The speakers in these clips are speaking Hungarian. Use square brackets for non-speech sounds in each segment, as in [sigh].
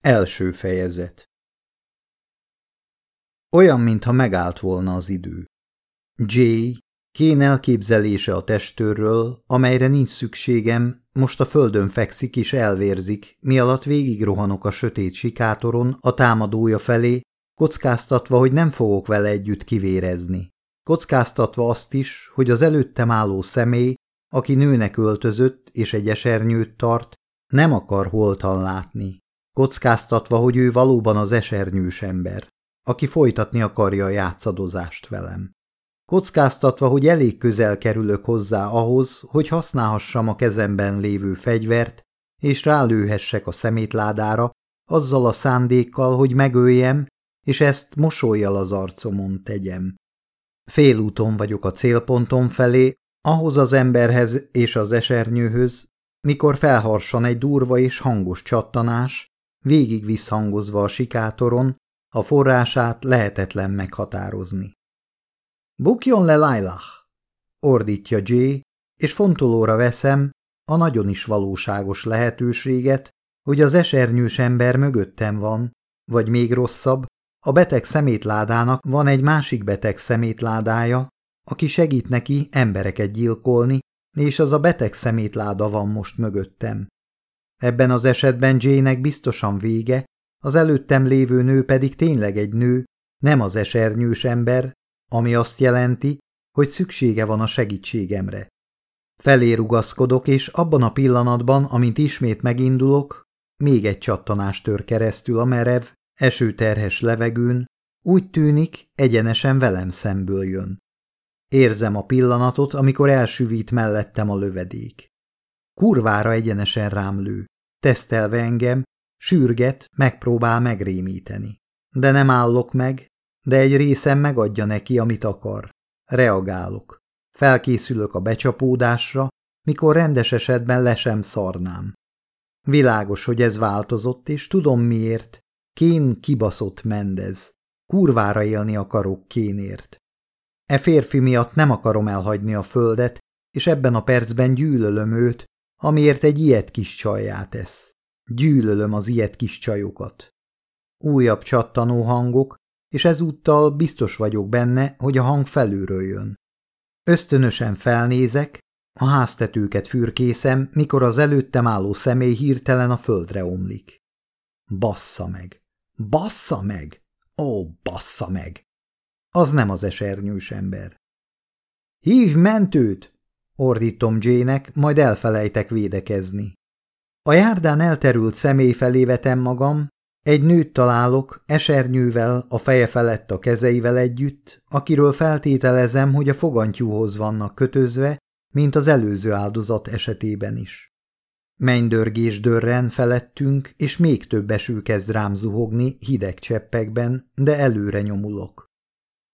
Első fejezet Olyan, mintha megállt volna az idő. Jay, kén elképzelése a testőrről, amelyre nincs szükségem, most a földön fekszik és elvérzik, mi alatt végigrohanok a sötét sikátoron a támadója felé, kockáztatva, hogy nem fogok vele együtt kivérezni. Kockáztatva azt is, hogy az előttem álló személy, aki nőnek öltözött és egy esernyőt tart, nem akar holtan látni kockáztatva, hogy ő valóban az esernyős ember, aki folytatni akarja a játszadozást velem. Kockáztatva, hogy elég közel kerülök hozzá ahhoz, hogy használhassam a kezemben lévő fegyvert, és rálőhessek a szemétládára, azzal a szándékkal, hogy megöljem, és ezt mosolyjal az arcomon tegyem. Félúton vagyok a célpontom felé, ahhoz az emberhez és az esernyőhöz, mikor felharsan egy durva és hangos csattanás, végig visszhangozva a sikátoron, a forrását lehetetlen meghatározni. Bukjon le, Lailah! ordítja Jay, és fontolóra veszem a nagyon is valóságos lehetőséget, hogy az esernyős ember mögöttem van, vagy még rosszabb, a beteg szemétládának van egy másik beteg szemétládája, aki segít neki embereket gyilkolni, és az a beteg szemétláda van most mögöttem. Ebben az esetben Jane-nek biztosan vége, az előttem lévő nő pedig tényleg egy nő, nem az esernyős ember, ami azt jelenti, hogy szüksége van a segítségemre. Felé rugaszkodok, és abban a pillanatban, amint ismét megindulok, még egy csattanás tör keresztül a merev, esőterhes levegőn, úgy tűnik, egyenesen velem szemből jön. Érzem a pillanatot, amikor elsüvít mellettem a lövedék. Kurvára egyenesen rám lő. Tesztelve engem, sürget, megpróbál megrémíteni. De nem állok meg, de egy részem megadja neki, amit akar. Reagálok. Felkészülök a becsapódásra, mikor rendes esetben le sem szarnám. Világos, hogy ez változott, és tudom miért. Kén kibaszott Mendez. Kurvára élni akarok Kénért. E férfi miatt nem akarom elhagyni a földet, és ebben a percben gyűlölöm őt, amiért egy ilyet kis csajjá tesz. Gyűlölöm az ilyet kis csajokat. Újabb csattanó hangok, és ezúttal biztos vagyok benne, hogy a hang felülről jön. Ösztönösen felnézek, a háztetőket fürkészem, mikor az előttem álló személy hirtelen a földre omlik. Bassza meg! Bassza meg! Ó, bassza meg! Az nem az esernyős ember. Hívj mentőt! Ordítom Jane-nek, majd elfelejtek védekezni. A járdán elterült személy felé vetem magam, egy nőt találok, esernyővel, a feje felett a kezeivel együtt, akiről feltételezem, hogy a fogantyúhoz vannak kötözve, mint az előző áldozat esetében is. Mennydörgés dörren felettünk, és még több eső kezd rám zuhogni hideg cseppekben, de előre nyomulok.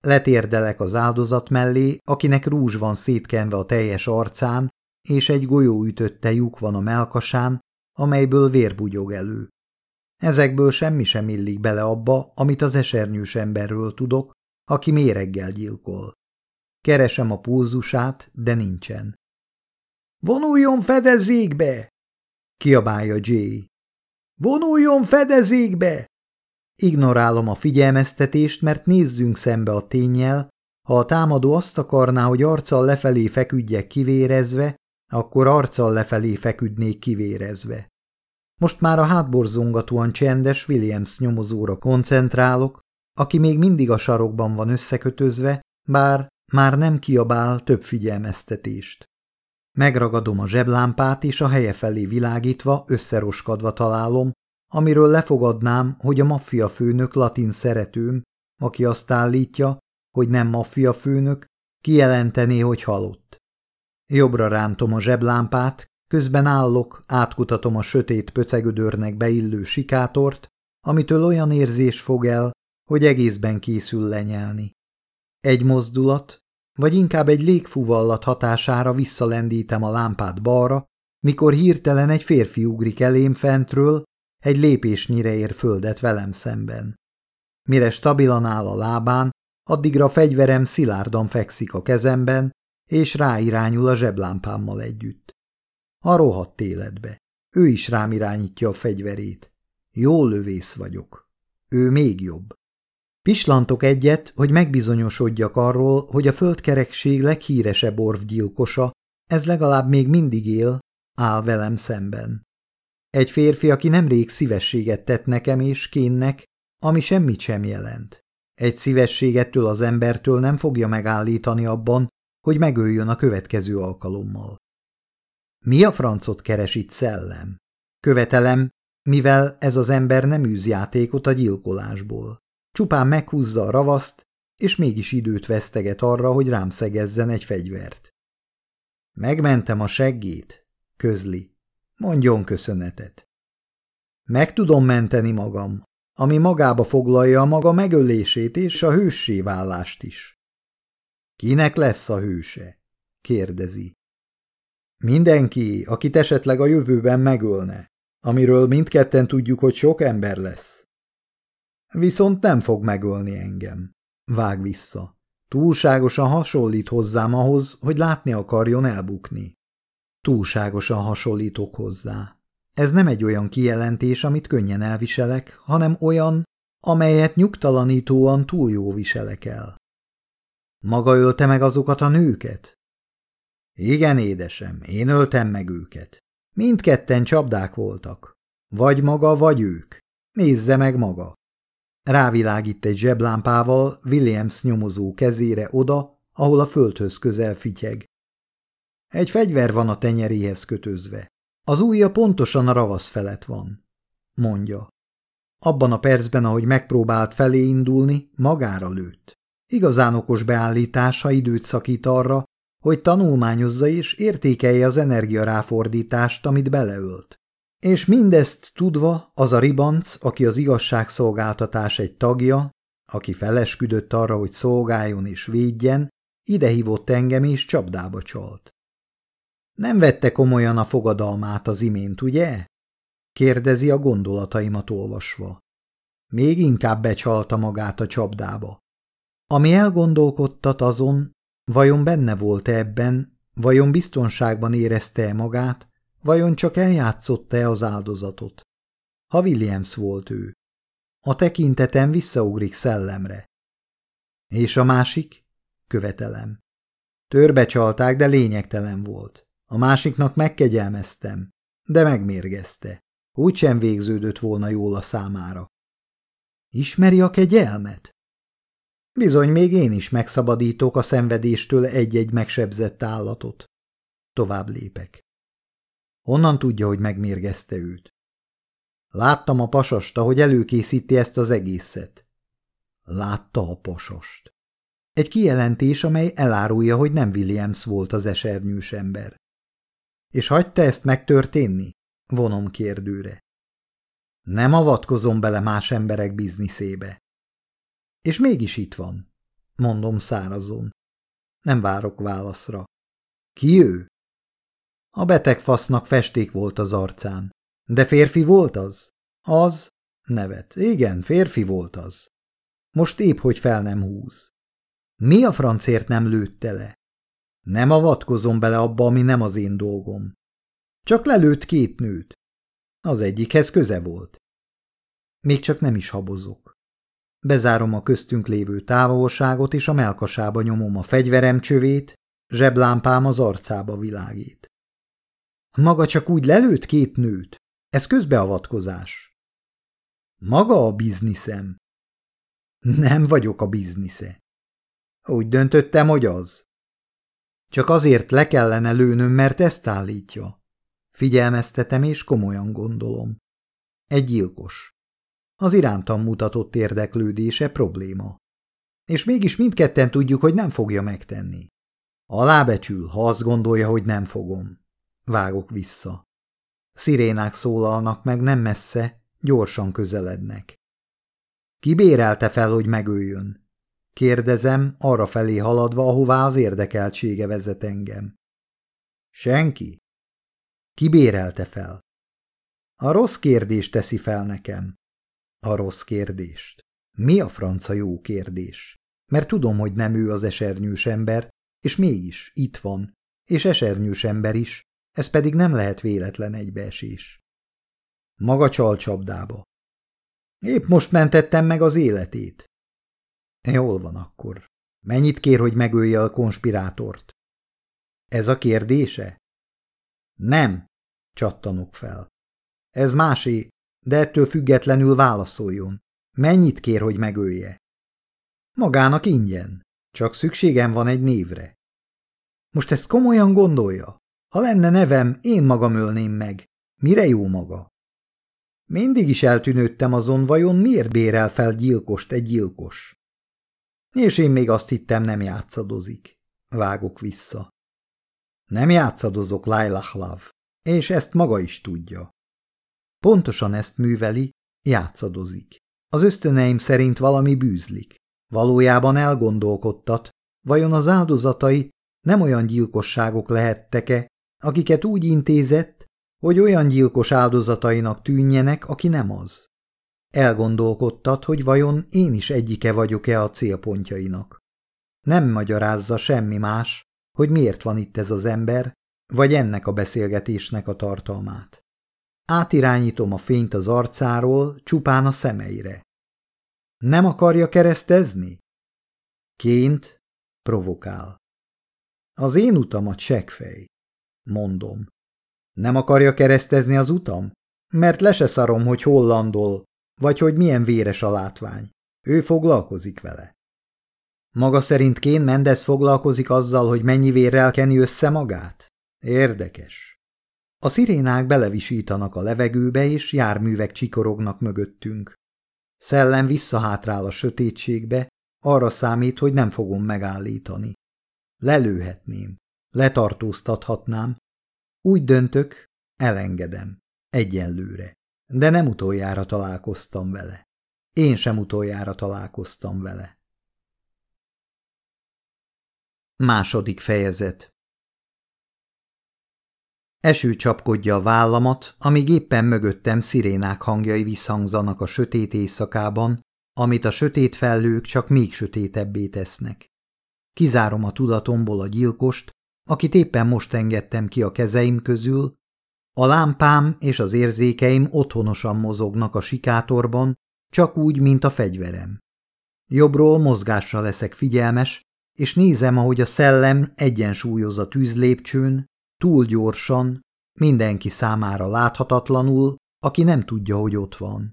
Letérdelek az áldozat mellé, akinek rúzs van szétkenve a teljes arcán, és egy golyó ütötte lyuk van a melkasán, amelyből vér bugyog elő. Ezekből semmi sem illik bele abba, amit az esernyős emberről tudok, aki méreggel gyilkol. Keresem a pulzusát, de nincsen. – Vonuljon fedezékbe! – kiabálja Jay. – Vonuljon fedezékbe! Ignorálom a figyelmeztetést, mert nézzünk szembe a tényel, ha a támadó azt akarná, hogy arccal lefelé feküdjek kivérezve, akkor arccal lefelé feküdnék kivérezve. Most már a hátborzongatóan csendes Williams nyomozóra koncentrálok, aki még mindig a sarokban van összekötözve, bár már nem kiabál több figyelmeztetést. Megragadom a zseblámpát, és a helye felé világítva, összeroskadva találom, amiről lefogadnám, hogy a maffia főnök latin szeretőm, aki azt állítja, hogy nem maffia főnök, kijelentené, hogy halott. Jobbra rántom a zseblámpát, közben állok, átkutatom a sötét pöcegödörnek beillő sikátort, amitől olyan érzés fog el, hogy egészben készül lenyelni. Egy mozdulat, vagy inkább egy légfúvallat hatására visszalendítem a lámpát balra, mikor hirtelen egy férfi ugrik elém fentről, egy lépésnyire ér földet velem szemben. Mire stabilan áll a lábán, addigra a fegyverem szilárdan fekszik a kezemben, és ráirányul a zseblámpámmal együtt. A rohadt életbe. Ő is rám irányítja a fegyverét. Jó lövész vagyok. Ő még jobb. Pislantok egyet, hogy megbizonyosodjak arról, hogy a földkerekség leghíresebb orvgyilkosa, ez legalább még mindig él, áll velem szemben. Egy férfi, aki nemrég szívességet tett nekem és kénnek, ami semmit sem jelent. Egy szívességettől az embertől nem fogja megállítani abban, hogy megöljön a következő alkalommal. Mi a francot keres itt szellem? Követelem, mivel ez az ember nem űz játékot a gyilkolásból. Csupán meghúzza a ravaszt, és mégis időt veszteget arra, hogy rám szegezzen egy fegyvert. Megmentem a seggét, közli. Mondjon köszönetet. Meg tudom menteni magam, ami magába foglalja a maga megölését és a hőssé vállást is. Kinek lesz a hőse? kérdezi. Mindenki, akit esetleg a jövőben megölne, amiről mindketten tudjuk, hogy sok ember lesz. Viszont nem fog megölni engem. Vág vissza. Túlságosan hasonlít hozzám ahhoz, hogy látni akarjon elbukni. Túlságosan hasonlítok hozzá. Ez nem egy olyan kijelentés, amit könnyen elviselek, hanem olyan, amelyet nyugtalanítóan túl jó viselek el. Maga ölte meg azokat a nőket? Igen, édesem, én öltem meg őket. Mindketten csapdák voltak. Vagy maga, vagy ők. Nézze meg maga. Rávilágít egy zseblámpával Williams nyomozó kezére oda, ahol a földhöz közel fityeg. Egy fegyver van a tenyeréhez kötözve. Az ujja pontosan a ravasz felett van, mondja. Abban a percben, ahogy megpróbált felé indulni, magára lőtt. Igazán okos beállítás, ha időt szakít arra, hogy tanulmányozza és értékelje az energiaráfordítást, amit beleölt. És mindezt tudva az a ribanc, aki az igazságszolgáltatás egy tagja, aki felesküdött arra, hogy szolgáljon és védjen, idehívott engem és csapdába csalt. Nem vette komolyan a fogadalmát az imént, ugye? kérdezi a gondolataimat olvasva. Még inkább becsalta magát a csapdába. Ami elgondolkodtat azon, vajon benne volt-e ebben, vajon biztonságban érezte-e magát, vajon csak eljátszotta-e az áldozatot. Ha Williams volt ő. A tekintetem visszaugrik szellemre. És a másik? Követelem. Törbe csalták, de lényegtelen volt. A másiknak megkegyelmeztem, de megmérgezte. Úgy sem végződött volna jól a számára. Ismeri a kegyelmet? Bizony, még én is megszabadítok a szenvedéstől egy-egy megsebzett állatot. Tovább lépek. Honnan tudja, hogy megmérgezte őt? Láttam a pasast, ahogy előkészíti ezt az egészet. Látta a pasast. Egy kijelentés, amely elárulja, hogy nem Williams volt az esernyős ember. És hagyta ezt megtörténni? Vonom kérdőre. Nem avatkozom bele más emberek bizniszébe. És mégis itt van, mondom szárazon. Nem várok válaszra. Ki ő? A beteg fasznak festék volt az arcán. De férfi volt az? Az? Nevet. Igen, férfi volt az. Most épp, hogy fel nem húz. Mi a francért nem lőtte le? Nem avatkozom bele abba, ami nem az én dolgom. Csak lelőtt két nőt. Az egyikhez köze volt. Még csak nem is habozok. Bezárom a köztünk lévő távolságot, és a melkasába nyomom a fegyverem csövét, zseblámpám az arcába világít. Maga csak úgy lelőtt két nőt? Ez közbeavatkozás. Maga a bizniszem. Nem vagyok a biznisze. Úgy döntöttem, hogy az. Csak azért le kellene lőnöm, mert ezt állítja. Figyelmeztetem és komolyan gondolom. Egy gyilkos. Az irántam mutatott érdeklődése probléma. És mégis mindketten tudjuk, hogy nem fogja megtenni. Alábecsül, ha azt gondolja, hogy nem fogom. Vágok vissza. Szirénák szólalnak meg nem messze, gyorsan közelednek. Kibérelte fel, hogy megöljön? Kérdezem, arra felé haladva, ahová az érdekeltsége vezet engem. Senki? Kibérelte fel? A rossz kérdést teszi fel nekem. A rossz kérdést. Mi a franca jó kérdés? Mert tudom, hogy nem ő az esernyős ember, és mégis itt van, és esernyős ember is, ez pedig nem lehet véletlen egybeesés. Maga csal csapdába. Épp most mentettem meg az életét. Jól van akkor. Mennyit kér, hogy megölje a konspirátort? Ez a kérdése? Nem, csattanok fel. Ez másé, de ettől függetlenül válaszoljon. Mennyit kér, hogy megölje? Magának ingyen, csak szükségem van egy névre. Most ezt komolyan gondolja? Ha lenne nevem, én magam ölném meg. Mire jó maga? Mindig is eltűnődtem azon, vajon miért bérel fel gyilkost egy gyilkos. És én még azt hittem, nem játszadozik. Vágok vissza. Nem játszadozok, Lailahlav, és ezt maga is tudja. Pontosan ezt műveli, játszadozik. Az ösztöneim szerint valami bűzlik. Valójában elgondolkodtat, vajon az áldozatai nem olyan gyilkosságok lehettek-e, akiket úgy intézett, hogy olyan gyilkos áldozatainak tűnjenek, aki nem az. Elgondolkodtat, hogy vajon én is egyike vagyok-e a célpontjainak. Nem magyarázza semmi más, hogy miért van itt ez az ember, vagy ennek a beszélgetésnek a tartalmát. Átirányítom a fényt az arcáról, csupán a szemeire. Nem akarja keresztezni? Ként provokál. Az én utamat seggfej, mondom. Nem akarja keresztezni az utam? Mert le se szarom, hogy hol landol, vagy hogy milyen véres a látvány. Ő foglalkozik vele. Maga szerint Kén Mendez foglalkozik azzal, hogy mennyi vérrel keni össze magát? Érdekes. A szirénák belevisítanak a levegőbe, és járművek csikorognak mögöttünk. Szellem visszahátrál a sötétségbe, arra számít, hogy nem fogom megállítani. Lelőhetném, letartóztathatnám. Úgy döntök, elengedem, egyenlőre. De nem utoljára találkoztam vele. Én sem utoljára találkoztam vele. Második fejezet Eső csapkodja a vállamat, amíg éppen mögöttem szirénák hangjai visszhangzanak a sötét éjszakában, amit a sötét fellők csak még sötétebbé tesznek. Kizárom a tudatomból a gyilkost, akit éppen most engedtem ki a kezeim közül, a lámpám és az érzékeim otthonosan mozognak a sikátorban, csak úgy, mint a fegyverem. Jobbról mozgásra leszek figyelmes, és nézem, ahogy a szellem egyensúlyoz a tűzlépcsőn, túl gyorsan, mindenki számára láthatatlanul, aki nem tudja, hogy ott van.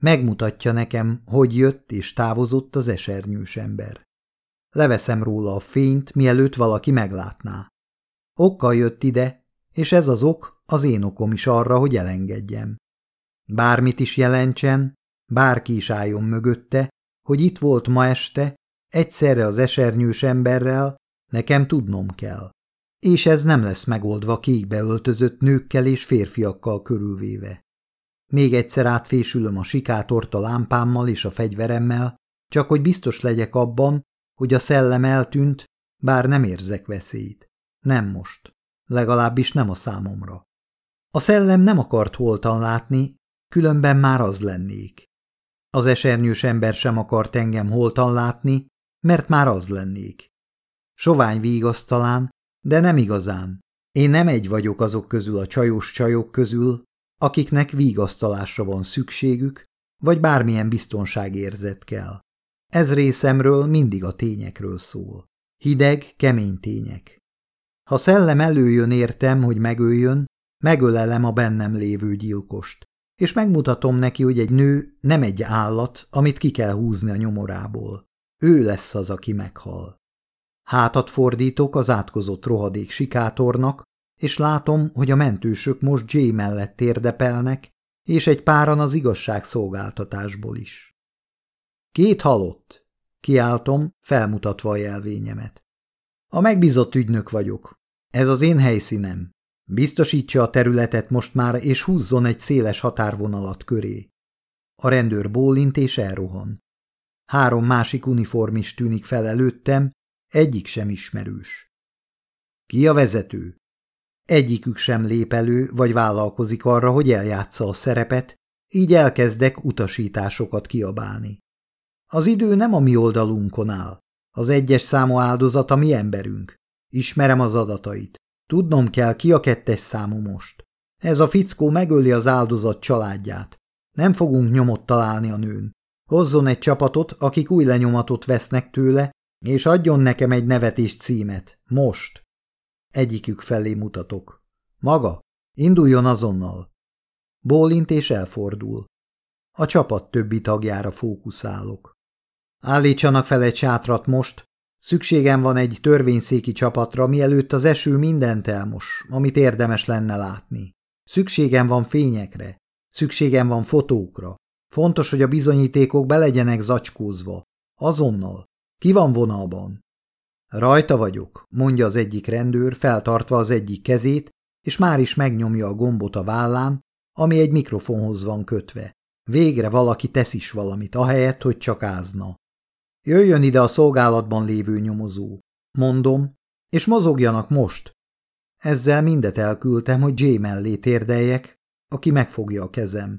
Megmutatja nekem, hogy jött és távozott az esernyős ember. Leveszem róla a fényt, mielőtt valaki meglátná. Okkal jött ide, és ez az ok az én okom is arra, hogy elengedjem. Bármit is jelentsen, bárki is álljon mögötte, hogy itt volt ma este, egyszerre az esernyős emberrel, nekem tudnom kell. És ez nem lesz megoldva kékbe öltözött nőkkel és férfiakkal körülvéve. Még egyszer átfésülöm a sikátort a lámpámmal és a fegyveremmel, csak hogy biztos legyek abban, hogy a szellem eltűnt, bár nem érzek veszélyt. Nem most. Legalábbis nem a számomra. A szellem nem akart holtan látni, különben már az lennék. Az esernyős ember sem akart engem holtan látni, mert már az lennék. Sovány vígasz talán, de nem igazán. Én nem egy vagyok azok közül a csajos csajok közül, akiknek vígasztalásra van szükségük, vagy bármilyen biztonságérzet kell. Ez részemről mindig a tényekről szól. Hideg, kemény tények. Ha szellem előjön értem, hogy megöljön, megölelem a bennem lévő gyilkost, és megmutatom neki, hogy egy nő nem egy állat, amit ki kell húzni a nyomorából. Ő lesz az, aki meghal. Hátat fordítok az átkozott rohadék sikátornak, és látom, hogy a mentősök most Jay mellett térdepelnek, és egy páran az igazságszolgáltatásból is. Két halott, kiáltom, felmutatva a jelvényemet. A megbízott ügynök vagyok. Ez az én helyszínem. Biztosítsa a területet most már, és húzzon egy széles határvonalat köré. A rendőr bólint és elrohan. Három másik uniformis tűnik fel előttem, egyik sem ismerős. Ki a vezető? Egyikük sem lép elő, vagy vállalkozik arra, hogy eljátsza a szerepet, így elkezdek utasításokat kiabálni. Az idő nem a mi oldalunkon áll. Az egyes számú áldozat a mi emberünk. Ismerem az adatait. Tudnom kell, ki a kettes számú most. Ez a fickó megöli az áldozat családját. Nem fogunk nyomot találni a nőn. Hozzon egy csapatot, akik új lenyomatot vesznek tőle, és adjon nekem egy nevetés címet. Most. Egyikük felé mutatok. Maga, induljon azonnal. Bólint és elfordul. A csapat többi tagjára fókuszálok. Állítsanak fel egy sátrat most. Szükségem van egy törvényszéki csapatra, mielőtt az eső mindent elmos, amit érdemes lenne látni. Szükségem van fényekre. Szükségem van fotókra. Fontos, hogy a bizonyítékok be legyenek zacskózva. Azonnal. Ki van vonalban? Rajta vagyok, mondja az egyik rendőr, feltartva az egyik kezét, és már is megnyomja a gombot a vállán, ami egy mikrofonhoz van kötve. Végre valaki tesz is valamit, ahelyett, hogy csak ázna. Jöjjön ide a szolgálatban lévő nyomozó, mondom, és mozogjanak most. Ezzel mindet elküldtem, hogy Jay mellé térdeljek, aki megfogja a kezem.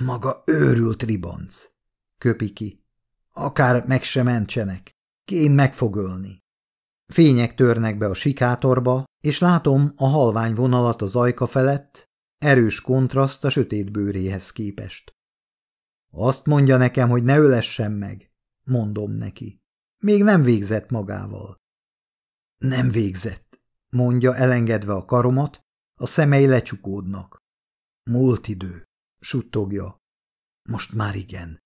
Maga őrült ribanc, köpi ki. Akár meg se mentsenek. Kén meg fog ölni. Fények törnek be a sikátorba, és látom a halvány vonalat az ajka felett, erős kontraszt a sötét bőréhez képest. Azt mondja nekem, hogy ne ölessen meg, mondom neki. Még nem végzett magával. Nem végzett, mondja elengedve a karomat, a szemei lecsukódnak. Múlt idő, suttogja. Most már igen.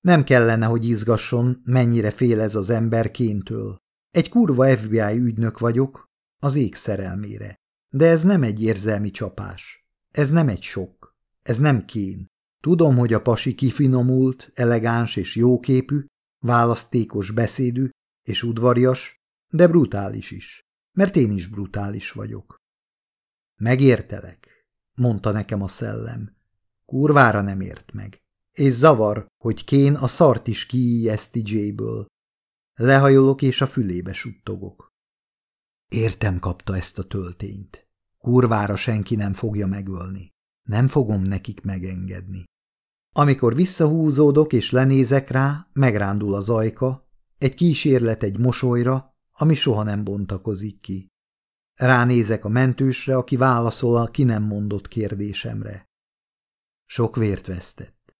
Nem kellene, hogy izgasson, mennyire fél ez az ember kéntől. Egy kurva FBI ügynök vagyok, az ég szerelmére. De ez nem egy érzelmi csapás. Ez nem egy sok. Ez nem kén. Tudom, hogy a pasi kifinomult, elegáns és jóképű, választékos beszédű és udvarias, de brutális is, mert én is brutális vagyok. Megértelek, mondta nekem a szellem. Kurvára nem ért meg és zavar, hogy Kén a szart is kiijeszti Jay-ből. Lehajolok és a fülébe suttogok. Értem kapta ezt a töltényt. Kurvára senki nem fogja megölni. Nem fogom nekik megengedni. Amikor visszahúzódok és lenézek rá, megrándul az ajka, egy kísérlet egy mosolyra, ami soha nem bontakozik ki. Ránézek a mentősre, aki válaszol a ki nem mondott kérdésemre. Sok vért vesztett.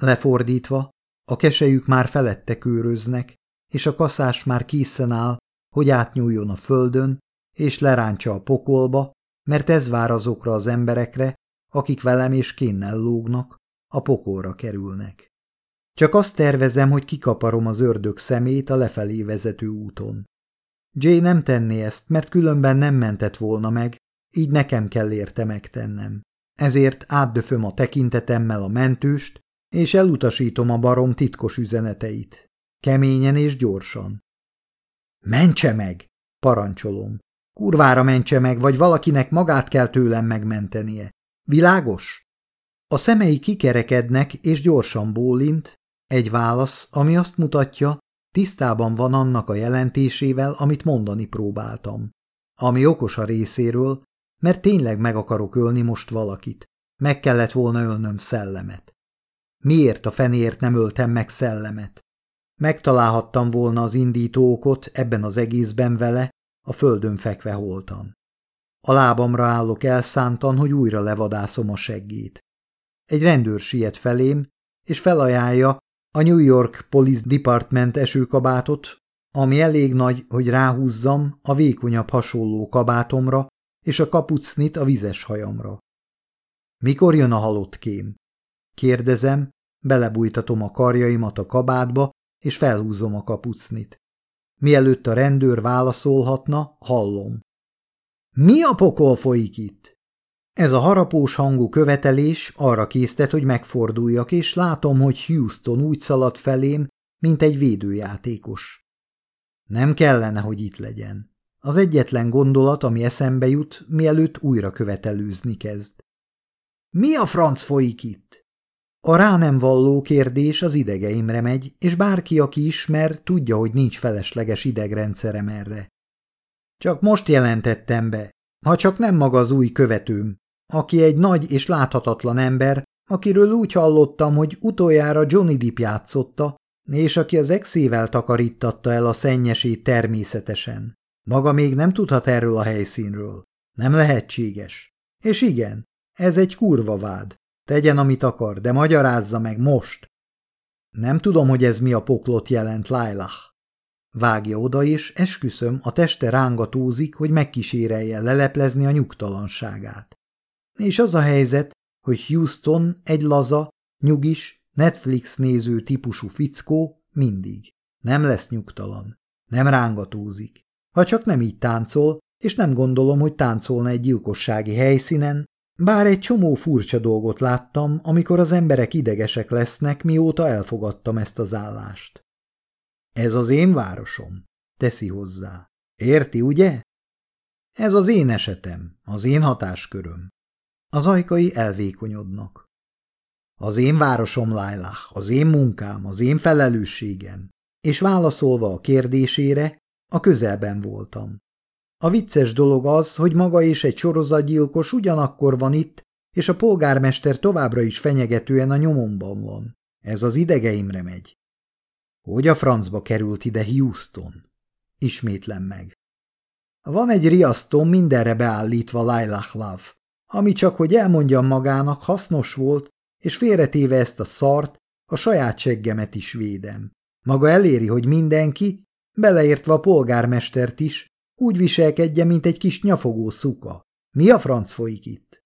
Lefordítva, a kesejük már felette kőröznek, és a kaszás már készen áll, hogy átnyúljon a földön, és lerántsa a pokolba, mert ez vár azokra az emberekre, akik velem és kénnel lógnak, a pokolra kerülnek. Csak azt tervezem, hogy kikaparom az ördög szemét a lefelé vezető úton. Jay nem tenné ezt, mert különben nem mentett volna meg, így nekem kell érte megtennem. Ezért átdöföm a tekintetemmel a mentőst, és elutasítom a barom titkos üzeneteit. Keményen és gyorsan. Mentse meg! Parancsolom. Kurvára mentse meg, vagy valakinek magát kell tőlem megmentenie. Világos? A szemei kikerekednek, és gyorsan bólint, egy válasz, ami azt mutatja, tisztában van annak a jelentésével, amit mondani próbáltam. Ami okos a részéről, mert tényleg meg akarok ölni most valakit. Meg kellett volna ölnöm szellemet. Miért a fenért nem öltem meg szellemet? Megtalálhattam volna az indítókot ebben az egészben vele, a földön fekve holtan. A lábamra állok elszántan, hogy újra levadászom a seggét. Egy rendőr siet felém, és felajánlja a New York Police Department esőkabátot, ami elég nagy, hogy ráhúzzam a vékonyabb hasonló kabátomra, és a kapucnit a vizes hajamra. Mikor jön a halott kém? Kérdezem, belebújtatom a karjaimat a kabátba, és felhúzom a kapucnit. Mielőtt a rendőr válaszolhatna, hallom. Mi a pokol folyik itt? Ez a harapós hangú követelés arra késztet, hogy megforduljak, és látom, hogy Houston úgy szalad felém, mint egy védőjátékos. Nem kellene, hogy itt legyen. Az egyetlen gondolat, ami eszembe jut, mielőtt újra követelőzni kezd. Mi a franc folyik itt? A rá nem valló kérdés az idegeimre megy, és bárki, aki ismer, tudja, hogy nincs felesleges idegrendszerem erre. Csak most jelentettem be, ha csak nem maga az új követőm, aki egy nagy és láthatatlan ember, akiről úgy hallottam, hogy utoljára Johnny Depp játszotta, és aki az exével takarítatta el a szennyesét természetesen. Maga még nem tudhat erről a helyszínről. Nem lehetséges. És igen, ez egy kurva vád. Tegyen, amit akar, de magyarázza meg most. Nem tudom, hogy ez mi a poklot jelent, Lailah. Vágja oda, és esküszöm, a teste rángatózik, hogy megkísérelje leleplezni a nyugtalanságát. És az a helyzet, hogy Houston egy laza, nyugis, Netflix néző típusú fickó mindig. Nem lesz nyugtalan. Nem rángatózik. Ha csak nem így táncol, és nem gondolom, hogy táncolna egy gyilkossági helyszínen, bár egy csomó furcsa dolgot láttam, amikor az emberek idegesek lesznek, mióta elfogadtam ezt az állást. Ez az én városom, teszi hozzá. Érti, ugye? Ez az én esetem, az én hatásköröm. Az ajkai elvékonyodnak. Az én városom, Lailah, az én munkám, az én felelősségem. És válaszolva a kérdésére, a közelben voltam. A vicces dolog az, hogy maga és egy sorozatgyilkos ugyanakkor van itt, és a polgármester továbbra is fenyegetően a nyomomban van. Ez az idegeimre megy. Hogy a francba került ide Houston? Ismétlem meg. Van egy riasztó mindenre beállítva Lailah Love, ami csak, hogy elmondjam magának, hasznos volt, és félretéve ezt a szart, a saját seggemet is védem. Maga eléri, hogy mindenki, beleértve a polgármestert is, úgy viselkedje, mint egy kis nyafogó szuka. Mi a franc folyik itt?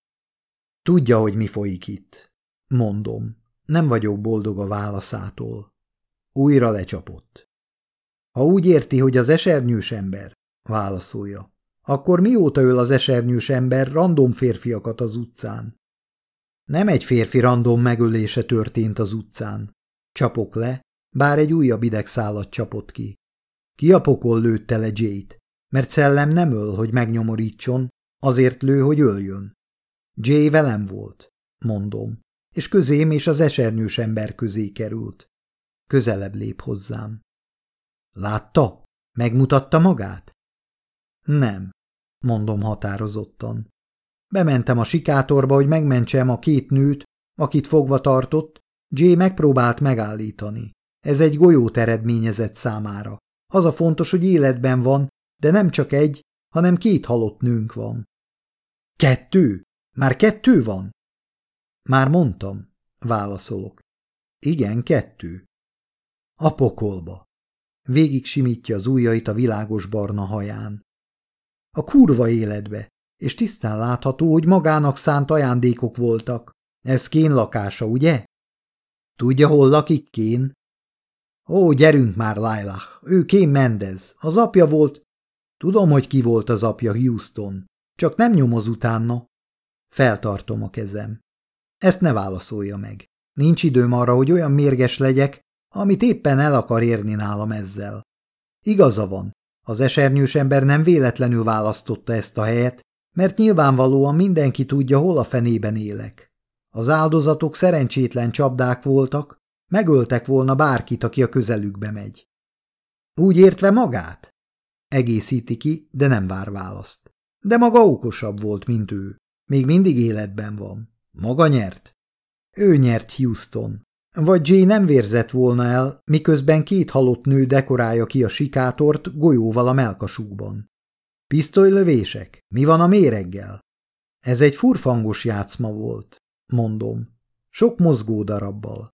Tudja, hogy mi folyik itt. Mondom. Nem vagyok boldog a válaszától. Újra lecsapott. Ha úgy érti, hogy az esernyős ember, válaszolja, akkor mióta öl az esernyős ember random férfiakat az utcán? Nem egy férfi random megölése történt az utcán. Csapok le, bár egy újabb idegszállat csapott ki. Ki a pokol lőtte le Jade? Mert szellem nem öl, hogy megnyomorítson, azért lő, hogy öljön. Jay velem volt, mondom, és közém és az esernyős ember közé került. Közelebb lép hozzám. Látta? Megmutatta magát? Nem, mondom határozottan. Bementem a sikátorba, hogy megmentsem a két nőt, akit fogva tartott, Jay megpróbált megállítani. Ez egy golyót eredményezett számára. Az a fontos, hogy életben van, de nem csak egy, hanem két halott nőnk van. Kettő? Már kettő van? Már mondtam, válaszolok. Igen, kettő. A pokolba. Végig simítja az ujjait a világos barna haján. A kurva életbe, és tisztán látható, hogy magának szánt ajándékok voltak. Ez Kén lakása, ugye? Tudja, hol lakik Kén? Ó, gyerünk már, Lailah, ő Kén Mendez, az apja volt. Tudom, hogy ki volt az apja Houston, csak nem nyomoz utána. Feltartom a kezem. Ezt ne válaszolja meg. Nincs időm arra, hogy olyan mérges legyek, amit éppen el akar érni nálam ezzel. Igaza van, az esernyős ember nem véletlenül választotta ezt a helyet, mert nyilvánvalóan mindenki tudja, hol a fenében élek. Az áldozatok szerencsétlen csapdák voltak, megöltek volna bárkit, aki a közelükbe megy. Úgy értve magát? Egészíti ki, de nem vár választ. De maga okosabb volt, mint ő. Még mindig életben van. Maga nyert. Ő nyert Houston. Vagy Jay nem vérzett volna el, miközben két halott nő dekorálja ki a sikátort golyóval a melkasukban. Pisztolylövések? Mi van a méreggel? Ez egy furfangos játszma volt, mondom. Sok mozgó darabbal.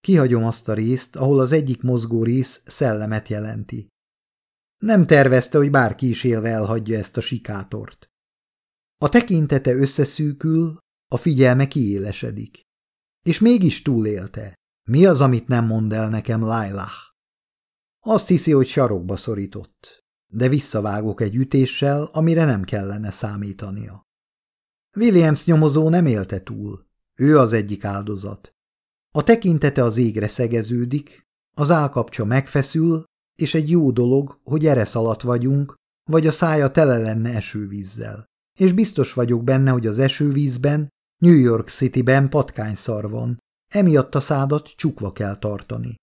Kihagyom azt a részt, ahol az egyik mozgó rész szellemet jelenti. Nem tervezte, hogy bárki is élve elhagyja ezt a sikátort. A tekintete összeszűkül, a figyelme kiélesedik. És mégis túlélte. Mi az, amit nem mond el nekem Lailah? Azt hiszi, hogy sarokba szorított de visszavágok egy ütéssel, amire nem kellene számítania. Williams nyomozó nem élte túl. Ő az egyik áldozat. A tekintete az égre szegeződik, az állkapcsa megfeszül, és egy jó dolog, hogy eresz alatt vagyunk, vagy a szája tele lenne esővízzel. És biztos vagyok benne, hogy az esővízben, New York Cityben patkányszar van, emiatt a szádat csukva kell tartani.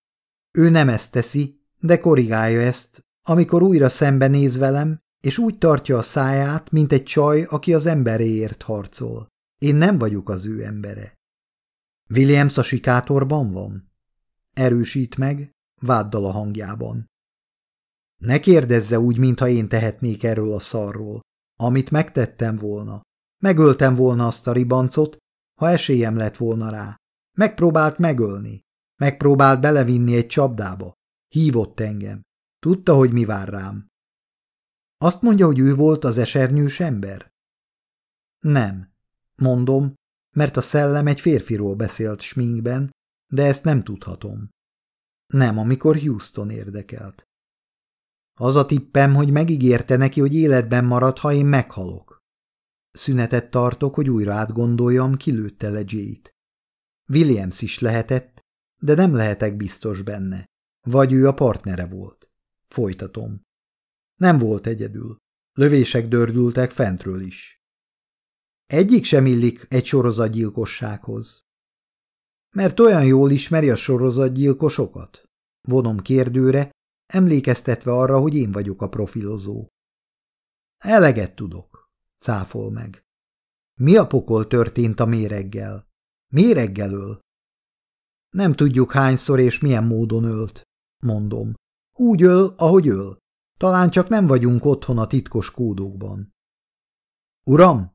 Ő nem ezt teszi, de korrigálja ezt, amikor újra szembenéz velem, és úgy tartja a száját, mint egy csaj, aki az emberéért harcol. Én nem vagyok az ő embere. Williams a sikátorban van? Erősít meg, váddal a hangjában. Ne kérdezze úgy, mintha én tehetnék erről a szarról. Amit megtettem volna. Megöltem volna azt a ribancot, ha esélyem lett volna rá. Megpróbált megölni. Megpróbált belevinni egy csapdába. Hívott engem. Tudta, hogy mi vár rám. Azt mondja, hogy ő volt az esernyős ember? Nem. Mondom, mert a szellem egy férfiról beszélt sminkben, de ezt nem tudhatom. Nem, amikor Houston érdekelt. Az a tippem, hogy megígérte neki, hogy életben marad, ha én meghalok. Szünetet tartok, hogy újra átgondoljam, kilőtte le Jay-t. Williams is lehetett, de nem lehetek biztos benne. Vagy ő a partnere volt. Folytatom. Nem volt egyedül. Lövések dördültek fentről is. Egyik sem illik egy sorozatgyilkossághoz. Mert olyan jól ismeri a sorozatgyilkosokat? Vonom kérdőre, emlékeztetve arra, hogy én vagyok a profilozó. Eleget tudok, cáfol meg. Mi a pokol történt a méreggel? Méreggel öl? Nem tudjuk hányszor és milyen módon ölt, mondom. Úgy öl, ahogy öl. Talán csak nem vagyunk otthon a titkos kódokban. Uram,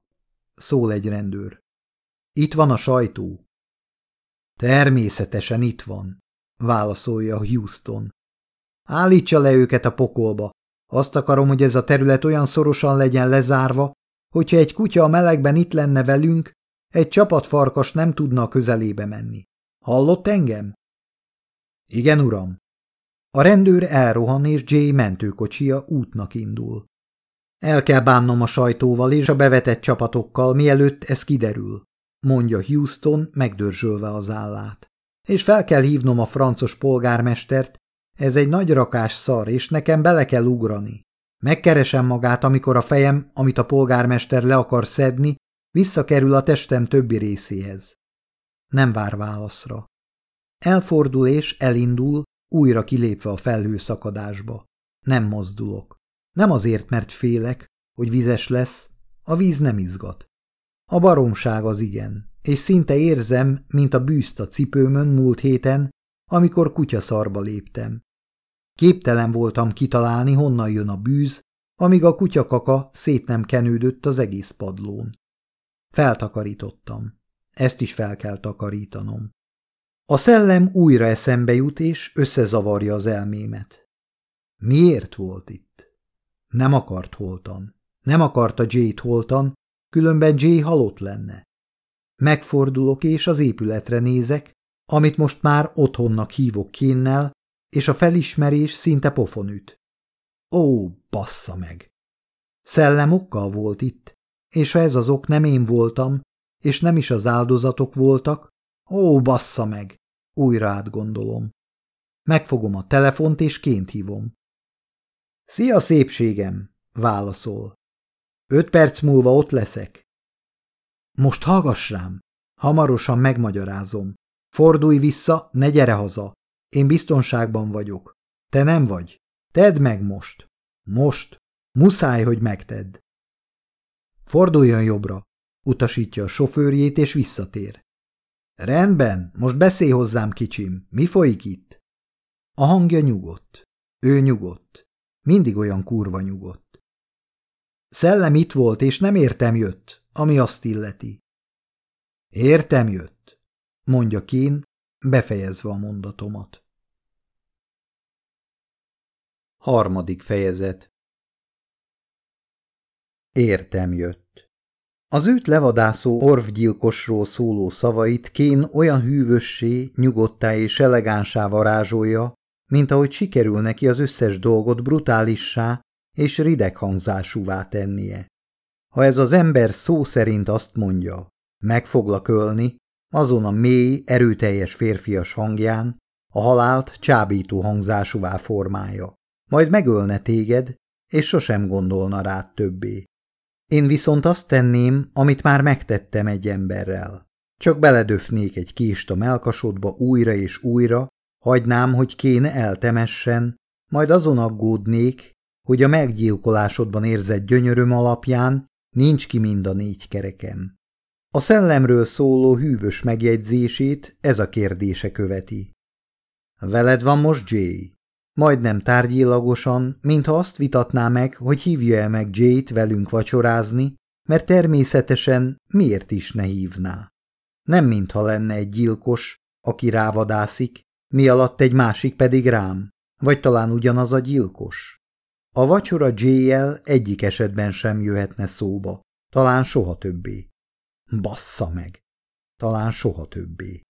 szól egy rendőr. Itt van a sajtó. Természetesen itt van, válaszolja Houston. Állítsa le őket a pokolba. Azt akarom, hogy ez a terület olyan szorosan legyen lezárva, hogyha egy kutya a melegben itt lenne velünk, egy csapatfarkas nem tudna a közelébe menni. Hallott engem? Igen, uram. A rendőr elrohan, és Jay mentőkocsia útnak indul. El kell bánnom a sajtóval és a bevetett csapatokkal, mielőtt ez kiderül, mondja Houston, megdörzsölve az állát. És fel kell hívnom a francos polgármestert, ez egy nagy rakás szar, és nekem bele kell ugrani. Megkeresem magát, amikor a fejem, amit a polgármester le akar szedni, visszakerül a testem többi részéhez. Nem vár válaszra. Elfordul és elindul, újra kilépve a felhőszakadásba. Nem mozdulok. Nem azért, mert félek, hogy vizes lesz, a víz nem izgat. A baromság az igen, és szinte érzem, mint a bűzt a cipőmön múlt héten, amikor kutyaszarba léptem. Képtelen voltam kitalálni, honnan jön a bűz, amíg a kutyakaka szét nem kenődött az egész padlón. Feltakarítottam. Ezt is fel kell takarítanom. A szellem újra eszembe jut, és összezavarja az elmémet. Miért volt itt? Nem akart holtan. Nem akarta Jay-t holtan, különben Jay halott lenne. Megfordulok, és az épületre nézek, amit most már otthonnak hívok kénnel, és a felismerés szinte pofon üt. Ó, bassza meg! Szellem okkal volt itt, és ha ez az ok nem én voltam, és nem is az áldozatok voltak, ó, bassza meg! Újra átgondolom. Megfogom a telefont, és ként hívom. Szia, szépségem! válaszol. Öt perc múlva ott leszek. Most hallgass rám! Hamarosan megmagyarázom. Fordulj vissza, ne gyere haza. Én biztonságban vagyok. Te nem vagy. Tedd meg most. Most. Muszáj, hogy megtedd. Forduljon jobbra. Utasítja a sofőrjét, és visszatér. Rendben, most beszélj hozzám, kicsim. Mi folyik itt? A hangja nyugodt. Ő nyugodt. Mindig olyan kurva nyugodt. Szellem itt volt, és nem értem jött, ami azt illeti. Értem jött, mondja Kén, befejezve a mondatomat. Harmadik fejezet Értem jött. Az őt levadászó orvgyilkosról szóló szavait Kén olyan hűvössé, nyugodtá és elegánsá varázsolja, mint ahogy sikerül neki az összes dolgot brutálissá és rideg hangzásúvá tennie. Ha ez az ember szó szerint azt mondja, meg foglak ölni, azon a mély, erőteljes férfias hangján a halált csábító hangzásúvá formája. Majd megölne téged, és sosem gondolna rád többé. Én viszont azt tenném, amit már megtettem egy emberrel. Csak beledöfnék egy kést a melkasodba újra és újra, hagynám, hogy kéne eltemessen, majd azon aggódnék, hogy a meggyilkolásodban érzett gyönyöröm alapján nincs ki mind a négy kerekem. A szellemről szóló hűvös megjegyzését ez a kérdése követi. Veled van most Jay? Majdnem tárgyilagosan, mintha azt vitatná meg, hogy hívja el meg Jay-t velünk vacsorázni, mert természetesen miért is ne hívná. nem mintha lenne egy gyilkos, aki rávadászik, mi alatt egy másik pedig rám, vagy talán ugyanaz a gyilkos. A vacsora j egyik esetben sem jöhetne szóba, talán soha többé. Bassza meg! Talán soha többé.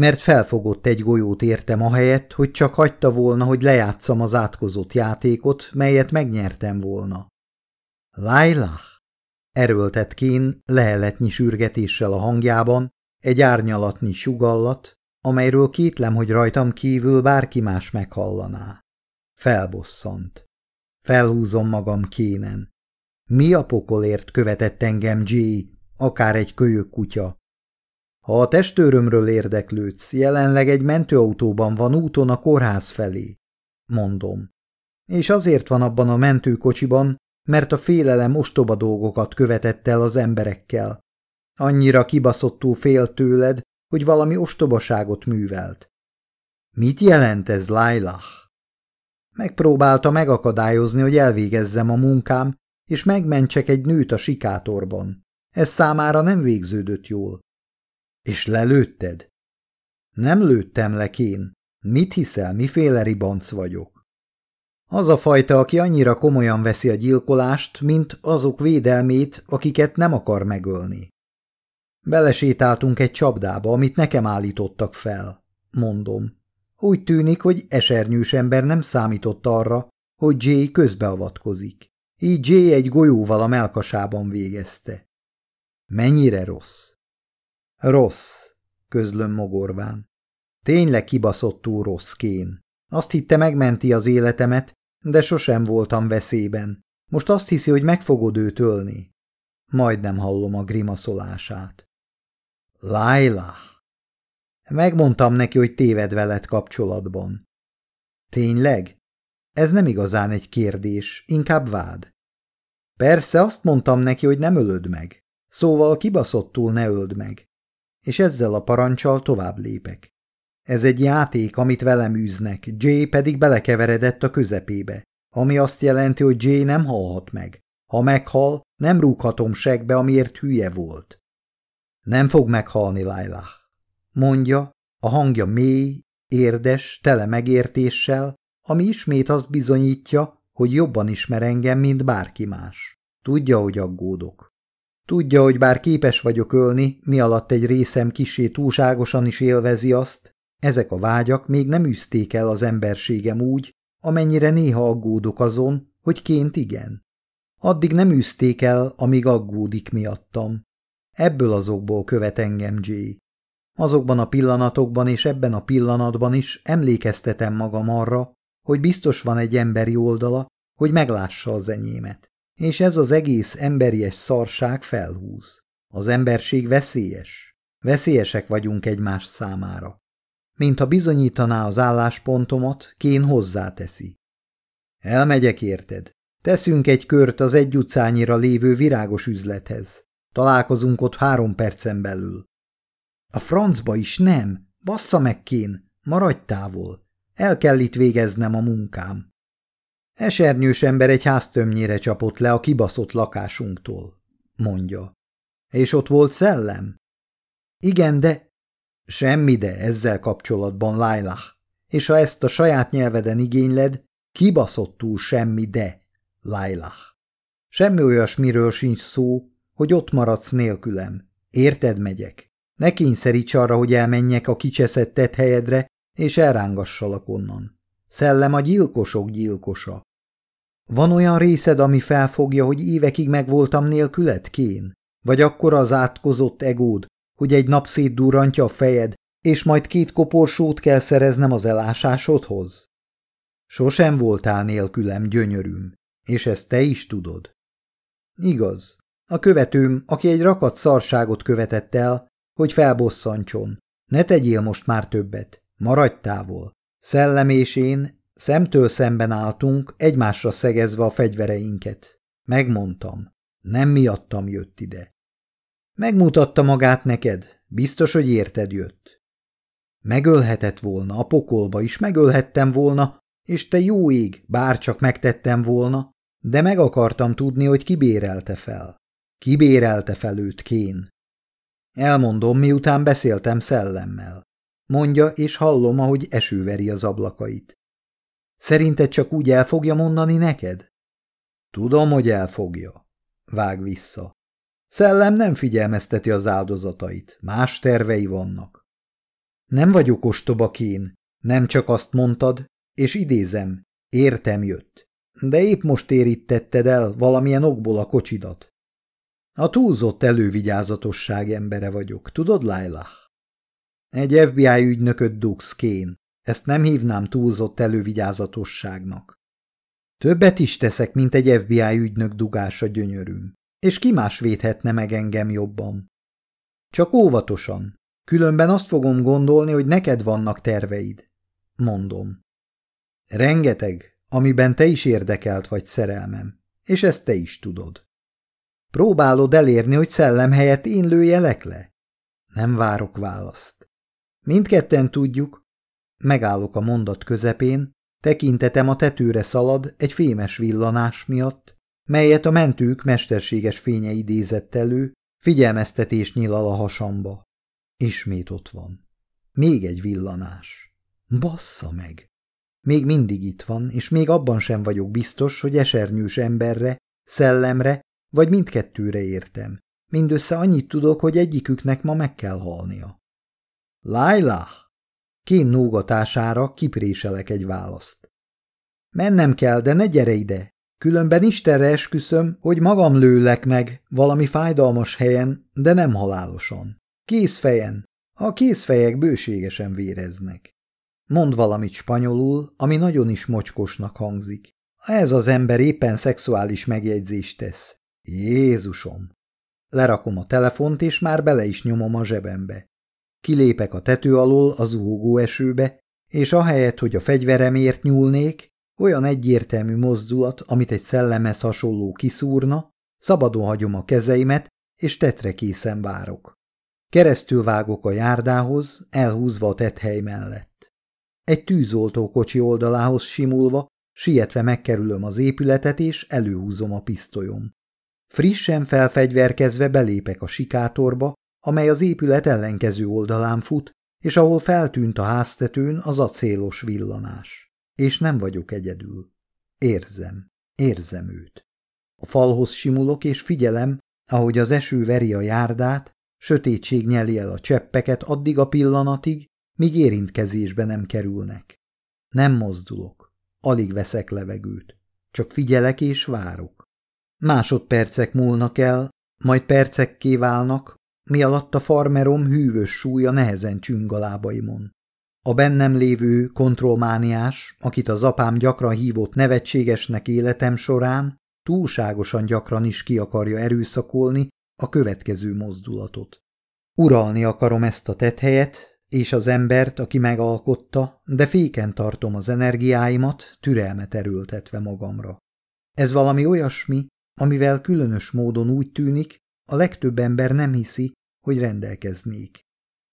Mert felfogott egy golyót értem ahelyett, hogy csak hagyta volna, hogy lejátszam az átkozott játékot, melyet megnyertem volna. Laila! Erőltett Kén leheletnyi sürgetéssel a hangjában, egy árnyalatnyi sugallat, amelyről kétlem, hogy rajtam kívül bárki más meghallaná. Felbosszant. Felhúzom magam kénen. Mi a pokolért követett engem Jay, akár egy kölyök kutya? Ha a testőrömről érdeklődsz, jelenleg egy mentőautóban van úton a kórház felé, mondom. És azért van abban a mentőkocsiban, mert a félelem ostoba dolgokat követett el az emberekkel. Annyira kibaszottul fél tőled, hogy valami ostobaságot művelt. Mit jelent ez, Lailah? Megpróbálta megakadályozni, hogy elvégezzem a munkám, és megmentsek egy nőt a sikátorban. Ez számára nem végződött jól. És lelőtted? Nem lőttem le, Kén. Mit hiszel, miféle ribanc vagyok? Az a fajta, aki annyira komolyan veszi a gyilkolást, mint azok védelmét, akiket nem akar megölni. Belesétáltunk egy csapdába, amit nekem állítottak fel, mondom. Úgy tűnik, hogy esernyős ember nem számított arra, hogy Jay közbeavatkozik. Így Jay egy golyóval a melkasában végezte. Mennyire rossz? Rossz, közlöm mogorván. Tényleg kibaszottul rossz kén. Azt hitte megmenti az életemet, de sosem voltam veszélyben. Most azt hiszi, hogy meg fogod őt ölni. Majdnem hallom a grimaszolását. Laila! Megmondtam neki, hogy téved veled kapcsolatban. Tényleg? Ez nem igazán egy kérdés, inkább vád. Persze azt mondtam neki, hogy nem ölöd meg. Szóval kibaszottul ne öld meg. És ezzel a parancsal tovább lépek. Ez egy játék, amit velem űznek, Jay pedig belekeveredett a közepébe, ami azt jelenti, hogy Jay nem halhat meg. Ha meghal, nem rúghatom segbe, amiért hülye volt. Nem fog meghalni, Lailah. Mondja, a hangja mély, érdes, tele megértéssel, ami ismét azt bizonyítja, hogy jobban ismer engem, mint bárki más. Tudja, hogy aggódok. Tudja, hogy bár képes vagyok ölni, mi alatt egy részem kisé túlságosan is élvezi azt, ezek a vágyak még nem üzték el az emberségem úgy, amennyire néha aggódok azon, hogy ként igen. Addig nem üzték el, amíg aggódik miattam. Ebből azokból követ engem Jay. Azokban a pillanatokban és ebben a pillanatban is emlékeztetem magam arra, hogy biztos van egy emberi oldala, hogy meglássa az enyémet. És ez az egész emberies szarság felhúz. Az emberség veszélyes. Veszélyesek vagyunk egymás számára. Mint ha bizonyítaná az álláspontomat, Kén hozzáteszi. Elmegyek érted. Teszünk egy kört az egy utcányira lévő virágos üzlethez. Találkozunk ott három percen belül. A francba is nem. Bassza meg, Kén. Maradj távol. El kell itt végeznem a munkám. Esernyős ember egy háztömnyére csapott le a kibaszott lakásunktól, mondja. És ott volt szellem? Igen, de... Semmi de ezzel kapcsolatban, Lailah. És ha ezt a saját nyelveden igényled, kibaszottul semmi de, Lailah. Semmi olyasmiről sincs szó, hogy ott maradsz nélkülem. Érted, megyek? Ne kényszeríts arra, hogy elmenjek a kicseszett helyedre, és elrángassalak onnan. Szellem a gyilkosok gyilkosa. Van olyan részed, ami felfogja, hogy évekig megvoltam nélküled, Kén? Vagy akkor az átkozott egód, hogy egy nap szétdurrantja a fejed, és majd két koporsót kell szereznem az elásásodhoz? Sosem voltál nélkülem, gyönyörűm, és ezt te is tudod. Igaz, a követőm, aki egy rakat szarságot követett el, hogy felbosszantson. Ne tegyél most már többet, maradj távol. Szellem és én Szemtől szemben álltunk, egymásra szegezve a fegyvereinket. Megmondtam. Nem miattam jött ide. Megmutatta magát neked. Biztos, hogy érted jött. Megölhetett volna, a pokolba is megölhettem volna, és te jó ég, bárcsak megtettem volna, de meg akartam tudni, hogy kibérelte fel. Kibérelte fel őt Kén. Elmondom, miután beszéltem szellemmel. Mondja, és hallom, ahogy esőveri az ablakait. Szerinted csak úgy el fogja mondani neked? Tudom, hogy elfogja. Vág vissza. Szellem nem figyelmezteti az áldozatait, más tervei vannak. Nem vagyok ostoba kén, nem csak azt mondtad, és idézem, értem jött. De épp most térítetted el valamilyen okból a kocsidat. A túlzott elővigyázatosság embere vagyok, tudod, Laila? Egy FBI ügynököt dugsz, Kén. Ezt nem hívnám túlzott elővigyázatosságnak. Többet is teszek, mint egy FBI ügynök dugása gyönyörűm. És ki más védhetne meg engem jobban? Csak óvatosan. Különben azt fogom gondolni, hogy neked vannak terveid. Mondom. Rengeteg, amiben te is érdekelt vagy szerelmem, és ezt te is tudod. Próbálod elérni, hogy szellem helyett én lőjelek le? Nem várok választ. Mindketten tudjuk. Megállok a mondat közepén, tekintetem a tetőre szalad egy fémes villanás miatt, melyet a mentők mesterséges fénye idézett elő, figyelmeztetés nyilal a hasamba. Ismét ott van. Még egy villanás. Bassza meg! Még mindig itt van, és még abban sem vagyok biztos, hogy esernyős emberre, szellemre, vagy mindkettőre értem. Mindössze annyit tudok, hogy egyiküknek ma meg kell halnia. Laila! Kén nógatására kipréselek egy választ. Mennem kell, de ne gyere ide. Különben Istenre esküszöm, hogy magam lőlek meg valami fájdalmas helyen, de nem halálosan. Kézfejen. A kézfejek bőségesen véreznek. Mond valamit spanyolul, ami nagyon is mocskosnak hangzik. Ez az ember éppen szexuális megjegyzést tesz. Jézusom! Lerakom a telefont, és már bele is nyomom a zsebembe. Kilépek a tető alól az zuhogó esőbe, és ahelyett, hogy a fegyveremért nyúlnék, olyan egyértelmű mozdulat, amit egy szellemhez hasonló kiszúrna, szabadon hagyom a kezeimet, és tetre készen várok. Keresztül vágok a járdához, elhúzva a tethely mellett. Egy tűzoltó oldalához simulva, sietve megkerülöm az épületet, és előhúzom a pisztolyom. Frissen felfegyverkezve belépek a sikátorba, amely az épület ellenkező oldalán fut, és ahol feltűnt a háztetőn az acélos villanás. És nem vagyok egyedül. Érzem, érzem őt. A falhoz simulok, és figyelem, ahogy az eső veri a járdát, sötétség nyeli el a cseppeket addig a pillanatig, míg érintkezésbe nem kerülnek. Nem mozdulok, alig veszek levegőt, csak figyelek és várok. Másodpercek múlnak el, majd percekké válnak, mi alatt a farmerom hűvös súlya nehezen csüng a lábaimon. A bennem lévő kontrollmániás, akit az apám gyakran hívott nevetségesnek életem során, túlságosan gyakran is ki akarja erőszakolni a következő mozdulatot. Uralni akarom ezt a tethelyet, és az embert, aki megalkotta, de féken tartom az energiáimat, türelmet erőltetve magamra. Ez valami olyasmi, amivel különös módon úgy tűnik, a legtöbb ember nem hiszi, hogy rendelkeznék.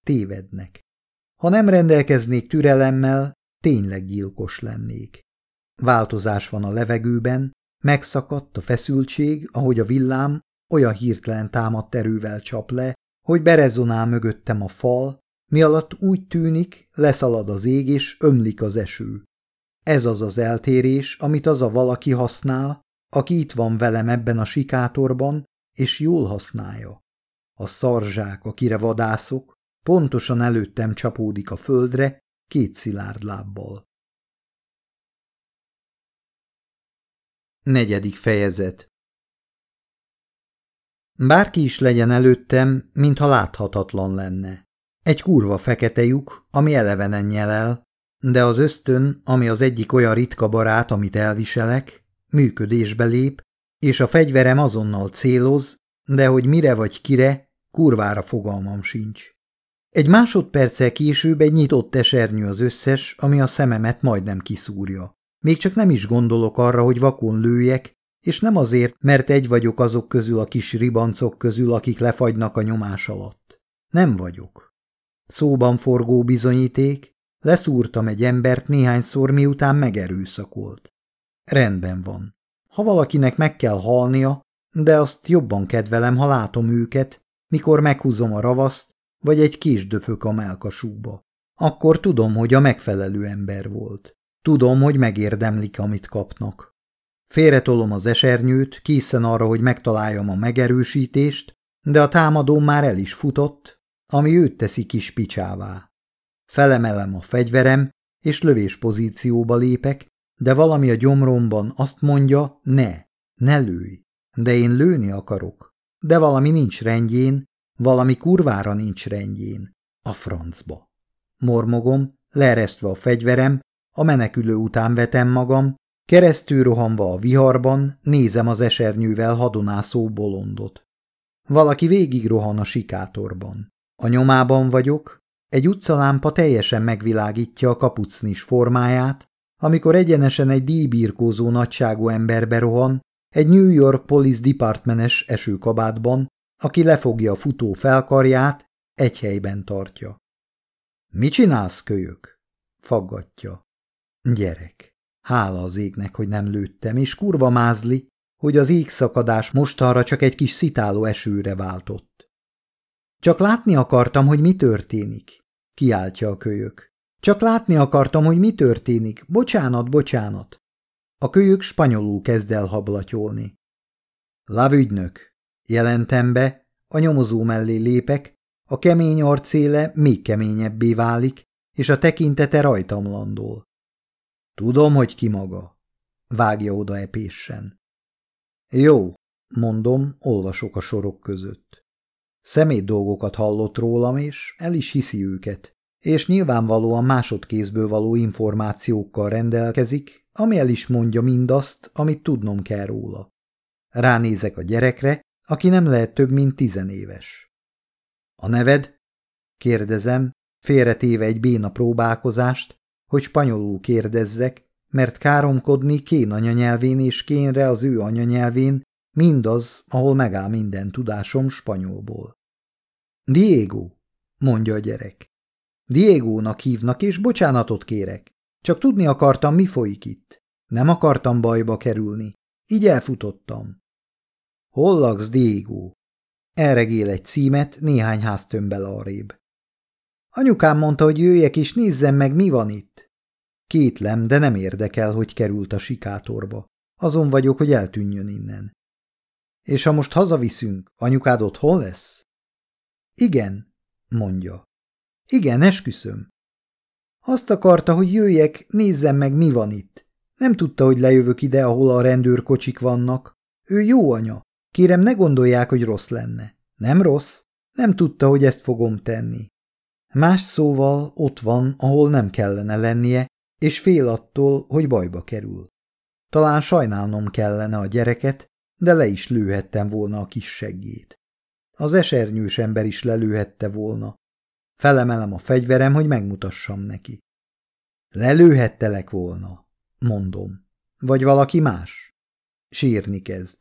Tévednek. Ha nem rendelkeznék türelemmel, tényleg gyilkos lennék. Változás van a levegőben, megszakadt a feszültség, ahogy a villám olyan hirtelen támadt erővel csap le, hogy berezonál mögöttem a fal, mi alatt úgy tűnik, leszalad az ég és ömlik az eső. Ez az az eltérés, amit az a valaki használ, aki itt van velem ebben a sikátorban, és jól használja. A szarzsák, akire vadászok, pontosan előttem csapódik a földre két szilárd lábbal. Negyedik fejezet Bárki is legyen előttem, mintha láthatatlan lenne. Egy kurva fekete lyuk, ami elevenen nyelel, de az ösztön, ami az egyik olyan ritka barát, amit elviselek, működésbe lép, és a fegyverem azonnal céloz, de hogy mire vagy kire, kurvára fogalmam sincs. Egy másodperccel később egy nyitott esernyő az összes, ami a szememet majdnem kiszúrja. Még csak nem is gondolok arra, hogy vakon lőjek, és nem azért, mert egy vagyok azok közül a kis ribancok közül, akik lefagynak a nyomás alatt. Nem vagyok. Szóban forgó bizonyíték, leszúrtam egy embert néhányszor, miután megerőszakolt. Rendben van. Ha valakinek meg kell halnia, de azt jobban kedvelem, ha látom őket, mikor meghúzom a ravaszt, vagy egy kis döfök a melkasúba. Akkor tudom, hogy a megfelelő ember volt. Tudom, hogy megérdemlik, amit kapnak. Félretolom az esernyőt, készen arra, hogy megtaláljam a megerősítést, de a támadó már el is futott, ami őt teszi kis picsává. Felemelem a fegyverem, és lövés pozícióba lépek, de valami a gyomromban azt mondja, ne, ne lőj. De én lőni akarok. De valami nincs rendjén, valami kurvára nincs rendjén. A francba. Mormogom, leeresztve a fegyverem, a menekülő után vetem magam, keresztül rohanva a viharban, nézem az esernyővel hadonászó bolondot. Valaki végig rohan a sikátorban. A nyomában vagyok, egy utcalámpa teljesen megvilágítja a kapucnis formáját, amikor egyenesen egy díjbírkózó nagyságú ember berohan, egy New York Police Department-es esőkabátban, aki lefogja a futó felkarját, egy helyben tartja. Mi csinálsz, kölyök? Faggatja. Gyerek, hála az égnek, hogy nem lőttem, és kurva mázli, hogy az égszakadás mostanra csak egy kis szitáló esőre váltott. Csak látni akartam, hogy mi történik, kiáltja a kölyök. Csak látni akartam, hogy mi történik. Bocsánat, bocsánat. A kölyök spanyolul kezd el hablatyolni. Lavügynök, jelentem be, a nyomozó mellé lépek, a kemény arcéle még keményebbé válik, és a tekintete rajtam landol. Tudom, hogy ki maga. Vágja oda epésen. Jó, mondom, olvasok a sorok között. Szemét dolgokat hallott rólam, és el is hiszi őket, és nyilvánvalóan másodkézből való információkkal rendelkezik, ami el is mondja mindazt, amit tudnom kell róla. Ránézek a gyerekre, aki nem lehet több, mint tizenéves. A neved? Kérdezem, félretéve egy béna próbálkozást, hogy spanyolul kérdezzek, mert káromkodni Kén anyanyelvén és Kénre az ő anyanyelvén mindaz, ahol megáll minden tudásom spanyolból. Diego, mondja a gyerek. Diegónak hívnak, és bocsánatot kérek. Csak tudni akartam, mi folyik itt. Nem akartam bajba kerülni. Így elfutottam. Hol laksz, Diego? Elregél egy címet néhány háztömbbel arrébb. Anyukám mondta, hogy jöjjek és nézzem meg, mi van itt. Kétlem, de nem érdekel, hogy került a sikátorba. Azon vagyok, hogy eltűnjön innen. És ha most hazaviszünk, anyukád otthon lesz? Igen, mondja. Igen, esküszöm. Azt akarta, hogy jöjjek, nézzem meg, mi van itt. Nem tudta, hogy lejövök ide, ahol a rendőrkocsik vannak. Ő jó anya. Kérem, ne gondolják, hogy rossz lenne. Nem rossz. Nem tudta, hogy ezt fogom tenni. Más szóval ott van, ahol nem kellene lennie, és fél attól, hogy bajba kerül. Talán sajnálnom kellene a gyereket, de le is lőhettem volna a kis seggét. Az esernyős ember is lelőhette volna, Felemelem a fegyverem, hogy megmutassam neki. Lelőhettelek volna, mondom. Vagy valaki más? Sírni kezd.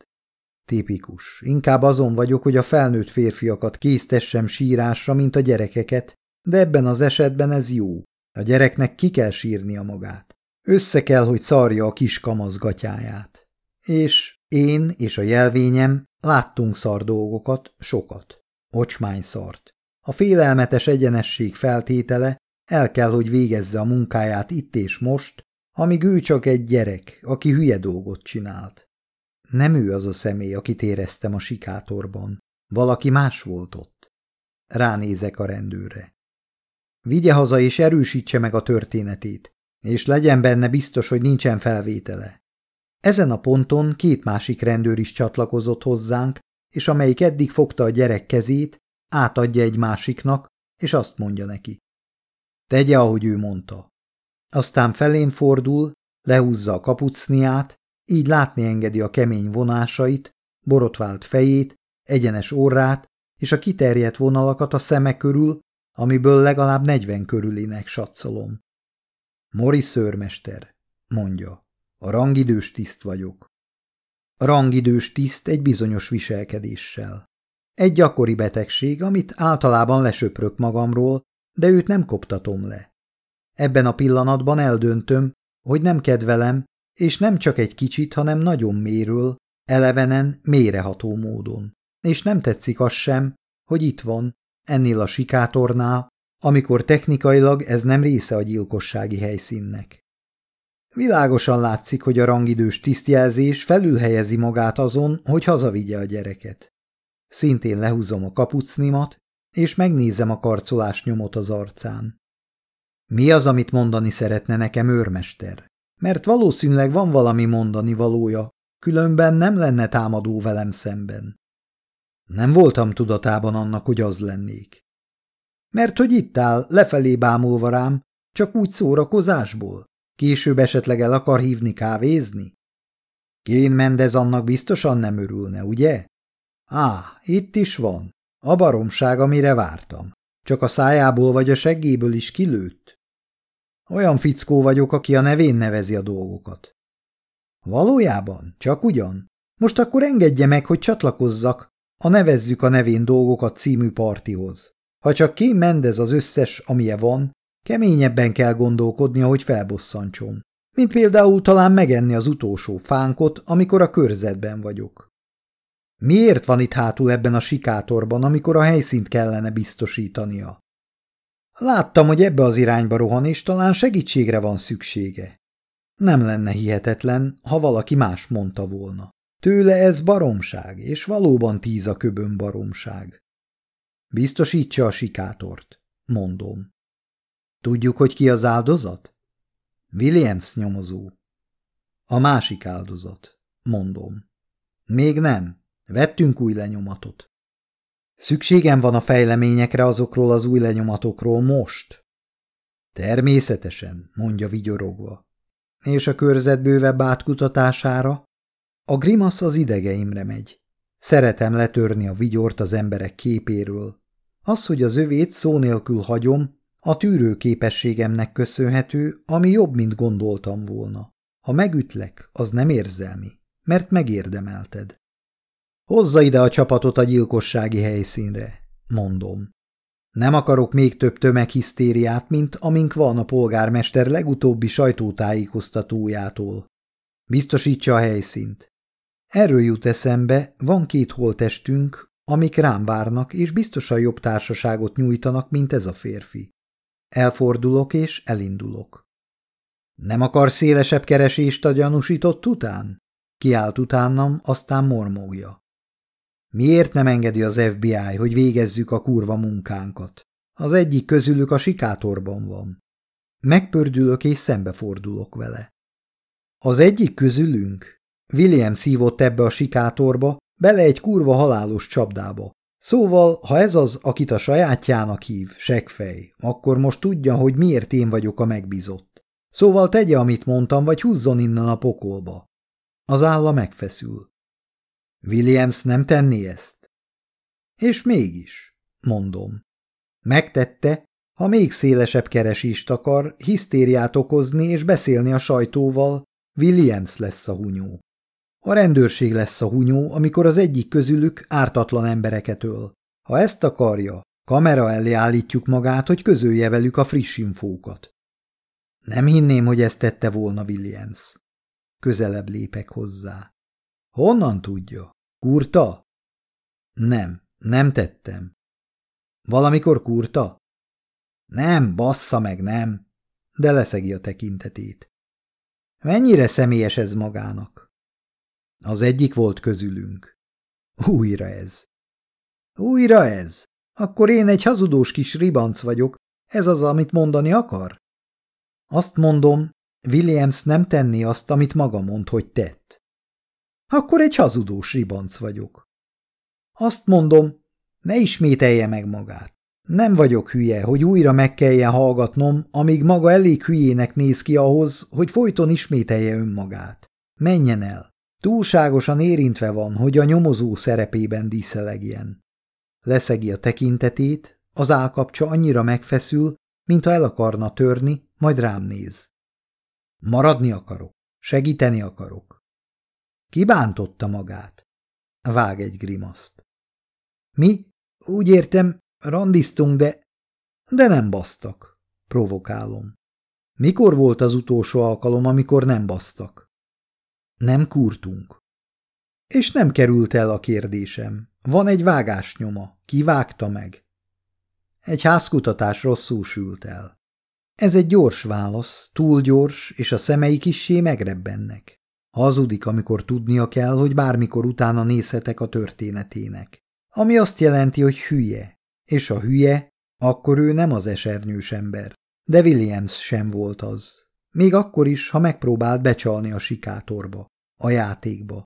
Tipikus. Inkább azon vagyok, hogy a felnőtt férfiakat késztessem sírásra, mint a gyerekeket, de ebben az esetben ez jó. A gyereknek ki kell sírnia magát. Össze kell, hogy szarja a kis kamaszgatyáját. És én és a jelvényem láttunk szar dolgokat, sokat. Ocsmány szart. A félelmetes egyenesség feltétele el kell, hogy végezze a munkáját itt és most, amíg ő csak egy gyerek, aki hülye dolgot csinált. Nem ő az a személy, akit éreztem a sikátorban. Valaki más volt ott. Ránézek a rendőrre. Vigye haza és erősítse meg a történetét, és legyen benne biztos, hogy nincsen felvétele. Ezen a ponton két másik rendőr is csatlakozott hozzánk, és amelyik eddig fogta a gyerek kezét, átadja egy másiknak, és azt mondja neki. Tegye, ahogy ő mondta. Aztán felén fordul, lehúzza a kapucniát, így látni engedi a kemény vonásait, borotvált fejét, egyenes orrát és a kiterjedt vonalakat a szeme körül, amiből legalább negyven körülének satszolom. Mori szőrmester, mondja, a rangidős tiszt vagyok. A rangidős tiszt egy bizonyos viselkedéssel. Egy gyakori betegség, amit általában lesöprök magamról, de őt nem koptatom le. Ebben a pillanatban eldöntöm, hogy nem kedvelem, és nem csak egy kicsit, hanem nagyon méről, elevenen, méreható módon. És nem tetszik az sem, hogy itt van, ennél a sikátornál, amikor technikailag ez nem része a gyilkossági helyszínnek. Világosan látszik, hogy a rangidős tisztjelzés felülhelyezi magát azon, hogy hazavigye a gyereket. Szintén lehúzom a kapucnimat, és megnézem a karcolás nyomot az arcán. Mi az, amit mondani szeretne nekem őrmester? Mert valószínűleg van valami mondani valója, különben nem lenne támadó velem szemben. Nem voltam tudatában annak, hogy az lennék. Mert hogy itt áll, lefelé bámulva rám, csak úgy szórakozásból. Később esetleg el akar hívni kávézni? Kén Mendez annak biztosan nem örülne, ugye? Á, itt is van. A baromság, amire vártam. Csak a szájából vagy a seggéből is kilőtt. Olyan fickó vagyok, aki a nevén nevezi a dolgokat. Valójában? Csak ugyan? Most akkor engedje meg, hogy csatlakozzak a Nevezzük a nevén dolgokat című partihoz. Ha csak Kim Mendez az összes, amilyen van, keményebben kell gondolkodnia, hogy felbosszantson. Mint például talán megenni az utolsó fánkot, amikor a körzetben vagyok. Miért van itt hátul ebben a sikátorban, amikor a helyszínt kellene biztosítania? Láttam, hogy ebbe az irányba rohan, és talán segítségre van szüksége. Nem lenne hihetetlen, ha valaki más mondta volna. Tőle ez baromság, és valóban tíz a köbön baromság. Biztosítsa a sikátort, mondom. Tudjuk, hogy ki az áldozat? Williams nyomozó. A másik áldozat, mondom. Még nem. Vettünk új lenyomatot. Szükségem van a fejleményekre azokról az új lenyomatokról most? Természetesen, mondja vigyorogva. És a körzet bővebb átkutatására? A grimasz az idegeimre megy. Szeretem letörni a vigyort az emberek képéről. Az, hogy az övét szó nélkül hagyom, a tűrő képességemnek köszönhető, ami jobb, mint gondoltam volna. Ha megütlek, az nem érzelmi, mert megérdemelted. Hozza ide a csapatot a gyilkossági helyszínre, mondom. Nem akarok még több tömeghisztériát, mint amink van a polgármester legutóbbi sajtótájékoztatójától. Biztosítsa a helyszínt. Erről jut eszembe, van két holtestünk, amik rám várnak, és biztosan jobb társaságot nyújtanak, mint ez a férfi. Elfordulok és elindulok. Nem akar szélesebb keresést a gyanúsított után? Kiált utánam, aztán mormógja. Miért nem engedi az FBI, hogy végezzük a kurva munkánkat? Az egyik közülük a sikátorban van. Megpördülök és szembefordulok vele. Az egyik közülünk? William szívott ebbe a sikátorba, bele egy kurva halálos csapdába. Szóval, ha ez az, akit a sajátjának hív, segfej, akkor most tudja, hogy miért én vagyok a megbízott. Szóval tegye, amit mondtam, vagy húzzon innen a pokolba. Az álla megfeszül. Williams nem tenni ezt? És mégis, mondom. Megtette, ha még szélesebb keresést akar, hisztériát okozni és beszélni a sajtóval, Williams lesz a hunyó. A rendőrség lesz a hunyó, amikor az egyik közülük ártatlan embereket öl. Ha ezt akarja, kamera elé állítjuk magát, hogy közölje velük a friss infókat. Nem hinném, hogy ezt tette volna Williams. Közelebb lépek hozzá. Honnan tudja? Kurta? Nem, nem tettem. Valamikor kurta? Nem, bassza meg, nem. De leszegi a tekintetét. Mennyire személyes ez magának? Az egyik volt közülünk. Újra ez. Újra ez? Akkor én egy hazudós kis ribanc vagyok. Ez az, amit mondani akar? Azt mondom, Williams nem tenni azt, amit maga mond, hogy tett. Akkor egy hazudós ribanc vagyok. Azt mondom, ne ismételje meg magát. Nem vagyok hülye, hogy újra meg kelljen hallgatnom, amíg maga elég hülyének néz ki ahhoz, hogy folyton ismételje önmagát. Menjen el. Túlságosan érintve van, hogy a nyomozó szerepében díszelegjen. Leszegi a tekintetét, az állkapcsa annyira megfeszül, mintha el akarna törni, majd rám néz. Maradni akarok, segíteni akarok. Kibántotta magát. Vág egy grimaszt. Mi? Úgy értem, randiztunk, de... De nem basztak. Provokálom. Mikor volt az utolsó alkalom, amikor nem basztak? Nem kurtunk. És nem került el a kérdésem. Van egy vágásnyoma. Ki vágta meg? Egy házkutatás rosszul sült el. Ez egy gyors válasz, túl gyors, és a szemei kissé megrebbennek. Hazudik, amikor tudnia kell, hogy bármikor utána nézhetek a történetének. Ami azt jelenti, hogy hülye. És a hülye, akkor ő nem az esernyős ember. De Williams sem volt az. Még akkor is, ha megpróbált becsalni a sikátorba, a játékba.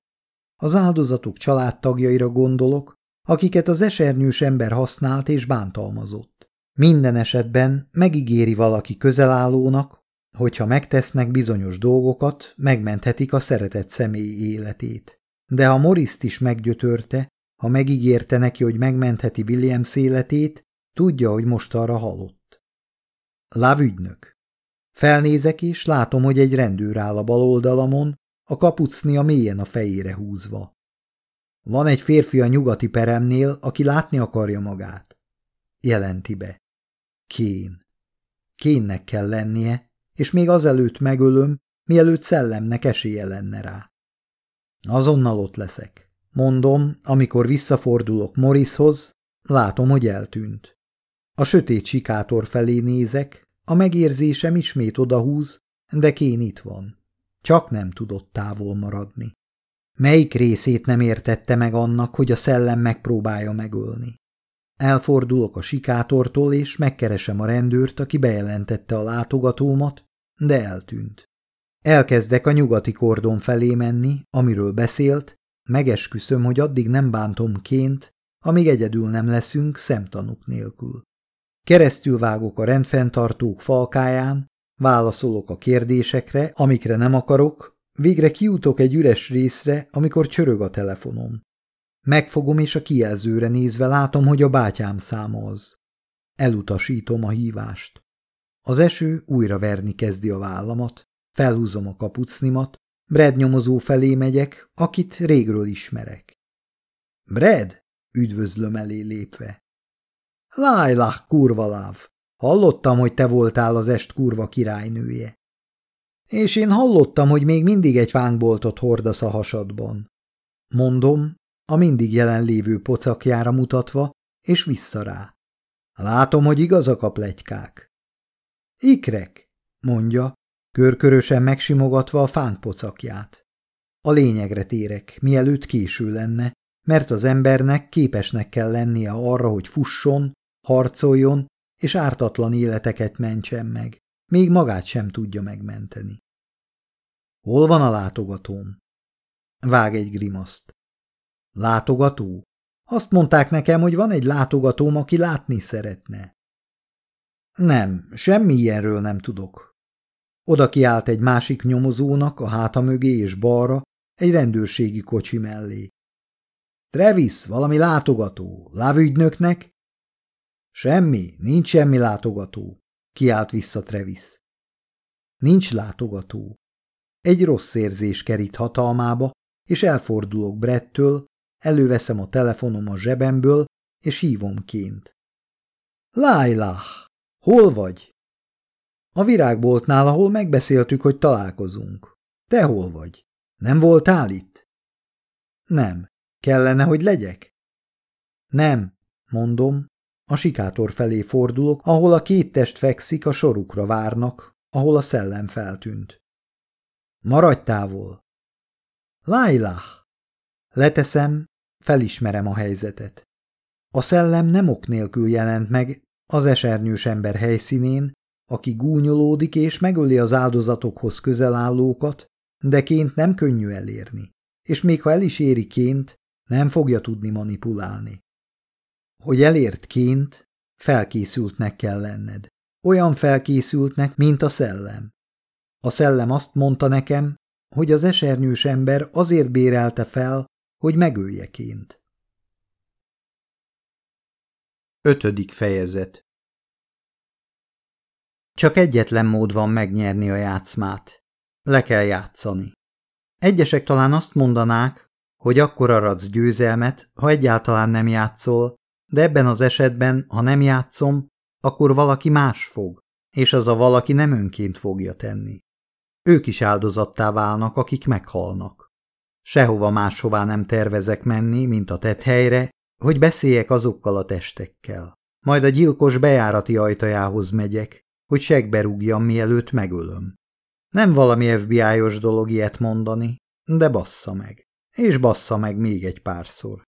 Az áldozatok családtagjaira gondolok, akiket az esernyős ember használt és bántalmazott. Minden esetben megígéri valaki közelállónak, hogyha megtesznek bizonyos dolgokat, megmenthetik a szeretett személy életét. De ha Moriszt is meggyötörte, ha megígérte neki, hogy megmentheti Williams életét, tudja, hogy most arra halott. Lávügynök. Felnézek és látom, hogy egy rendőr áll a bal oldalamon, a kapucnia mélyen a fejére húzva. Van egy férfi a nyugati peremnél, aki látni akarja magát. Jelenti be. Kén. Kénnek kell lennie, és még azelőtt megölöm, mielőtt szellemnek esélye lenne rá. Azonnal ott leszek. Mondom, amikor visszafordulok Morrishoz, látom, hogy eltűnt. A sötét sikátor felé nézek, a megérzésem ismét odahúz, de Kén itt van. Csak nem tudott távol maradni. Melyik részét nem értette meg annak, hogy a szellem megpróbálja megölni? Elfordulok a sikátortól, és megkeresem a rendőrt, aki bejelentette a látogatómat, de eltűnt. Elkezdek a nyugati kordon felé menni, amiről beszélt, megesküszöm, hogy addig nem bántom ként, amíg egyedül nem leszünk szemtanúk nélkül. Keresztül vágok a rendfenntartók falkáján, válaszolok a kérdésekre, amikre nem akarok, végre kiutok egy üres részre, amikor csörög a telefonom. Megfogom, és a kijelzőre nézve látom, hogy a bátyám száma az. Elutasítom a hívást. Az eső újra verni kezdi a vállamat, felhúzom a kapucnimat, Brad nyomozó felé megyek, akit régről ismerek. Brad? üdvözlöm elé lépve. Lájlach, kurva láv! Hallottam, hogy te voltál az est kurva királynője. És én hallottam, hogy még mindig egy fánkboltot hordasz a hasadban. Mondom, a mindig jelenlévő pocakjára mutatva, és vissza rá. Látom, hogy igazak a plegykák. Ikrek, mondja, körkörösen megsimogatva a fánk pocakját. A lényegre térek, mielőtt késő lenne, mert az embernek képesnek kell lennie arra, hogy fusson, harcoljon, és ártatlan életeket mentsen meg, még magát sem tudja megmenteni. Hol van a látogatóm? Vág egy grimaszt. Látogató? Azt mondták nekem, hogy van egy látogatóm, aki látni szeretne. Nem, semmi ilyenről nem tudok. Oda kiállt egy másik nyomozónak a háta mögé és balra egy rendőrségi kocsi mellé. Travis, valami látogató, lávügynöknek? Semmi, nincs semmi látogató, kiált vissza Travis. Nincs látogató. Egy rossz érzés kerít hatalmába, és elfordulok Brettől, előveszem a telefonom a zsebemből, és hívom ként. Lailah, hol vagy? A virágboltnál, ahol megbeszéltük, hogy találkozunk. Te hol vagy? Nem voltál itt? Nem. Kellene, hogy legyek? Nem, mondom, a sikátor felé fordulok, ahol a két test fekszik, a sorukra várnak, ahol a szellem feltűnt. Maradj távol! Lailah! Leteszem, felismerem a helyzetet. A szellem nem ok nélkül jelent meg az esernyős ember helyszínén, aki gúnyolódik és megöli az áldozatokhoz közel állókat, de ként nem könnyű elérni, és még ha el is éri ként, nem fogja tudni manipulálni. Hogy elértként felkészültnek kell lenned. Olyan felkészültnek, mint a szellem. A szellem azt mondta nekem, hogy az esernyős ember azért bérelte fel, hogy megöljeként. Ötödik fejezet Csak egyetlen mód van megnyerni a játszmát. Le kell játszani. Egyesek talán azt mondanák, hogy akkor aradsz győzelmet, ha egyáltalán nem játszol, de ebben az esetben, ha nem játszom, akkor valaki más fog, és az a valaki nem önként fogja tenni. Ők is áldozattá válnak, akik meghalnak. Sehova máshová nem tervezek menni, mint a tett hogy beszéljek azokkal a testekkel. Majd a gyilkos bejárati ajtajához megyek, hogy segbe rúgjam, mielőtt megölöm. Nem valami FBI-os dolog ilyet mondani, de bassza meg. És bassza meg még egy párszor.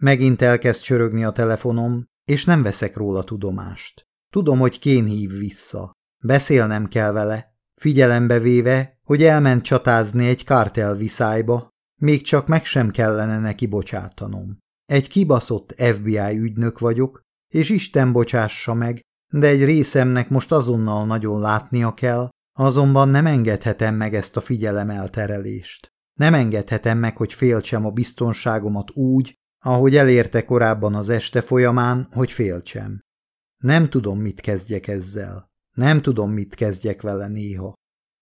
Megint elkezd csörögni a telefonom, és nem veszek róla tudomást. Tudom, hogy Kén hív vissza. Beszélnem kell vele, figyelembe véve, hogy elment csatázni egy kartel viszályba, még csak meg sem kellene neki bocsátanom. Egy kibaszott FBI ügynök vagyok, és Isten bocsássa meg, de egy részemnek most azonnal nagyon látnia kell, azonban nem engedhetem meg ezt a figyelemelterelést. Nem engedhetem meg, hogy féltsem a biztonságomat úgy, ahogy elérte korábban az este folyamán, hogy féltsem. Nem tudom, mit kezdjek ezzel. Nem tudom, mit kezdjek vele néha.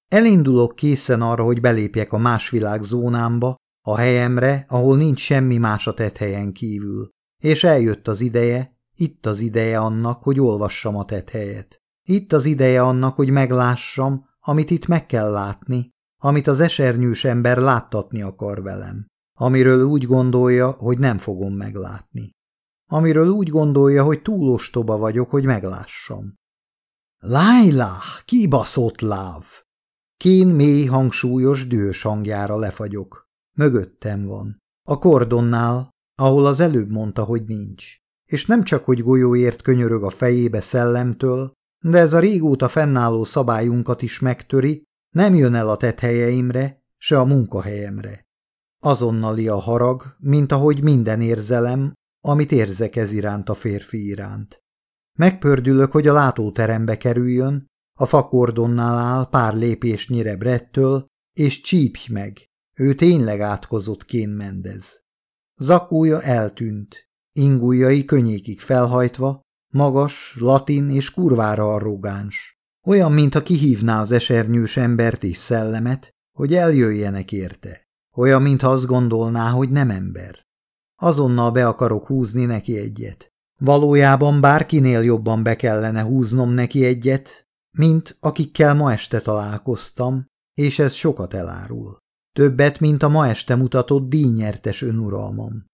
Elindulok készen arra, hogy belépjek a másvilág zónámba, a helyemre, ahol nincs semmi más a tett helyen kívül. És eljött az ideje, itt az ideje annak, hogy olvassam a tett helyet. Itt az ideje annak, hogy meglássam, amit itt meg kell látni, amit az esernyős ember láttatni akar velem, amiről úgy gondolja, hogy nem fogom meglátni. Amiről úgy gondolja, hogy túl ostoba vagyok, hogy meglássam. Lájlá, kibaszott láv! Kén mély, hangsúlyos, dühös hangjára lefagyok. Mögöttem van. A kordonnál, ahol az előbb mondta, hogy nincs. És nem csak, hogy golyóért könyörög a fejébe szellemtől, de ez a régóta fennálló szabályunkat is megtöri, nem jön el a helyeimre, se a munkahelyemre. Azonnali a harag, mint ahogy minden érzelem, amit érzek ez iránt a férfi iránt. Megpördülök, hogy a látóterembe kerüljön, a fakordonnál áll pár lépésnyire Brettől, és csípj meg. Ő tényleg átkozott Kén Mendez. Zakója eltűnt, ingújai könnyékig felhajtva, magas, latin és kurvára arrogáns. Olyan, mintha kihívná az esernyős embert és szellemet, hogy eljöjjenek érte. Olyan, mintha azt gondolná, hogy nem ember. Azonnal be akarok húzni neki egyet. Valójában bárkinél jobban be kellene húznom neki egyet, mint akikkel ma este találkoztam, és ez sokat elárul. Többet, mint a ma este mutatott díjnyertes önuralmam.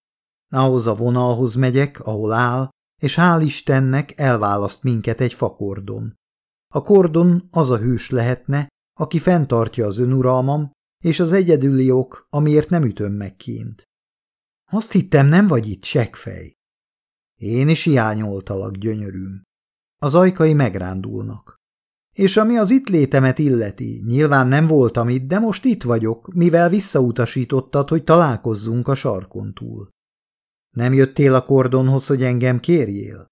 Ahhoz a vonalhoz megyek, ahol áll, és hál' Istennek elválaszt minket egy fakordon. A kordon az a hős lehetne, aki fenntartja az önuralmam, és az egyedüli ok, amiért nem ütöm meg kint. Azt hittem, nem vagy itt, seggfej. Én is hiányoltalak, gyönyörűm. Az ajkai megrándulnak. És ami az itt létemet illeti, nyilván nem voltam itt, de most itt vagyok, mivel visszautasítottad, hogy találkozzunk a sarkon túl. Nem jöttél a kordonhoz, hogy engem kérjél?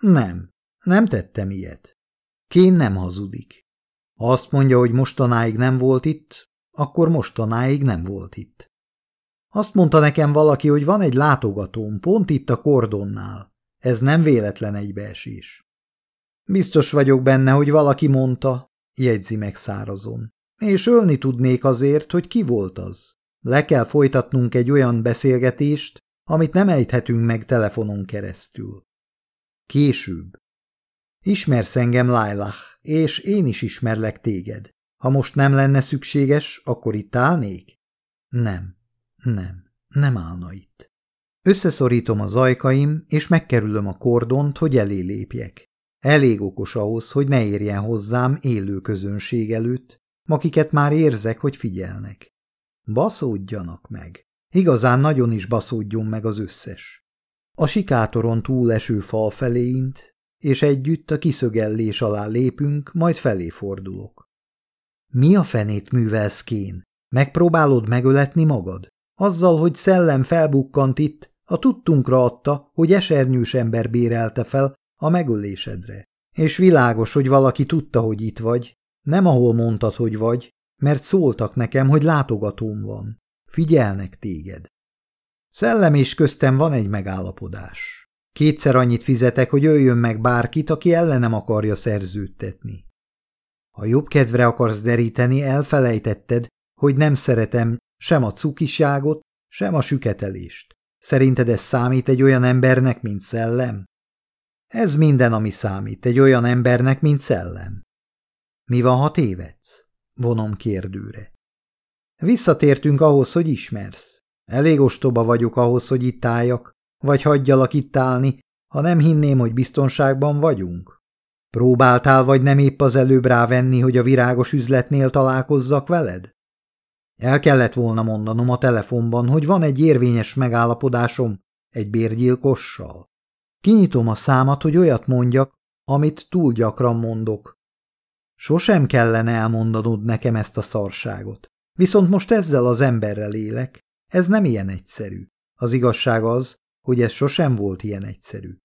Nem, nem tettem ilyet. Kén nem hazudik. Ha azt mondja, hogy mostanáig nem volt itt, akkor mostanáig nem volt itt. Azt mondta nekem valaki, hogy van egy látogatóm, pont itt a kordonnál. Ez nem véletlen egybeesés. Biztos vagyok benne, hogy valaki mondta, jegyzi meg szárazon. És ölni tudnék azért, hogy ki volt az. Le kell folytatnunk egy olyan beszélgetést, amit nem ejthetünk meg telefonon keresztül. Később. Ismersz engem, Lailah, és én is ismerlek téged. Ha most nem lenne szükséges, akkor itt állnék? Nem, nem, nem állna itt. Összeszorítom az ajkaim, és megkerülöm a kordont, hogy elé lépjek. Elég okos ahhoz, hogy ne érjen hozzám élő közönség előtt, akiket már érzek, hogy figyelnek. Baszódjanak meg. Igazán nagyon is baszódjon meg az összes. A sikátoron túleső fal feléint, és együtt a kiszögellés alá lépünk, majd felé fordulok. Mi a fenét művelsz, Kén? Megpróbálod megöletni magad? Azzal, hogy szellem felbukkant itt, a tudtunkra adta, hogy esernyős ember bérelte fel a megölésedre. És világos, hogy valaki tudta, hogy itt vagy, nem ahol mondtad, hogy vagy, mert szóltak nekem, hogy látogatóm van. Figyelnek téged. Szellem és köztem van egy megállapodás. Kétszer annyit fizetek, hogy öljön meg bárkit, aki ellenem akarja szerződtetni. Ha jobb kedvre akarsz deríteni, elfelejtetted, hogy nem szeretem sem a cukiságot, sem a süketelést. Szerinted ez számít egy olyan embernek, mint szellem? Ez minden, ami számít egy olyan embernek, mint szellem. Mi van, ha tévedsz? Vonom kérdőre. Visszatértünk ahhoz, hogy ismersz. Elég ostoba vagyok ahhoz, hogy itt álljak, vagy hagyjalak itt állni, ha nem hinném, hogy biztonságban vagyunk? Próbáltál vagy nem épp az előbb rávenni, hogy a virágos üzletnél találkozzak veled? El kellett volna mondanom a telefonban, hogy van egy érvényes megállapodásom egy bérgyilkossal. Kinyitom a számat, hogy olyat mondjak, amit túl gyakran mondok. Sosem kellene elmondanod nekem ezt a szarságot. Viszont most ezzel az emberrel élek. Ez nem ilyen egyszerű. Az igazság az, hogy ez sosem volt ilyen egyszerű.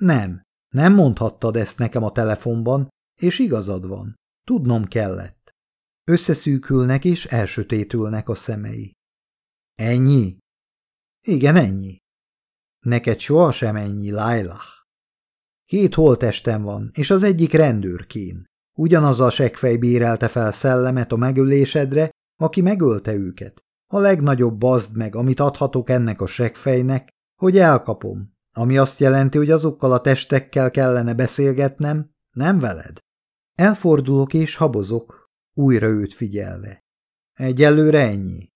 Nem, nem mondhattad ezt nekem a telefonban, és igazad van. Tudnom kellett. Összeszűkülnek és elsötétülnek a szemei. Ennyi? Igen, ennyi. Neked sohasem ennyi, Lailah. Két holtestem van, és az egyik rendőrkén. Ugyanaz a segfej bérelte fel szellemet a megölésedre, aki megölte őket. A legnagyobb bazd meg, amit adhatok ennek a segfejnek, hogy elkapom, ami azt jelenti, hogy azokkal a testekkel kellene beszélgetnem, nem veled. Elfordulok és habozok, újra őt figyelve. Egyelőre ennyi.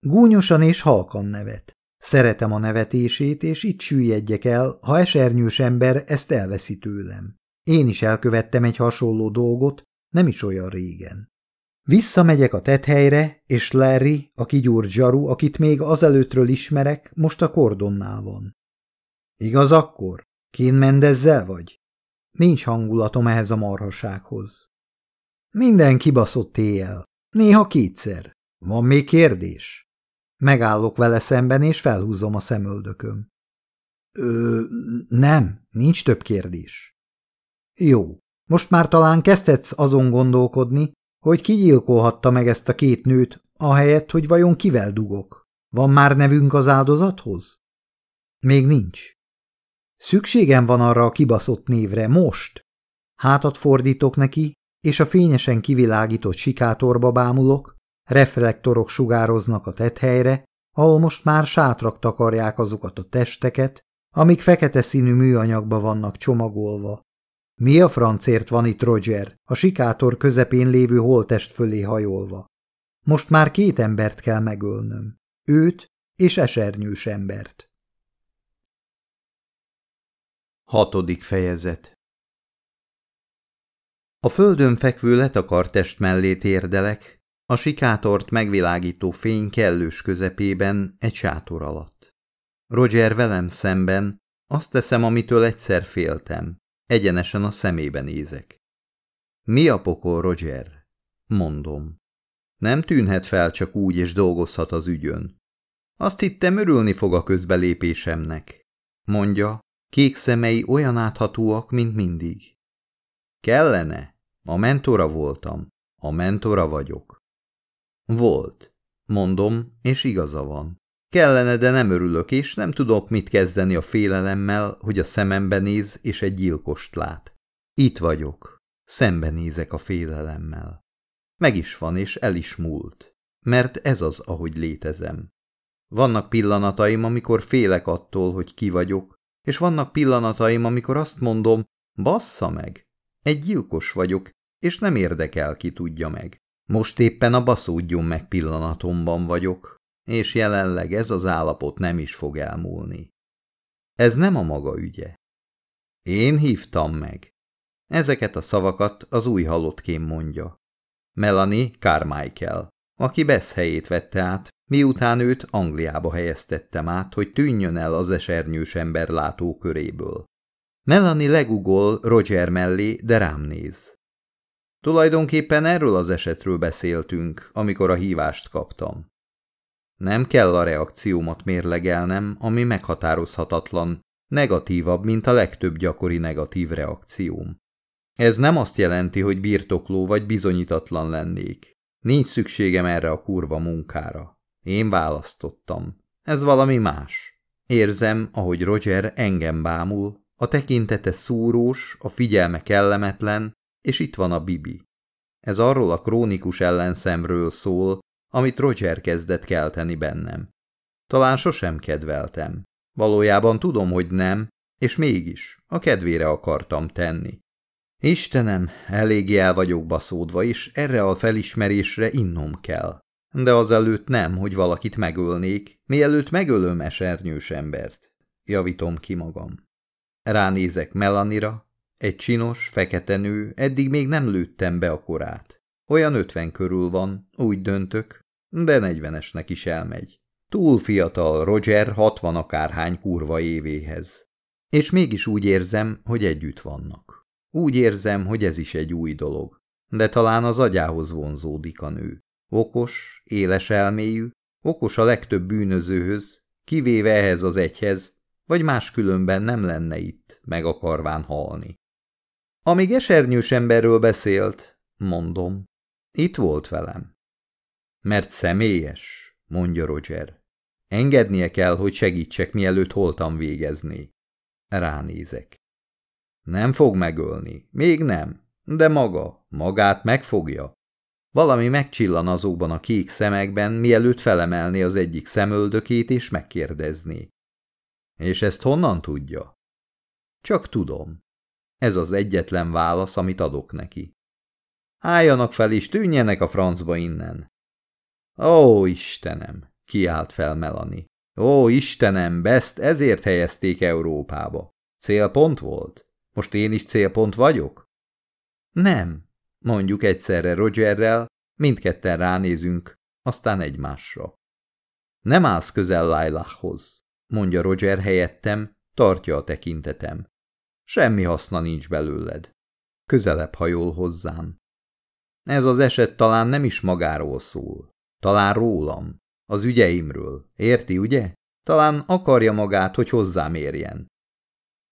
Gúnyosan és halkan nevet. Szeretem a nevetését, és itt süllyedjek el, ha esernyős ember ezt elveszi tőlem. Én is elkövettem egy hasonló dolgot, nem is olyan régen. Visszamegyek a tethelyre, és Larry, a kigyúrt zsaru, akit még azelőttről ismerek, most a kordonnál van. Igaz akkor? Kén Mendezzel vagy? Nincs hangulatom ehhez a marhasághoz. Minden kibaszott éjjel. Néha kétszer. Van még kérdés? Megállok vele szemben, és felhúzom a szemöldököm. Ö, nem, nincs több kérdés. Jó, most már talán kezdhetsz azon gondolkodni, hogy kigyilkolhatta meg ezt a két nőt, ahelyett, hogy vajon kivel dugok. Van már nevünk az áldozathoz? Még nincs. Szükségem van arra a kibaszott névre, most. Hátat fordítok neki, és a fényesen kivilágított sikátorba bámulok, reflektorok sugároznak a tethelyre, ahol most már sátrak takarják azokat a testeket, amik fekete színű műanyagba vannak csomagolva. Mi a francért van itt Roger, a sikátor közepén lévő holtest fölé hajolva? Most már két embert kell megölnöm. Őt és esernyős embert. Hatodik fejezet A földön fekvő letakart test mellé térdelek, a sikátort megvilágító fény kellős közepében egy sátor alatt. Roger velem szemben, azt teszem, amitől egyszer féltem. Egyenesen a szemébe nézek. Mi a pokol, Roger? Mondom. Nem tűnhet fel csak úgy, és dolgozhat az ügyön. Azt hittem, örülni fog a közbelépésemnek. Mondja, kék szemei olyan áthatóak, mint mindig. Kellene? A mentora voltam. A mentora vagyok. Volt. Mondom, és igaza van. Kellene, de nem örülök, és nem tudok mit kezdeni a félelemmel, hogy a szemembe néz, és egy gyilkost lát. Itt vagyok. Szembenézek a félelemmel. Meg is van, és el is múlt. Mert ez az, ahogy létezem. Vannak pillanataim, amikor félek attól, hogy ki vagyok, és vannak pillanataim, amikor azt mondom, bassza meg, egy gyilkos vagyok, és nem érdekel, ki tudja meg. Most éppen a baszódjon meg pillanatomban vagyok, és jelenleg ez az állapot nem is fog elmúlni. Ez nem a maga ügye. Én hívtam meg. Ezeket a szavakat az új halottkém mondja. Melanie Carmichael, aki Bess helyét vette át, miután őt Angliába helyeztettem át, hogy tűnjön el az esernyős ember látóköréből. Melanie legugol Roger mellé, de rám néz. Tulajdonképpen erről az esetről beszéltünk, amikor a hívást kaptam. Nem kell a reakciómat mérlegelnem, ami meghatározhatatlan, negatívabb, mint a legtöbb gyakori negatív reakcióm. Ez nem azt jelenti, hogy birtokló vagy bizonyítatlan lennék. Nincs szükségem erre a kurva munkára. Én választottam. Ez valami más. Érzem, ahogy Roger engem bámul, a tekintete szúrós, a figyelme kellemetlen, és itt van a Bibi. Ez arról a krónikus ellenszemről szól, amit Roger kezdett kelteni bennem. Talán sosem kedveltem. Valójában tudom, hogy nem, és mégis a kedvére akartam tenni. Istenem, eléggé el vagyok baszódva, és erre a felismerésre innom kell. De azelőtt nem, hogy valakit megölnék, mielőtt megölöm esernyős embert. javítom ki magam. Ránézek Melanira, egy csinos, fekete nő, eddig még nem lőttem be a korát. Olyan ötven körül van, úgy döntök, de negyvenesnek is elmegy. Túl fiatal Roger hatvan akárhány kurva évéhez. És mégis úgy érzem, hogy együtt vannak. Úgy érzem, hogy ez is egy új dolog. De talán az agyához vonzódik a nő. Okos, éles elméjű, okos a legtöbb bűnözőhöz, kivéve ehhez az egyhez, vagy máskülönben nem lenne itt, meg akarván halni. Amíg esernyős emberről beszélt, mondom, itt volt velem. Mert személyes, mondja Roger. Engednie kell, hogy segítsek, mielőtt holtam végezni. Ránézek. Nem fog megölni, még nem, de maga, magát megfogja. Valami megcsillan azokban a kék szemekben, mielőtt felemelni az egyik szemöldökét és megkérdezni. És ezt honnan tudja? Csak tudom. Ez az egyetlen válasz, amit adok neki. Álljanak fel és tűnjenek a francba innen. Ó, Istenem! kiált fel Melanie. Ó, Istenem, Best ezért helyezték Európába. Célpont volt? Most én is célpont vagyok? Nem, mondjuk egyszerre Rogerrel, mindketten ránézünk, aztán egymásra. Nem állsz közel Lailachhoz, mondja Roger helyettem, tartja a tekintetem. Semmi haszna nincs belőled. Közelebb hajol hozzám. Ez az eset talán nem is magáról szól. Talán rólam. Az ügyeimről. Érti, ugye? Talán akarja magát, hogy hozzám érjen.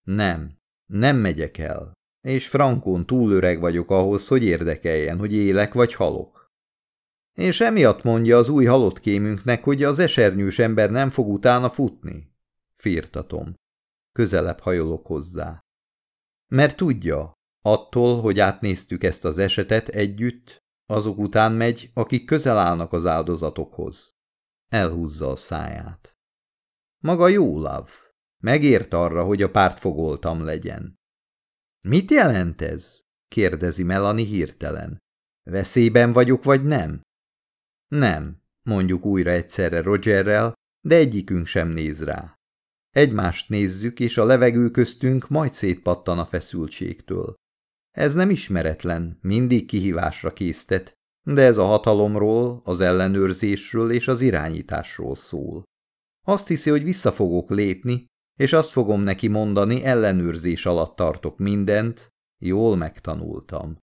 Nem. Nem megyek el. És frankon túl öreg vagyok ahhoz, hogy érdekeljen, hogy élek vagy halok. És emiatt mondja az új halott kémünknek, hogy az esernyős ember nem fog utána futni. Firtatom. Közelebb hajolok hozzá. Mert tudja, attól, hogy átnéztük ezt az esetet együtt, azok után megy, akik közel állnak az áldozatokhoz. Elhúzza a száját. Maga jó, lav. Megért arra, hogy a pártfogoltam legyen. Mit jelent ez? kérdezi Melanie hirtelen. Veszélyben vagyok, vagy nem? Nem, mondjuk újra egyszerre Rogerrel, de egyikünk sem néz rá. Egymást nézzük, és a levegő köztünk majd szétpattan a feszültségtől. Ez nem ismeretlen, mindig kihívásra késztet, de ez a hatalomról, az ellenőrzésről és az irányításról szól. Azt hiszi, hogy vissza fogok lépni, és azt fogom neki mondani, ellenőrzés alatt tartok mindent, jól megtanultam.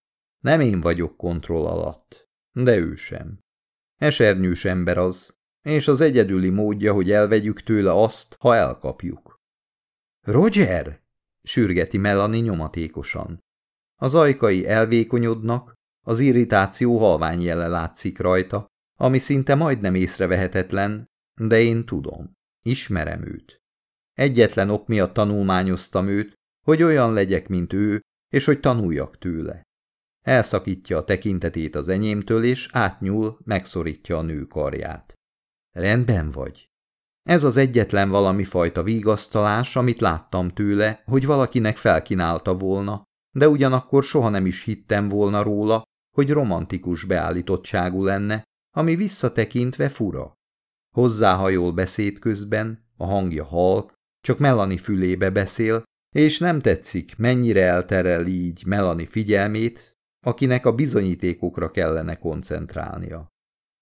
Nem én vagyok kontroll alatt, de ő sem. Esernyős ember az, és az egyedüli módja, hogy elvegyük tőle azt, ha elkapjuk. Roger! sürgeti Melanie nyomatékosan. Az ajkai elvékonyodnak, az irritáció halvány jele látszik rajta, ami szinte majdnem észrevehetetlen, de én tudom, ismerem őt. Egyetlen ok miatt tanulmányoztam őt, hogy olyan legyek, mint ő, és hogy tanuljak tőle. Elszakítja a tekintetét az enyémtől, és átnyúl, megszorítja a nő karját. Rendben vagy. Ez az egyetlen valami fajta vigasztalás, amit láttam tőle, hogy valakinek felkínálta volna, de ugyanakkor soha nem is hittem volna róla, hogy romantikus beállítottságú lenne, ami visszatekintve fura. Hozzáhajol beszéd közben, a hangja halk, csak Melani fülébe beszél, és nem tetszik, mennyire elterel így Melani figyelmét, akinek a bizonyítékokra kellene koncentrálnia.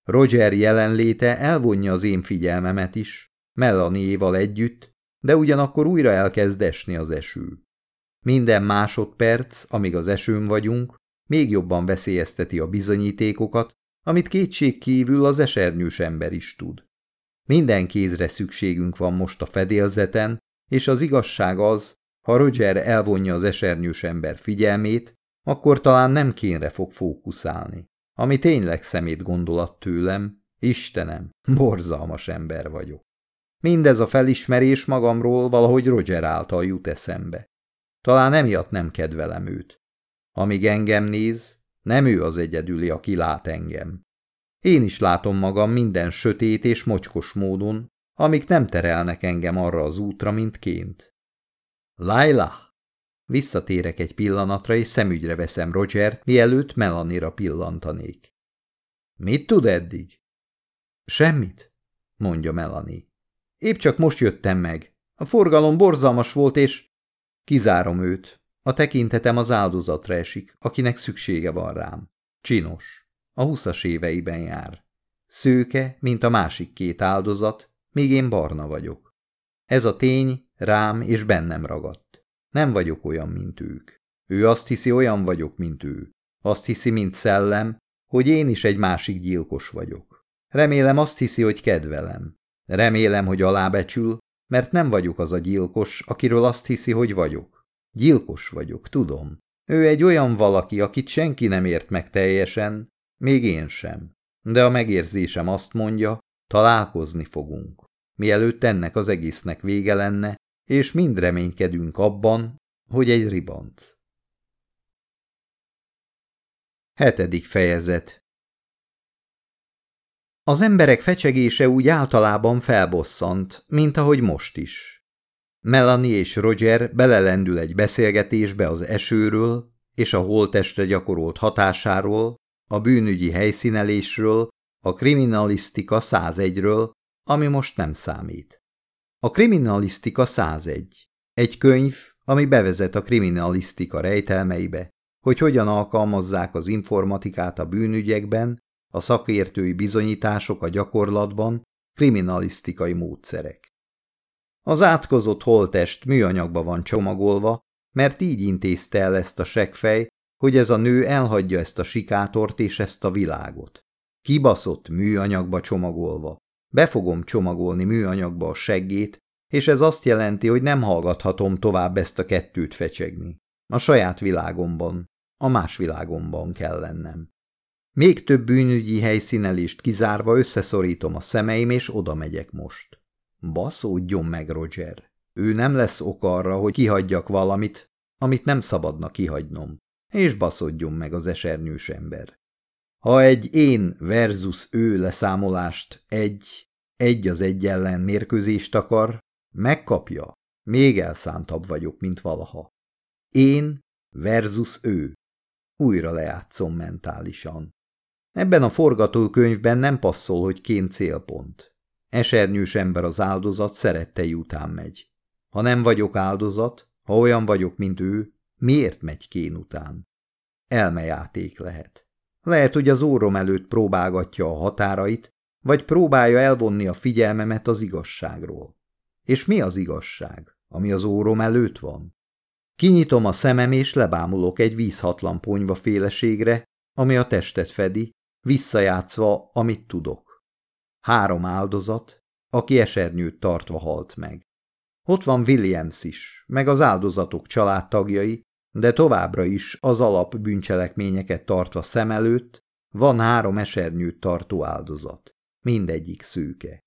Roger jelenléte elvonja az én figyelmemet is, Melaniéval együtt, de ugyanakkor újra elkezd esni az eső. Minden másodperc, amíg az esőn vagyunk, még jobban veszélyezteti a bizonyítékokat, amit kétség kívül az esernyős ember is tud. Minden kézre szükségünk van most a fedélzeten, és az igazság az, ha Roger elvonja az esernyős ember figyelmét, akkor talán nem kénre fog fókuszálni. Ami tényleg szemét gondolat tőlem, Istenem, borzalmas ember vagyok. Mindez a felismerés magamról valahogy Roger által jut eszembe. Talán emiatt nem kedvelem őt. Amíg engem néz, nem ő az egyedüli, aki lát engem. Én is látom magam minden sötét és mocskos módon, amik nem terelnek engem arra az útra, mint ként. Laila! Visszatérek egy pillanatra, és szemügyre veszem Rogert, mielőtt Melanira pillantanék. Mit tud eddig? Semmit, mondja Melanie. Épp csak most jöttem meg. A forgalom borzalmas volt, és... Kizárom őt. A tekintetem az áldozatra esik, akinek szüksége van rám. Csinos. A huszas éveiben jár. Szőke, mint a másik két áldozat, még én barna vagyok. Ez a tény rám és bennem ragadt. Nem vagyok olyan, mint ők. Ő azt hiszi, olyan vagyok, mint ő. Azt hiszi, mint szellem, hogy én is egy másik gyilkos vagyok. Remélem azt hiszi, hogy kedvelem. Remélem, hogy alábecsül, mert nem vagyok az a gyilkos, akiről azt hiszi, hogy vagyok. Gyilkos vagyok, tudom. Ő egy olyan valaki, akit senki nem ért meg teljesen, még én sem. De a megérzésem azt mondja, találkozni fogunk. Mielőtt ennek az egésznek vége lenne, és mind reménykedünk abban, hogy egy ribanc. Hetedik fejezet Az emberek fecsegése úgy általában felbosszant, mint ahogy most is. Melanie és Roger belelendül egy beszélgetésbe az esőről és a holtestre gyakorolt hatásáról, a bűnügyi helyszínelésről, a kriminalisztika 101-ről, ami most nem számít. A kriminalisztika 101. Egy könyv, ami bevezet a kriminalisztika rejtelmeibe, hogy hogyan alkalmazzák az informatikát a bűnügyekben, a szakértői bizonyítások a gyakorlatban, kriminalisztikai módszerek. Az átkozott holtest műanyagba van csomagolva, mert így intézte el ezt a segfej, hogy ez a nő elhagyja ezt a sikátort és ezt a világot. Kibaszott műanyagba csomagolva. Be fogom csomagolni műanyagba a seggét, és ez azt jelenti, hogy nem hallgathatom tovább ezt a kettőt fecsegni. A saját világomban, a más világomban kell lennem. Még több bűnügyi helyszínelést kizárva összeszorítom a szemeim, és oda megyek most. Baszódjon meg, Roger. Ő nem lesz ok arra, hogy kihagyjak valamit, amit nem szabadna kihagynom, és baszodjon meg az esernyős ember. Ha egy én versus ő leszámolást egy, egy az egy ellen mérkőzést akar, megkapja, még elszántabb vagyok, mint valaha. Én versus ő. Újra lejátszom mentálisan. Ebben a forgatókönyvben nem passzol, hogy kén célpont. Esernyős ember az áldozat szerettei után megy. Ha nem vagyok áldozat, ha olyan vagyok, mint ő, miért megy kén után? Elmejáték lehet. Lehet, hogy az órom előtt próbálgatja a határait, vagy próbálja elvonni a figyelmemet az igazságról. És mi az igazság, ami az órom előtt van? Kinyitom a szemem, és lebámulok egy vízhatlan ponyva féleségre, ami a testet fedi, visszajátszva, amit tudok. Három áldozat, aki esernyőt tartva halt meg. Ott van Williams is, meg az áldozatok családtagjai, de továbbra is az alap bűncselekményeket tartva szem előtt van három esernyőt tartó áldozat. Mindegyik szőke.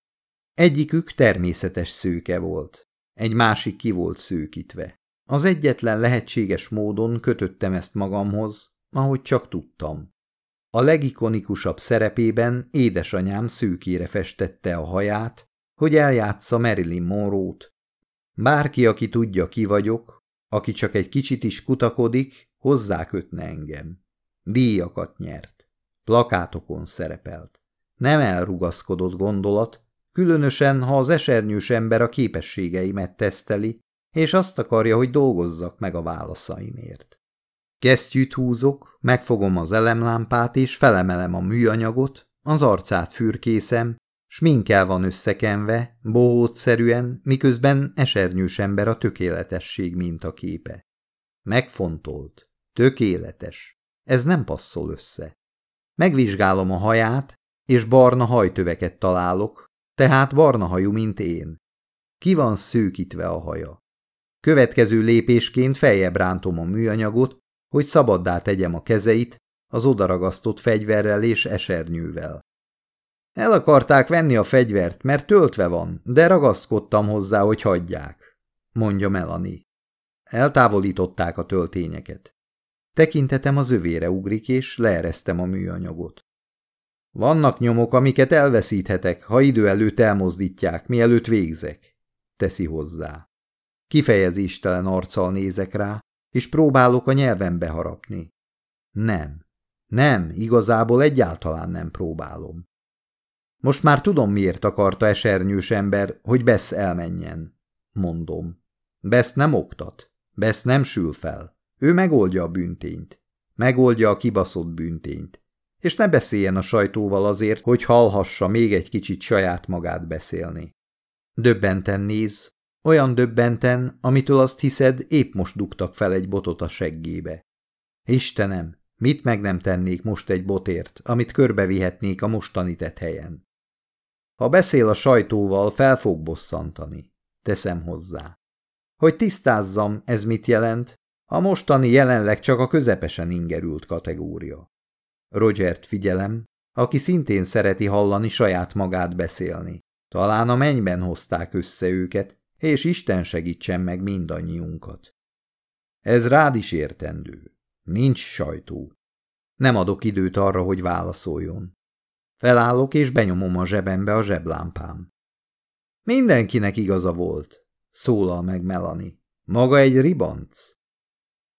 Egyikük természetes szőke volt, egy másik ki volt szőkítve. Az egyetlen lehetséges módon kötöttem ezt magamhoz, ahogy csak tudtam. A legikonikusabb szerepében édesanyám szőkére festette a haját, hogy eljátsza Marilyn Monroe-t. Bárki, aki tudja, ki vagyok, aki csak egy kicsit is kutakodik, hozzákötne engem. Díjakat nyert. Plakátokon szerepelt. Nem elrugaszkodott gondolat, különösen, ha az esernyős ember a képességeimet teszteli, és azt akarja, hogy dolgozzak meg a válaszaimért. Kesztyűt húzok, megfogom az elemlámpát, és felemelem a műanyagot, az arcát fürkészem, sminkel van összekenve, bohótszerűen, miközben esernyős ember a tökéletesség mintaképe. Megfontolt, tökéletes, ez nem passzol össze. Megvizsgálom a haját, és barna hajtöveket találok, tehát barna hajú, mint én. Ki van szőkítve a haja. Következő lépésként feljebb rántom a műanyagot, hogy szabaddá tegyem a kezeit, az odaragasztott fegyverrel és esernyővel. El akarták venni a fegyvert, mert töltve van, de ragaszkodtam hozzá, hogy hagyják, mondja Melanie. Eltávolították a töltényeket. Tekintetem az övére ugrik, és leeresztem a műanyagot. Vannak nyomok, amiket elveszíthetek, ha idő előtt elmozdítják, mielőtt végzek, teszi hozzá. Kifejezéstelen arccal nézek rá, és próbálok a nyelvembe harapni. Nem, nem, igazából egyáltalán nem próbálom. Most már tudom, miért akarta esernyős ember, hogy Besz elmenjen. mondom. Besz nem oktat, Besz nem sül fel. Ő megoldja a büntényt. Megoldja a kibaszott büntényt. És ne beszéljen a sajtóval azért, hogy hallhassa még egy kicsit saját magát beszélni. Döbbenten néz, olyan döbbenten, amitől azt hiszed, épp most dugtak fel egy botot a seggébe. Istenem, mit meg nem tennék most egy botért, amit körbevihetnék a mostani tett helyen? Ha beszél a sajtóval, fel fog bosszantani. Teszem hozzá. Hogy tisztázzam, ez mit jelent, a mostani jelenleg csak a közepesen ingerült kategória. Rogert figyelem, aki szintén szereti hallani saját magát beszélni. Talán a mennyben hozták össze őket, és Isten segítsen meg mindannyiunkat. Ez rád is értendő. Nincs sajtó. Nem adok időt arra, hogy válaszoljon. Felállok és benyomom a zsebembe a zseblámpám. Mindenkinek igaza volt, szólal meg Melani. Maga egy ribanc?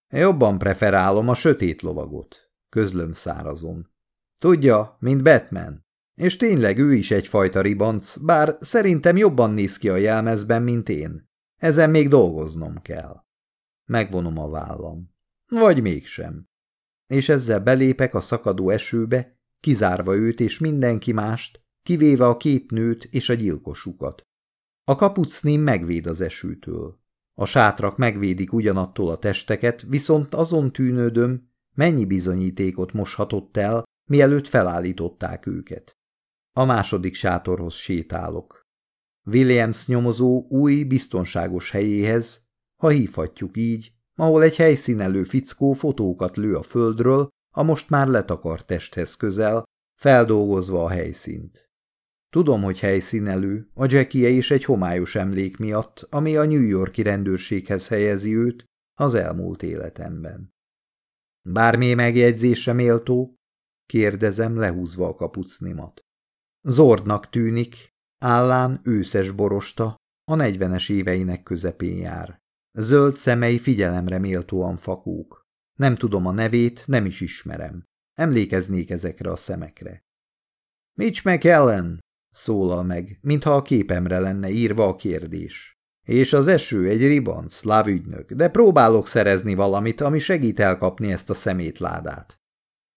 Jobban preferálom a sötét lovagot, közlöm szárazon. Tudja, mint Batman. És tényleg ő is egyfajta ribanc, bár szerintem jobban néz ki a jelmezben, mint én. Ezen még dolgoznom kell. Megvonom a vállam. Vagy mégsem. És ezzel belépek a szakadó esőbe, kizárva őt és mindenki mást, kivéve a két nőt és a gyilkosukat. A kapucném megvéd az esőtől. A sátrak megvédik ugyanattól a testeket, viszont azon tűnődöm, mennyi bizonyítékot moshatott el, mielőtt felállították őket. A második sátorhoz sétálok. Williams nyomozó új, biztonságos helyéhez, ha hívhatjuk így, ahol egy helyszínelő fickó fotókat lő a földről, a most már letakart testhez közel, feldolgozva a helyszínt. Tudom, hogy helyszínelő, a Jackie is egy homályos emlék miatt, ami a New Yorki rendőrséghez helyezi őt az elmúlt életemben. Bármi megjegyzése méltó? Kérdezem, lehúzva a kapucnimat. Zordnak tűnik, állán őszes borosta, a negyvenes éveinek közepén jár. Zöld szemei figyelemre méltóan fakók. Nem tudom a nevét, nem is ismerem. Emlékeznék ezekre a szemekre. Mitch McKellen, szólal meg, mintha a képemre lenne írva a kérdés. És az eső egy ribanc, szlávügynök, de próbálok szerezni valamit, ami segít elkapni ezt a szemétládát.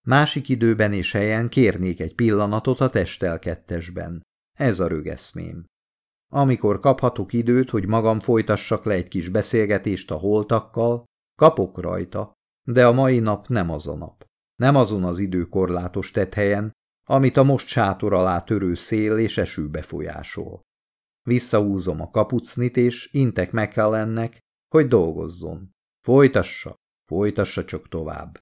Másik időben és helyen kérnék egy pillanatot a testelkettesben. Ez a rögeszmém. Amikor kaphatok időt, hogy magam folytassak le egy kis beszélgetést a holtakkal, kapok rajta, de a mai nap nem az a nap. Nem azon az időkorlátos helyen, amit a most sátor alá törő szél és eső befolyásol. Visszahúzom a kapucnit, és intek meg kell ennek, hogy dolgozzon. Folytassa, folytassa csak tovább.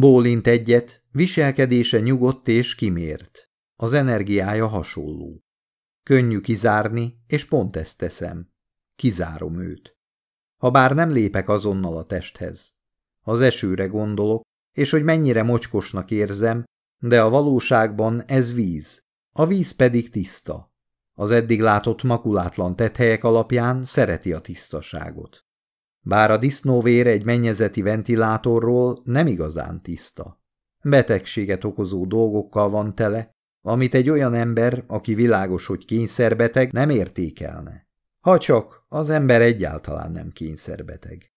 Bólint egyet, viselkedése nyugodt és kimért. Az energiája hasonló. Könnyű kizárni, és pont ezt teszem. Kizárom őt. Ha bár nem lépek azonnal a testhez. Az esőre gondolok, és hogy mennyire mocskosnak érzem, de a valóságban ez víz. A víz pedig tiszta. Az eddig látott makulátlan tethelyek alapján szereti a tisztaságot. Bár a disznóvér egy mennyezeti ventilátorról nem igazán tiszta. Betegséget okozó dolgokkal van tele, amit egy olyan ember, aki világos, hogy kényszerbeteg, nem értékelne. Ha csak az ember egyáltalán nem kényszerbeteg.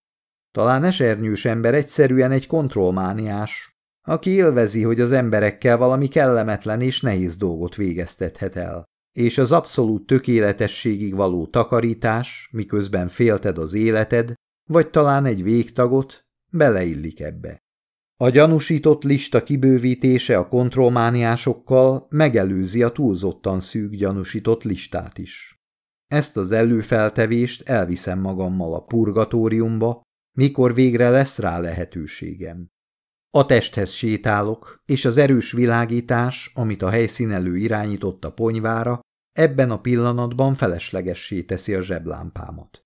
Talán esernyős ember egyszerűen egy kontrollmániás, aki élvezi, hogy az emberekkel valami kellemetlen és nehéz dolgot végeztethet el, és az abszolút tökéletességig való takarítás, miközben félted az életed, vagy talán egy végtagot, beleillik ebbe. A gyanúsított lista kibővítése a kontrollmániásokkal megelőzi a túlzottan szűk gyanúsított listát is. Ezt az előfeltevést elviszem magammal a purgatóriumba, mikor végre lesz rá lehetőségem. A testhez sétálok, és az erős világítás, amit a helyszínelő irányított a ponyvára, ebben a pillanatban feleslegessé teszi a zseblámpámat.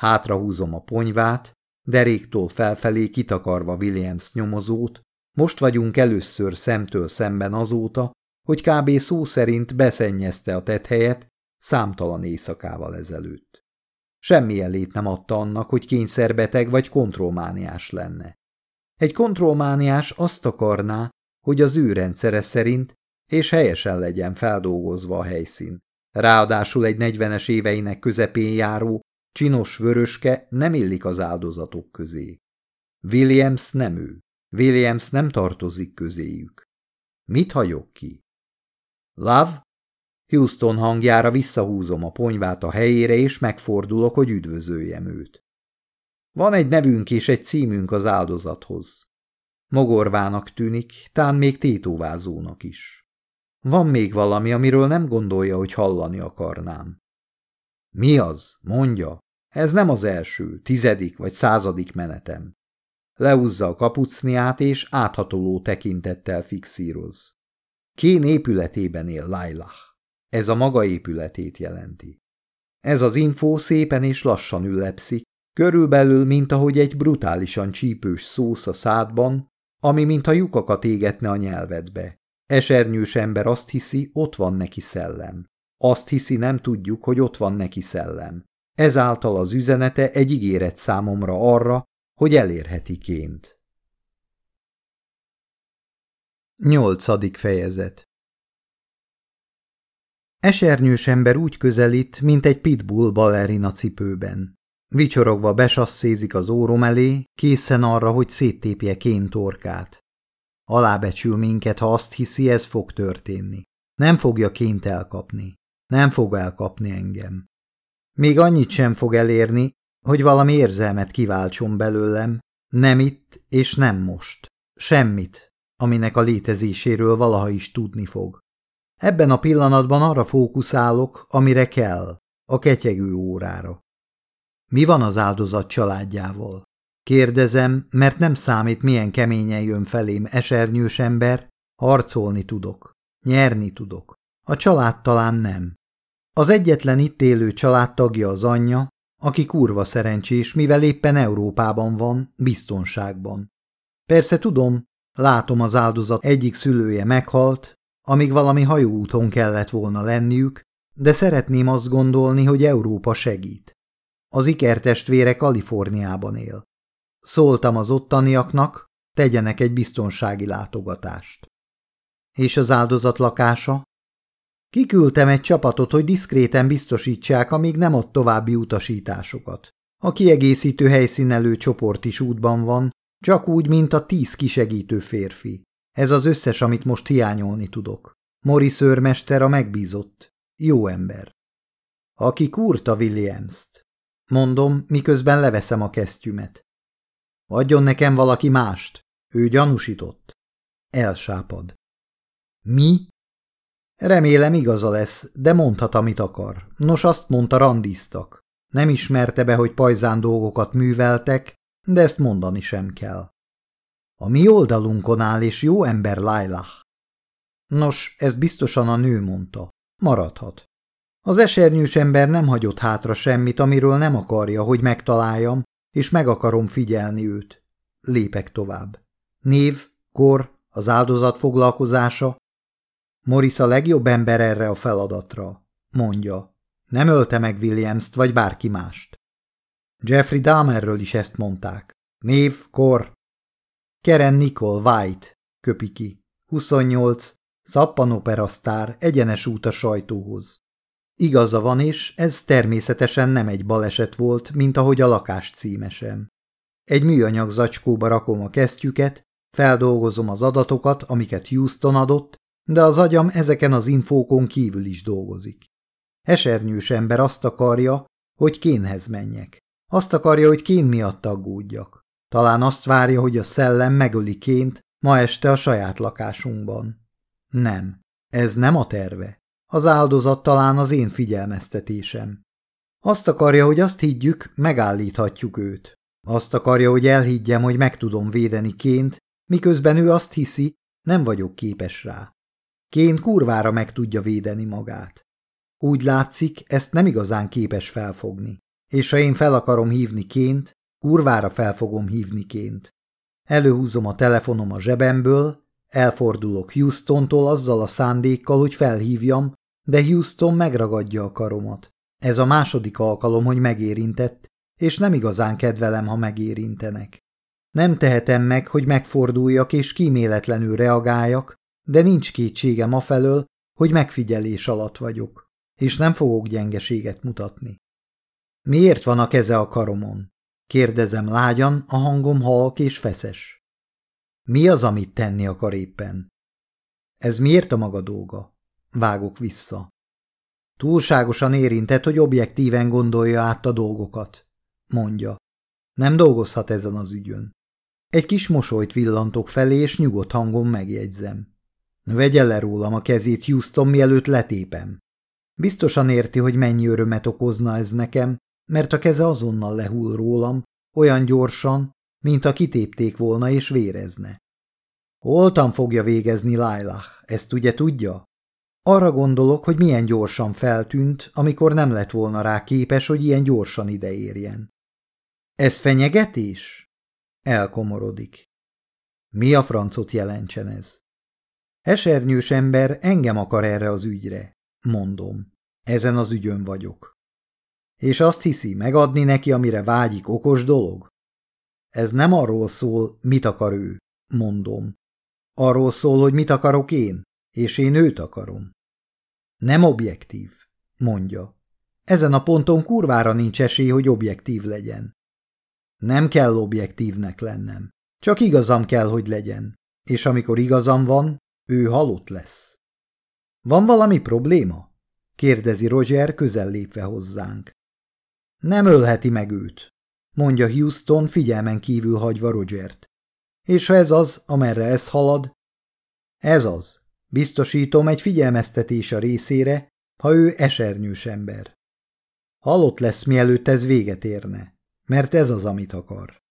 Hátrahúzom a ponyvát, deréktól felfelé kitakarva Williams nyomozót, most vagyunk először szemtől szemben azóta, hogy kb. szó szerint beszennyezte a tethelyet számtalan éjszakával ezelőtt. Semmi elét nem adta annak, hogy kényszerbeteg vagy kontrollmániás lenne. Egy kontrollmániás azt akarná, hogy az ő rendszere szerint és helyesen legyen feldolgozva a helyszín. Ráadásul egy negyvenes éveinek közepén járó, Csinos vöröske nem illik az áldozatok közé. Williams nem ő. Williams nem tartozik közéjük. Mit hagyok ki? Love? Houston hangjára visszahúzom a ponyvát a helyére, és megfordulok, hogy üdvözöljem őt. Van egy nevünk és egy címünk az áldozathoz. Mogorvának tűnik, tán még tétovázónak is. Van még valami, amiről nem gondolja, hogy hallani akarnám. Mi az? Mondja. Ez nem az első, tizedik vagy századik menetem. Leúzza a kapucniát, és áthatoló tekintettel fixíroz. Kén épületében él Lailah. Ez a maga épületét jelenti. Ez az infó szépen és lassan üllepszik, körülbelül, mint ahogy egy brutálisan csípős szósz a szádban, ami mintha lyukakat égetne a nyelvedbe. Esernyős ember azt hiszi, ott van neki szellem. Azt hiszi, nem tudjuk, hogy ott van neki szellem. Ezáltal az üzenete egy ígéret számomra arra, hogy elérheti ként. Nyolcadik fejezet Esernyős ember úgy közelít, mint egy pitbull balerina cipőben. Vicsorogva besasszézik az órom elé, készen arra, hogy széttépje kén. Alábecsül minket, ha azt hiszi, ez fog történni. Nem fogja ként elkapni. Nem fog elkapni engem. Még annyit sem fog elérni, hogy valami érzelmet kiváltson belőlem, nem itt és nem most. Semmit, aminek a létezéséről valaha is tudni fog. Ebben a pillanatban arra fókuszálok, amire kell, a ketyegő órára. Mi van az áldozat családjával? Kérdezem, mert nem számít, milyen keményen jön felém esernyős ember, harcolni tudok, nyerni tudok. A család talán nem. Az egyetlen itt élő családtagja az anyja, aki kurva szerencsés, mivel éppen Európában van, biztonságban. Persze tudom, látom az áldozat egyik szülője meghalt, amíg valami hajóúton kellett volna lenniük, de szeretném azt gondolni, hogy Európa segít. Az ikertestvére Kaliforniában él. Szóltam az ottaniaknak, tegyenek egy biztonsági látogatást. És az áldozat lakása? Kiküldtem egy csapatot, hogy diszkréten biztosítsák, amíg nem ad további utasításokat. A kiegészítő helyszínelő csoport is útban van, csak úgy, mint a tíz kisegítő férfi. Ez az összes, amit most hiányolni tudok. Mori szőrmester a megbízott. Jó ember. Aki kurta Williams-t. Mondom, miközben leveszem a kesztyümet. Adjon nekem valaki mást. Ő gyanúsított. Elsápad. Mi? Remélem igaza lesz, de mondhat, amit akar. Nos, azt mondta, randiztak. Nem ismerte be, hogy pajzán dolgokat műveltek, de ezt mondani sem kell. A mi oldalunkon áll, és jó ember Lailah. Nos, ez biztosan a nő mondta. Maradhat. Az esernyős ember nem hagyott hátra semmit, amiről nem akarja, hogy megtaláljam, és meg akarom figyelni őt. Lépek tovább. Név, kor, az áldozat foglalkozása. Morris a legjobb ember erre a feladatra, mondja. Nem ölte meg Williams-t vagy bárki mást. Jeffrey Dahmerről is ezt mondták. Név, kor. Keren Nicole White, köpi ki. 28, szappanoperasztár, egyenes út a sajtóhoz. Igaza van is, ez természetesen nem egy baleset volt, mint ahogy a lakás címesem. Egy műanyag zacskóba rakom a kesztyüket, feldolgozom az adatokat, amiket Houston adott, de az agyam ezeken az infókon kívül is dolgozik. Esernyős ember azt akarja, hogy kénhez menjek. Azt akarja, hogy kén miatt aggódjak. Talán azt várja, hogy a szellem megöli ként ma este a saját lakásunkban. Nem, ez nem a terve. Az áldozat talán az én figyelmeztetésem. Azt akarja, hogy azt higgyük, megállíthatjuk őt. Azt akarja, hogy elhiggyem, hogy meg tudom védeni ként, miközben ő azt hiszi, nem vagyok képes rá. Ként kurvára meg tudja védeni magát. Úgy látszik, ezt nem igazán képes felfogni. És ha én fel akarom hívni ként, kurvára fel fogom hívni ként. Előhúzom a telefonom a zsebemből, elfordulok Houstontól azzal a szándékkal, hogy felhívjam, de Houston megragadja a karomat. Ez a második alkalom, hogy megérintett, és nem igazán kedvelem, ha megérintenek. Nem tehetem meg, hogy megforduljak és kíméletlenül reagáljak, de nincs kétségem afelől, hogy megfigyelés alatt vagyok, és nem fogok gyengeséget mutatni. Miért van a keze a karomon? Kérdezem lágyan, a hangom halk és feszes. Mi az, amit tenni akar éppen? Ez miért a maga dolga? Vágok vissza. Túlságosan érintett, hogy objektíven gondolja át a dolgokat, mondja. Nem dolgozhat ezen az ügyön. Egy kis mosolyt villantok felé, és nyugodt hangon megjegyzem. Vegye le rólam a kezét, Houston, mielőtt letépem. Biztosan érti, hogy mennyi örömet okozna ez nekem, mert a keze azonnal lehull rólam, olyan gyorsan, mint a kitépték volna és vérezne. Holtan fogja végezni Lailah, ezt ugye tudja? Arra gondolok, hogy milyen gyorsan feltűnt, amikor nem lett volna rá képes, hogy ilyen gyorsan ideérjen. Ez fenyegetés? Elkomorodik. Mi a francot jelentsen ez? Esernyős ember engem akar erre az ügyre, mondom. Ezen az ügyön vagyok. És azt hiszi, megadni neki, amire vágyik, okos dolog? Ez nem arról szól, mit akar ő, mondom. Arról szól, hogy mit akarok én, és én őt akarom. Nem objektív, mondja. Ezen a ponton kurvára nincs esély, hogy objektív legyen. Nem kell objektívnek lennem. Csak igazam kell, hogy legyen. És amikor igazam van, ő halott lesz. Van valami probléma? kérdezi Roger közel lépve hozzánk. Nem ölheti meg őt, mondja Houston figyelmen kívül hagyva Rogert. És ha ez az, amerre ez halad? Ez az. Biztosítom egy figyelmeztetés a részére, ha ő esernyős ember. Halott lesz, mielőtt ez véget érne, mert ez az, amit akar.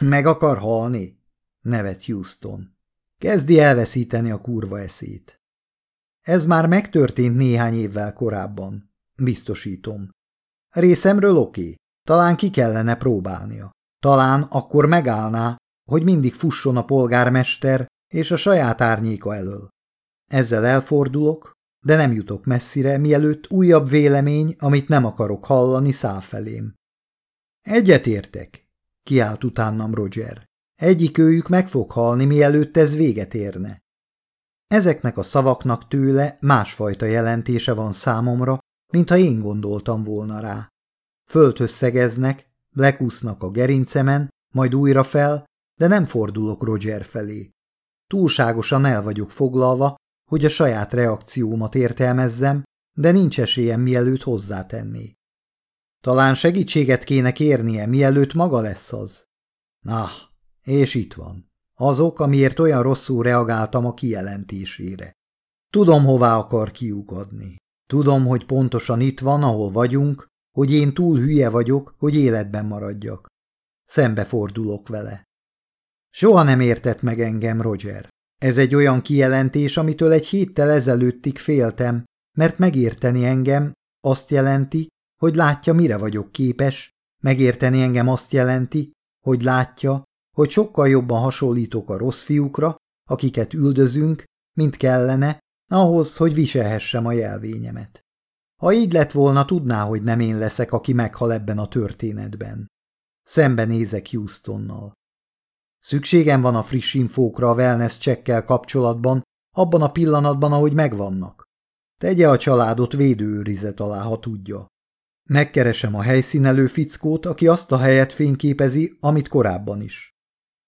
Meg akar halni? nevet Houston. Kezdi elveszíteni a kurva eszét. Ez már megtörtént néhány évvel korábban, biztosítom. Részemről oké, talán ki kellene próbálnia. Talán akkor megállná, hogy mindig fusson a polgármester és a saját árnyéka elől. Ezzel elfordulok, de nem jutok messzire, mielőtt újabb vélemény, amit nem akarok hallani, száll felém. Egyetértek, kiált utánam Roger. Egyik őjük meg fog halni, mielőtt ez véget érne. Ezeknek a szavaknak tőle másfajta jelentése van számomra, mintha én gondoltam volna rá. Földhöz szegeznek, lekúsznak a gerincemen, majd újra fel, de nem fordulok Roger felé. Túlságosan el vagyok foglalva, hogy a saját reakciómat értelmezzem, de nincs esélyem mielőtt hozzátenné. Talán segítséget kéne kérnie, mielőtt maga lesz az. Ah, és itt van. Azok, amiért olyan rosszul reagáltam a kijelentésére. Tudom, hová akar kiukadni. Tudom, hogy pontosan itt van, ahol vagyunk, hogy én túl hülye vagyok, hogy életben maradjak. Szembefordulok vele. Soha nem értett meg engem, Roger. Ez egy olyan kijelentés, amitől egy héttel ezelőttig féltem, mert megérteni engem azt jelenti, hogy látja, mire vagyok képes, megérteni engem azt jelenti, hogy látja, hogy sokkal jobban hasonlítok a rossz fiúkra, akiket üldözünk, mint kellene, ahhoz, hogy viselhessem a jelvényemet. Ha így lett volna, tudná, hogy nem én leszek, aki meghal ebben a történetben. Szembenézek Houstonnal. Szükségem van a friss infókra a wellness csekkel kapcsolatban, abban a pillanatban, ahogy megvannak. Tegye a családot védőőrizet alá, ha tudja. Megkeresem a helyszínelő fickót, aki azt a helyet fényképezi, amit korábban is.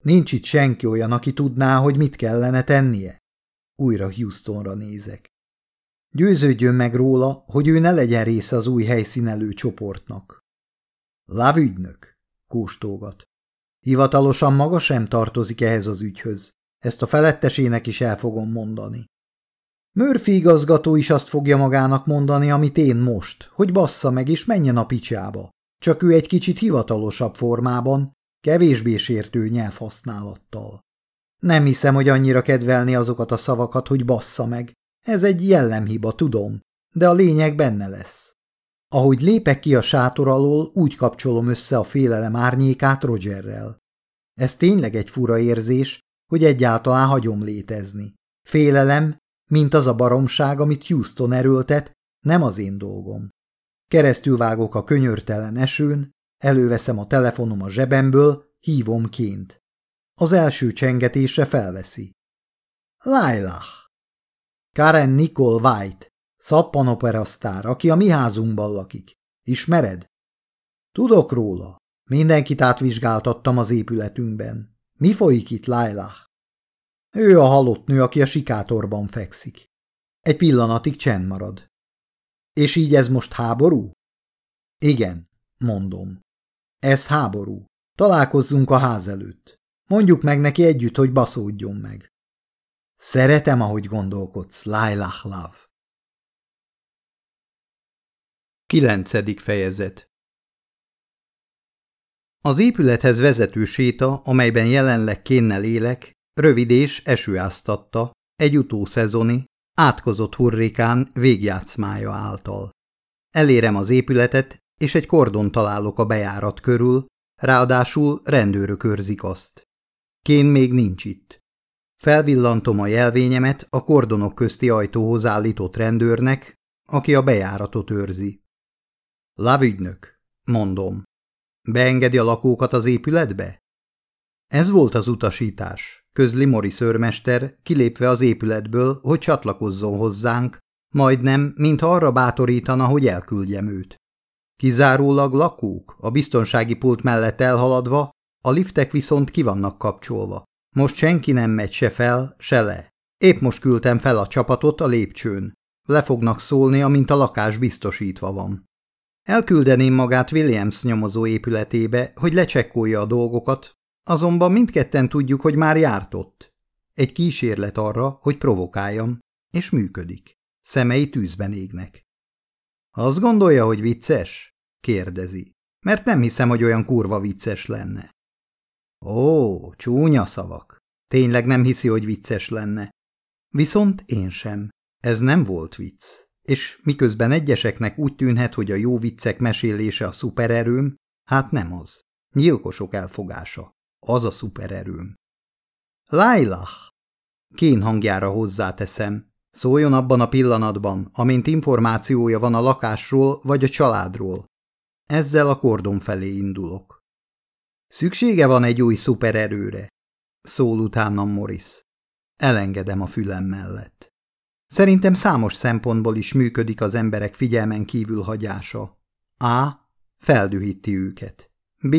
Nincs itt senki olyan, aki tudná, hogy mit kellene tennie. Újra Houstonra nézek. Győződjön meg róla, hogy ő ne legyen része az új helyszínelő csoportnak. Lávügynök, kóstolgat. Hivatalosan maga sem tartozik ehhez az ügyhöz. Ezt a felettesének is el fogom mondani. Murphy igazgató is azt fogja magának mondani, amit én most, hogy bassza meg és menjen a picsába. Csak ő egy kicsit hivatalosabb formában, kevésbé sértő nyelvhasználattal. Nem hiszem, hogy annyira kedvelni azokat a szavakat, hogy bassza meg. Ez egy jellemhiba, tudom, de a lényeg benne lesz. Ahogy lépek ki a sátor alól, úgy kapcsolom össze a félelem árnyékát Rogerrel. Ez tényleg egy fura érzés, hogy egyáltalán hagyom létezni. Félelem, mint az a baromság, amit Houston erőltet, nem az én dolgom. Keresztülvágok a könyörtelen esőn, előveszem a telefonom a zsebemből, hívom ként. Az első csengetésre felveszi. Lailah. Karen Nicole White, szappanoperasztár, aki a mi házunkban lakik. Ismered? Tudok róla. Mindenkit átvizsgáltattam az épületünkben. Mi folyik itt, Lailah? Ő a halott nő, aki a sikátorban fekszik. Egy pillanatig csend marad. És így ez most háború? Igen, mondom. Ez háború. Találkozzunk a ház előtt. Mondjuk meg neki együtt, hogy baszódjon meg. Szeretem, ahogy gondolkodsz, Lailah Love. Kilencedik fejezet Az épülethez vezető séta, amelyben jelenleg kénnel élek, rövid és esőáztatta, egy utószezoni, átkozott hurrikán végjátszmája által. Elérem az épületet, és egy kordon találok a bejárat körül, ráadásul rendőrök őrzik azt. Kén még nincs itt. Felvillantom a jelvényemet a kordonok közti ajtóhoz állított rendőrnek, aki a bejáratot őrzi. Lavügynök, mondom. Beengedi a lakókat az épületbe? Ez volt az utasítás, közli Mori szörmester, kilépve az épületből, hogy csatlakozzon hozzánk, majdnem, mintha arra bátorítana, hogy elküldjem őt. Kizárólag lakók, a biztonsági pult mellett elhaladva, a liftek viszont ki vannak kapcsolva. Most senki nem megy se fel, se le. Épp most küldtem fel a csapatot a lépcsőn. Le fognak szólni, amint a lakás biztosítva van. Elküldeném magát Williams nyomozó épületébe, hogy lecsekkolja a dolgokat, azonban mindketten tudjuk, hogy már járt ott. Egy kísérlet arra, hogy provokáljam, és működik. Szemei tűzben égnek. Azt gondolja, hogy vicces? kérdezi. Mert nem hiszem, hogy olyan kurva vicces lenne. Ó, csúnya szavak. Tényleg nem hiszi, hogy vicces lenne. Viszont én sem. Ez nem volt vicc. És miközben egyeseknek úgy tűnhet, hogy a jó viccek mesélése a szupererőm, hát nem az. Nyilkosok elfogása. Az a szupererőm. Lailah! Kén hangjára hozzáteszem. Szóljon abban a pillanatban, amint információja van a lakásról vagy a családról. Ezzel a kordon felé indulok. Szüksége van egy új szupererőre, szól utánam Morris. Elengedem a fülem mellett. Szerintem számos szempontból is működik az emberek figyelmen kívül hagyása. A. Feldühíti őket. B.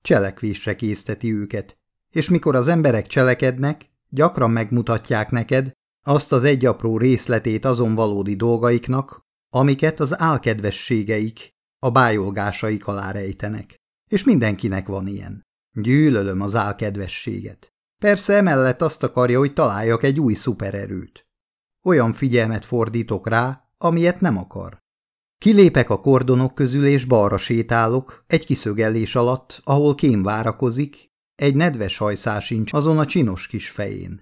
Cselekvésre készteti őket. És mikor az emberek cselekednek, gyakran megmutatják neked azt az egy apró részletét azon valódi dolgaiknak, amiket az álkedvességeik, a bájolgásaik alá rejtenek. És mindenkinek van ilyen. Gyűlölöm az álkedvességet. Persze emellett azt akarja, hogy találjak egy új szupererőt. Olyan figyelmet fordítok rá, amilyet nem akar. Kilépek a kordonok közül és balra sétálok, egy kiszögellés alatt, ahol kém várakozik, egy nedves hajszás sincs azon a csinos kis fején.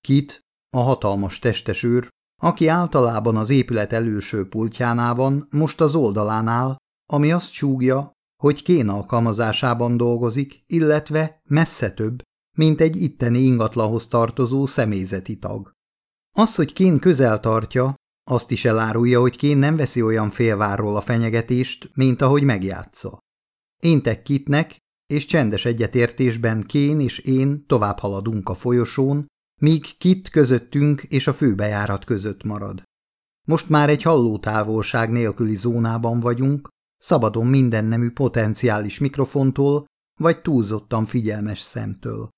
Kit, a hatalmas testesőr, aki általában az épület előső pultjánál van, most az oldalánál, ami azt csúgja, hogy kén alkalmazásában dolgozik, illetve messze több, mint egy itteni ingatlahoz tartozó személyzeti tag. Az, hogy Kén közel tartja, azt is elárulja, hogy Kén nem veszi olyan félvárról a fenyegetést, mint ahogy megjátsza. Éntek Kitnek, és csendes egyetértésben Kén és én tovább haladunk a folyosón, míg Kit közöttünk és a főbejárat között marad. Most már egy hallótávolság nélküli zónában vagyunk, szabadon mindennemű potenciális mikrofontól, vagy túlzottan figyelmes szemtől.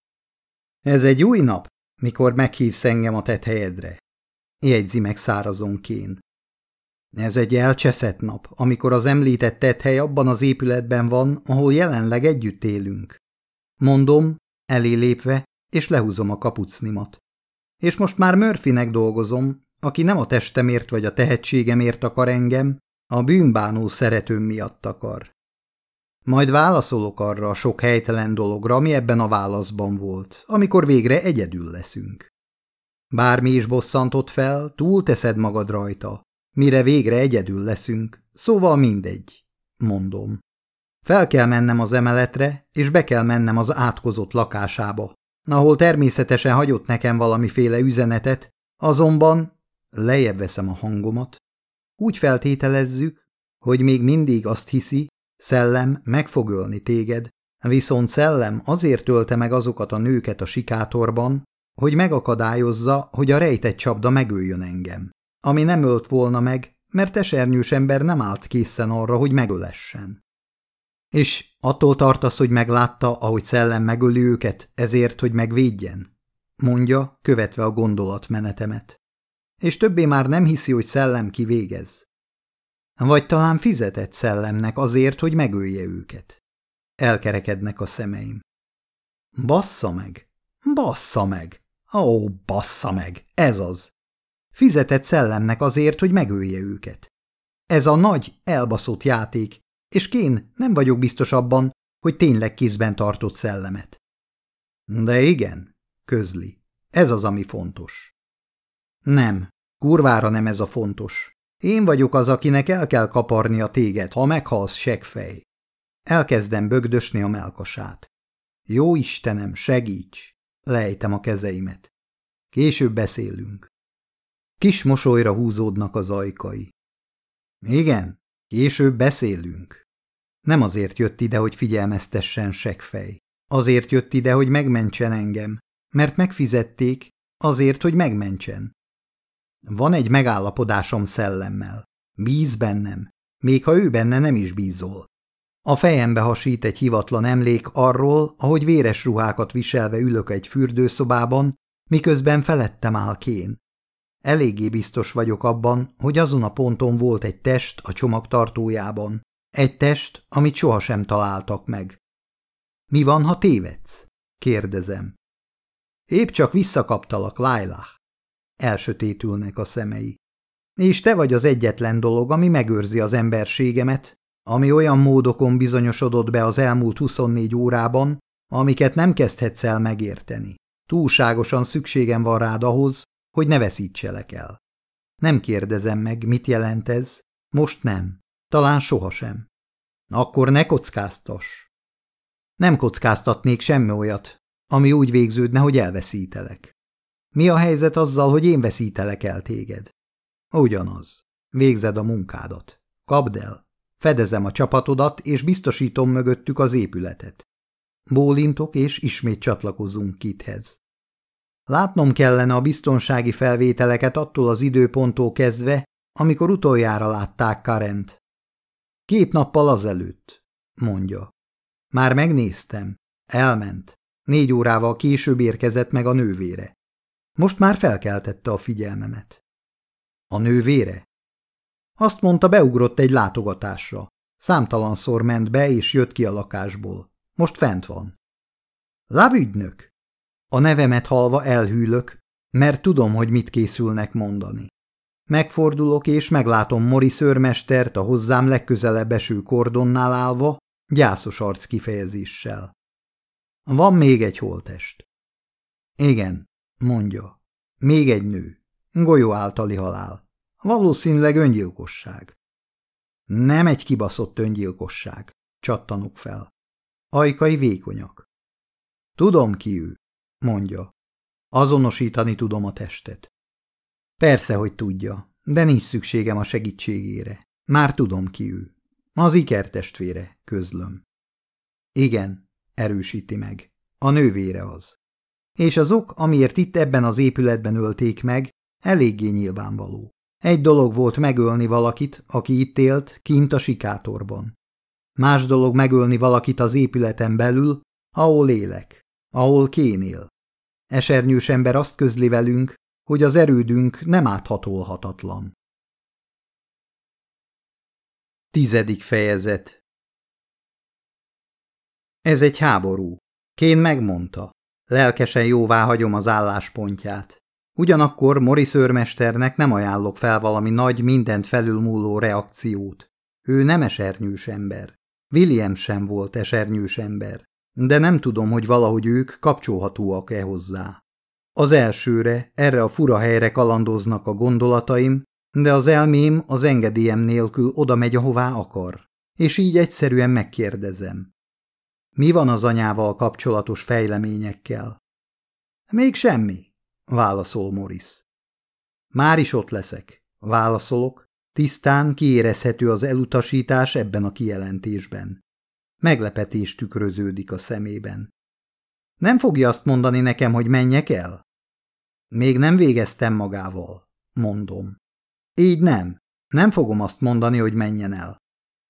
Ez egy új nap, mikor meghívsz engem a tethelyedre, jegyzi meg szárazonként. Ez egy elcseszett nap, amikor az említett tethely abban az épületben van, ahol jelenleg együtt élünk. Mondom, elé lépve, és lehúzom a kapucnimat. És most már Murphynek dolgozom, aki nem a testemért vagy a tehetségemért akar engem, a bűnbánó szeretőm miatt akar. Majd válaszolok arra a sok helytelen dologra, ami ebben a válaszban volt, amikor végre egyedül leszünk. Bármi is bosszantott fel, túl teszed magad rajta, mire végre egyedül leszünk, szóval mindegy, mondom. Fel kell mennem az emeletre, és be kell mennem az átkozott lakásába, ahol természetesen hagyott nekem valamiféle üzenetet, azonban lejjebb veszem a hangomat, úgy feltételezzük, hogy még mindig azt hiszi, szellem meg fog ölni téged, viszont szellem azért ölte meg azokat a nőket a sikátorban, hogy megakadályozza, hogy a rejtett csapda megöljön engem. Ami nem ölt volna meg, mert esernyős ember nem állt készen arra, hogy megölessen. És attól tartasz, hogy meglátta, ahogy szellem megöli őket, ezért, hogy megvédjen? Mondja, követve a gondolatmenetemet. És többé már nem hiszi, hogy szellem kivégez. Vagy talán fizetett szellemnek azért, hogy megölje őket. Elkerekednek a szemeim. Bassza meg! Bassza meg! Ó, bassza meg! Ez az! Fizetett szellemnek azért, hogy megölje őket. Ez a nagy, elbaszott játék, és Kén nem vagyok biztos abban, hogy tényleg kézben tartott szellemet. De igen, közli, ez az, ami fontos. Nem, kurvára nem ez a fontos. Én vagyok az, akinek el kell kaparni a téged, ha meghalsz segfej. Elkezdem bögdösni a melkasát. Jó Istenem, segíts! Lejtem a kezeimet. Később beszélünk. Kis mosolyra húzódnak az ajkai. Igen, később beszélünk. Nem azért jött ide, hogy figyelmeztessen segfej. Azért jött ide, hogy megmentsen engem, mert megfizették, azért, hogy megmentsen. Van egy megállapodásom szellemmel. Bíz bennem, még ha ő benne nem is bízol. A fejembe hasít egy hivatlan emlék arról, ahogy véres ruhákat viselve ülök egy fürdőszobában, miközben felettem áll kén. Eléggé biztos vagyok abban, hogy azon a ponton volt egy test a csomagtartójában. Egy test, amit sohasem találtak meg. Mi van, ha tévedsz? kérdezem. Épp csak visszakaptalak, Lailah. Elsötétülnek a szemei. És te vagy az egyetlen dolog, ami megőrzi az emberségemet, ami olyan módokon bizonyosodott be az elmúlt 24 órában, amiket nem kezdhetsz el megérteni. Túlságosan szükségem van rád ahhoz, hogy ne veszítselek el. Nem kérdezem meg, mit jelent ez, most nem, talán sohasem. Akkor ne kockáztass. Nem kockáztatnék semmi olyat, ami úgy végződne, hogy elveszítelek. Mi a helyzet azzal, hogy én veszítelek el téged? Ugyanaz. Végzed a munkádat. Kapd el. Fedezem a csapatodat, és biztosítom mögöttük az épületet. Bólintok, és ismét csatlakozunk Kithez. Látnom kellene a biztonsági felvételeket attól az időponttól kezdve, amikor utoljára látták Karent. Két nappal azelőtt, mondja. Már megnéztem. Elment. Négy órával később érkezett meg a nővére. Most már felkeltette a figyelmemet. A nővére? Azt mondta, beugrott egy látogatásra. Számtalanszor ment be és jött ki a lakásból. Most fent van. Lávügynök! A nevemet halva elhűlök, mert tudom, hogy mit készülnek mondani. Megfordulok és meglátom Mori szőrmestert a hozzám legközelebb eső kordonnál állva, gyászos arc kifejezéssel. Van még egy holtest. Igen, mondja. Még egy nő. Golyó általi halál. Valószínűleg öngyilkosság. Nem egy kibaszott öngyilkosság. Csattanok fel. Ajkai vékonyak. Tudom ki ő, mondja. Azonosítani tudom a testet. Persze, hogy tudja, de nincs szükségem a segítségére. Már tudom ki ő. Az ikertestvére, közlöm. Igen, erősíti meg. A nővére az. És az ok, amiért itt ebben az épületben ölték meg, eléggé nyilvánvaló. Egy dolog volt megölni valakit, aki itt élt, kint a sikátorban. Más dolog megölni valakit az épületen belül, ahol élek, ahol kénél. Esernyős ember azt közli velünk, hogy az erődünk nem áthatolhatatlan. Tizedik fejezet Ez egy háború. Kén megmondta. Lelkesen jóvá hagyom az álláspontját. Ugyanakkor Morris őrmesternek nem ajánlok fel valami nagy, mindent felülmúló reakciót. Ő nem esernyős ember. William sem volt esernyős ember. De nem tudom, hogy valahogy ők kapcsolhatóak-e hozzá. Az elsőre, erre a fura helyre kalandoznak a gondolataim, de az elmém az engedélyem nélkül oda megy, ahová akar. És így egyszerűen megkérdezem. Mi van az anyával kapcsolatos fejleményekkel? Még semmi, válaszol Morris. Már is ott leszek, válaszolok, tisztán kiérezhető az elutasítás ebben a kijelentésben. Meglepetés tükröződik a szemében. Nem fogja azt mondani nekem, hogy menjek el? Még nem végeztem magával, mondom. Így nem. Nem fogom azt mondani, hogy menjen el.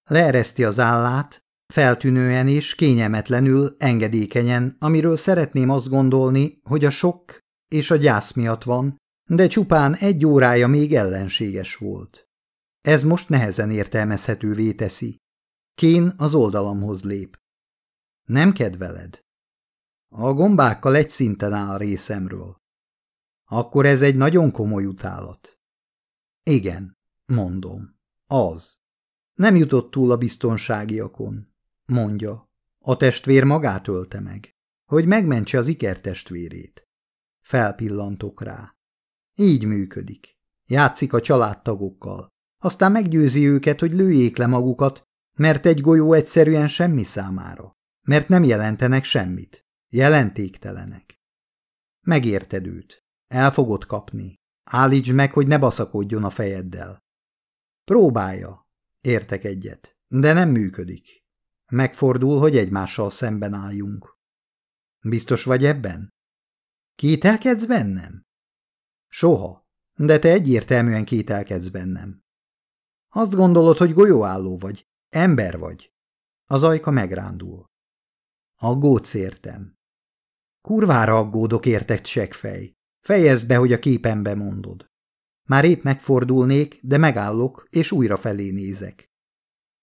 Leereszti az állát, feltűnően és kényelmetlenül, engedékenyen, amiről szeretném azt gondolni, hogy a sok és a gyász miatt van, de csupán egy órája még ellenséges volt. Ez most nehezen értelmezhetővé teszi. Kén az oldalamhoz lép. Nem kedveled? A gombákkal egy szinten áll a részemről. Akkor ez egy nagyon komoly utálat. Igen, mondom. Az. Nem jutott túl a biztonságiakon, mondja. A testvér magát ölte meg, hogy megmentse az ikertestvérét. Felpillantok rá. Így működik. Játszik a családtagokkal. Aztán meggyőzi őket, hogy lőjék le magukat, mert egy golyó egyszerűen semmi számára. Mert nem jelentenek semmit. Jelentéktelenek. Megérted őt. El fogod kapni. Állítsd meg, hogy ne baszakodjon a fejeddel. Próbálja. Értek egyet. De nem működik. Megfordul, hogy egymással szemben álljunk. Biztos vagy ebben? Kételkedsz bennem? Soha, de te egyértelműen kételkedsz bennem. Azt gondolod, hogy golyóálló vagy, ember vagy. Az ajka megrándul. Aggódsz értem. Kurvára aggódok értek csekfej. Fejezd be, hogy a képembe mondod. Már épp megfordulnék, de megállok, és újra felé nézek.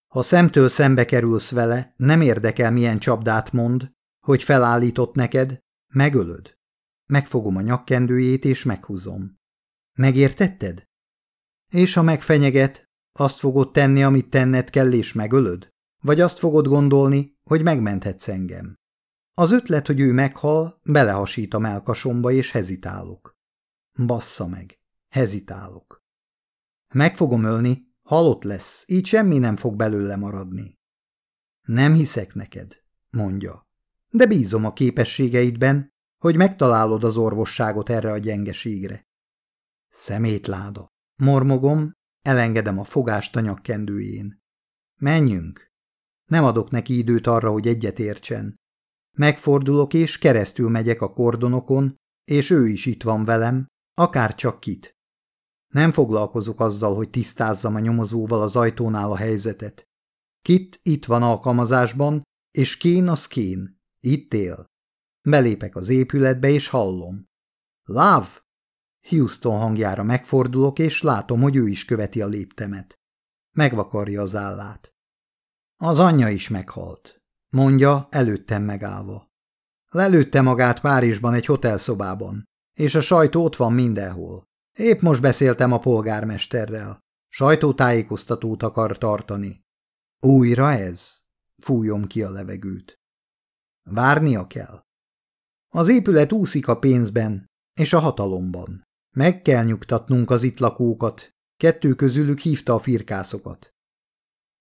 Ha szemtől szembe kerülsz vele, nem érdekel, milyen csapdát mond, hogy felállított neked, megölöd. Megfogom a nyakkendőjét, és meghúzom. Megértetted? És ha megfenyeget, azt fogod tenni, amit tenned kell, és megölöd? Vagy azt fogod gondolni, hogy megmenthetsz engem? Az ötlet, hogy ő meghal, belehasít a melkasomba, és hezitálok. Bassza meg. Hezitálok. Meg fogom ölni, halott lesz, így semmi nem fog belőle maradni. Nem hiszek neked, mondja, de bízom a képességeidben, hogy megtalálod az orvosságot erre a gyengeségre. Szemétláda. Mormogom, elengedem a fogást a nyakkendőjén. Menjünk. Nem adok neki időt arra, hogy egyet értsen. Megfordulok és keresztül megyek a kordonokon, és ő is itt van velem, akár csak kit. Nem foglalkozok azzal, hogy tisztázzam a nyomozóval az ajtónál a helyzetet. Kit itt van alkalmazásban, és Kén az Kén. Itt él. Belépek az épületbe, és hallom. Love! Houston hangjára megfordulok, és látom, hogy ő is követi a léptemet. Megvakarja az állát. Az anyja is meghalt, mondja, előttem megállva. Lelőtte magát Párizsban egy hotelszobában, és a sajtó ott van mindenhol. Épp most beszéltem a polgármesterrel. Sajtótájékoztatót akar tartani. Újra ez? Fújom ki a levegőt. Várnia kell. Az épület úszik a pénzben és a hatalomban. Meg kell nyugtatnunk az itt lakókat. Kettő közülük hívta a firkászokat.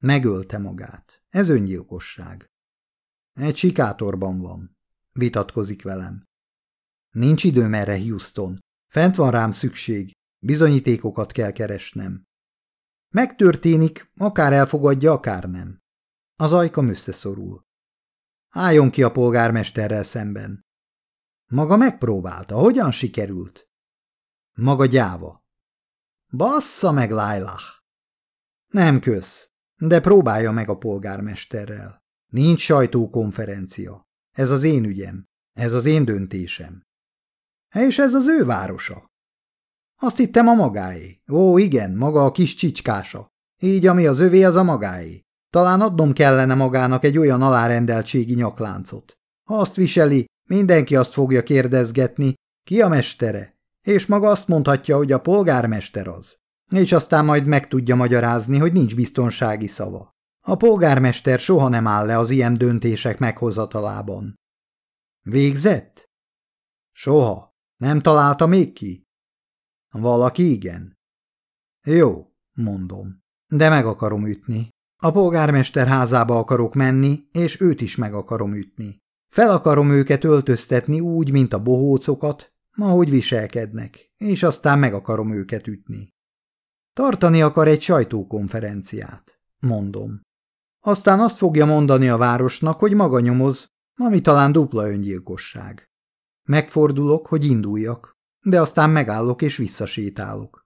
Megölte magát. Ez öngyilkosság. Egy sikátorban van. Vitatkozik velem. Nincs időm erre, Houston. Fent van rám szükség. Bizonyítékokat kell keresnem. Megtörténik, akár elfogadja, akár nem. Az ajkam összeszorul. Álljon ki a polgármesterrel szemben. Maga megpróbálta. Hogyan sikerült? Maga gyáva. Bassza meg, Lailah! Nem kösz, de próbálja meg a polgármesterrel. Nincs sajtókonferencia. Ez az én ügyem. Ez az én döntésem. És ez az ő városa. Azt hittem a magáé. Ó, igen, maga a kis csicskása. Így, ami az övé, az a magáé. Talán adnom kellene magának egy olyan alárendeltségi nyakláncot. Ha azt viseli, mindenki azt fogja kérdezgetni, ki a mestere, és maga azt mondhatja, hogy a polgármester az. És aztán majd meg tudja magyarázni, hogy nincs biztonsági szava. A polgármester soha nem áll le az ilyen döntések meghozatalában. Végzett? Soha. Nem találta még ki? Valaki igen. Jó, mondom. De meg akarom ütni. A polgármester házába akarok menni, és őt is meg akarom ütni. Fel akarom őket öltöztetni úgy, mint a bohócokat, ahogy viselkednek, és aztán meg akarom őket ütni. Tartani akar egy sajtókonferenciát, mondom. Aztán azt fogja mondani a városnak, hogy maga nyomoz, ami talán dupla öngyilkosság. Megfordulok, hogy induljak, de aztán megállok és visszasétálok.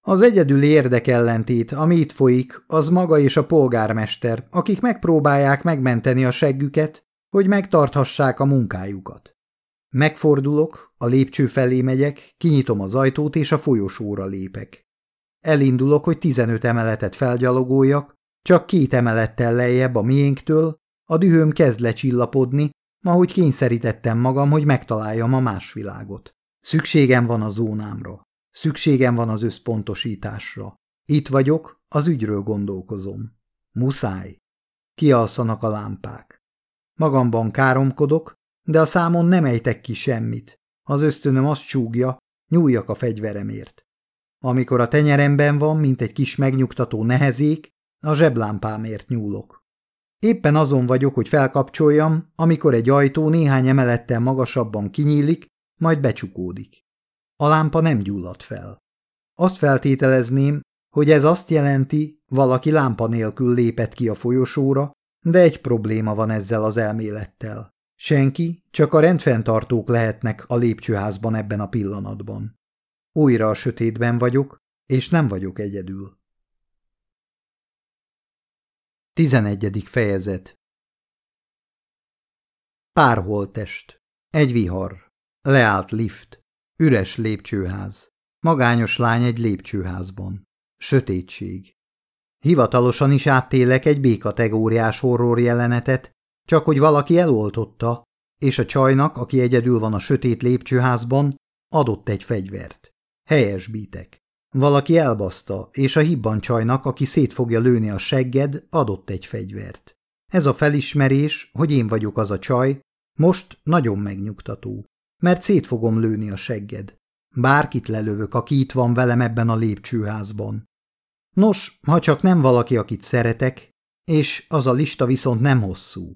Az egyedüli érdekellentét, ami itt folyik, az maga és a polgármester, akik megpróbálják megmenteni a seggüket, hogy megtarthassák a munkájukat. Megfordulok, a lépcső felé megyek, kinyitom az ajtót és a folyosóra lépek. Elindulok, hogy 15 emeletet felgyalogoljak, csak két emelettel lejjebb a miénktől, a dühöm kezd lecsillapodni, ahogy kényszerítettem magam, hogy megtaláljam a más világot. Szükségem van a zónámra. Szükségem van az összpontosításra. Itt vagyok, az ügyről gondolkozom. Muszáj. Kialszanak a lámpák. Magamban káromkodok, de a számon nem ejtek ki semmit. Az ösztönöm azt csúgja, nyúljak a fegyveremért. Amikor a tenyeremben van, mint egy kis megnyugtató nehezék, a zseblámpámért nyúlok. Éppen azon vagyok, hogy felkapcsoljam, amikor egy ajtó néhány emelettel magasabban kinyílik, majd becsukódik. A lámpa nem gyullad fel. Azt feltételezném, hogy ez azt jelenti, valaki lámpa nélkül lépett ki a folyosóra, de egy probléma van ezzel az elmélettel. Senki, csak a rendfenntartók lehetnek a lépcsőházban ebben a pillanatban. Újra a sötétben vagyok, és nem vagyok egyedül. 11. fejezet Párholtest Egy vihar Leállt lift Üres lépcsőház Magányos lány egy lépcsőházban Sötétség Hivatalosan is áttélek egy B-kategóriás horror jelenetet, csak hogy valaki eloltotta, és a csajnak, aki egyedül van a sötét lépcsőházban, adott egy fegyvert. Helyesbítek. Valaki elbaszta, és a hibban csajnak, aki szét fogja lőni a segged, adott egy fegyvert. Ez a felismerés, hogy én vagyok az a csaj, most nagyon megnyugtató, mert szét fogom lőni a segged. Bárkit lelövök, aki itt van velem ebben a lépcsőházban. Nos, ha csak nem valaki, akit szeretek, és az a lista viszont nem hosszú.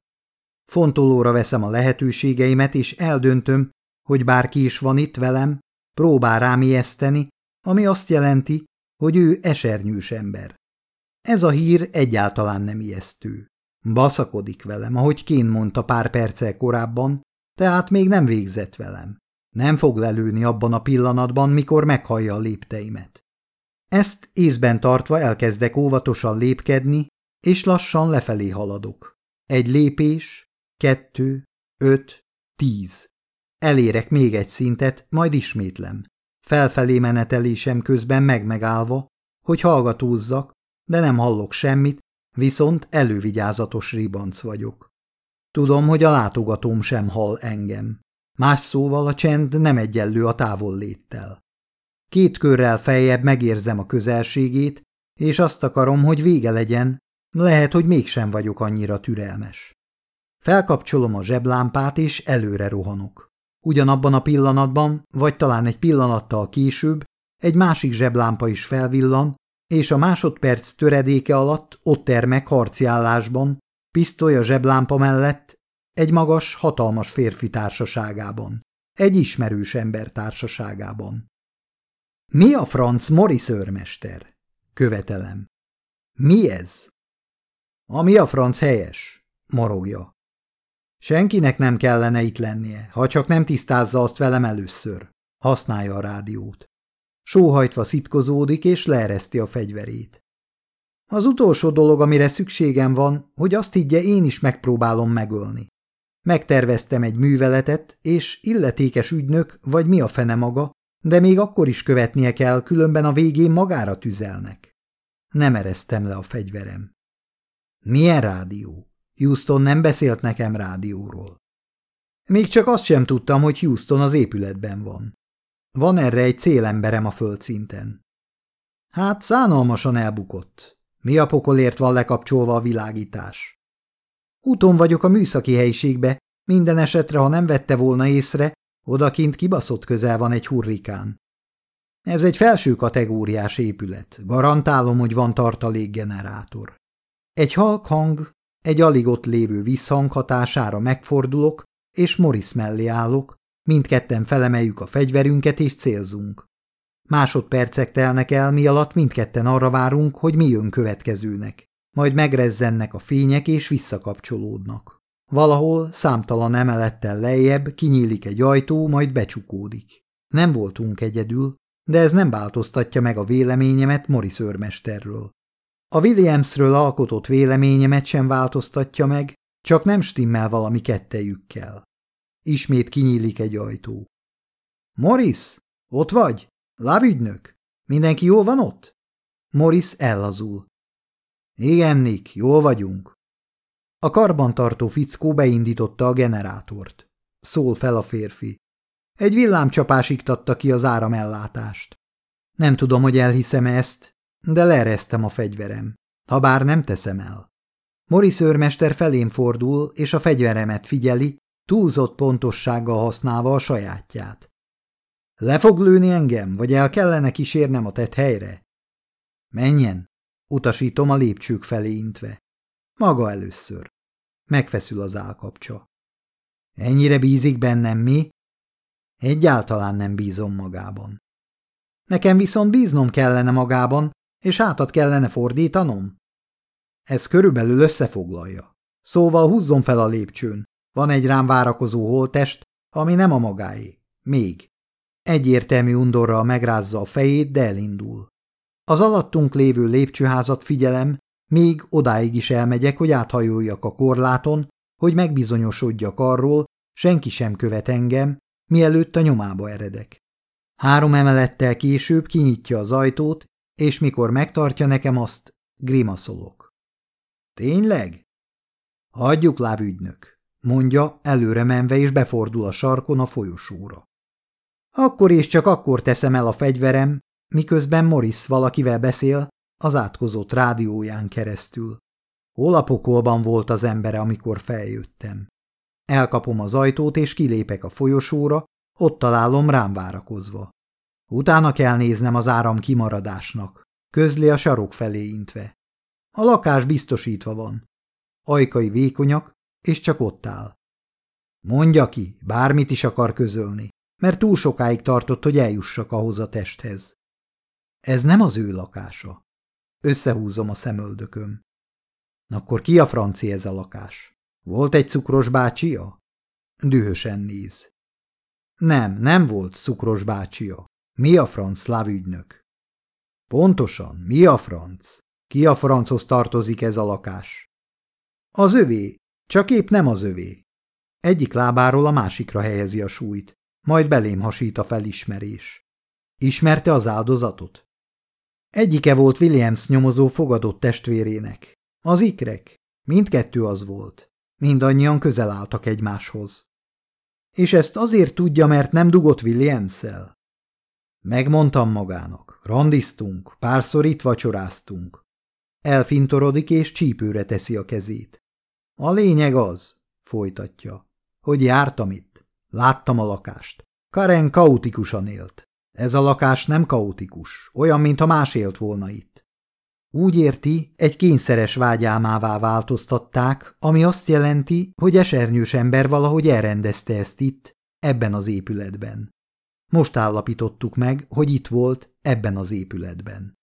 Fontolóra veszem a lehetőségeimet, és eldöntöm, hogy bárki is van itt velem, próbál rám ijeszteni, ami azt jelenti, hogy ő esernyős ember. Ez a hír egyáltalán nem ijesztő. Baszakodik velem, ahogy Kén mondta pár perccel korábban, tehát még nem végzett velem. Nem fog lelőni abban a pillanatban, mikor meghallja a lépteimet. Ezt észben tartva elkezdek óvatosan lépkedni, és lassan lefelé haladok. Egy lépés, kettő, öt, tíz. Elérek még egy szintet, majd ismétlem. Felfelé menetelésem közben megmegállva, hogy hallgatózzak, de nem hallok semmit, viszont elővigyázatos ribanc vagyok. Tudom, hogy a látogatóm sem hall engem. Más szóval a csend nem egyenlő a távolléttel. Két körrel feljebb megérzem a közelségét, és azt akarom, hogy vége legyen, lehet, hogy mégsem vagyok annyira türelmes. Felkapcsolom a zseblámpát, és előre rohanok. Ugyanabban a pillanatban, vagy talán egy pillanattal később, egy másik zseblámpa is felvillan, és a másodperc töredéke alatt ott termek harci állásban, pisztoly a zseblámpa mellett, egy magas, hatalmas férfi társaságában, egy ismerős ember társaságában. Mi a franc Morris őrmester? Követelem. Mi ez? Ami a franc helyes, morogja. Senkinek nem kellene itt lennie, ha csak nem tisztázza azt velem először. Használja a rádiót. Sóhajtva szitkozódik és leereszti a fegyverét. Az utolsó dolog, amire szükségem van, hogy azt higgye, én is megpróbálom megölni. Megterveztem egy műveletet, és illetékes ügynök, vagy mi a fene maga, de még akkor is követnie kell, különben a végén magára tüzelnek. Nem ereztem le a fegyverem. Milyen rádió? Houston nem beszélt nekem rádióról. Még csak azt sem tudtam, hogy Houston az épületben van. Van erre egy célemberem a földszinten. Hát szánalmasan elbukott. Mi a pokolért van lekapcsolva a világítás? Úton vagyok a műszaki helyiségbe, minden esetre, ha nem vette volna észre, odakint kibaszott közel van egy hurrikán. Ez egy felső kategóriás épület, garantálom, hogy van tartalékgenerátor. Egy halk hang, egy alig ott lévő visszhang hatására megfordulok, és Morris mellé állok, mindketten felemeljük a fegyverünket és célzunk. Másodpercek telnek el, mi alatt mindketten arra várunk, hogy mi jön következőnek. Majd megrezzennek a fények és visszakapcsolódnak. Valahol számtalan emelettel lejjebb kinyílik egy ajtó, majd becsukódik. Nem voltunk egyedül, de ez nem változtatja meg a véleményemet Morris őrmesterről. A Williamsről alkotott véleményemet sem változtatja meg, csak nem stimmel valami kettejükkel. Ismét kinyílik egy ajtó. Morris, ott vagy? Lávügynök? Mindenki jól van ott? Morris ellazul. Igen, Nick, jól vagyunk. A karbantartó fickó beindította a generátort. Szól fel a férfi. Egy villámcsapás iktatta ki az áramellátást. Nem tudom, hogy elhiszem ezt, de leeresztem a fegyverem, ha bár nem teszem el. Morris őrmester felém fordul, és a fegyveremet figyeli, túlzott pontossággal használva a sajátját. Le fog lőni engem, vagy el kellene kísérnem a tett helyre? Menjen, utasítom a lépcsők felé intve. Maga először. Megfeszül az állkapcsa. Ennyire bízik bennem, mi? Egyáltalán nem bízom magában. Nekem viszont bíznom kellene magában, és hátat kellene fordítanom? Ez körülbelül összefoglalja. Szóval húzzon fel a lépcsőn. Van egy rám várakozó holtest, ami nem a magáé. Még. Egyértelmű undorral megrázza a fejét, de elindul. Az alattunk lévő lépcsőházat figyelem, még odáig is elmegyek, hogy áthajoljak a korláton, hogy megbizonyosodjak arról, senki sem követ engem, mielőtt a nyomába eredek. Három emelettel később kinyitja az ajtót, és mikor megtartja nekem azt, grimaszolok. Tényleg? Hagyjuk, lávügynök, mondja, előre menve és befordul a sarkon a folyosóra. Akkor és csak akkor teszem el a fegyverem, miközben Morris valakivel beszél az átkozott rádióján keresztül. Hol a pokolban volt az embere, amikor feljöttem? Elkapom az ajtót, és kilépek a folyosóra, ott találom rám várakozva. Utána kell néznem az áram kimaradásnak, közli a sarok felé intve. A lakás biztosítva van. Ajkai vékonyak, és csak ott áll. Mondja ki, bármit is akar közölni, mert túl sokáig tartott, hogy eljussak ahhoz a testhez. Ez nem az ő lakása. Összehúzom a szemöldököm. Akkor ki a franci ez a lakás? Volt egy cukros bácsia? Dühösen néz. Nem, nem volt cukros bácsia. Mi a franc szlávügynök? Pontosan, mi a franc? Ki a franchoz tartozik ez a lakás? Az övé, csak épp nem az övé. Egyik lábáról a másikra helyezi a súlyt, majd belém hasít a felismerés. Ismerte az áldozatot? Egyike volt Williams nyomozó fogadott testvérének. Az ikrek. Mindkettő az volt. Mindannyian közel álltak egymáshoz. És ezt azért tudja, mert nem dugott Williams-szel? Megmondtam magának. Randiztunk, párszor itt vacsoráztunk. Elfintorodik és csípőre teszi a kezét. A lényeg az, folytatja, hogy jártam itt. Láttam a lakást. Karen kaotikusan élt. Ez a lakás nem kaotikus, olyan, mintha más élt volna itt. Úgy érti, egy kényszeres vágyálmává változtatták, ami azt jelenti, hogy esernyős ember valahogy elrendezte ezt itt, ebben az épületben. Most állapítottuk meg, hogy itt volt, ebben az épületben.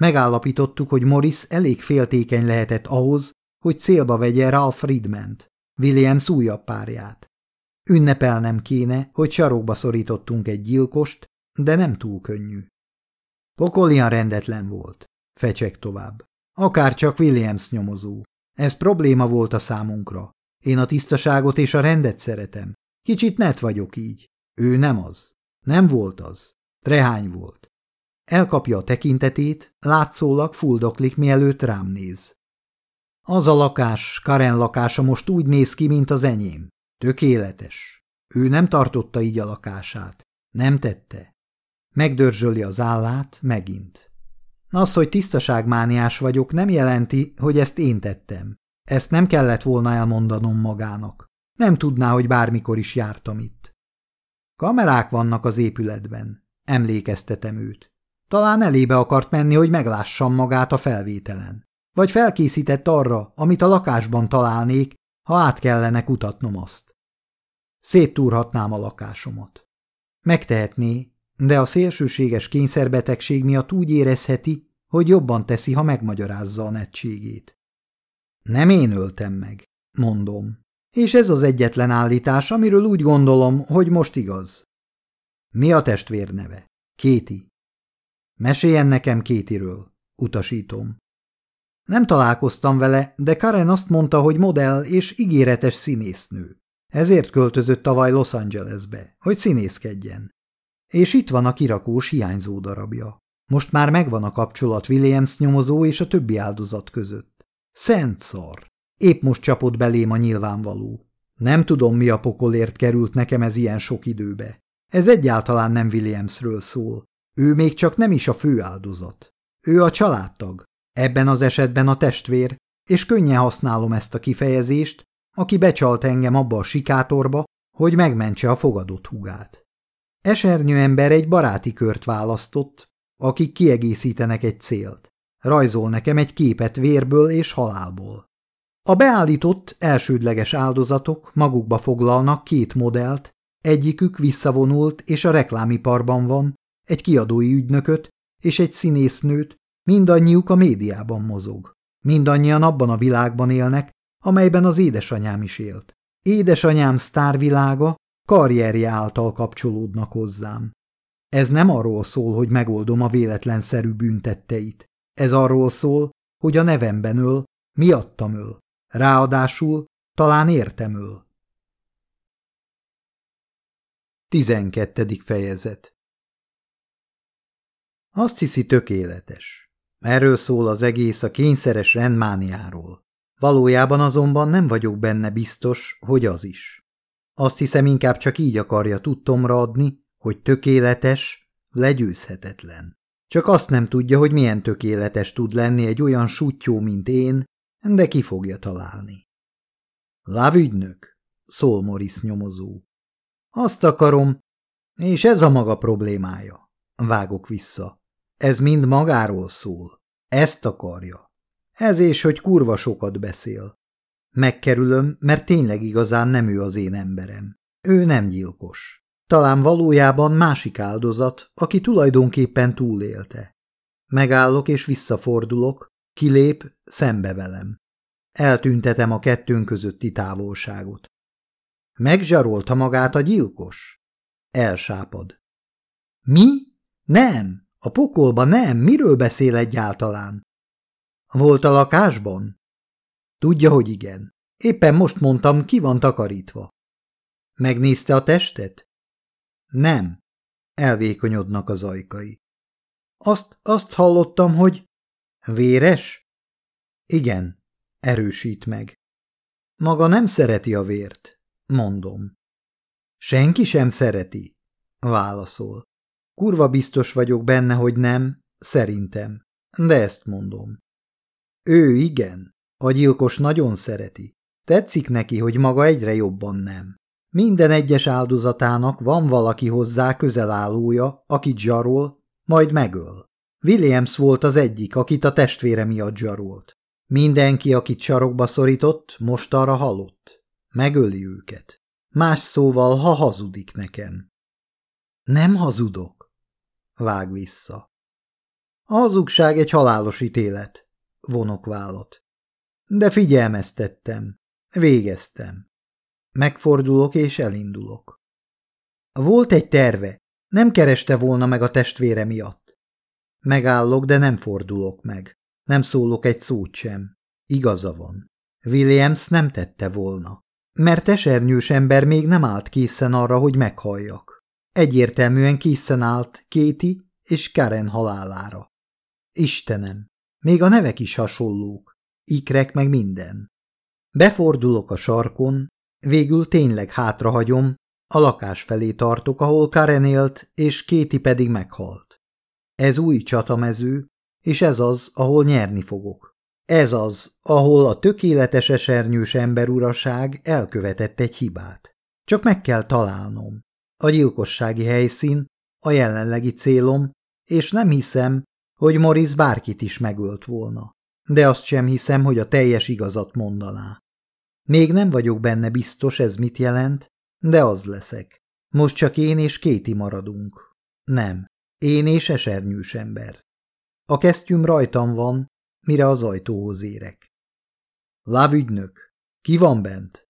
Megállapítottuk, hogy Morris elég féltékeny lehetett ahhoz, hogy célba vegye Ralph Friedment, Williams újabb párját. Ünnepelnem kéne, hogy sarokba szorítottunk egy gyilkost, de nem túl könnyű. Pokolian rendetlen volt, fecsek tovább. Akár csak Williams nyomozó. Ez probléma volt a számunkra. Én a tisztaságot és a rendet szeretem. Kicsit net vagyok így. Ő nem az. Nem volt az. Trehány volt. Elkapja a tekintetét, látszólag fuldoklik, mielőtt rám néz. Az a lakás, Karen lakása most úgy néz ki, mint az enyém. Tökéletes. Ő nem tartotta így a lakását. Nem tette. Megdörzsöli az állát, megint. Az, hogy tisztaságmániás vagyok, nem jelenti, hogy ezt én tettem. Ezt nem kellett volna elmondanom magának. Nem tudná, hogy bármikor is jártam itt. Kamerák vannak az épületben. Emlékeztetem őt. Talán elébe akart menni, hogy meglássam magát a felvételen. Vagy felkészített arra, amit a lakásban találnék, ha át kellene kutatnom azt. Széttúrhatnám a lakásomat. Megtehetné, de a szélsőséges kényszerbetegség miatt úgy érezheti, hogy jobban teszi, ha megmagyarázza a nettségét. Nem én öltem meg, mondom, és ez az egyetlen állítás, amiről úgy gondolom, hogy most igaz. Mi a testvér neve? Kéti. Meséljen nekem Kétiről, utasítom. Nem találkoztam vele, de Karen azt mondta, hogy modell és ígéretes színésznő. Ezért költözött tavaly Los Angelesbe, hogy színészkedjen. És itt van a kirakós hiányzó darabja. Most már megvan a kapcsolat Williams nyomozó és a többi áldozat között. Szent szar! Épp most csapott belém a nyilvánvaló. Nem tudom, mi a pokolért került nekem ez ilyen sok időbe. Ez egyáltalán nem Williamsről szól. Ő még csak nem is a fő áldozat. Ő a családtag, ebben az esetben a testvér, és könnyen használom ezt a kifejezést, aki becsalt engem abba a sikátorba, hogy megmentse a fogadott hugát. Esernyő ember egy baráti kört választott, akik kiegészítenek egy célt. Rajzol nekem egy képet vérből és halálból. A beállított elsődleges áldozatok magukba foglalnak két modellt, egyikük visszavonult és a reklámiparban van, egy kiadói ügynököt és egy színésznőt, mindannyiuk a médiában mozog. Mindannyian abban a világban élnek, amelyben az édesanyám is élt. Édesanyám sztárvilága karrierje által kapcsolódnak hozzám. Ez nem arról szól, hogy megoldom a véletlenszerű büntetteit. Ez arról szól, hogy a nevemben öl, miattam öl. Ráadásul talán értem öl. 12. fejezet Azt hiszi tökéletes. Erről szól az egész a kényszeres rendmániáról. Valójában azonban nem vagyok benne biztos, hogy az is. Azt hiszem inkább csak így akarja tudtomra adni, hogy tökéletes, legyőzhetetlen. Csak azt nem tudja, hogy milyen tökéletes tud lenni egy olyan sutyó, mint én, de ki fogja találni. Lávügynök, szól Morris nyomozó. Azt akarom, és ez a maga problémája. Vágok vissza. Ez mind magáról szól. Ezt akarja. Ez és, hogy kurva sokat beszél. Megkerülöm, mert tényleg igazán nem ő az én emberem. Ő nem gyilkos. Talán valójában másik áldozat, aki tulajdonképpen túlélte. Megállok és visszafordulok, kilép, szembe velem. Eltüntetem a kettőnk közötti távolságot. Megzsarolta magát a gyilkos? Elsápad. Mi? Nem, a pokolba nem, miről beszél egyáltalán? Volt a lakásban? Tudja, hogy igen. Éppen most mondtam, ki van takarítva. Megnézte a testet? Nem. Elvékonyodnak az ajkai. Azt, azt hallottam, hogy... Véres? Igen, erősít meg. Maga nem szereti a vért, mondom. Senki sem szereti, válaszol. Kurva biztos vagyok benne, hogy nem, szerintem, de ezt mondom. Ő igen, a gyilkos nagyon szereti. Tetszik neki, hogy maga egyre jobban nem. Minden egyes áldozatának van valaki hozzá közelállója, akit zsarol, majd megöl. Williams volt az egyik, akit a testvére miatt zsarolt. Mindenki, akit sarokba szorított, most arra halott. Megöli őket. Más szóval, ha hazudik nekem. Nem hazudok, vág vissza. A hazugság egy halálos ítélet, vonok vállat. De figyelmeztettem. Végeztem. Megfordulok és elindulok. Volt egy terve. Nem kereste volna meg a testvére miatt. Megállok, de nem fordulok meg. Nem szólok egy szót sem. Igaza van. Williams nem tette volna. Mert esernyős ember még nem állt készen arra, hogy meghalljak. Egyértelműen készen állt Kéti és Karen halálára. Istenem, még a nevek is hasonlók ikrek meg minden. Befordulok a sarkon, végül tényleg hátrahagyom, a lakás felé tartok, ahol Karen élt, és Kéti pedig meghalt. Ez új csatamező, és ez az, ahol nyerni fogok. Ez az, ahol a tökéletes esernyős emberuraság elkövetett egy hibát. Csak meg kell találnom. A gyilkossági helyszín, a jelenlegi célom, és nem hiszem, hogy Morris bárkit is megölt volna de azt sem hiszem, hogy a teljes igazat mondaná. Még nem vagyok benne biztos, ez mit jelent, de az leszek. Most csak én és Kéti maradunk. Nem, én és esernyős ember. A kesztyűm rajtam van, mire az ajtóhoz érek. Lávügynök, ki van bent?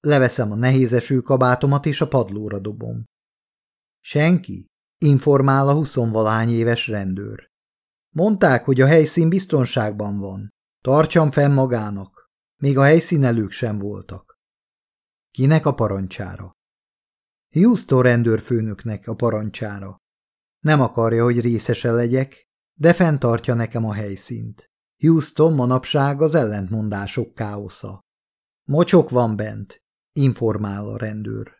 Leveszem a nehéz esőkabátomat és a padlóra dobom. Senki? informál a huszonvalány éves rendőr. Mondták, hogy a helyszín biztonságban van. Tartsam fenn magának. Még a helyszínelők sem voltak. Kinek a parancsára? Houston rendőrfőnöknek a parancsára. Nem akarja, hogy részese legyek, de fenntartja nekem a helyszínt. Houston manapság az ellentmondások káosza. Mocsok van bent, informál a rendőr.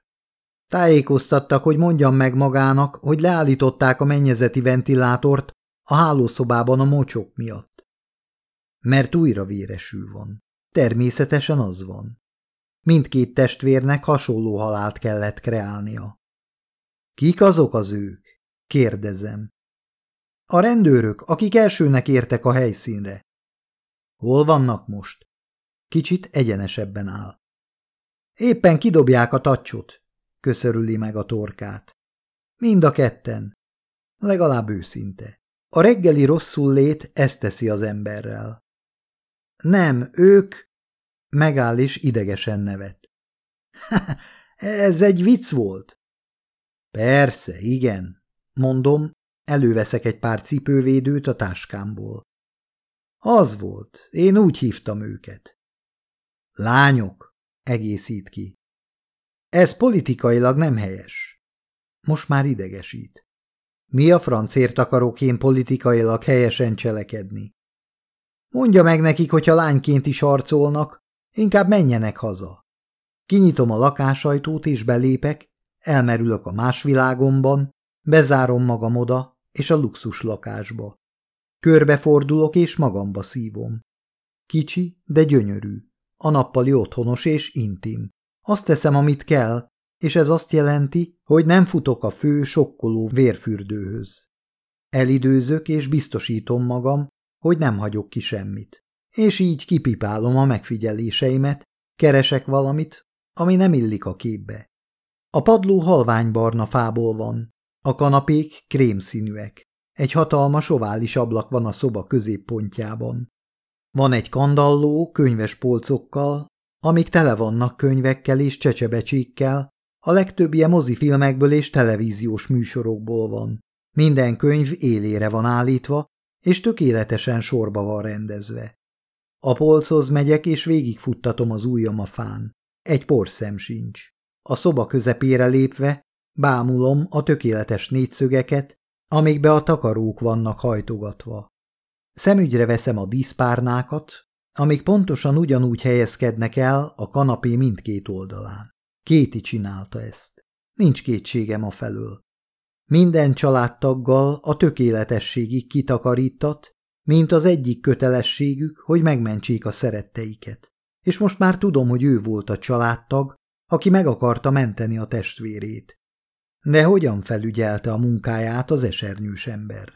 Tájékoztattak, hogy mondjam meg magának, hogy leállították a mennyezeti ventilátort a hálószobában a mocsok miatt. Mert újra véresű van. Természetesen az van. Mindkét testvérnek hasonló halált kellett kreálnia. Kik azok az ők? Kérdezem. A rendőrök, akik elsőnek értek a helyszínre. Hol vannak most? Kicsit egyenesebben áll. Éppen kidobják a tacsot, köszörüli meg a torkát. Mind a ketten. Legalább őszinte. A reggeli rosszul lét ezt teszi az emberrel. Nem, ők... Megáll és idegesen nevet. [laughs] Ez egy vicc volt. Persze, igen, mondom, előveszek egy pár cipővédőt a táskámból. Az volt, én úgy hívtam őket. Lányok, egészít ki. Ez politikailag nem helyes. Most már idegesít. Mi a francért akarok én politikailag helyesen cselekedni? Mondja meg nekik, hogyha lányként is harcolnak, inkább menjenek haza. Kinyitom a lakásajtót és belépek, elmerülök a más világomban, bezárom magam oda és a luxus lakásba. Körbefordulok és magamba szívom. Kicsi, de gyönyörű. A nappali otthonos és intim. Azt teszem, amit kell, és ez azt jelenti, hogy nem futok a fő, sokkoló vérfürdőhöz. Elidőzök és biztosítom magam, hogy nem hagyok ki semmit. És így kipipálom a megfigyeléseimet, keresek valamit, ami nem illik a képbe. A padló halványbarna fából van, a kanapék krémszínűek. Egy hatalmas ovális ablak van a szoba középpontjában. Van egy kandalló könyves polcokkal, amik tele vannak könyvekkel és csecsebecsékkel, a legtöbbje mozifilmekből és televíziós műsorokból van. Minden könyv élére van állítva, és tökéletesen sorba van rendezve. A polchoz megyek, és végigfuttatom az ujjam a fán. Egy porszem sincs. A szoba közepére lépve bámulom a tökéletes négyszögeket, amikbe a takarók vannak hajtogatva. Szemügyre veszem a díszpárnákat, amik pontosan ugyanúgy helyezkednek el a kanapé mindkét oldalán. Kéti csinálta ezt. Nincs kétségem a felől. Minden családtaggal a tökéletességig kitakarítat, mint az egyik kötelességük, hogy megmentsék a szeretteiket. És most már tudom, hogy ő volt a családtag, aki meg akarta menteni a testvérét. De hogyan felügyelte a munkáját az esernyős ember?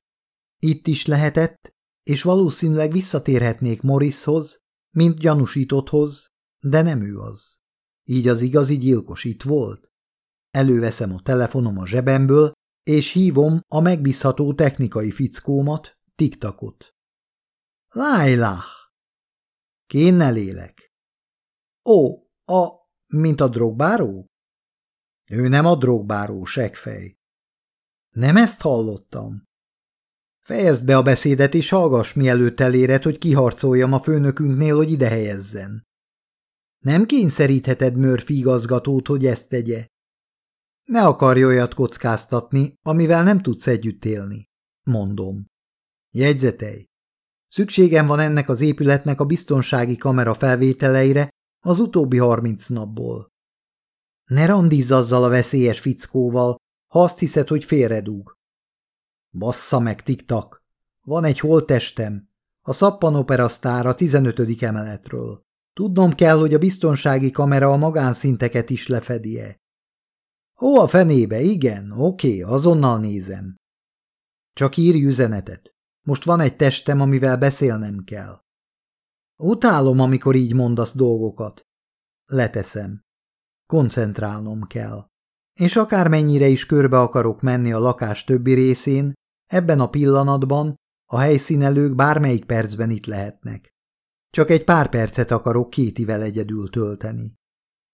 Itt is lehetett, és valószínűleg visszatérhetnék Morrishoz, mint gyanúsítotthoz, de nem ő az. Így az igazi gyilkos itt volt? Előveszem a telefonom a zsebemből, és hívom a megbízható technikai fickómat, tiktakot. Lájlá! Kénne lélek. Ó, a, mint a drogbáró? Ő nem a drogbáró, segfej. Nem ezt hallottam. Fejezd be a beszédet, és hallgass, mielőtt eléred, hogy kiharcoljam a főnökünknél, hogy ide helyezzen. Nem kényszerítheted Murphy igazgatót, hogy ezt tegye. Ne akarj olyat kockáztatni, amivel nem tudsz együtt élni, mondom. Jegyzetej. Szükségem van ennek az épületnek a biztonsági kamera felvételeire az utóbbi harminc napból. Ne randízz azzal a veszélyes fickóval, ha azt hiszed, hogy félredúg. Bassza meg, tiktak! Van egy holtestem, a szappanopera a 15. emeletről. Tudnom kell, hogy a biztonsági kamera a magánszinteket is lefedie. Ó, a fenébe, igen, oké, azonnal nézem. Csak írj üzenetet. Most van egy testem, amivel beszélnem kell. Utálom, amikor így mondasz dolgokat. Leteszem. Koncentrálnom kell. És akármennyire is körbe akarok menni a lakás többi részén, ebben a pillanatban a helyszínelők bármelyik percben itt lehetnek. Csak egy pár percet akarok kétivel egyedül tölteni.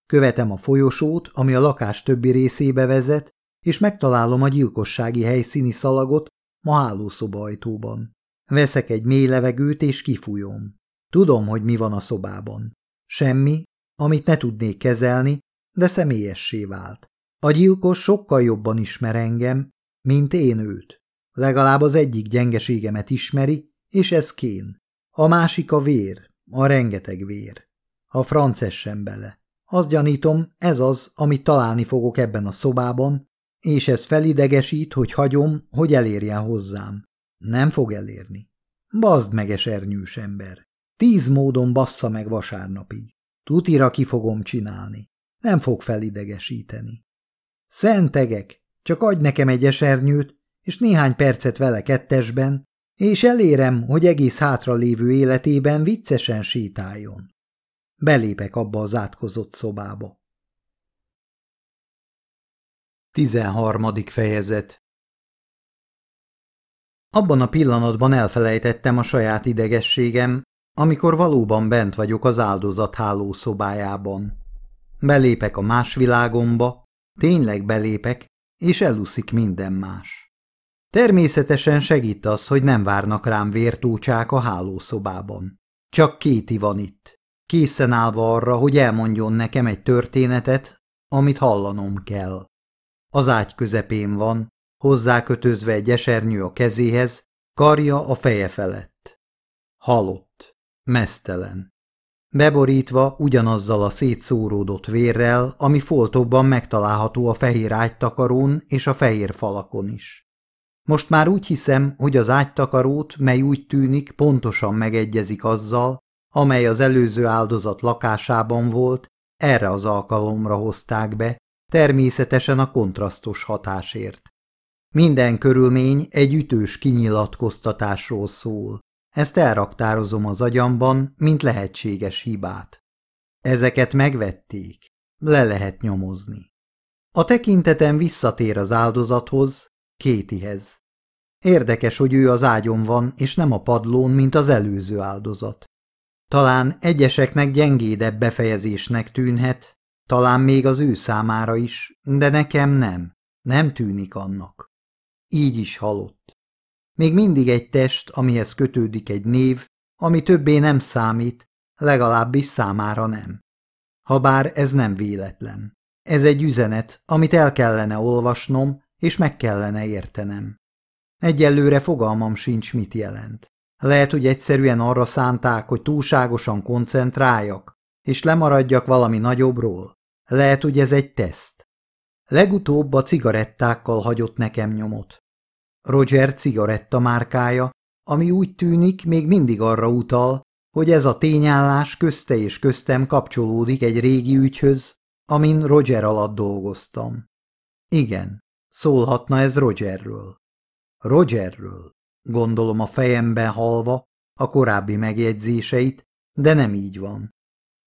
Követem a folyosót, ami a lakás többi részébe vezet, és megtalálom a gyilkossági helyszíni szalagot a hálószoba ajtóban. Veszek egy mély levegőt, és kifújom. Tudom, hogy mi van a szobában. Semmi, amit ne tudnék kezelni, de személyessé vált. A gyilkos sokkal jobban ismer engem, mint én őt. Legalább az egyik gyengeségemet ismeri, és ez kén. A másik a vér, a rengeteg vér. A francessen bele. Azt gyanítom, ez az, amit találni fogok ebben a szobában, és ez felidegesít, hogy hagyom, hogy elérjen hozzám. Nem fog elérni. Bazd meg, esernyős ember. Tíz módon bassza meg vasárnapig. Tutira ki fogom csinálni. Nem fog felidegesíteni. Szentegek, csak adj nekem egy esernyőt, és néhány percet vele kettesben, és elérem, hogy egész hátra lévő életében viccesen sétáljon. Belépek abba az átkozott szobába. 13. fejezet Abban a pillanatban elfelejtettem a saját idegességem, amikor valóban bent vagyok az áldozat hálószobájában. Belépek a más világomba, tényleg belépek, és eluszik minden más. Természetesen segít az, hogy nem várnak rám vértócsák a hálószobában. Csak Kéti van itt, készen állva arra, hogy elmondjon nekem egy történetet, amit hallanom kell. Az ágy közepén van, hozzákötözve egy esernyő a kezéhez, karja a feje felett. Halott, mesztelen. Beborítva ugyanazzal a szétszóródott vérrel, ami foltokban megtalálható a fehér ágytakarón és a fehér falakon is. Most már úgy hiszem, hogy az ágytakarót, mely úgy tűnik, pontosan megegyezik azzal, amely az előző áldozat lakásában volt, erre az alkalomra hozták be, természetesen a kontrasztos hatásért. Minden körülmény egy ütős kinyilatkoztatásról szól. Ezt elraktározom az agyamban, mint lehetséges hibát. Ezeket megvették. Le lehet nyomozni. A tekintetem visszatér az áldozathoz, Kétihez. Érdekes, hogy ő az ágyon van, és nem a padlón, mint az előző áldozat. Talán egyeseknek gyengédebb befejezésnek tűnhet, talán még az ő számára is, de nekem nem, nem tűnik annak. Így is halott. Még mindig egy test, amihez kötődik egy név, ami többé nem számít, legalábbis számára nem. Habár ez nem véletlen. Ez egy üzenet, amit el kellene olvasnom, és meg kellene értenem. Egyelőre fogalmam sincs, mit jelent. Lehet, hogy egyszerűen arra szánták, hogy túlságosan koncentráljak, és lemaradjak valami nagyobbról. Lehet, hogy ez egy teszt. Legutóbb a cigarettákkal hagyott nekem nyomot. Roger cigaretta márkája, ami úgy tűnik, még mindig arra utal, hogy ez a tényállás közte és köztem kapcsolódik egy régi ügyhöz, amin Roger alatt dolgoztam. Igen, Szólhatna ez Rogerről. Rogerről, gondolom a fejemben halva a korábbi megjegyzéseit, de nem így van.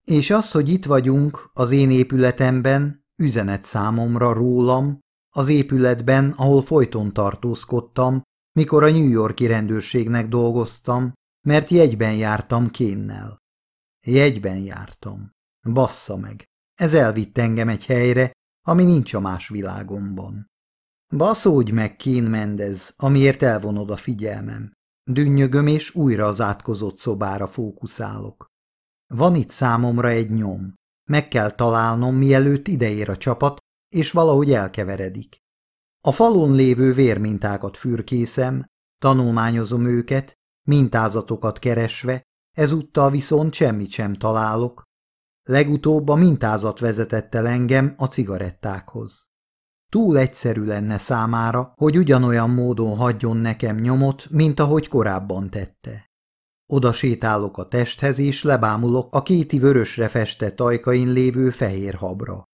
És az, hogy itt vagyunk, az én épületemben, üzenet számomra rólam, az épületben, ahol folyton tartózkodtam, mikor a New Yorki rendőrségnek dolgoztam, mert jegyben jártam kénnel. Jegyben jártam. Bassza meg. Ez elvitt engem egy helyre, ami nincs a más világomban. Baszódj meg, Kén Mendez, amiért elvonod a figyelmem. Dünnyögöm, és újra az átkozott szobára fókuszálok. Van itt számomra egy nyom. Meg kell találnom, mielőtt ideér a csapat, és valahogy elkeveredik. A falon lévő vérmintákat fürkészem, tanulmányozom őket, mintázatokat keresve, ezúttal viszont semmit sem találok. Legutóbb a mintázat vezetett el engem a cigarettákhoz. Túl egyszerű lenne számára, hogy ugyanolyan módon hagyjon nekem nyomot, mint ahogy korábban tette. Oda sétálok a testhez, és lebámulok a kéti vörösre festett ajkain lévő fehér habra.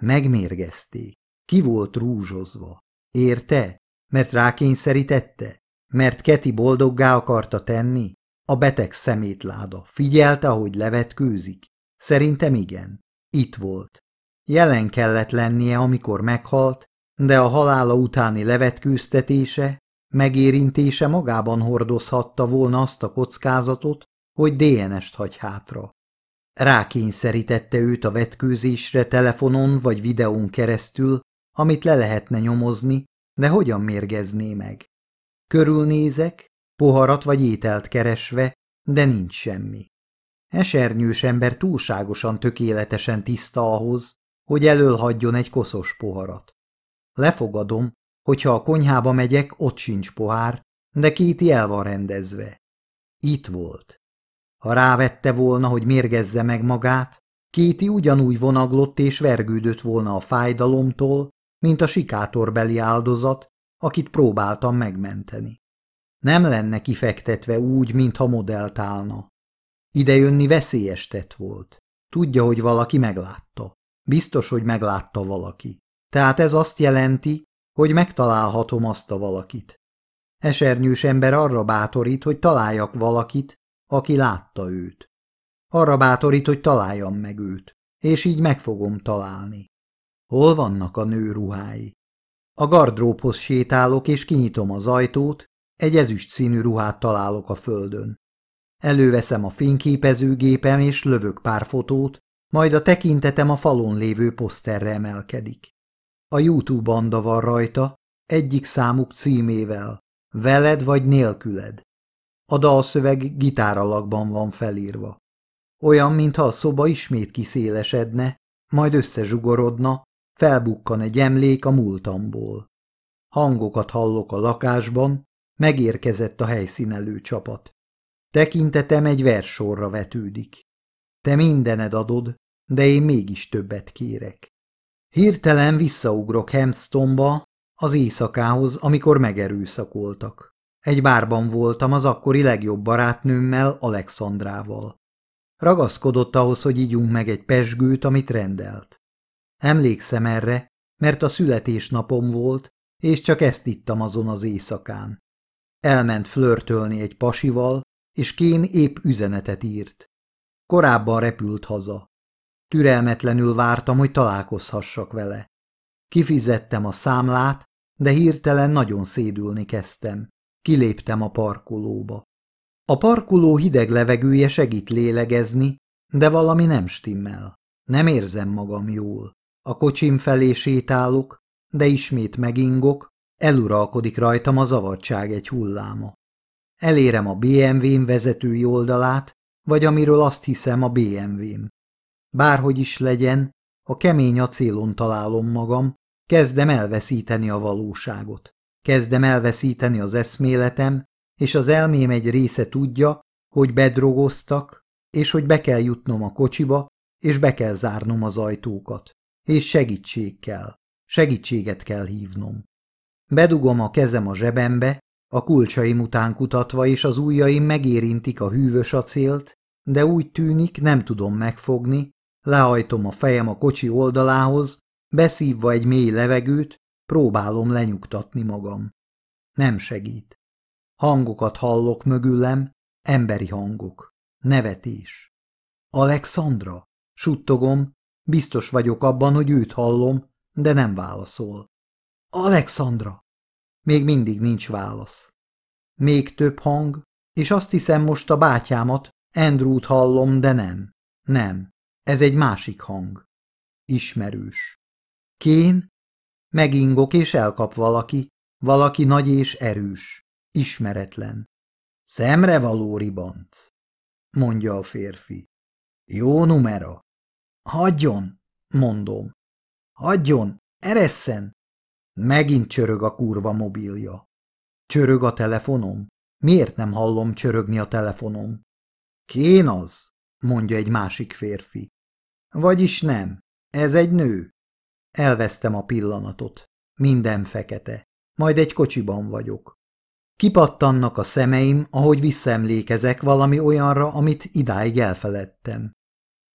Megmérgezték. Ki volt rúzsozva? Érte? Mert rákényszerítette? Mert Keti boldoggá akarta tenni? A beteg szemétláda. Figyelte, ahogy levetkőzik? Szerintem igen. Itt volt. Jelen kellett lennie, amikor meghalt, de a halála utáni levetkőztetése, megérintése magában hordozhatta volna azt a kockázatot, hogy DNS-t hagy hátra. Rákényszerítette őt a vetkőzésre telefonon vagy videón keresztül, amit le lehetne nyomozni, de hogyan mérgezné meg? Körülnézek, poharat vagy ételt keresve, de nincs semmi. Esernyős ember túlságosan tökéletesen tiszta ahhoz, hogy elölhagyjon egy koszos poharat. Lefogadom, hogyha a konyhába megyek, ott sincs pohár, de Kéti el van rendezve. Itt volt. Ha rávette volna, hogy mérgezze meg magát, Kéti ugyanúgy vonaglott és vergődött volna a fájdalomtól, mint a sikátorbeli áldozat, akit próbáltam megmenteni. Nem lenne kifektetve úgy, mintha modellt állna. Idejönni veszélyes tett volt. Tudja, hogy valaki meglátta. Biztos, hogy meglátta valaki. Tehát ez azt jelenti, hogy megtalálhatom azt a valakit. Esernyős ember arra bátorít, hogy találjak valakit, aki látta őt. Arra bátorít, hogy találjam meg őt, és így meg fogom találni. Hol vannak a nő ruhái? A gardróbhoz sétálok, és kinyitom az ajtót, egy ezüst színű ruhát találok a földön. Előveszem a fényképezőgépem, és lövök pár fotót, majd a tekintetem a falon lévő poszterre emelkedik. A YouTube banda van rajta, egyik számuk címével, veled vagy nélküled. A dalszöveg gitáralakban van felírva. Olyan, mintha a szoba ismét kiszélesedne, majd összezsugorodna, felbukkan egy emlék a múltamból. Hangokat hallok a lakásban, megérkezett a helyszínelő csapat. Tekintetem egy versorra vetődik. Te mindened adod, de én mégis többet kérek. Hirtelen visszaugrok Hemstonba, az éjszakához, amikor megerőszakoltak. Egy bárban voltam az akkori legjobb barátnőmmel, Alexandrával. Ragaszkodott ahhoz, hogy ígyunk meg egy pesgőt, amit rendelt. Emlékszem erre, mert a születésnapom volt, és csak ezt ittam azon az éjszakán. Elment flörtölni egy pasival, és Kén épp üzenetet írt. Korábban repült haza. Türelmetlenül vártam, hogy találkozhassak vele. Kifizettem a számlát, de hirtelen nagyon szédülni kezdtem. Kiléptem a parkolóba. A parkoló hideg levegője segít lélegezni, de valami nem stimmel. Nem érzem magam jól. A kocsim felé sétálok, de ismét megingok, eluralkodik rajtam a zavartság egy hulláma. Elérem a BMW-m vezetői oldalát, vagy amiről azt hiszem a BMW-m. Bárhogy is legyen, a kemény acélon találom magam, kezdem elveszíteni a valóságot. Kezdem elveszíteni az eszméletem, és az elmém egy része tudja, hogy bedrogoztak, és hogy be kell jutnom a kocsiba, és be kell zárnom az ajtókat. És segítség kell. Segítséget kell hívnom. Bedugom a kezem a zsebembe, a kulcsaim után kutatva, és az ujjaim megérintik a hűvös acélt, de úgy tűnik, nem tudom megfogni, lehajtom a fejem a kocsi oldalához, beszívva egy mély levegőt, próbálom lenyugtatni magam. Nem segít. Hangokat hallok mögülem, emberi hangok. Nevetés. Alexandra? Suttogom, biztos vagyok abban, hogy őt hallom, de nem válaszol. Alexandra! Még mindig nincs válasz. Még több hang, és azt hiszem most a bátyámat, Andrewt hallom, de nem. Nem. Ez egy másik hang. Ismerős. Kén? Megingok és elkap valaki, valaki nagy és erős, ismeretlen. Szemre való ribanc, mondja a férfi. Jó numera. Hagyjon, mondom. Hagyjon, eresszen. Megint csörög a kurva mobilja. Csörög a telefonom? Miért nem hallom csörögni a telefonom? Kén az, mondja egy másik férfi. Vagyis nem, ez egy nő. Elvesztem a pillanatot. Minden fekete. Majd egy kocsiban vagyok. Kipattannak a szemeim, ahogy visszaemlékezek valami olyanra, amit idáig elfeledtem.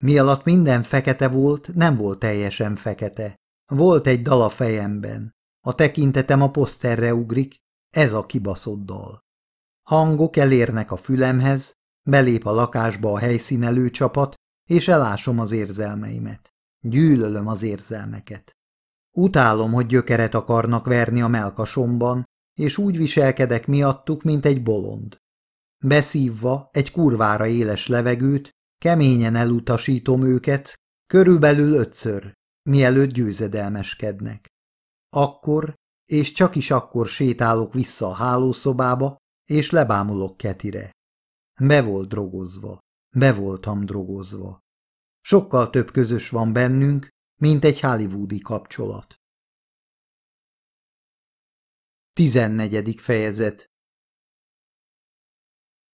Mi minden fekete volt, nem volt teljesen fekete. Volt egy dal a fejemben. A tekintetem a poszterre ugrik, ez a kibaszott dal. Hangok elérnek a fülemhez, belép a lakásba a helyszínelő csapat, és elásom az érzelmeimet. Gyűlölöm az érzelmeket. Utálom, hogy gyökeret akarnak verni a melkasomban, és úgy viselkedek miattuk, mint egy bolond. Beszívva egy kurvára éles levegőt, keményen elutasítom őket, körülbelül ötször, mielőtt győzedelmeskednek. Akkor, és csak is akkor sétálok vissza a hálószobába, és lebámulok Ketire. Be volt drogozva. Be voltam drogozva. Sokkal több közös van bennünk, mint egy hollywoodi kapcsolat. 14. fejezet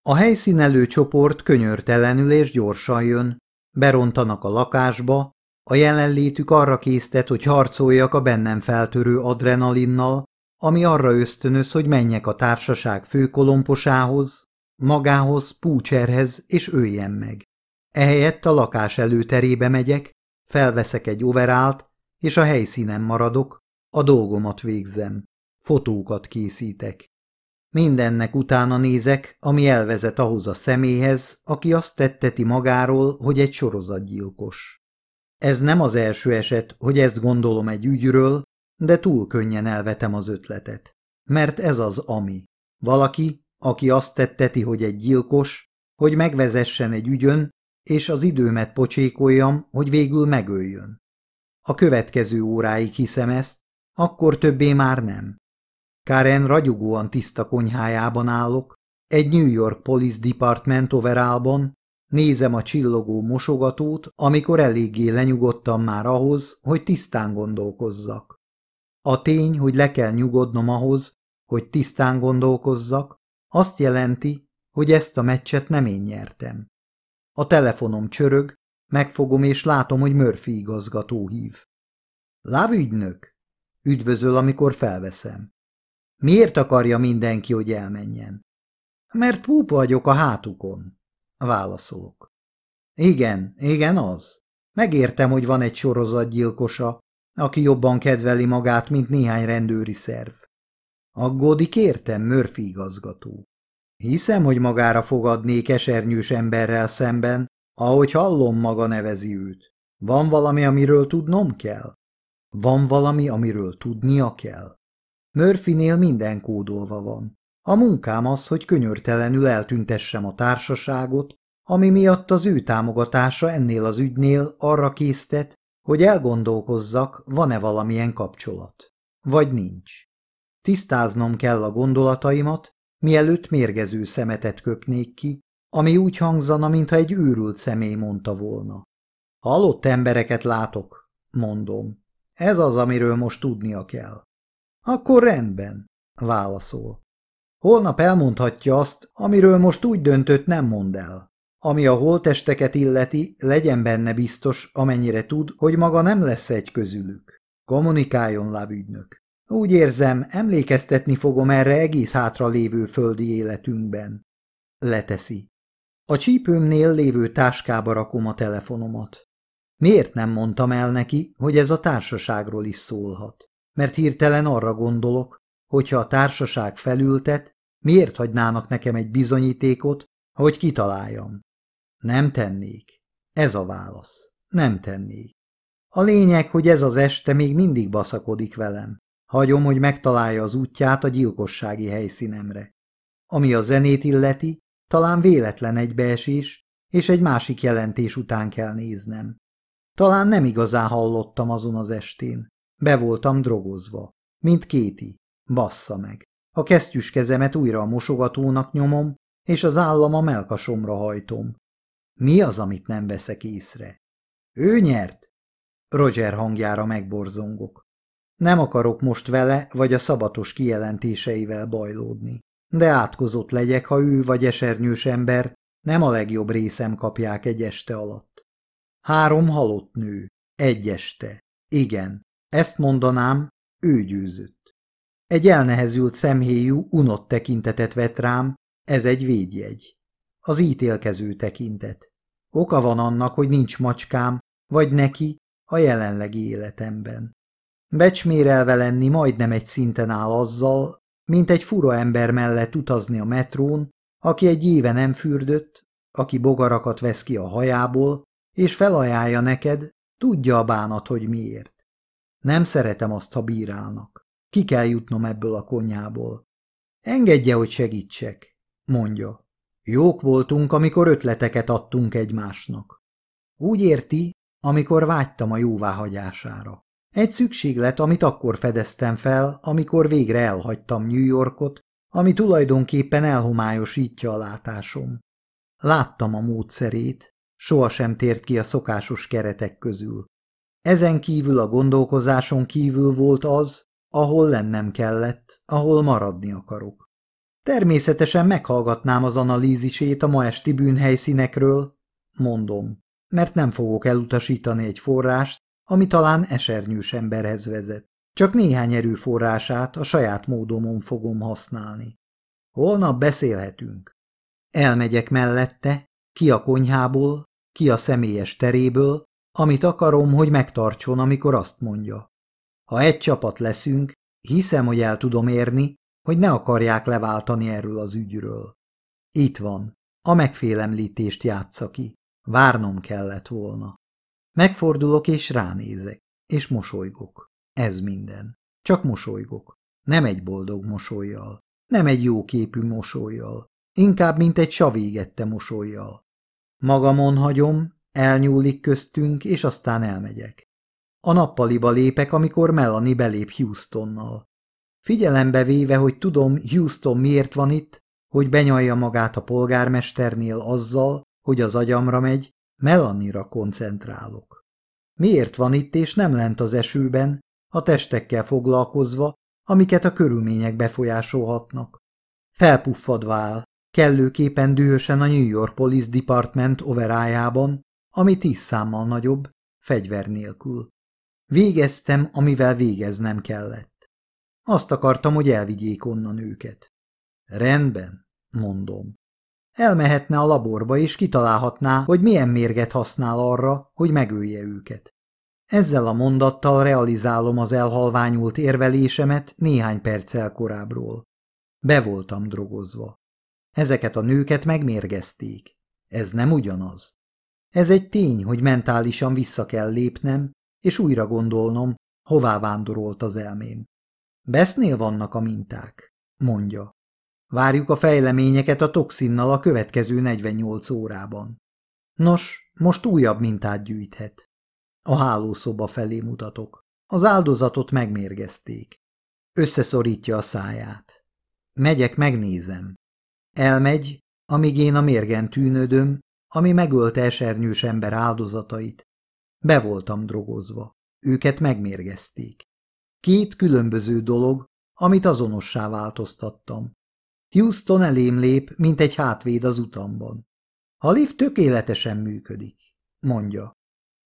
A helyszínelő csoport könyörtelenül és gyorsan jön, berontanak a lakásba, a jelenlétük arra késztet, hogy harcoljak a bennem feltörő adrenalinnal, ami arra ösztönöz, hogy menjek a társaság főkolomposához, magához, Púcserhez, és öljem meg. Ehelyett a lakás előterébe megyek, felveszek egy overált, és a helyszínen maradok, a dolgomat végzem, fotókat készítek. Mindennek utána nézek, ami elvezet ahhoz a személyhez, aki azt tetteti magáról, hogy egy sorozatgyilkos. Ez nem az első eset, hogy ezt gondolom egy ügyről, de túl könnyen elvetem az ötletet. Mert ez az ami. Valaki, aki azt tetteti, hogy egy gyilkos, hogy megvezessen egy ügyön, és az időmet pocsékoljam, hogy végül megöljön. A következő óráig hiszem ezt, akkor többé már nem. Karen ragyogóan tiszta konyhájában állok, egy New York Police Department overálban, nézem a csillogó mosogatót, amikor eléggé lenyugodtam már ahhoz, hogy tisztán gondolkozzak. A tény, hogy le kell nyugodnom ahhoz, hogy tisztán gondolkozzak, azt jelenti, hogy ezt a meccset nem én nyertem. A telefonom csörög, megfogom és látom, hogy Murphy igazgató hív. Lávügynök! Üdvözöl, amikor felveszem. Miért akarja mindenki, hogy elmenjen? Mert púpa vagyok a hátukon, válaszolok. Igen, igen az. Megértem, hogy van egy sorozatgyilkosa, aki jobban kedveli magát, mint néhány rendőri szerv. Aggódik értem, Murphy igazgató. Hiszem, hogy magára fogadnék esernyős emberrel szemben, ahogy hallom maga nevezi őt. Van valami, amiről tudnom kell? Van valami, amiről tudnia kell? Murphynél minden kódolva van. A munkám az, hogy könyörtelenül eltüntessem a társaságot, ami miatt az ő támogatása ennél az ügynél arra késztet, hogy elgondolkozzak, van-e valamilyen kapcsolat. Vagy nincs. Tisztáznom kell a gondolataimat, mielőtt mérgező szemetet köpnék ki, ami úgy hangzana, mintha egy őrült személy mondta volna. Halott embereket látok, mondom. Ez az, amiről most tudnia kell. Akkor rendben, válaszol. Holnap elmondhatja azt, amiről most úgy döntött nem mond el. Ami a holtesteket illeti, legyen benne biztos, amennyire tud, hogy maga nem lesz egy közülük. Kommunikáljon, lávügynök. Úgy érzem, emlékeztetni fogom erre egész hátra lévő földi életünkben. Leteszi. A csípőmnél lévő táskába rakom a telefonomat. Miért nem mondtam el neki, hogy ez a társaságról is szólhat? Mert hirtelen arra gondolok, hogyha a társaság felültet, miért hagynának nekem egy bizonyítékot, hogy kitaláljam? Nem tennék. Ez a válasz. Nem tennék. A lényeg, hogy ez az este még mindig baszakodik velem. Hagyom, hogy megtalálja az útját a gyilkossági helyszínemre. Ami a zenét illeti, talán véletlen egybeesés, és egy másik jelentés után kell néznem. Talán nem igazán hallottam azon az estén. Be voltam drogozva, mint Kéti. Bassza meg. A kesztyűs kezemet újra a mosogatónak nyomom, és az állam a melkasomra hajtom. Mi az, amit nem veszek észre? Ő nyert? Roger hangjára megborzongok. Nem akarok most vele vagy a szabatos kijelentéseivel bajlódni. De átkozott legyek, ha ő vagy esernyős ember nem a legjobb részem kapják egy este alatt. Három halott nő. Egy este. Igen, ezt mondanám, ő győzött. Egy elnehezült szemhéjú, unott tekintetet vett rám, ez egy védjegy. Az ítélkező tekintet. Oka van annak, hogy nincs macskám, vagy neki a jelenlegi életemben. Becsmérelve lenni majdnem egy szinten áll azzal, mint egy fura ember mellett utazni a metrón, aki egy éve nem fürdött, aki bogarakat vesz ki a hajából, és felajánlja neked, tudja a bánat, hogy miért. Nem szeretem azt, ha bírálnak. Ki kell jutnom ebből a konyhából. Engedje, hogy segítsek, mondja. Jók voltunk, amikor ötleteket adtunk egymásnak. Úgy érti, amikor vágytam a jóváhagyására. Egy szükséglet, amit akkor fedeztem fel, amikor végre elhagytam New Yorkot, ami tulajdonképpen elhomályosítja a látásom. Láttam a módszerét, sohasem tért ki a szokásos keretek közül. Ezen kívül a gondolkozáson kívül volt az, ahol lennem kellett, ahol maradni akarok. Természetesen meghallgatnám az analízisét a ma esti bűnhelyszínekről, mondom, mert nem fogok elutasítani egy forrást, ami talán esernyős emberhez vezet. Csak néhány erőforrását a saját módomon fogom használni. Holnap beszélhetünk. Elmegyek mellette, ki a konyhából, ki a személyes teréből, amit akarom, hogy megtartson, amikor azt mondja. Ha egy csapat leszünk, hiszem, hogy el tudom érni, hogy ne akarják leváltani erről az ügyről. Itt van, a megfélemlítést játsza ki. Várnom kellett volna. Megfordulok és ránézek, és mosolygok. Ez minden. Csak mosolygok. Nem egy boldog mosolyjal. Nem egy jó képű mosolyjal. Inkább, mint egy savégette mosolyjal. Magamon hagyom, elnyúlik köztünk, és aztán elmegyek. A nappaliba lépek, amikor Melanie belép Houstonnal. Figyelembe véve, hogy tudom, Houston miért van itt, hogy benyalja magát a polgármesternél azzal, hogy az agyamra megy, Melanira koncentrálok. Miért van itt és nem lent az esőben, a testekkel foglalkozva, amiket a körülmények befolyásolhatnak? Felpuffadva áll, kellőképpen dühösen a New York Police Department overájában, ami tíz számmal nagyobb, fegyver nélkül. Végeztem, amivel végeznem kellett. Azt akartam, hogy elvigyék onnan őket. Rendben, mondom. Elmehetne a laborba, és kitalálhatná, hogy milyen mérget használ arra, hogy megölje őket. Ezzel a mondattal realizálom az elhalványult érvelésemet néhány perccel korábbról. Be voltam drogozva. Ezeket a nőket megmérgezték. Ez nem ugyanaz. Ez egy tény, hogy mentálisan vissza kell lépnem, és újra gondolnom, hová vándorolt az elmém. Besznél vannak a minták, mondja. Várjuk a fejleményeket a toxinnal a következő 48 órában. Nos, most újabb mintát gyűjthet. A hálószoba felé mutatok. Az áldozatot megmérgezték. Összeszorítja a száját. Megyek, megnézem. Elmegy, amíg én a mérgen tűnödöm, ami megölte esernyős ember áldozatait. Be voltam drogozva. Őket megmérgezték. Két különböző dolog, amit azonossá változtattam. Houston elém lép, mint egy hátvéd az utamban. A lift tökéletesen működik, mondja.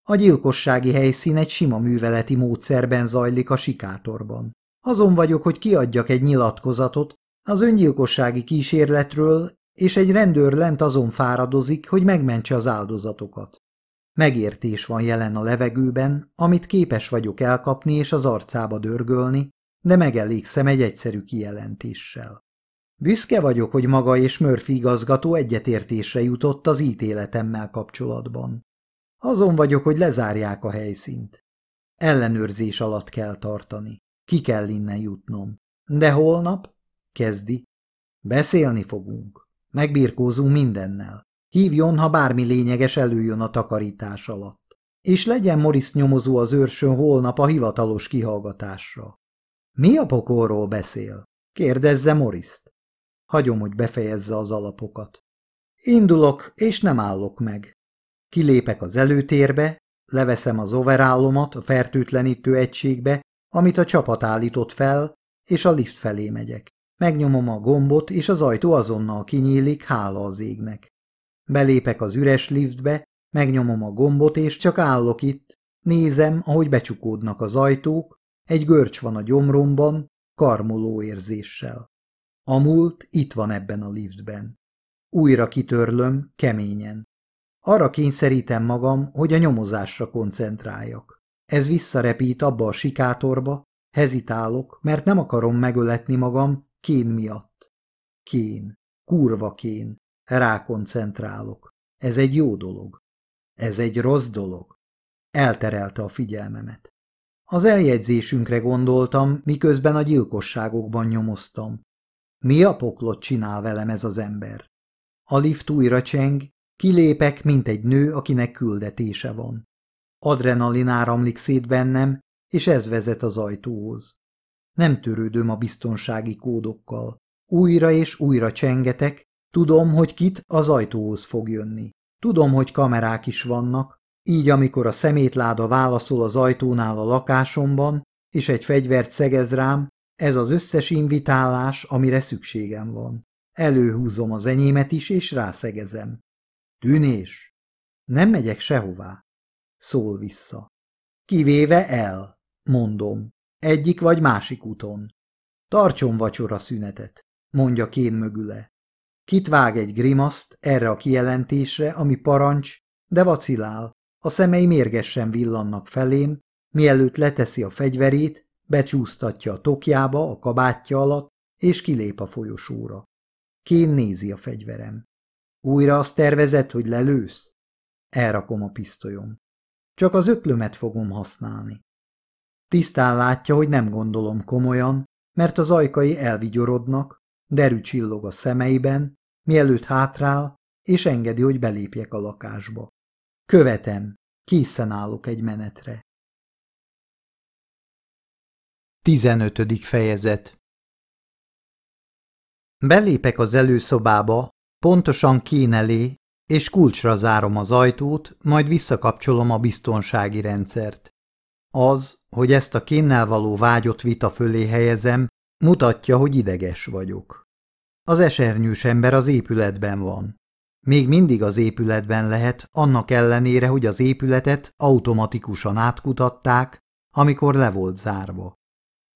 A gyilkossági helyszín egy sima műveleti módszerben zajlik a sikátorban. Azon vagyok, hogy kiadjak egy nyilatkozatot az öngyilkossági kísérletről, és egy rendőr lent azon fáradozik, hogy megmentse az áldozatokat. Megértés van jelen a levegőben, amit képes vagyok elkapni és az arcába dörgölni, de megelégszem egy egyszerű kijelentéssel. Büszke vagyok, hogy maga és Murphy igazgató egyetértésre jutott az ítéletemmel kapcsolatban. Azon vagyok, hogy lezárják a helyszínt. Ellenőrzés alatt kell tartani. Ki kell innen jutnom. De holnap? Kezdi. Beszélni fogunk. Megbírkózunk mindennel. Hívjon, ha bármi lényeges előjön a takarítás alatt. És legyen Morris nyomozó az őrsön holnap a hivatalos kihallgatásra. Mi a pokolról beszél? Kérdezze Moriszt. Hagyom, hogy befejezze az alapokat. Indulok, és nem állok meg. Kilépek az előtérbe, leveszem az overállomat a fertőtlenítő egységbe, amit a csapat állított fel, és a lift felé megyek. Megnyomom a gombot, és az ajtó azonnal kinyílik, hála az égnek. Belépek az üres liftbe, megnyomom a gombot, és csak állok itt. Nézem, ahogy becsukódnak az ajtók, egy görcs van a gyomromban, karmoló érzéssel. A múlt itt van ebben a liftben. Újra kitörlöm, keményen. Arra kényszerítem magam, hogy a nyomozásra koncentráljak. Ez visszarepít abba a sikátorba, hezitálok, mert nem akarom megöletni magam kén miatt. Kén, kurva kén, rákoncentrálok. Ez egy jó dolog. Ez egy rossz dolog. Elterelte a figyelmemet. Az eljegyzésünkre gondoltam, miközben a gyilkosságokban nyomoztam. Mi a poklot csinál velem ez az ember? A lift újra cseng, kilépek, mint egy nő, akinek küldetése van. Adrenalin áramlik szét bennem, és ez vezet az ajtóhoz. Nem törődöm a biztonsági kódokkal. Újra és újra csengetek, tudom, hogy kit az ajtóhoz fog jönni. Tudom, hogy kamerák is vannak, így amikor a szemétláda válaszol az ajtónál a lakásomban, és egy fegyvert szegez rám, ez az összes invitálás, amire szükségem van. Előhúzom az enyémet is, és rászegezem. Tűnés! Nem megyek sehová. Szól vissza. Kivéve el, mondom, egyik vagy másik úton. Tartson vacsora szünetet, mondja kén mögüle. Kit vág egy grimaszt erre a kijelentésre, ami parancs, de vacilál, a szemei mérgesen villannak felém, mielőtt leteszi a fegyverét, becsúsztatja a tokjába, a kabátja alatt, és kilép a folyosóra. Kén nézi a fegyverem. Újra azt tervezett, hogy lelősz? Elrakom a pisztolyom. Csak az öklömet fogom használni. Tisztán látja, hogy nem gondolom komolyan, mert az ajkai elvigyorodnak, derű csillog a szemeiben, mielőtt hátrál, és engedi, hogy belépjek a lakásba. Követem, készen állok egy menetre. 15. fejezet Belépek az előszobába, pontosan kén elé, és kulcsra zárom az ajtót, majd visszakapcsolom a biztonsági rendszert. Az, hogy ezt a kénnel való vágyott vita fölé helyezem, mutatja, hogy ideges vagyok. Az esernyős ember az épületben van. Még mindig az épületben lehet, annak ellenére, hogy az épületet automatikusan átkutatták, amikor le volt zárva.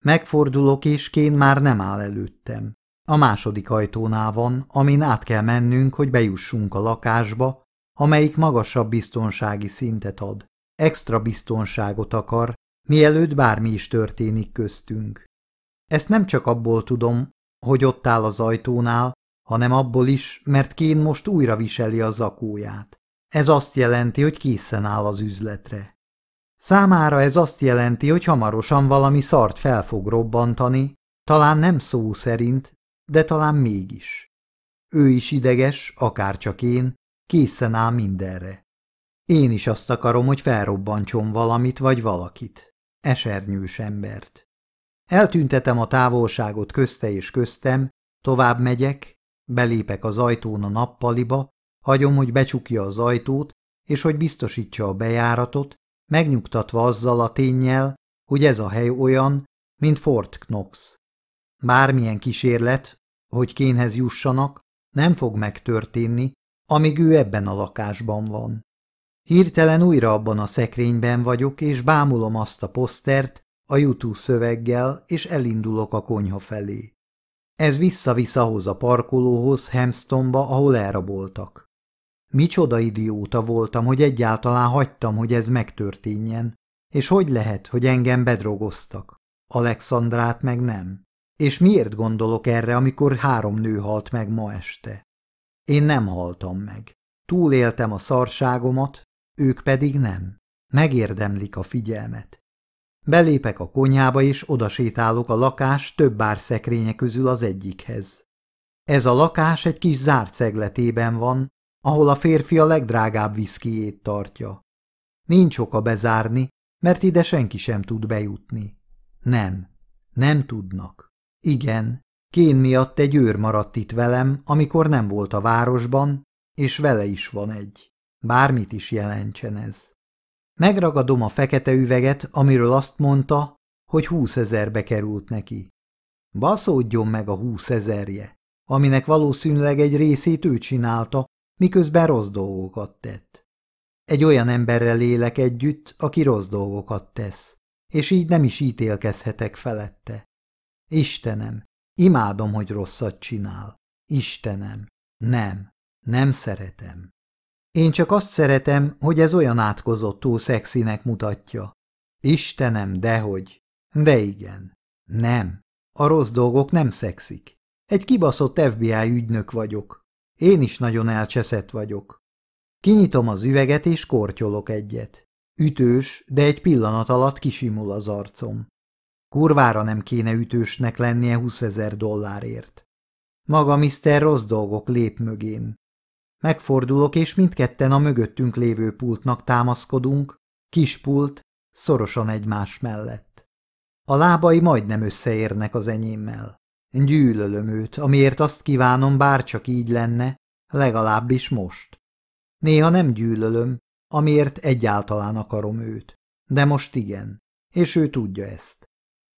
Megfordulok, és Kén már nem áll előttem. A második ajtónál van, amin át kell mennünk, hogy bejussunk a lakásba, amelyik magasabb biztonsági szintet ad. Extra biztonságot akar, mielőtt bármi is történik köztünk. Ezt nem csak abból tudom, hogy ott áll az ajtónál, hanem abból is, mert Kén most újra viseli a zakóját. Ez azt jelenti, hogy készen áll az üzletre. Számára ez azt jelenti, hogy hamarosan valami szart fel fog robbantani, talán nem szó szerint, de talán mégis. Ő is ideges, akárcsak én, készen áll mindenre. Én is azt akarom, hogy felrobbantson valamit vagy valakit. Esernyős embert. Eltüntetem a távolságot közte és köztem, tovább megyek, belépek az ajtón a nappaliba, hagyom, hogy becsukja az ajtót, és hogy biztosítsa a bejáratot, megnyugtatva azzal a tényjel, hogy ez a hely olyan, mint Fort Knox. Bármilyen kísérlet, hogy kénhez jussanak, nem fog megtörténni, amíg ő ebben a lakásban van. Hirtelen újra abban a szekrényben vagyok, és bámulom azt a posztert a YouTube szöveggel, és elindulok a konyha felé. Ez visszavisz ahhoz a parkolóhoz, Hemstonba, ahol elraboltak. Micsoda idióta voltam, hogy egyáltalán hagytam, hogy ez megtörténjen, és hogy lehet, hogy engem bedrogoztak. Alexandrát meg nem. És miért gondolok erre, amikor három nő halt meg ma este? Én nem haltam meg. Túléltem a szarságomat, ők pedig nem. Megérdemlik a figyelmet. Belépek a konyhába, és odasétálok a lakás több szekrénye közül az egyikhez. Ez a lakás egy kis zárt szegletében van, ahol a férfi a legdrágább viszkijét tartja. Nincs oka bezárni, mert ide senki sem tud bejutni. Nem, nem tudnak. Igen, Kén miatt egy őr maradt itt velem, amikor nem volt a városban, és vele is van egy. Bármit is jelentsen ez. Megragadom a fekete üveget, amiről azt mondta, hogy húszezerbe került neki. Baszódjon meg a húszezerje, aminek valószínűleg egy részét ő csinálta, miközben rossz dolgokat tett. Egy olyan emberrel élek együtt, aki rossz dolgokat tesz, és így nem is ítélkezhetek felette. Istenem, imádom, hogy rosszat csinál. Istenem, nem, nem szeretem. Én csak azt szeretem, hogy ez olyan átkozottó szexinek mutatja. Istenem, dehogy. De igen. Nem. A rossz dolgok nem szexik. Egy kibaszott FBI ügynök vagyok. Én is nagyon elcseszett vagyok. Kinyitom az üveget és kortyolok egyet. Ütős, de egy pillanat alatt kisimul az arcom. Kurvára nem kéne ütősnek lennie 20 ezer dollárért. Maga Mr. Rossz dolgok lép mögém. Megfordulok, és mindketten a mögöttünk lévő pultnak támaszkodunk, kis pult, szorosan egymás mellett. A lábai majdnem összeérnek az enyémmel. Gyűlölöm őt, amiért azt kívánom, bárcsak így lenne, legalábbis most. Néha nem gyűlölöm, amiért egyáltalán akarom őt, de most igen, és ő tudja ezt.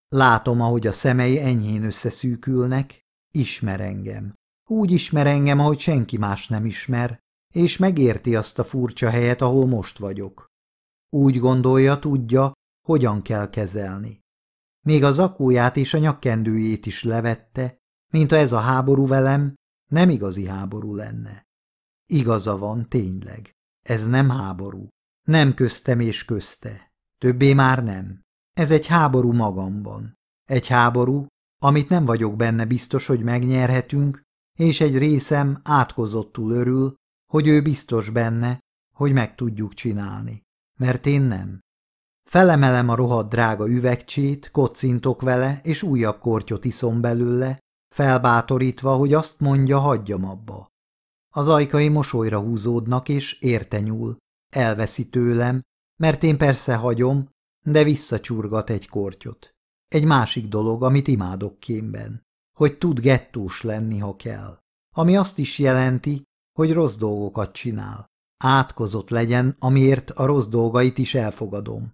Látom, ahogy a szemei enyhén összeszűkülnek, ismer engem. Úgy ismer engem, ahogy senki más nem ismer, és megérti azt a furcsa helyet, ahol most vagyok. Úgy gondolja, tudja, hogyan kell kezelni. Még az akóját és a nyakkendőjét is levette, mint ha ez a háború velem nem igazi háború lenne. Igaza van, tényleg. Ez nem háború. Nem köztem és közte. Többé már nem. Ez egy háború magamban. Egy háború, amit nem vagyok benne biztos, hogy megnyerhetünk, és egy részem átkozottul örül, hogy ő biztos benne, hogy meg tudjuk csinálni. Mert én nem. Felemelem a rohadt drága üvegcsét, kocintok vele, és újabb kortyot iszom belőle, felbátorítva, hogy azt mondja, hagyjam abba. Az ajkai mosolyra húzódnak, és érte nyúl. Elveszi tőlem, mert én persze hagyom, de visszacsurgat egy kortyot. Egy másik dolog, amit imádok kémben, hogy tud gettós lenni, ha kell. Ami azt is jelenti, hogy rossz dolgokat csinál. Átkozott legyen, amiért a rossz dolgait is elfogadom.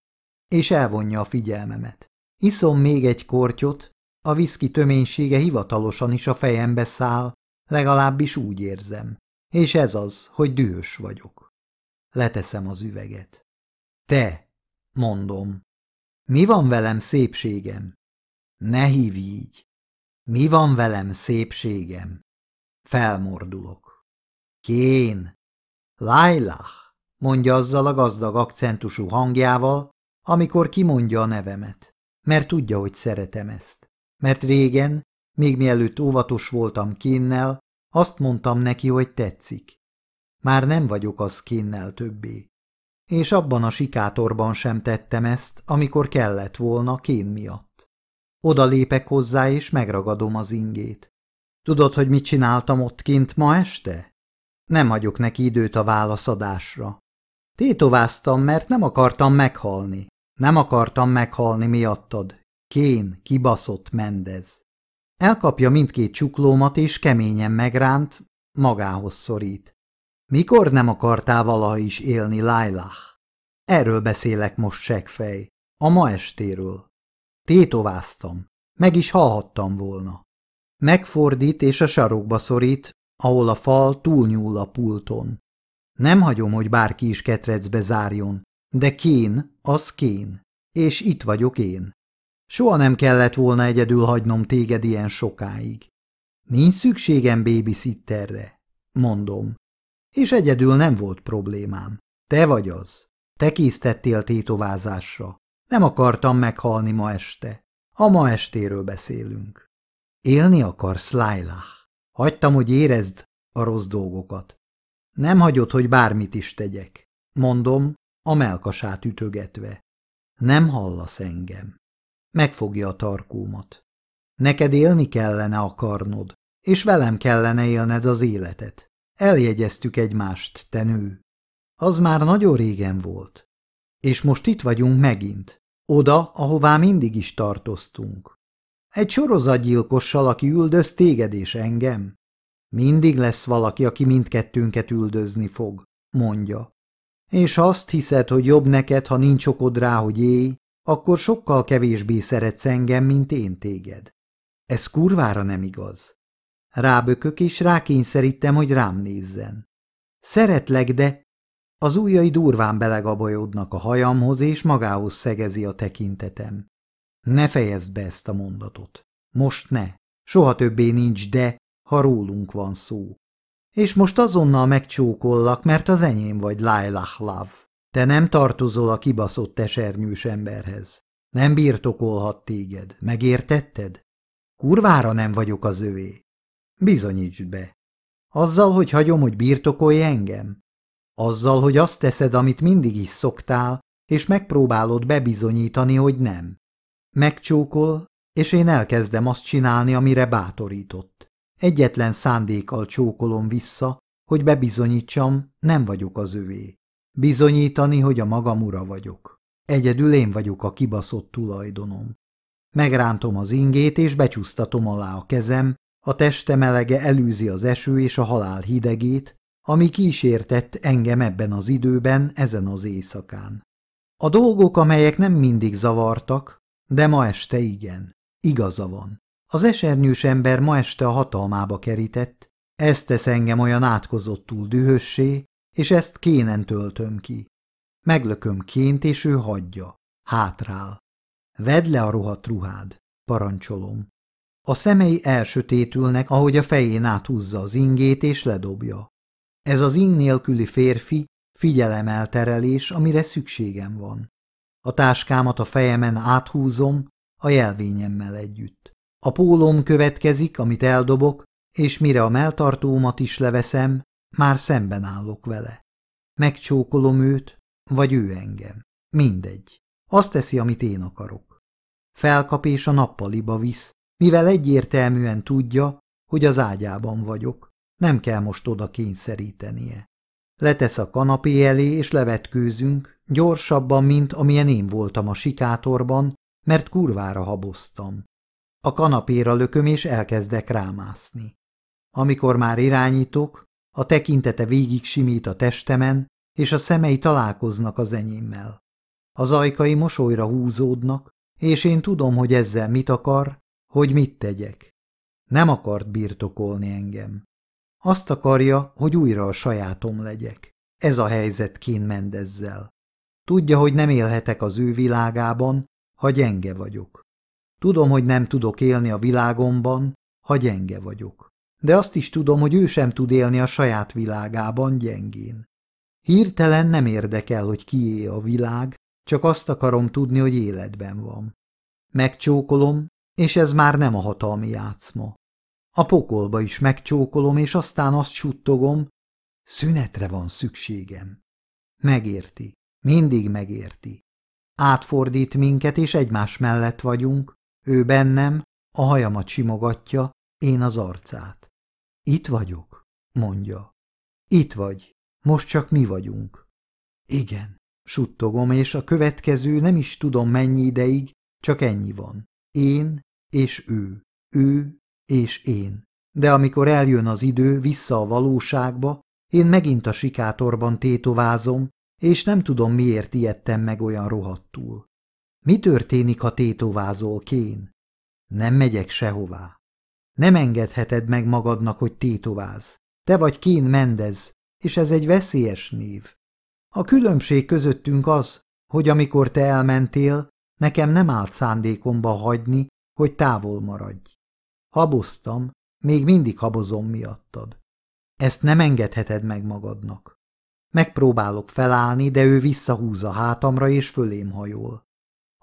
És elvonja a figyelmemet. Iszom még egy kortyot, a viszki töménysége hivatalosan is a fejembe száll, legalábbis úgy érzem. És ez az, hogy dühös vagyok. Leteszem az üveget. Te, mondom. Mi van velem szépségem? Ne hívj így. Mi van velem szépségem? Felmordulok. Kén. Lailah, mondja azzal a gazdag akcentusú hangjával, amikor kimondja a nevemet, mert tudja, hogy szeretem ezt. Mert régen, még mielőtt óvatos voltam Kénnel, azt mondtam neki, hogy tetszik. Már nem vagyok az Kénnel többé. És abban a sikátorban sem tettem ezt, amikor kellett volna Kén miatt. Oda lépek hozzá, és megragadom az ingét. Tudod, hogy mit csináltam ott kint ma este? Nem hagyok neki időt a válaszadásra. Tétováztam, mert nem akartam meghalni. Nem akartam meghalni miattad. Kén, kibaszott Mendez. Elkapja mindkét csuklómat, és keményen megránt, magához szorít. Mikor nem akartál valaha is élni, Lailah? Erről beszélek most segfej. A ma estéről. Tétováztam. Meg is hallhattam volna. Megfordít és a sarokba szorít, ahol a fal túlnyúl a pulton. Nem hagyom, hogy bárki is ketrecbe zárjon, de kén, az kén, és itt vagyok én. Soha nem kellett volna egyedül hagynom téged ilyen sokáig. Nincs szükségem babysitterre, mondom. És egyedül nem volt problémám. Te vagy az. Te késztettél tétovázásra. Nem akartam meghalni ma este. A ma estéről beszélünk. Élni akarsz, Lailah. Hagytam, hogy érezd a rossz dolgokat. Nem hagyod, hogy bármit is tegyek. Mondom, a melkasát ütögetve. Nem hallasz engem. Megfogja a tarkómat. Neked élni kellene akarnod, és velem kellene élned az életet. Eljegyeztük egymást, te nő. Az már nagyon régen volt. És most itt vagyunk megint, oda, ahová mindig is tartoztunk. Egy sorozatgyilkossal, aki üldöz téged és engem. Mindig lesz valaki, aki mindkettőnket üldözni fog, mondja. És azt hiszed, hogy jobb neked, ha nincs okod rá, hogy élj, akkor sokkal kevésbé szeretsz engem, mint én téged. Ez kurvára nem igaz. Rábökök és rákényszerítem, hogy rám nézzen. Szeretlek, de... Az ujjai durván belegabajodnak a hajamhoz, és magához szegezi a tekintetem. Ne fejezd be ezt a mondatot. Most ne. Soha többé nincs de, ha rólunk van szó. És most azonnal megcsókollak, mert az enyém vagy Lailah Love. Te nem tartozol a kibaszott esernyős emberhez. Nem birtokolhat téged. Megértetted? Kurvára nem vagyok az övé. Bizonyítsd be. Azzal, hogy hagyom, hogy birtokolj engem? Azzal, hogy azt teszed, amit mindig is szoktál, és megpróbálod bebizonyítani, hogy nem. Megcsókol, és én elkezdem azt csinálni, amire bátorított. Egyetlen szándékkal csókolom vissza, hogy bebizonyítsam, nem vagyok az övé. Bizonyítani, hogy a magam ura vagyok. Egyedül én vagyok a kibaszott tulajdonom. Megrántom az ingét, és becsúsztatom alá a kezem, a teste melege elűzi az eső és a halál hidegét, ami kísértett engem ebben az időben, ezen az éjszakán. A dolgok, amelyek nem mindig zavartak, de ma este igen, igaza van. Az esernyős ember ma este a hatalmába kerített, ez tesz engem olyan átkozottul dühössé, és ezt kénen töltöm ki. Meglököm ként, és ő hagyja. Hátrál. Vedd le a rohadt ruhád, parancsolom. A szemei elsötétülnek, ahogy a fején áthúzza az ingét, és ledobja. Ez az ing nélküli férfi figyelemelterelés, amire szükségem van. A táskámat a fejemen áthúzom, a jelvényemmel együtt. A pólóm következik, amit eldobok, és mire a melltartómat is leveszem, már szemben állok vele. Megcsókolom őt, vagy ő engem. Mindegy. Azt teszi, amit én akarok. Felkap és a nappaliba visz, mivel egyértelműen tudja, hogy az ágyában vagyok. Nem kell most oda kényszerítenie. Letesz a kanapé elé, és levetkőzünk, gyorsabban, mint amilyen én voltam a sikátorban, mert kurvára haboztam. A kanapéra lököm, és elkezdek rámászni. Amikor már irányítok, a tekintete végig simít a testemen, és a szemei találkoznak az enyémmel. Az ajkai mosolyra húzódnak, és én tudom, hogy ezzel mit akar, hogy mit tegyek. Nem akart birtokolni engem. Azt akarja, hogy újra a sajátom legyek. Ez a helyzet Kén Mendezzel. Tudja, hogy nem élhetek az ő világában, ha gyenge vagyok. Tudom, hogy nem tudok élni a világomban, ha gyenge vagyok. De azt is tudom, hogy ő sem tud élni a saját világában gyengén. Hirtelen nem érdekel, hogy kié a világ, csak azt akarom tudni, hogy életben van. Megcsókolom, és ez már nem a hatalmi játszma. A pokolba is megcsókolom, és aztán azt suttogom, szünetre van szükségem. Megérti, mindig megérti. Átfordít minket, és egymás mellett vagyunk, ő bennem, a hajamat simogatja, én az arcát. Itt vagyok, mondja. Itt vagy, most csak mi vagyunk. Igen, suttogom, és a következő nem is tudom mennyi ideig, csak ennyi van. Én és ő, ő és én. De amikor eljön az idő vissza a valóságba, én megint a sikátorban tétovázom, és nem tudom, miért ijedtem meg olyan rohadtul. Mi történik, ha tétovázol, Kén? Nem megyek sehová. Nem engedheted meg magadnak, hogy tétováz. Te vagy Kén Mendez, és ez egy veszélyes név. A különbség közöttünk az, hogy amikor te elmentél, nekem nem állt szándékomba hagyni, hogy távol maradj. Haboztam, még mindig habozom miattad. Ezt nem engedheted meg magadnak. Megpróbálok felállni, de ő visszahúzza hátamra és fölém hajol.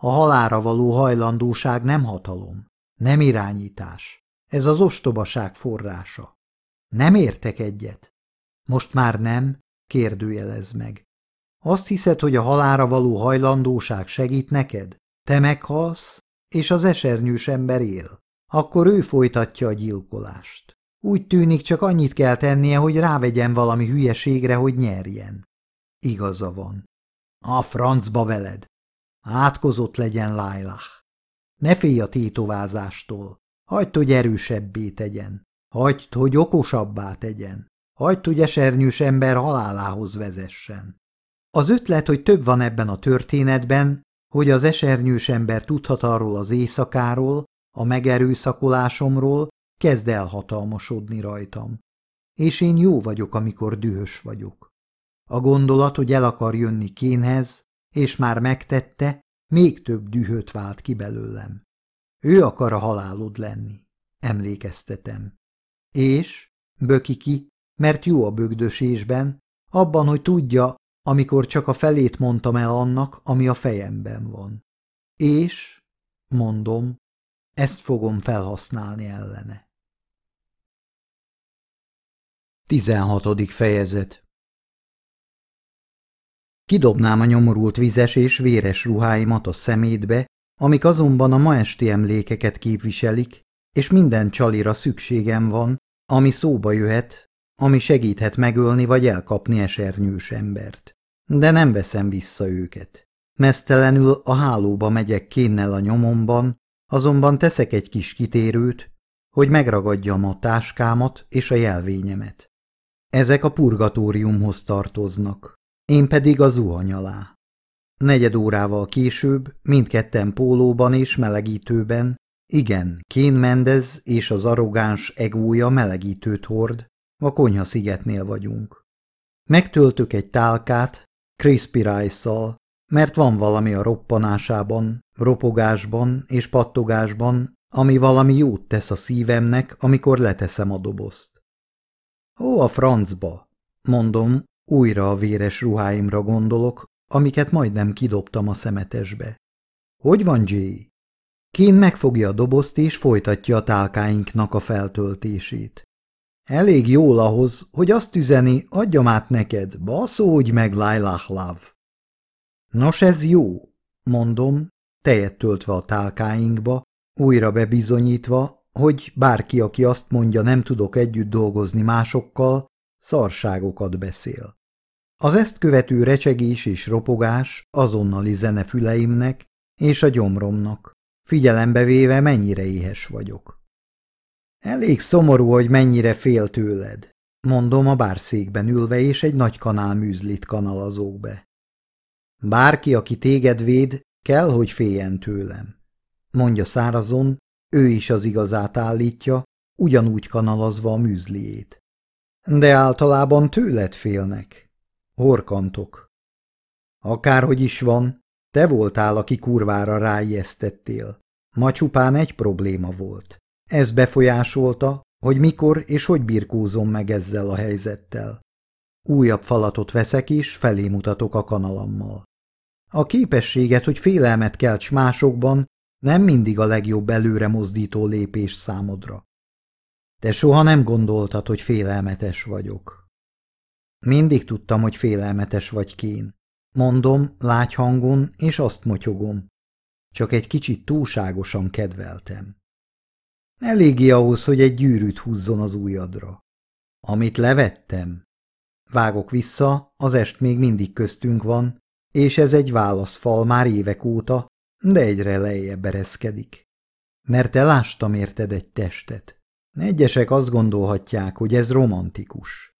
A halára való hajlandóság nem hatalom, nem irányítás. Ez az ostobaság forrása. Nem értek egyet. Most már nem, kérdőjelez meg. Azt hiszed, hogy a halára való hajlandóság segít neked? Te meghalsz, és az esernyős ember él. Akkor ő folytatja a gyilkolást. Úgy tűnik, csak annyit kell tennie, hogy rávegyen valami hülyeségre, hogy nyerjen. Igaza van. A francba veled. Átkozott legyen Lailah. Ne félj a tétovázástól. Hagyd, hogy erősebbé tegyen. Hagyd, hogy okosabbá tegyen. Hagyd, hogy esernyős ember halálához vezessen. Az ötlet, hogy több van ebben a történetben, hogy az esernyős ember tudhat arról az éjszakáról, a megerőszakolásomról, kezd elhatalmasodni rajtam. És én jó vagyok, amikor dühös vagyok. A gondolat, hogy el akar jönni kénhez, és már megtette, még több dühöt vált ki belőlem. Ő akar a halálod lenni, emlékeztetem. És, böki ki, mert jó a bögdösésben, abban, hogy tudja, amikor csak a felét mondtam el annak, ami a fejemben van. És, mondom, ezt fogom felhasználni ellene. 16. fejezet Kidobnám a nyomorult vizes és véres ruháimat a szemétbe, amik azonban a ma esti emlékeket képviselik, és minden csalira szükségem van, ami szóba jöhet, ami segíthet megölni vagy elkapni esernyős embert. De nem veszem vissza őket. Mesztelenül a hálóba megyek kénnel a nyomomban, azonban teszek egy kis kitérőt, hogy megragadjam a táskámat és a jelvényemet. Ezek a purgatóriumhoz tartoznak, én pedig a zuhany alá. Negyed órával később, mindketten pólóban és melegítőben, igen, Kén Mendez és az arrogáns egója melegítőt hord, a konyha szigetnél vagyunk. Megtöltök egy tálkát Crispy rice mert van valami a roppanásában, ropogásban és pattogásban, ami valami jót tesz a szívemnek, amikor leteszem a dobozt. Ó, a francba, mondom, újra a véres ruháimra gondolok, amiket majdnem kidobtam a szemetesbe. Hogy van, Jay? Kén megfogja a dobozt és folytatja a tálkáinknak a feltöltését. Elég jól ahhoz, hogy azt üzeni, adjam át neked, baszódj meg, Lailah Love. Nos, ez jó, mondom, tejet töltve a tálkáinkba, újra bebizonyítva, hogy bárki, aki azt mondja, nem tudok együtt dolgozni másokkal, szarságokat beszél. Az ezt követő recsegés és ropogás azonnali zene füleimnek és a gyomromnak, figyelembe véve mennyire éhes vagyok. Elég szomorú, hogy mennyire fél tőled, mondom a bárszékben ülve, és egy nagy kanál műzlit kanalazók be. Bárki, aki téged véd, kell, hogy féljen tőlem. Mondja szárazon, ő is az igazát állítja, ugyanúgy kanalazva a műzliét. De általában tőled félnek. Horkantok. Akárhogy is van, te voltál, aki kurvára ráijesztettél. Ma csupán egy probléma volt. Ez befolyásolta, hogy mikor és hogy birkózom meg ezzel a helyzettel. Újabb falatot veszek és felé mutatok a kanalammal. A képességet, hogy félelmet kelts másokban, nem mindig a legjobb előre mozdító lépés számodra. Te soha nem gondoltad, hogy félelmetes vagyok. Mindig tudtam, hogy félelmetes vagy kén. Mondom, lágy hangon, és azt motyogom. Csak egy kicsit túlságosan kedveltem. Eléggé ahhoz, hogy egy gyűrűt húzzon az ujjadra. Amit levettem. Vágok vissza, az est még mindig köztünk van, és ez egy válaszfal már évek óta, de egyre lejjebb ereszkedik. Mert elástam érted egy testet. Egyesek azt gondolhatják, hogy ez romantikus.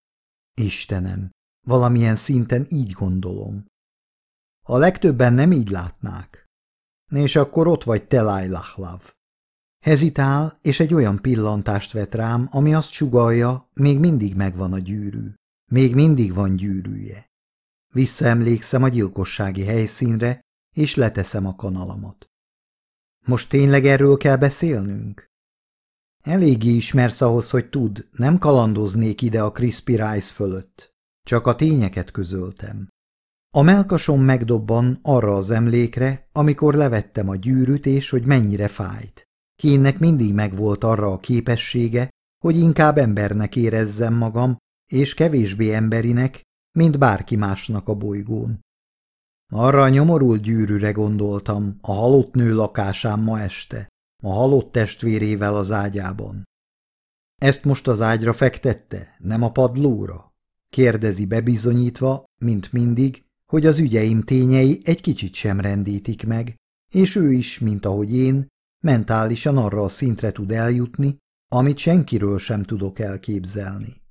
Istenem, valamilyen szinten így gondolom. A legtöbben nem így látnák. És akkor ott vagy te, Lailahlav. Hezitál, és egy olyan pillantást vet rám, ami azt sugalja, még mindig megvan a gyűrű. Még mindig van gyűrűje. Visszaemlékszem a gyilkossági helyszínre, és leteszem a kanalamat. Most tényleg erről kell beszélnünk? Eléggé ismersz ahhoz, hogy tud, nem kalandoznék ide a Crispy Rice fölött. Csak a tényeket közöltem. A melkasom megdobban arra az emlékre, amikor levettem a gyűrűt, és hogy mennyire fájt. Kénnek mindig megvolt arra a képessége, hogy inkább embernek érezzem magam, és kevésbé emberinek, mint bárki másnak a bolygón. Arra a nyomorult gyűrűre gondoltam, a halott nő lakásán ma este, a halott testvérével az ágyában. Ezt most az ágyra fektette, nem a padlóra? Kérdezi bebizonyítva, mint mindig, hogy az ügyeim tényei egy kicsit sem rendítik meg, és ő is, mint ahogy én, mentálisan arra a szintre tud eljutni, amit senkiről sem tudok elképzelni.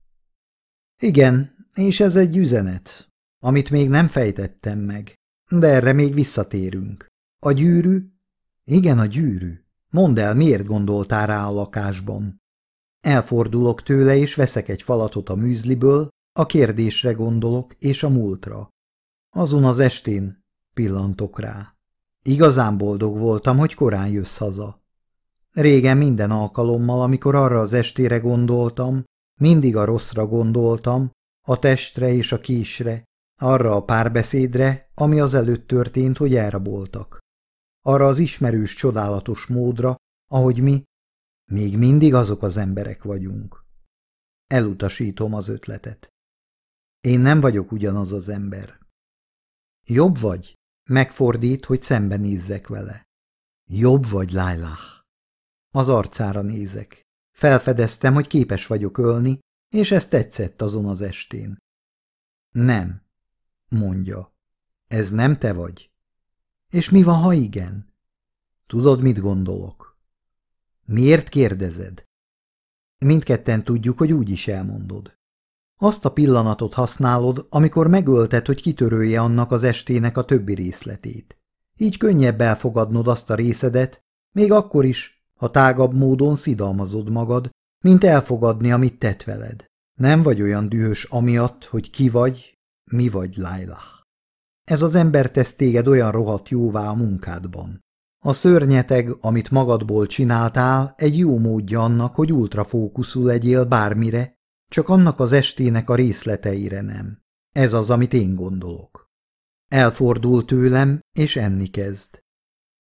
Igen, és ez egy üzenet, amit még nem fejtettem meg, de erre még visszatérünk. A gyűrű? Igen, a gyűrű. Mondd el, miért gondoltál rá a lakásban? Elfordulok tőle, és veszek egy falatot a műzliből, a kérdésre gondolok, és a múltra. Azon az estén pillantok rá. Igazán boldog voltam, hogy korán jössz haza. Régen minden alkalommal, amikor arra az estére gondoltam, mindig a rosszra gondoltam, a testre és a késre, arra a párbeszédre, ami az előtt történt, hogy elraboltak. Arra az ismerős, csodálatos módra, ahogy mi még mindig azok az emberek vagyunk. Elutasítom az ötletet. Én nem vagyok ugyanaz az ember. Jobb vagy? Megfordít, hogy szembenézzek vele. Jobb vagy, Lailah. Az arcára nézek. Felfedeztem, hogy képes vagyok ölni, és ez tetszett azon az estén. Nem, mondja. Ez nem te vagy. És mi van, ha igen? Tudod, mit gondolok? Miért kérdezed? Mindketten tudjuk, hogy úgy is elmondod. Azt a pillanatot használod, amikor megölted, hogy kitörölje annak az estének a többi részletét. Így könnyebb elfogadnod azt a részedet, még akkor is, ha tágabb módon szidalmazod magad, mint elfogadni, amit tett veled. Nem vagy olyan dühös amiatt, hogy ki vagy, mi vagy Laila. Ez az ember tesz téged olyan rohadt jóvá a munkádban. A szörnyeteg, amit magadból csináltál, egy jó módja annak, hogy ultrafókuszú legyél bármire, csak annak az estének a részleteire nem. Ez az, amit én gondolok. Elfordul tőlem, és enni kezd.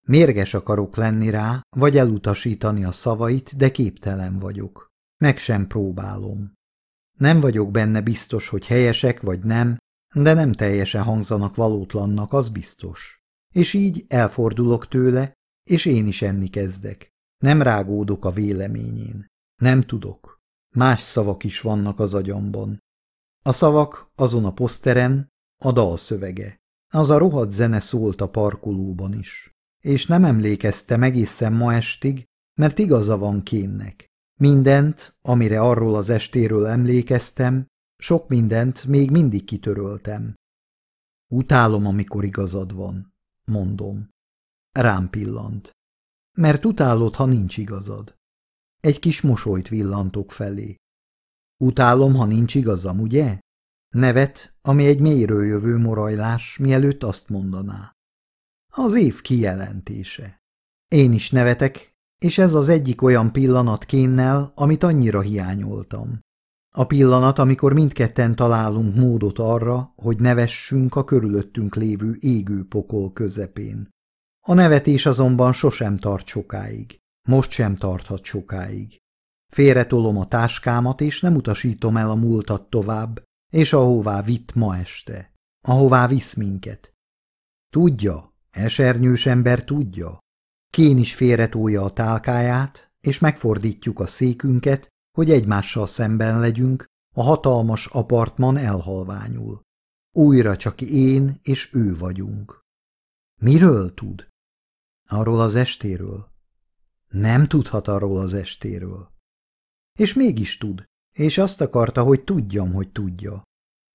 Mérges akarok lenni rá, vagy elutasítani a szavait, de képtelen vagyok. Meg sem próbálom. Nem vagyok benne biztos, hogy helyesek vagy nem, de nem teljesen hangzanak valótlannak, az biztos. És így elfordulok tőle, és én is enni kezdek. Nem rágódok a véleményén. Nem tudok. Más szavak is vannak az agyamban. A szavak azon a poszteren, a dal szövege. Az a rohadt zene szólt a parkolóban is. És nem emlékeztem egészen ma estig, mert igaza van kénnek. Mindent, amire arról az estéről emlékeztem, sok mindent még mindig kitöröltem. Utálom, amikor igazad van, mondom. Rám pillant. Mert utálod, ha nincs igazad. Egy kis mosolyt villantok felé. Utálom, ha nincs igazam, ugye? Nevet, ami egy mélyről jövő morajlás, mielőtt azt mondaná. Az év kijelentése. Én is nevetek, és ez az egyik olyan pillanat kénnel, amit annyira hiányoltam. A pillanat, amikor mindketten találunk módot arra, hogy nevessünk a körülöttünk lévő égő pokol közepén. A nevetés azonban sosem tart sokáig. Most sem tarthat sokáig. Félretolom a táskámat, és nem utasítom el a múltat tovább, és ahová vitt ma este. Ahová visz minket. Tudja, esernyős ember tudja. Kén is félretolja a tálkáját, és megfordítjuk a székünket, hogy egymással szemben legyünk, a hatalmas apartman elhalványul. Újra csak én és ő vagyunk. Miről tud? Arról az estéről. Nem tudhat arról az estéről. És mégis tud, és azt akarta, hogy tudjam, hogy tudja.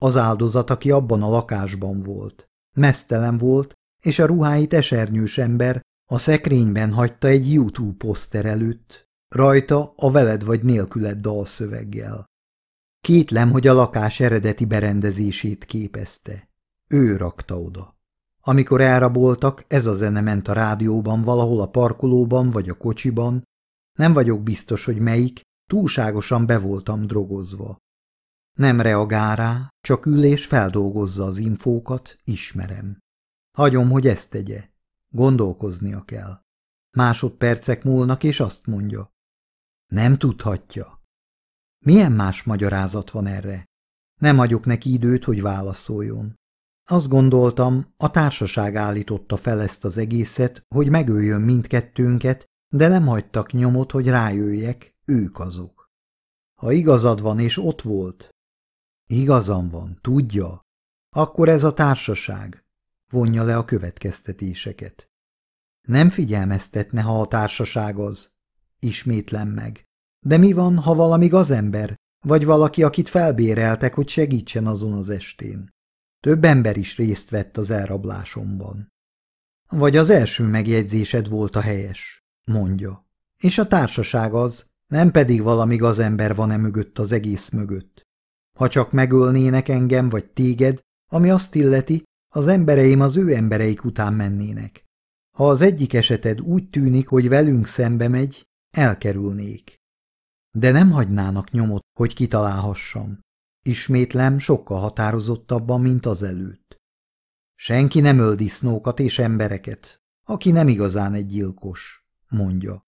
Az áldozat, aki abban a lakásban volt. Mesztelen volt, és a ruháit esernyős ember a szekrényben hagyta egy YouTube poszter előtt, rajta a veled vagy nélküled dalszöveggel. Kétlem, hogy a lakás eredeti berendezését képezte. Ő rakta oda. Amikor elraboltak, ez a zene ment a rádióban, valahol a parkolóban vagy a kocsiban. Nem vagyok biztos, hogy melyik, túlságosan be voltam drogozva. Nem reagál rá, csak ül és feldolgozza az infókat, ismerem. Hagyom, hogy ezt tegye. Gondolkoznia kell. Másodpercek múlnak, és azt mondja. Nem tudhatja. Milyen más magyarázat van erre? Nem hagyok neki időt, hogy válaszoljon. Azt gondoltam, a társaság állította fel ezt az egészet, hogy megöljön mindkettőnket, de nem hagytak nyomot, hogy rájöjjek, ők azok. Ha igazad van, és ott volt. Igazam van, tudja. Akkor ez a társaság vonja le a következtetéseket. Nem figyelmeztetne, ha a társaság az. Ismétlem meg. De mi van, ha valami gazember, vagy valaki, akit felbéreltek, hogy segítsen azon az estén? Több ember is részt vett az elrablásomban. Vagy az első megjegyzésed volt a helyes, mondja. És a társaság az, nem pedig valami gazember van-e mögött az egész mögött. Ha csak megölnének engem vagy téged, ami azt illeti, az embereim az ő embereik után mennének. Ha az egyik eseted úgy tűnik, hogy velünk szembe megy, elkerülnék. De nem hagynának nyomot, hogy kitalálhassam. Ismétlem sokkal határozottabban, mint az előtt. Senki nem öl disznókat és embereket, aki nem igazán egy gyilkos, mondja.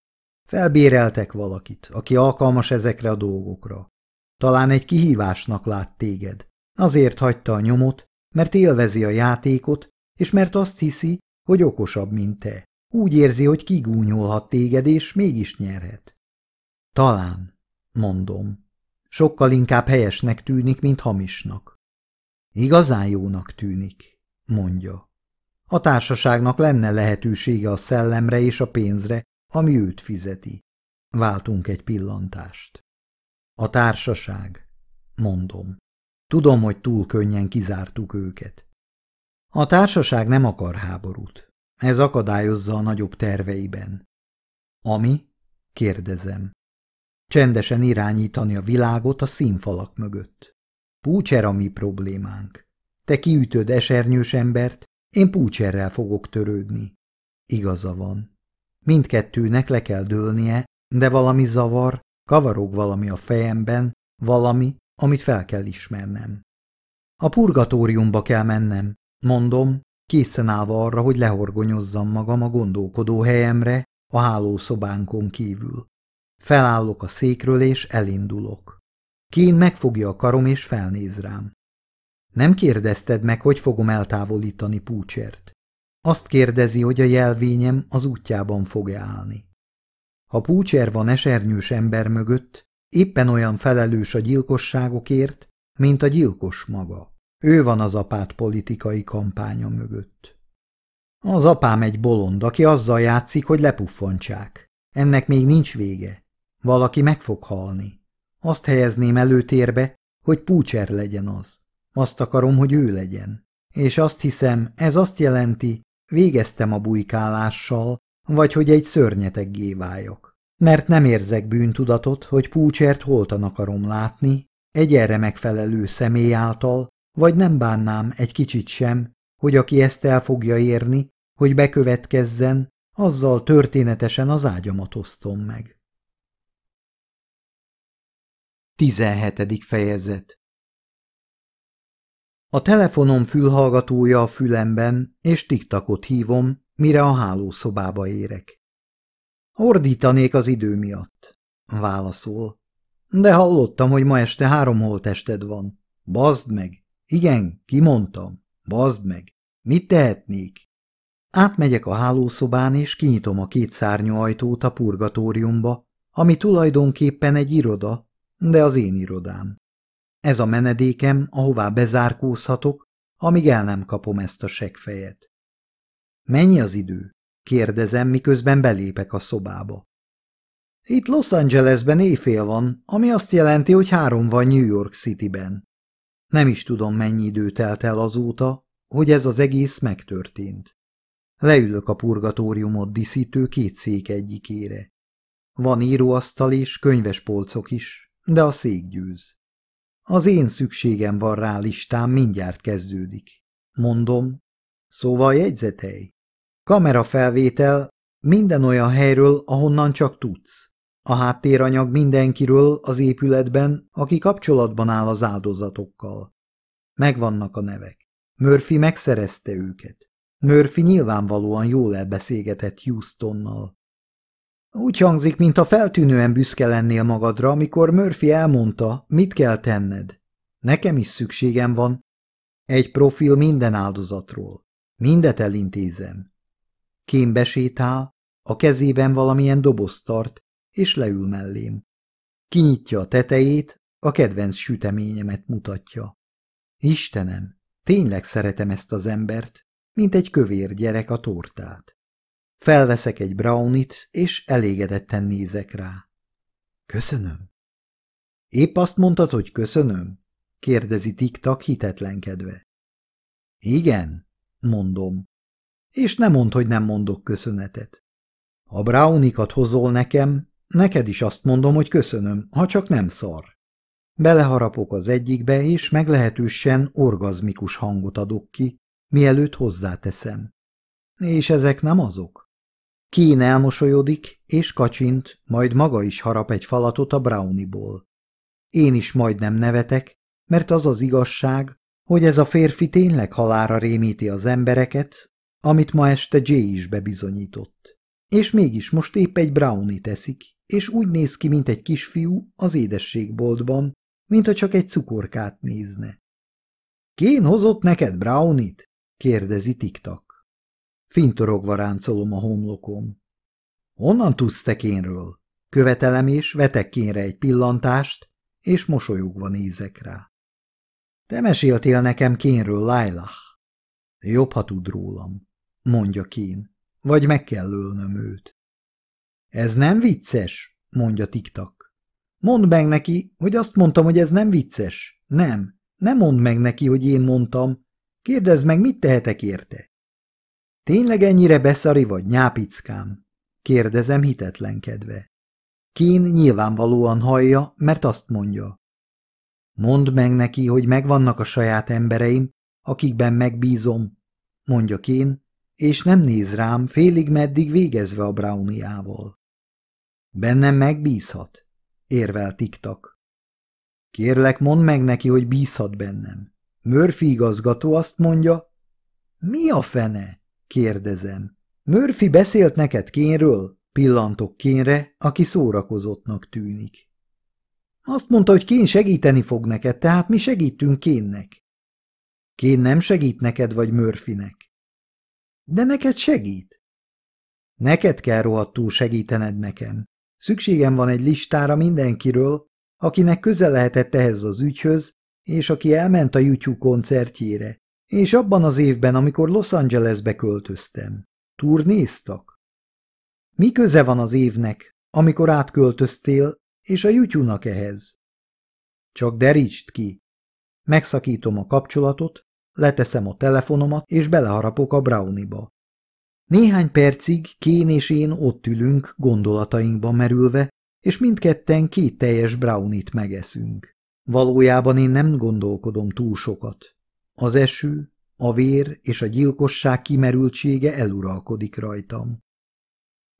Felbéreltek valakit, aki alkalmas ezekre a dolgokra. Talán egy kihívásnak lát téged. Azért hagyta a nyomot, mert élvezi a játékot, és mert azt hiszi, hogy okosabb, mint te. Úgy érzi, hogy kigúnyolhat téged, és mégis nyerhet. Talán, mondom. Sokkal inkább helyesnek tűnik, mint hamisnak. Igazán jónak tűnik, mondja. a társaságnak lenne lehetősége a szellemre és a pénzre, ami őt fizeti. Váltunk egy pillantást. A társaság, mondom. Tudom, hogy túl könnyen kizártuk őket. A társaság nem akar háborút. Ez akadályozza a nagyobb terveiben. Ami? Kérdezem. Csendesen irányítani a világot a színfalak mögött. Púcser a mi problémánk. Te kiütöd esernyős embert, én púcserrel fogok törődni. Igaza van. Mindkettőnek le kell dőlnie, de valami zavar, kavarog valami a fejemben, valami, amit fel kell ismernem. A purgatóriumba kell mennem, mondom, készen állva arra, hogy lehorgonyozzam magam a gondolkodó helyemre, a hálószobánkon kívül. Felállok a székről és elindulok. Kén megfogja a karom és felnéz rám. Nem kérdezted meg, hogy fogom eltávolítani Púcsert. Azt kérdezi, hogy a jelvényem az útjában fog-e állni. Ha Púcser van esernyős ember mögött, éppen olyan felelős a gyilkosságokért, mint a gyilkos maga. Ő van az apát politikai kampánya mögött. Az apám egy bolond, aki azzal játszik, hogy lepuffantsák. Ennek még nincs vége. Valaki meg fog halni. Azt helyezném előtérbe, hogy Púcser legyen az. Azt akarom, hogy ő legyen. És azt hiszem, ez azt jelenti, végeztem a bujkálással, vagy hogy egy szörnyeteggé váljak. Mert nem érzek bűntudatot, hogy Púcsert holtan akarom látni, egy erre megfelelő személy által, vagy nem bánnám egy kicsit sem, hogy aki ezt el fogja érni, hogy bekövetkezzen, azzal történetesen az ágyamat osztom meg. 17. fejezet A telefonom fülhallgatója a fülemben, és tiktakot hívom, mire a hálószobába érek. Ordítanék az idő miatt, válaszol. De hallottam, hogy ma este három holtested van. Bazd meg! Igen, kimondtam. Bazd meg! Mit tehetnék? Átmegyek a hálószobán, és kinyitom a két szárnyú ajtót a purgatóriumba, ami tulajdonképpen egy iroda, de az én irodám. Ez a menedékem, ahová bezárkózhatok, amíg el nem kapom ezt a segfejet. Mennyi az idő? kérdezem, miközben belépek a szobába. Itt Los Angelesben éjfél van, ami azt jelenti, hogy három van New York Cityben. Nem is tudom, mennyi idő telt el azóta, hogy ez az egész megtörtént. Leülök a purgatóriumot diszítő két szék egyikére. Van íróasztal és könyves polcok is, de a szék győz. Az én szükségem van rá listám, mindjárt kezdődik. Mondom, szóval jegyzetej. Kamerafelvétel minden olyan helyről, ahonnan csak tudsz. A háttéranyag mindenkiről az épületben, aki kapcsolatban áll az áldozatokkal. Megvannak a nevek. Murphy megszerezte őket. Murphy nyilvánvalóan jól elbeszélgetett Houstonnal. Úgy hangzik, mintha feltűnően büszke lennél magadra, amikor Murphy elmondta, mit kell tenned. Nekem is szükségem van. Egy profil minden áldozatról. Mindet elintézem. Kém besétál, a kezében valamilyen dobozt tart, és leül mellém. Kinyitja a tetejét, a kedvenc süteményemet mutatja. Istenem, tényleg szeretem ezt az embert, mint egy kövér gyerek a tortát. Felveszek egy brownit, és elégedetten nézek rá. Köszönöm. Épp azt mondtad, hogy köszönöm? kérdezi Tiktak hitetlenkedve. Igen, mondom. És nem mond, hogy nem mondok köszönetet. Ha brownikat hozol nekem, neked is azt mondom, hogy köszönöm, ha csak nem szar. Beleharapok az egyikbe, és meglehetősen orgazmikus hangot adok ki, mielőtt hozzáteszem. És ezek nem azok? Kín elmosolyodik, és kacsint, majd maga is harap egy falatot a browniból. Én is majdnem nevetek, mert az az igazság, hogy ez a férfi tényleg halára rémíti az embereket, amit ma este Jay is bebizonyított. És mégis most épp egy brownie teszik, és úgy néz ki, mint egy kisfiú az édességboltban, mintha csak egy cukorkát nézne. Kén hozott neked brownit? kérdezi tiktak. Fintorogva ráncolom a homlokom. Honnan tudsz te kénről? Követelem és vetek kénre egy pillantást, és mosolyogva nézek rá. Te meséltél nekem kénről, Lailah. Jobb, ha tud rólam. mondja Kén. Vagy meg kell ölnöm őt. Ez nem vicces, mondja Tiktak. Mondd meg neki, hogy azt mondtam, hogy ez nem vicces. Nem, nem mondd meg neki, hogy én mondtam. Kérdezd meg, mit tehetek érte. Tényleg ennyire beszari vagy, nyápickám? Kérdezem hitetlenkedve. Kín nyilvánvalóan hallja, mert azt mondja. Mondd meg neki, hogy megvannak a saját embereim, akikben megbízom, mondja Kén, és nem néz rám félig meddig végezve a browniával. Bennem megbízhat, érvel tiktak. Kérlek, mondd meg neki, hogy bízhat bennem. Murphy igazgató azt mondja, mi a fene? kérdezem. Murphy beszélt neked Kénről? Pillantok Kénre, aki szórakozottnak tűnik. Azt mondta, hogy Kén segíteni fog neked, tehát mi segítünk Kénnek. Kén nem segít neked vagy Murphynek. De neked segít. Neked kell rohadtul segítened nekem. Szükségem van egy listára mindenkiről, akinek közel lehetett ehhez az ügyhöz, és aki elment a YouTube koncertjére, és abban az évben, amikor Los Angelesbe költöztem. Turnéztak? Mi köze van az évnek, amikor átköltöztél, és a YouTube-nak ehhez? Csak derítsd ki. Megszakítom a kapcsolatot, leteszem a telefonomat, és beleharapok a browniba. Néhány percig Kén és én ott ülünk, gondolatainkba merülve, és mindketten két teljes brownit megeszünk. Valójában én nem gondolkodom túl sokat. Az eső, a vér és a gyilkosság kimerültsége eluralkodik rajtam.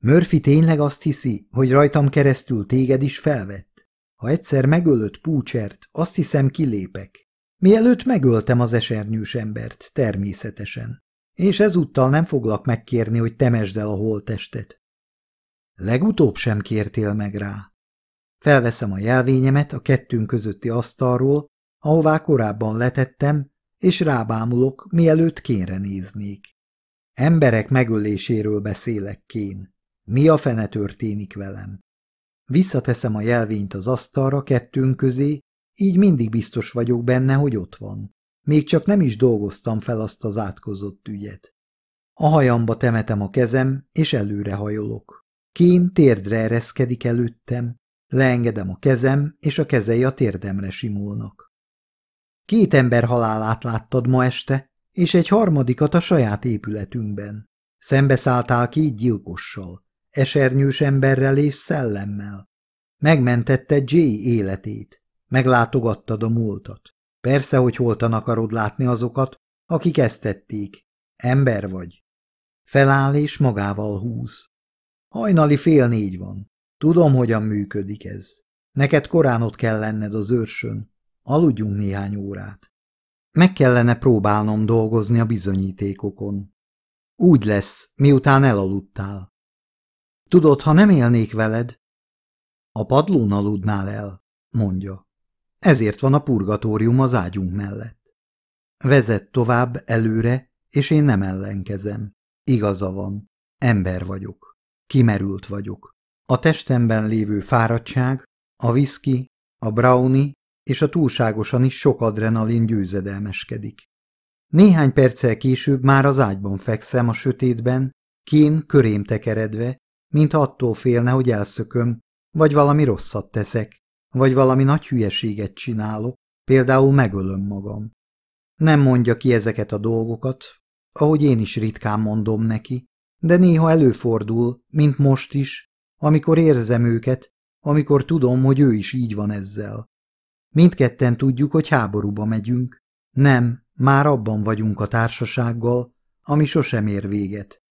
Murphy tényleg azt hiszi, hogy rajtam keresztül téged is felvett? Ha egyszer megölött Púcsert, azt hiszem kilépek. Mielőtt megöltem az esernyős embert, természetesen. És ezúttal nem foglak megkérni, hogy temesd el a holtestet. Legutóbb sem kértél meg rá. Felveszem a jelvényemet a kettőnk közötti asztalról, ahová korábban letettem, és rábámulok, mielőtt kénre néznék. Emberek megöléséről beszélek, kén. Mi a fene történik velem? Visszateszem a jelvényt az asztalra kettőnk közé, így mindig biztos vagyok benne, hogy ott van. Még csak nem is dolgoztam fel azt az átkozott ügyet. A hajamba temetem a kezem, és előre hajolok. Kén térdre ereszkedik előttem, leengedem a kezem, és a kezei a térdemre simulnak. Két ember halálát láttad ma este, és egy harmadikat a saját épületünkben. Szembeszálltál két gyilkossal, esernyős emberrel és szellemmel. Megmentetted Jay életét, meglátogattad a múltat. Persze, hogy holtan akarod látni azokat, akik ezt tették. Ember vagy. Feláll és magával húz. Hajnali fél négy van. Tudom, hogyan működik ez. Neked korán ott kell lenned az őrsön. Aludjunk néhány órát. Meg kellene próbálnom dolgozni a bizonyítékokon. Úgy lesz, miután elaludtál. Tudod, ha nem élnék veled, a padlón aludnál el, mondja. Ezért van a purgatórium az ágyunk mellett. Vezet tovább előre, és én nem ellenkezem. Igaza van. Ember vagyok. Kimerült vagyok. A testemben lévő fáradtság, a viszki, a brownie és a túlságosan is sok adrenalin győzedelmeskedik. Néhány perccel később már az ágyban fekszem a sötétben, kén körém tekeredve, mint attól félne, hogy elszököm, vagy valami rosszat teszek, vagy valami nagy hülyeséget csinálok, például megölöm magam. Nem mondja ki ezeket a dolgokat, ahogy én is ritkán mondom neki, de néha előfordul, mint most is, amikor érzem őket, amikor tudom, hogy ő is így van ezzel. Mindketten tudjuk, hogy háborúba megyünk. Nem, már abban vagyunk a társasággal, ami sosem ér véget.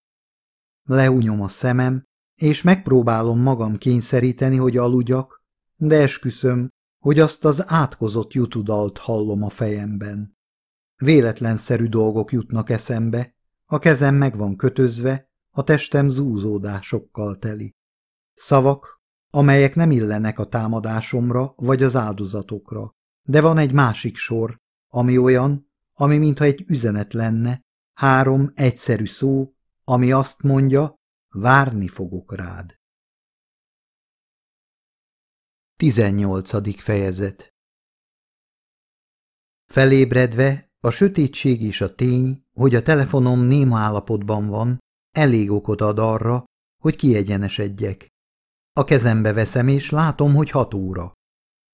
Leúnyom a szemem, és megpróbálom magam kényszeríteni, hogy aludjak, de esküszöm, hogy azt az átkozott jutudalt hallom a fejemben. Véletlenszerű dolgok jutnak eszembe, a kezem meg van kötözve, a testem zúzódásokkal teli. Szavak, amelyek nem illenek a támadásomra vagy az áldozatokra, de van egy másik sor, ami olyan, ami mintha egy üzenet lenne, három egyszerű szó, ami azt mondja, várni fogok rád. 18. fejezet Felébredve A sötétség és a tény, hogy a telefonom néma állapotban van, elég okot ad arra, hogy kiegyenesedjek. A kezembe veszem, és látom, hogy hat óra.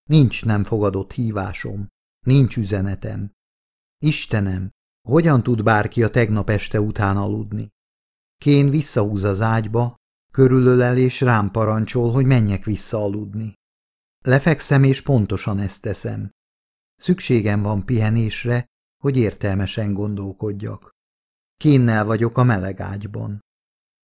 Nincs nem fogadott hívásom, nincs üzenetem. Istenem, hogyan tud bárki a tegnap este után aludni? Kén visszahúz az ágyba, körülölel és rám parancsol, hogy menjek vissza aludni. Lefekszem, és pontosan ezt teszem. Szükségem van pihenésre, hogy értelmesen gondolkodjak. Kénnel vagyok a meleg ágyban.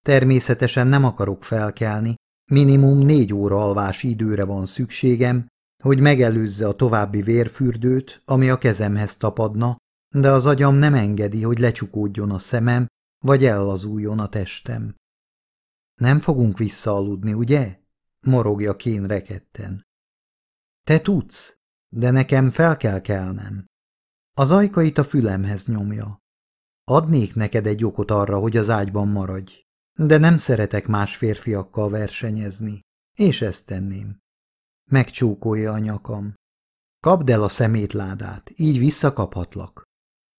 Természetesen nem akarok felkelni, minimum négy óra alvási időre van szükségem, hogy megelőzze a további vérfürdőt, ami a kezemhez tapadna, de az agyam nem engedi, hogy lecsukódjon a szemem, vagy ellazuljon a testem. Nem fogunk visszaaludni, ugye? morogja Kén reketten. Te tudsz, de nekem fel kell kelnem. Az ajkait a fülemhez nyomja. Adnék neked egy okot arra, hogy az ágyban maradj, de nem szeretek más férfiakkal versenyezni, és ezt tenném. Megcsókolja a nyakam. Kapd el a szemétládát, így visszakaphatlak.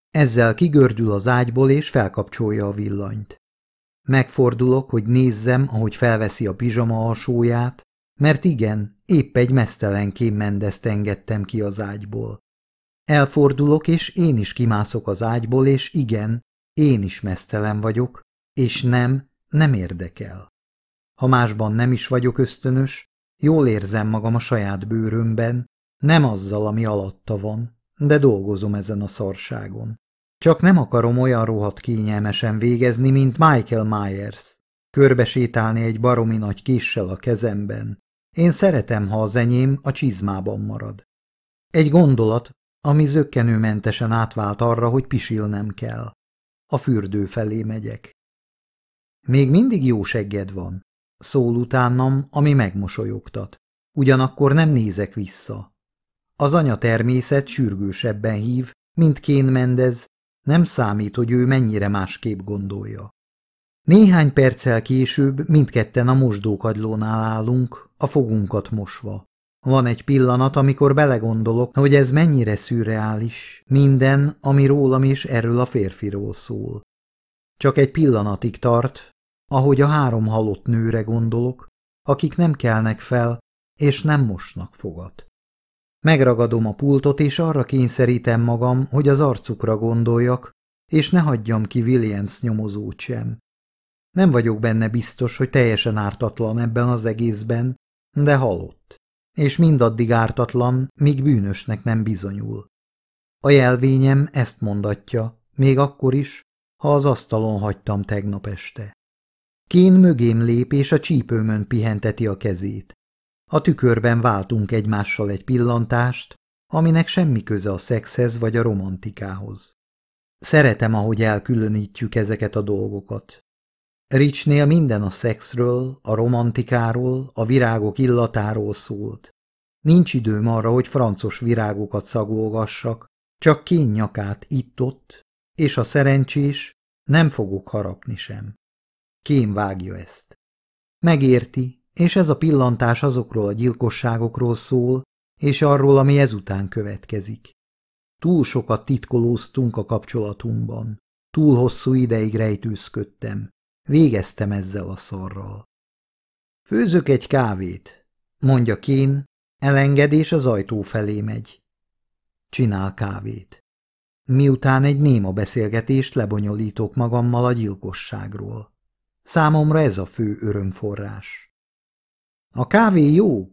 Ezzel kigördül az ágyból, és felkapcsolja a villanyt. Megfordulok, hogy nézzem, ahogy felveszi a pizsama alsóját, mert igen, épp egy mesztelen kémmendezt engedtem ki az ágyból. Elfordulok, és én is kimászok az ágyból, és igen, én is mesztelen vagyok, és nem, nem érdekel. Ha másban nem is vagyok ösztönös, jól érzem magam a saját bőrömben, nem azzal, ami alatta van, de dolgozom ezen a szarságon. Csak nem akarom olyan rohadt kényelmesen végezni, mint Michael Myers. Körbesétálni egy baromi nagy kissel a kezemben. Én szeretem, ha az enyém a csizmában marad. Egy gondolat, ami zöggenőmentesen átvált arra, hogy pisilnem kell. A fürdő felé megyek. Még mindig jó segged van, szól utánam, ami megmosolyogtat. Ugyanakkor nem nézek vissza. Az anya természet sürgősebben hív, mint Kén Mendez, nem számít, hogy ő mennyire másképp gondolja. Néhány perccel később mindketten a mosdókagylónál állunk, a fogunkat mosva. Van egy pillanat, amikor belegondolok, hogy ez mennyire szürreális, minden, ami rólam és erről a férfiról szól. Csak egy pillanatig tart, ahogy a három halott nőre gondolok, akik nem kelnek fel, és nem mosnak fogat. Megragadom a pultot, és arra kényszerítem magam, hogy az arcukra gondoljak, és ne hagyjam ki Williams nyomozót sem. Nem vagyok benne biztos, hogy teljesen ártatlan ebben az egészben, de halott. És mindaddig ártatlan, míg bűnösnek nem bizonyul. A jelvényem ezt mondatja, még akkor is, ha az asztalon hagytam tegnap este. Kén mögém lép, és a csípőmön pihenteti a kezét. A tükörben váltunk egymással egy pillantást, aminek semmi köze a szexhez vagy a romantikához. Szeretem, ahogy elkülönítjük ezeket a dolgokat. Richnél minden a szexről, a romantikáról, a virágok illatáról szólt. Nincs időm arra, hogy francos virágokat szagolgassak, csak kénynyakát itt-ott, és a szerencsés, nem fogok harapni sem. Kém vágja ezt. Megérti, és ez a pillantás azokról a gyilkosságokról szól, és arról, ami ezután következik. Túl sokat titkolóztunk a kapcsolatunkban. Túl hosszú ideig rejtőzködtem. Végeztem ezzel a szarral. Főzök egy kávét, mondja Kén, elengedés az ajtó felé megy. Csinál kávét. Miután egy néma beszélgetést lebonyolítok magammal a gyilkosságról. Számomra ez a fő örömforrás. A kávé jó?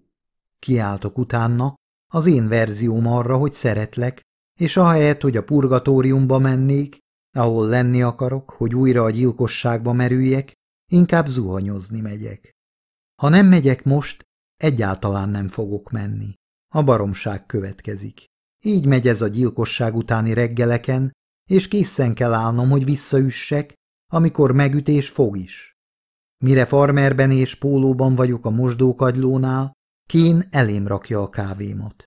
Kiáltok utána, az én verzióm arra, hogy szeretlek, és ahelyett, hogy a purgatóriumba mennék, ahol lenni akarok, hogy újra a gyilkosságba merüljek, inkább zuhanyozni megyek. Ha nem megyek most, egyáltalán nem fogok menni. A baromság következik. Így megy ez a gyilkosság utáni reggeleken, és készen kell állnom, hogy visszaüssek, amikor megütés fog is. Mire farmerben és pólóban vagyok a mosdókagylónál, Kén elém rakja a kávémat.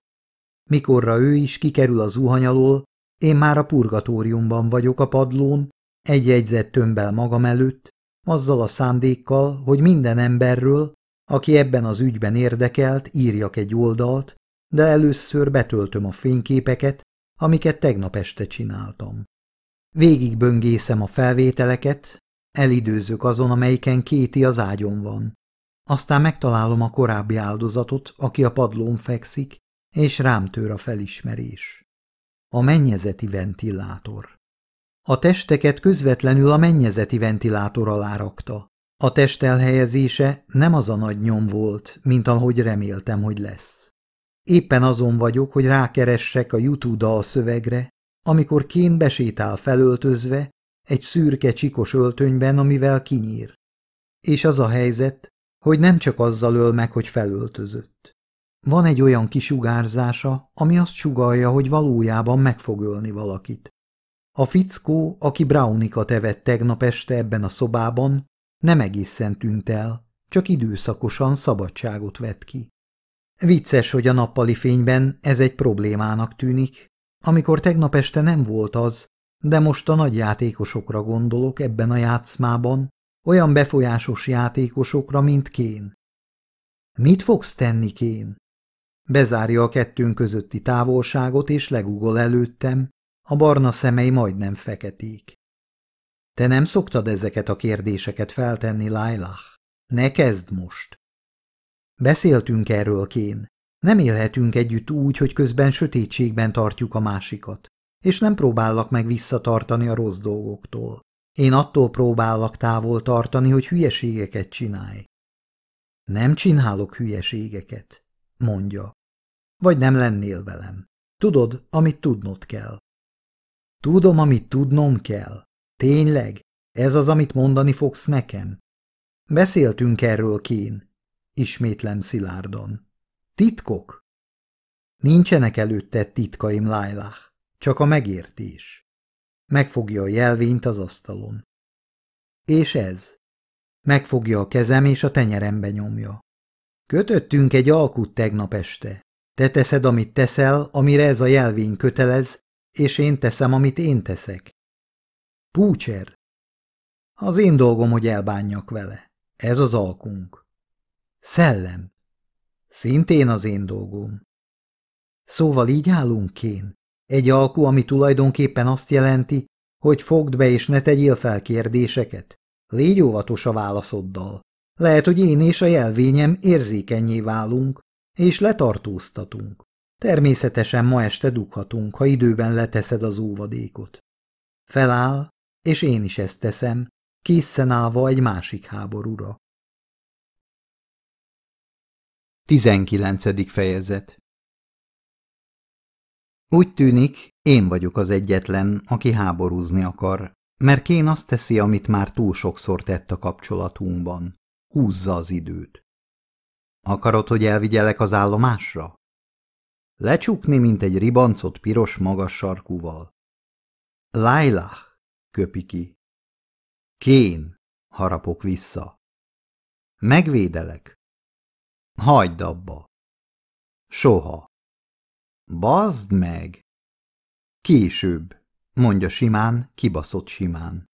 Mikorra ő is kikerül az zuhany alól, én már a purgatóriumban vagyok a padlón, egy jegyzett tömbbel magam előtt, azzal a szándékkal, hogy minden emberről, aki ebben az ügyben érdekelt, írjak egy oldalt, de először betöltöm a fényképeket, amiket tegnap este csináltam. Végig böngészem a felvételeket, elidőzök azon, amelyiken Kéti az ágyon van. Aztán megtalálom a korábbi áldozatot, aki a padlón fekszik, és rám tör a felismerés. A mennyezeti ventilátor. A testeket közvetlenül a mennyezeti ventilátor alá rakta. A test elhelyezése nem az a nagy nyom volt, mint ahogy reméltem, hogy lesz. Éppen azon vagyok, hogy rákeressek a YouTube a szövegre, amikor Kén besétál felöltözve, egy szürke csikos öltönyben, amivel kinyír. És az a helyzet, hogy nem csak azzal öl meg, hogy felöltözött. Van egy olyan kisugárzása, ami azt sugalja, hogy valójában meg fog ölni valakit. A fickó, aki Brownikat evett tegnap este ebben a szobában, nem egészen tűnt el, csak időszakosan szabadságot vett ki. Vicces, hogy a nappali fényben ez egy problémának tűnik, amikor tegnap este nem volt az, de most a nagy játékosokra gondolok ebben a játszmában, olyan befolyásos játékosokra, mint Kén. Mit fogsz tenni, Kén? Bezárja a kettőnk közötti távolságot, és legugol előttem, a barna szemei majdnem feketék. Te nem szoktad ezeket a kérdéseket feltenni, Lailah? Ne kezd most! Beszéltünk erről, Kén. Nem élhetünk együtt úgy, hogy közben sötétségben tartjuk a másikat, és nem próbállak meg visszatartani a rossz dolgoktól. Én attól próbállak távol tartani, hogy hülyeségeket csinálj. Nem csinálok hülyeségeket, mondja. Vagy nem lennél velem. Tudod, amit tudnod kell. Tudom, amit tudnom kell. Tényleg? Ez az, amit mondani fogsz nekem? Beszéltünk erről, Kén. Ismétlem szilárdon. Titkok? Nincsenek előtte titkaim, Lailah, csak a megértés. Megfogja a jelvényt az asztalon. És ez? Megfogja a kezem és a tenyerembe nyomja. Kötöttünk egy alkut tegnap este. Te teszed, amit teszel, amire ez a jelvény kötelez, és én teszem, amit én teszek. Púcser. Az én dolgom, hogy elbánjak vele. Ez az alkunk. Szellem. Szintén az én dolgom. Szóval így állunk, Kén. Egy alkú, ami tulajdonképpen azt jelenti, hogy fogd be és ne tegyél fel kérdéseket. Légy óvatos a válaszoddal. Lehet, hogy én és a jelvényem érzékenyé válunk, és letartóztatunk. Természetesen ma este dughatunk, ha időben leteszed az óvadékot. Feláll, és én is ezt teszem, készen állva egy másik háborúra. 19. fejezet Úgy tűnik, én vagyok az egyetlen, aki háborúzni akar, mert Kén azt teszi, amit már túl sokszor tett a kapcsolatunkban. Húzza az időt. Akarod, hogy elvigyelek az állomásra? Lecsukni, mint egy ribancot piros magas sarkúval. Lailah, köpi ki. Kén, harapok vissza. Megvédelek. Hagyd abba. Soha. Bazd meg! Később, mondja simán, kibaszott simán.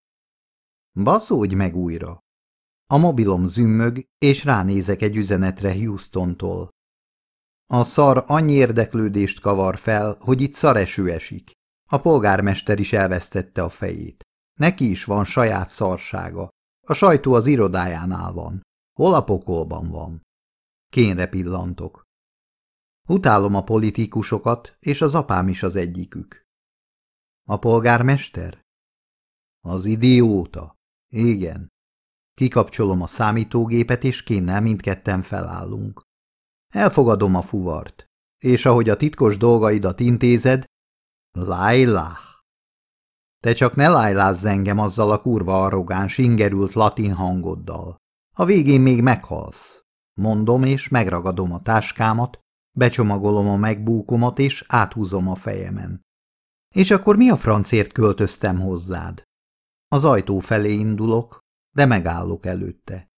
Baszódj meg újra. A mobilom zümmög, és ránézek egy üzenetre Houstontól. A szar annyi érdeklődést kavar fel, hogy itt szareső esik. A polgármester is elvesztette a fejét. Neki is van saját szarsága. A sajtó az irodájánál van. Hol a pokolban van? Kénre pillantok. Utálom a politikusokat, és az apám is az egyikük. A polgármester? Az idióta. Igen. Kikapcsolom a számítógépet, és kénnel mindketten felállunk. Elfogadom a fuvart, és ahogy a titkos dolgaidat intézed, Laila. Te csak ne lájlázz engem azzal a kurva arrogáns, ingerült latin hangoddal. A végén még meghalsz. Mondom, és megragadom a táskámat, becsomagolom a megbúkomat, és áthúzom a fejemen. És akkor mi a francért költöztem hozzád? Az ajtó felé indulok, de megállok előtte.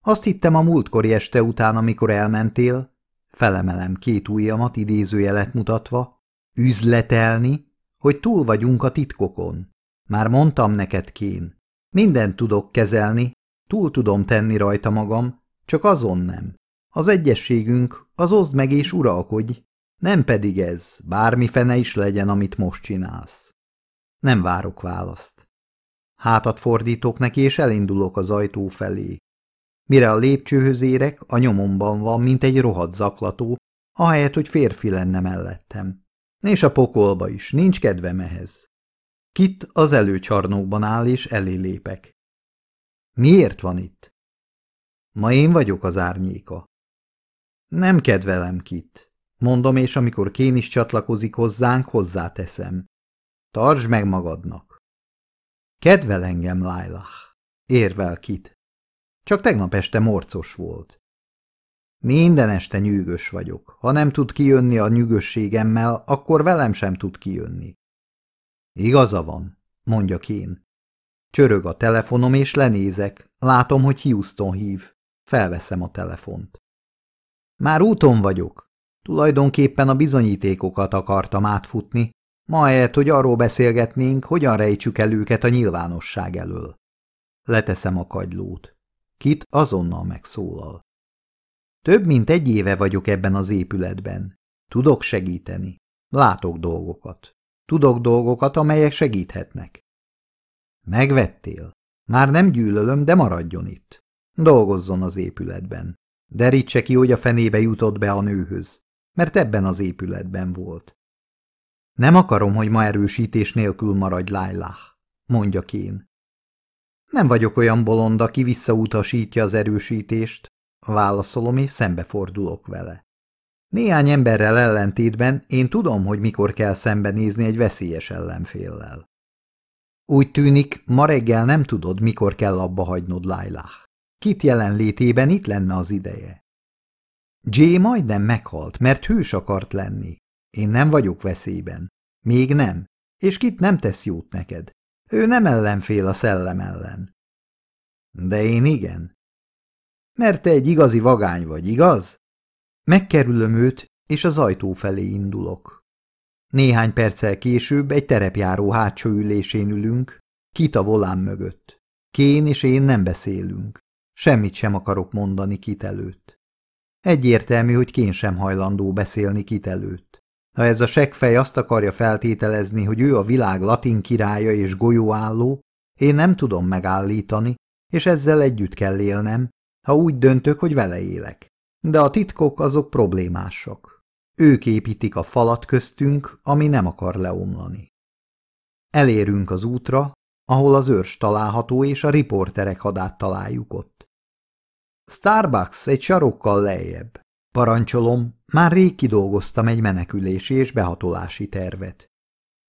Azt hittem a múltkori este után, amikor elmentél, felemelem két ujjamat idézőjelet mutatva, üzletelni, hogy túl vagyunk a titkokon. Már mondtam neked, Kén, mindent tudok kezelni, túl tudom tenni rajta magam, csak azon nem. Az egyességünk, az oszd meg és uralkodj, Nem pedig ez, bármi fene is legyen, amit most csinálsz. Nem várok választ. Hátat fordítok neki, és elindulok az ajtó felé. Mire a lépcsőhöz érek, a nyomomban van, mint egy rohadt zaklató, ahelyett, hogy férfi lenne mellettem. És a pokolba is, nincs kedvem ehhez. Kit az előcsarnokban áll, és elé lépek. Miért van itt? Ma én vagyok az árnyéka. Nem kedvelem Kit. Mondom, és amikor Kén is csatlakozik hozzánk, hozzáteszem. Tartsd meg magadnak. Kedvel engem, Lailah. Érvel Kit. Csak tegnap este morcos volt. Minden este nyűgös vagyok. Ha nem tud kijönni a nyűgösségemmel, akkor velem sem tud kijönni. Igaza van, mondja Kén. Csörög a telefonom, és lenézek. Látom, hogy Houston hív. Felveszem a telefont. Már úton vagyok. Tulajdonképpen a bizonyítékokat akartam átfutni, ma ehhez, hogy arról beszélgetnénk, hogyan rejtsük el őket a nyilvánosság elől. Leteszem a kagylót. Kit azonnal megszólal. Több mint egy éve vagyok ebben az épületben. Tudok segíteni. Látok dolgokat. Tudok dolgokat, amelyek segíthetnek. Megvettél. Már nem gyűlölöm, de maradjon itt. Dolgozzon az épületben. Derítse ki, hogy a fenébe jutott be a nőhöz, mert ebben az épületben volt. Nem akarom, hogy ma erősítés nélkül maradj, Lailah, mondja Kén. Nem vagyok olyan bolond, aki visszautasítja az erősítést, válaszolom és szembefordulok vele. Néhány emberrel ellentétben én tudom, hogy mikor kell szembenézni egy veszélyes ellenféllel. Úgy tűnik, ma reggel nem tudod, mikor kell abba hagynod Lailah. Kit jelenlétében itt lenne az ideje. Jay majdnem meghalt, mert hős akart lenni. Én nem vagyok veszélyben. Még nem. És Kit nem tesz jót neked. Ő nem ellenfél a szellem ellen. De én igen. Mert te egy igazi vagány vagy, igaz? Megkerülöm őt, és az ajtó felé indulok. Néhány perccel később egy terepjáró hátsó ülésén ülünk, kit a volán mögött. Kén és én nem beszélünk. Semmit sem akarok mondani kit előtt. Egyértelmű, hogy Kén sem hajlandó beszélni kit előtt. Ha ez a seggfej azt akarja feltételezni, hogy ő a világ latin királya és golyóálló, én nem tudom megállítani, és ezzel együtt kell élnem, ha úgy döntök, hogy vele élek. De a titkok azok problémásak. Ők építik a falat köztünk, ami nem akar leomlani. Elérünk az útra, ahol az őrs található, és a riporterek hadát találjuk ott. Starbucks egy sarokkal lejjebb. Parancsolom, már rég kidolgoztam egy menekülési és behatolási tervet.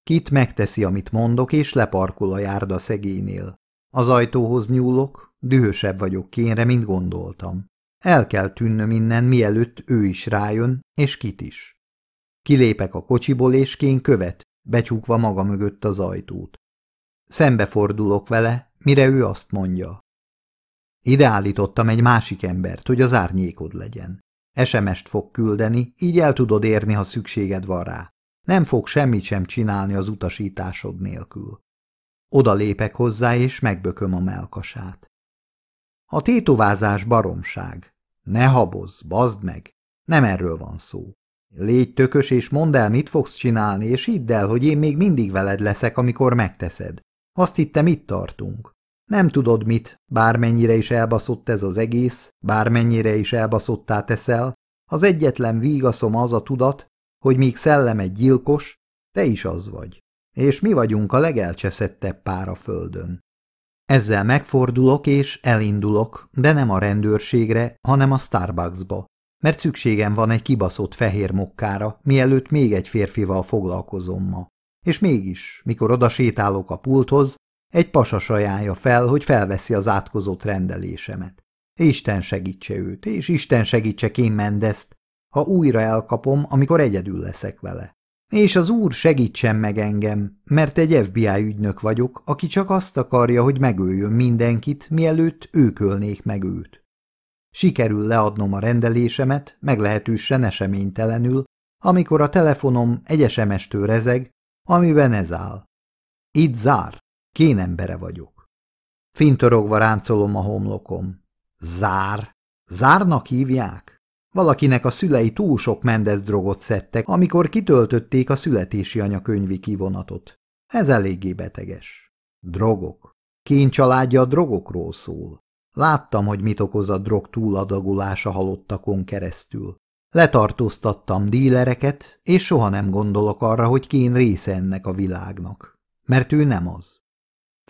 Kit megteszi, amit mondok, és leparkol a járda szegénél. Az ajtóhoz nyúlok, dühösebb vagyok kénre, mint gondoltam. El kell tűnnöm innen, mielőtt ő is rájön, és Kit is. Kilépek a kocsiból, és kén követ, becsukva maga mögött az ajtót. Szembefordulok vele, mire ő azt mondja. Ide állítottam egy másik embert, hogy az árnyékod legyen. SMS-t fog küldeni, így el tudod érni, ha szükséged van rá. Nem fog semmit sem csinálni az utasításod nélkül. Oda lépek hozzá, és megbököm a melkasát. A tétovázás baromság. Ne habozz, bazd meg! Nem erről van szó. Légy tökös, és mondd el, mit fogsz csinálni, és hidd el, hogy én még mindig veled leszek, amikor megteszed. Azt hittem, itt tartunk. Nem tudod mit, bármennyire is elbaszott ez az egész, bármennyire is elbaszottá teszel, az egyetlen vígaszom az a tudat, hogy míg szellem egy gyilkos, te is az vagy. És mi vagyunk a legelcseszettebb pár a földön. Ezzel megfordulok és elindulok, de nem a rendőrségre, hanem a Starbucksba, mert szükségem van egy kibaszott fehér mokkára, mielőtt még egy férfival foglalkozom ma. És mégis, mikor oda sétálok a pulthoz, egy pasas ajánlja fel, hogy felveszi az átkozott rendelésemet. Isten segítse őt, és Isten segítse Kén Mendezt, ha újra elkapom, amikor egyedül leszek vele. És az úr segítsen meg engem, mert egy FBI ügynök vagyok, aki csak azt akarja, hogy megöljön mindenkit, mielőtt ők ölnék meg őt. Sikerül leadnom a rendelésemet, meglehetősen eseménytelenül, amikor a telefonom egy SMS-től rezeg, amiben ez áll. Itt zár, kénembere vagyok. Fintorogva ráncolom a homlokom. Zár? Zárnak hívják? Valakinek a szülei túl sok Mendez drogot szedtek, amikor kitöltötték a születési anyakönyvi kivonatot. Ez eléggé beteges. Drogok. Kén családja a drogokról szól. Láttam, hogy mit okoz a drog túladagulása halottakon keresztül. Letartóztattam dílereket, és soha nem gondolok arra, hogy Kén része ennek a világnak. Mert ő nem az.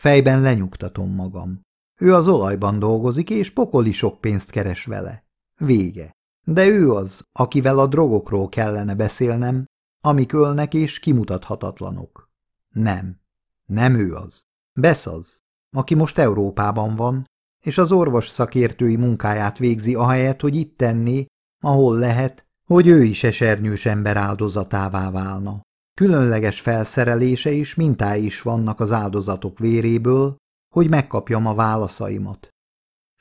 Fejben lenyugtatom magam. Ő az olajban dolgozik, és pokoli sok pénzt keres vele. Vége. De ő az, akivel a drogokról kellene beszélnem, amik ölnek és kimutathatatlanok. Nem. Nem ő az. Besz az, aki most Európában van, és az orvos szakértői munkáját végzi ahelyett, hogy itt tenné, ahol lehet, hogy ő is esernyős ember áldozatává válna. Különleges felszerelése és mintái is vannak az áldozatok véréből, hogy megkapjam a válaszaimat.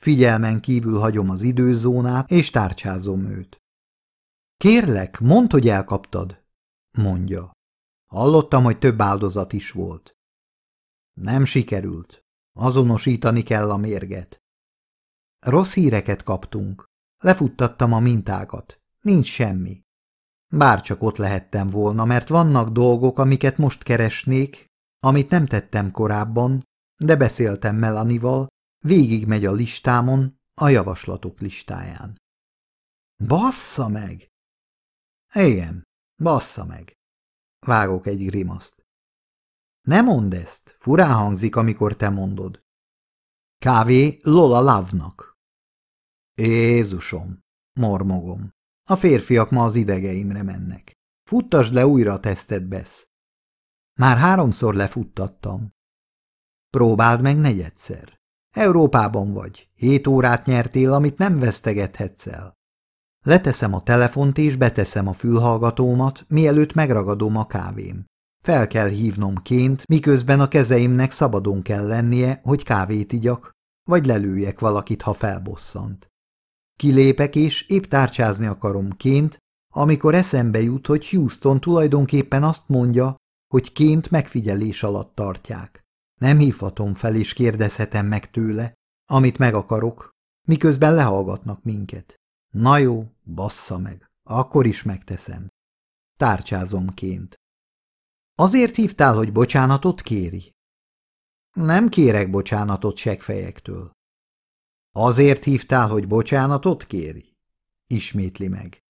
Figyelmen kívül hagyom az időzónát, és tárcsázom őt. Kérlek, mondd, hogy elkaptad, mondja. Hallottam, hogy több áldozat is volt. Nem sikerült. Azonosítani kell a mérget. Rossz híreket kaptunk. Lefuttattam a mintákat. Nincs semmi. Bárcsak ott lehettem volna, mert vannak dolgok, amiket most keresnék, amit nem tettem korábban, de beszéltem Melanival, végigmegy a listámon, a javaslatok listáján. Bassza meg! Igen, bassza meg. Vágok egy grimaszt. Ne mondd ezt, furán hangzik, amikor te mondod. Kávé Lola Lavnak. Jézusom, mormogom. A férfiak ma az idegeimre mennek. Futtasd le újra a tesztet, Besz. Már háromszor lefuttattam. Próbáld meg negyedszer. Európában vagy. Hét órát nyertél, amit nem vesztegethetsz el. Leteszem a telefont és beteszem a fülhallgatómat, mielőtt megragadom a kávém. Fel kell hívnom ként, miközben a kezeimnek szabadon kell lennie, hogy kávét igyak, vagy lelőjek valakit, ha felbosszant. Kilépek, és épp tárcsázni akarom ként, amikor eszembe jut, hogy Houston tulajdonképpen azt mondja, hogy ként megfigyelés alatt tartják. Nem hívhatom fel, és kérdezhetem meg tőle, amit meg akarok, miközben lehallgatnak minket. Na jó, bassza meg, akkor is megteszem. Tárcsázom ként. Azért hívtál, hogy bocsánatot kéri? Nem kérek bocsánatot segfejektől. Azért hívtál, hogy bocsánatot kéri? Ismétli meg.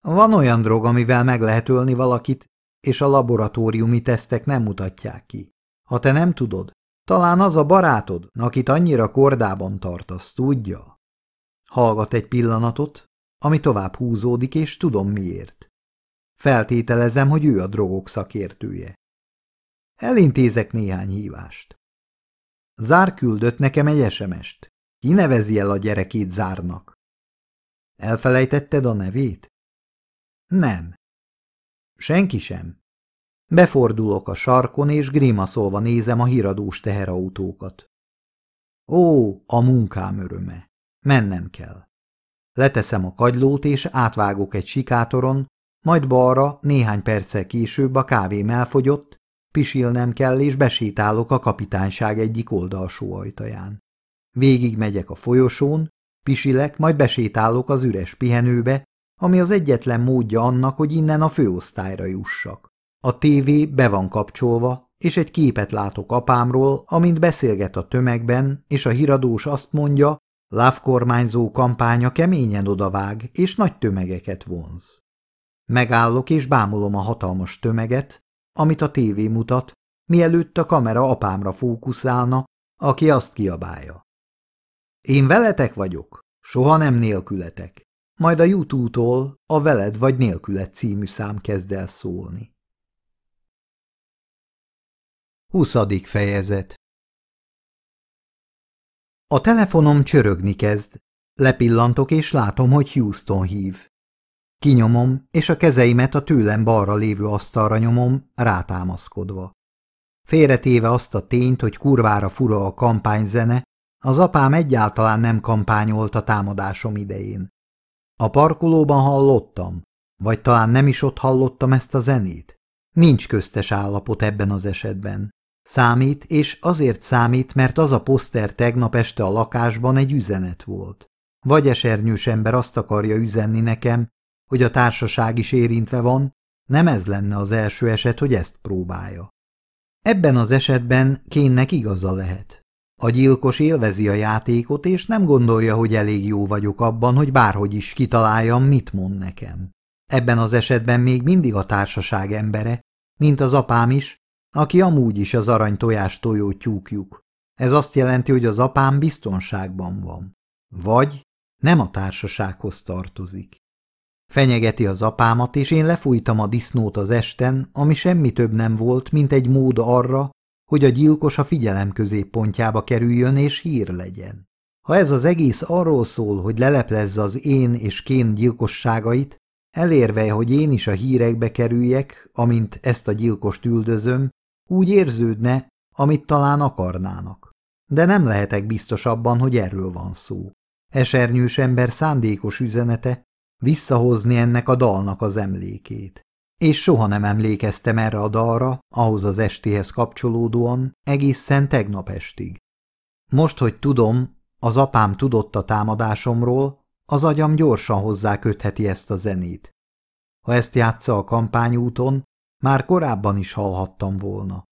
Van olyan drog, amivel meg lehet ölni valakit, és a laboratóriumi tesztek nem mutatják ki. Ha te nem tudod, talán az a barátod, akit annyira kordában tartasz, tudja. Hallgat egy pillanatot, ami tovább húzódik, és tudom miért. Feltételezem, hogy ő a drogok szakértője. Elintézek néhány hívást. Zár küldött nekem egy SMS-t. Ki nevezi el a gyerekét Zárnak? Elfelejtetted a nevét? Nem. Senki sem. Befordulok a sarkon, és grimaszolva nézem a híradós teherautókat. Ó, a munkám öröme. Mennem kell. Leteszem a kagylót, és átvágok egy sikátoron, majd balra néhány perccel később a kávém elfogyott, pisilnem kell, és besétálok a kapitányság egyik oldalsó ajtaján. Végig megyek a folyosón, pisilek, majd besétálok az üres pihenőbe, ami az egyetlen módja annak, hogy innen a főosztályra jussak. A tévé be van kapcsolva, és egy képet látok apámról, amint beszélget a tömegben, és a híradós azt mondja, Láv kormányzó kampánya keményen odavág, és nagy tömegeket vonz. Megállok és bámulom a hatalmas tömeget, amit a tévé mutat, mielőtt a kamera apámra fókuszálna, aki azt kiabálja. Én veletek vagyok, soha nem nélkületek. Majd a YouTube-tól a Veled vagy Nélkület című szám kezd el szólni. 20. fejezet A telefonom csörögni kezd, lepillantok és látom, hogy Houston hív. Kinyomom, és a kezeimet a tőlem balra lévő asztalra nyomom, rátámaszkodva. Félretéve azt a tényt, hogy kurvára fura a kampányzene, az apám egyáltalán nem kampányolt a támadásom idején. A parkolóban hallottam, vagy talán nem is ott hallottam ezt a zenét. Nincs köztes állapot ebben az esetben. Számít, és azért számít, mert az a poszter tegnap este a lakásban egy üzenet volt. vagy esernyős ember azt akarja üzenni nekem, hogy a társaság is érintve van, nem ez lenne az első eset, hogy ezt próbálja. Ebben az esetben Kénnek igaza lehet. A gyilkos élvezi a játékot, és nem gondolja, hogy elég jó vagyok abban, hogy bárhogy is kitaláljam, mit mond nekem. Ebben az esetben még mindig a társaság embere, mint az apám is, aki amúgy is az arany tojás tojó tyúkjuk. Ez azt jelenti, hogy az apám biztonságban van. Vagy nem a társasághoz tartozik. Fenyegeti az apámat, és én lefújtam a disznót az esten, ami semmi több nem volt, mint egy mód arra, hogy a gyilkos a figyelem középpontjába kerüljön és hír legyen. Ha ez az egész arról szól, hogy leleplezze az én és kén gyilkosságait, elérve, hogy én is a hírekbe kerüljek, amint ezt a gyilkost üldözöm, úgy érződne, amit talán akarnának. De nem lehetek biztos abban, hogy erről van szó. Esernyős ember szándékos üzenete visszahozni ennek a dalnak az emlékét. És soha nem emlékeztem erre a dalra, ahhoz az estéhez kapcsolódóan, egészen tegnap estig. Most, hogy tudom, az apám tudott a támadásomról, az agyam gyorsan hozzá kötheti ezt a zenét. Ha ezt játsza a kampányúton, már korábban is hallhattam volna.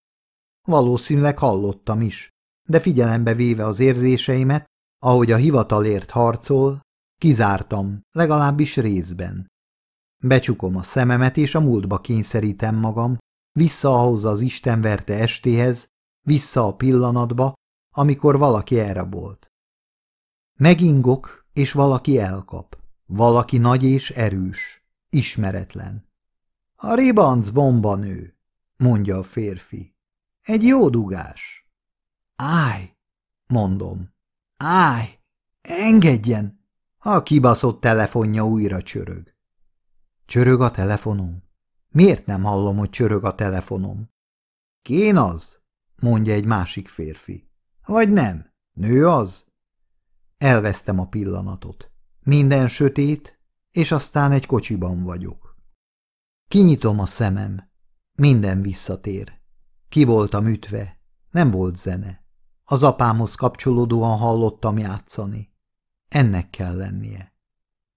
Valószínűleg hallottam is, de figyelembe véve az érzéseimet, ahogy a hivatalért harcol, kizártam, legalábbis részben. Becsukom a szememet, és a múltba kényszerítem magam, vissza ahhoz az istenverte estéhez, vissza a pillanatba, amikor valaki elrabolt. Megingok, és valaki elkap. Valaki nagy és erős, ismeretlen. A ribanc bombanő, mondja a férfi. Egy jó dugás. Állj, mondom. Állj, engedjen! A kibaszott telefonja újra csörög. Csörög a telefonom? Miért nem hallom, hogy csörög a telefonom? Kén az? mondja egy másik férfi. Vagy nem? Nő az? Elvesztem a pillanatot. Minden sötét, és aztán egy kocsiban vagyok. Kinyitom a szemem. Minden visszatér. Ki voltam ütve. Nem volt zene. Az apámhoz kapcsolódóan hallottam játszani. Ennek kell lennie.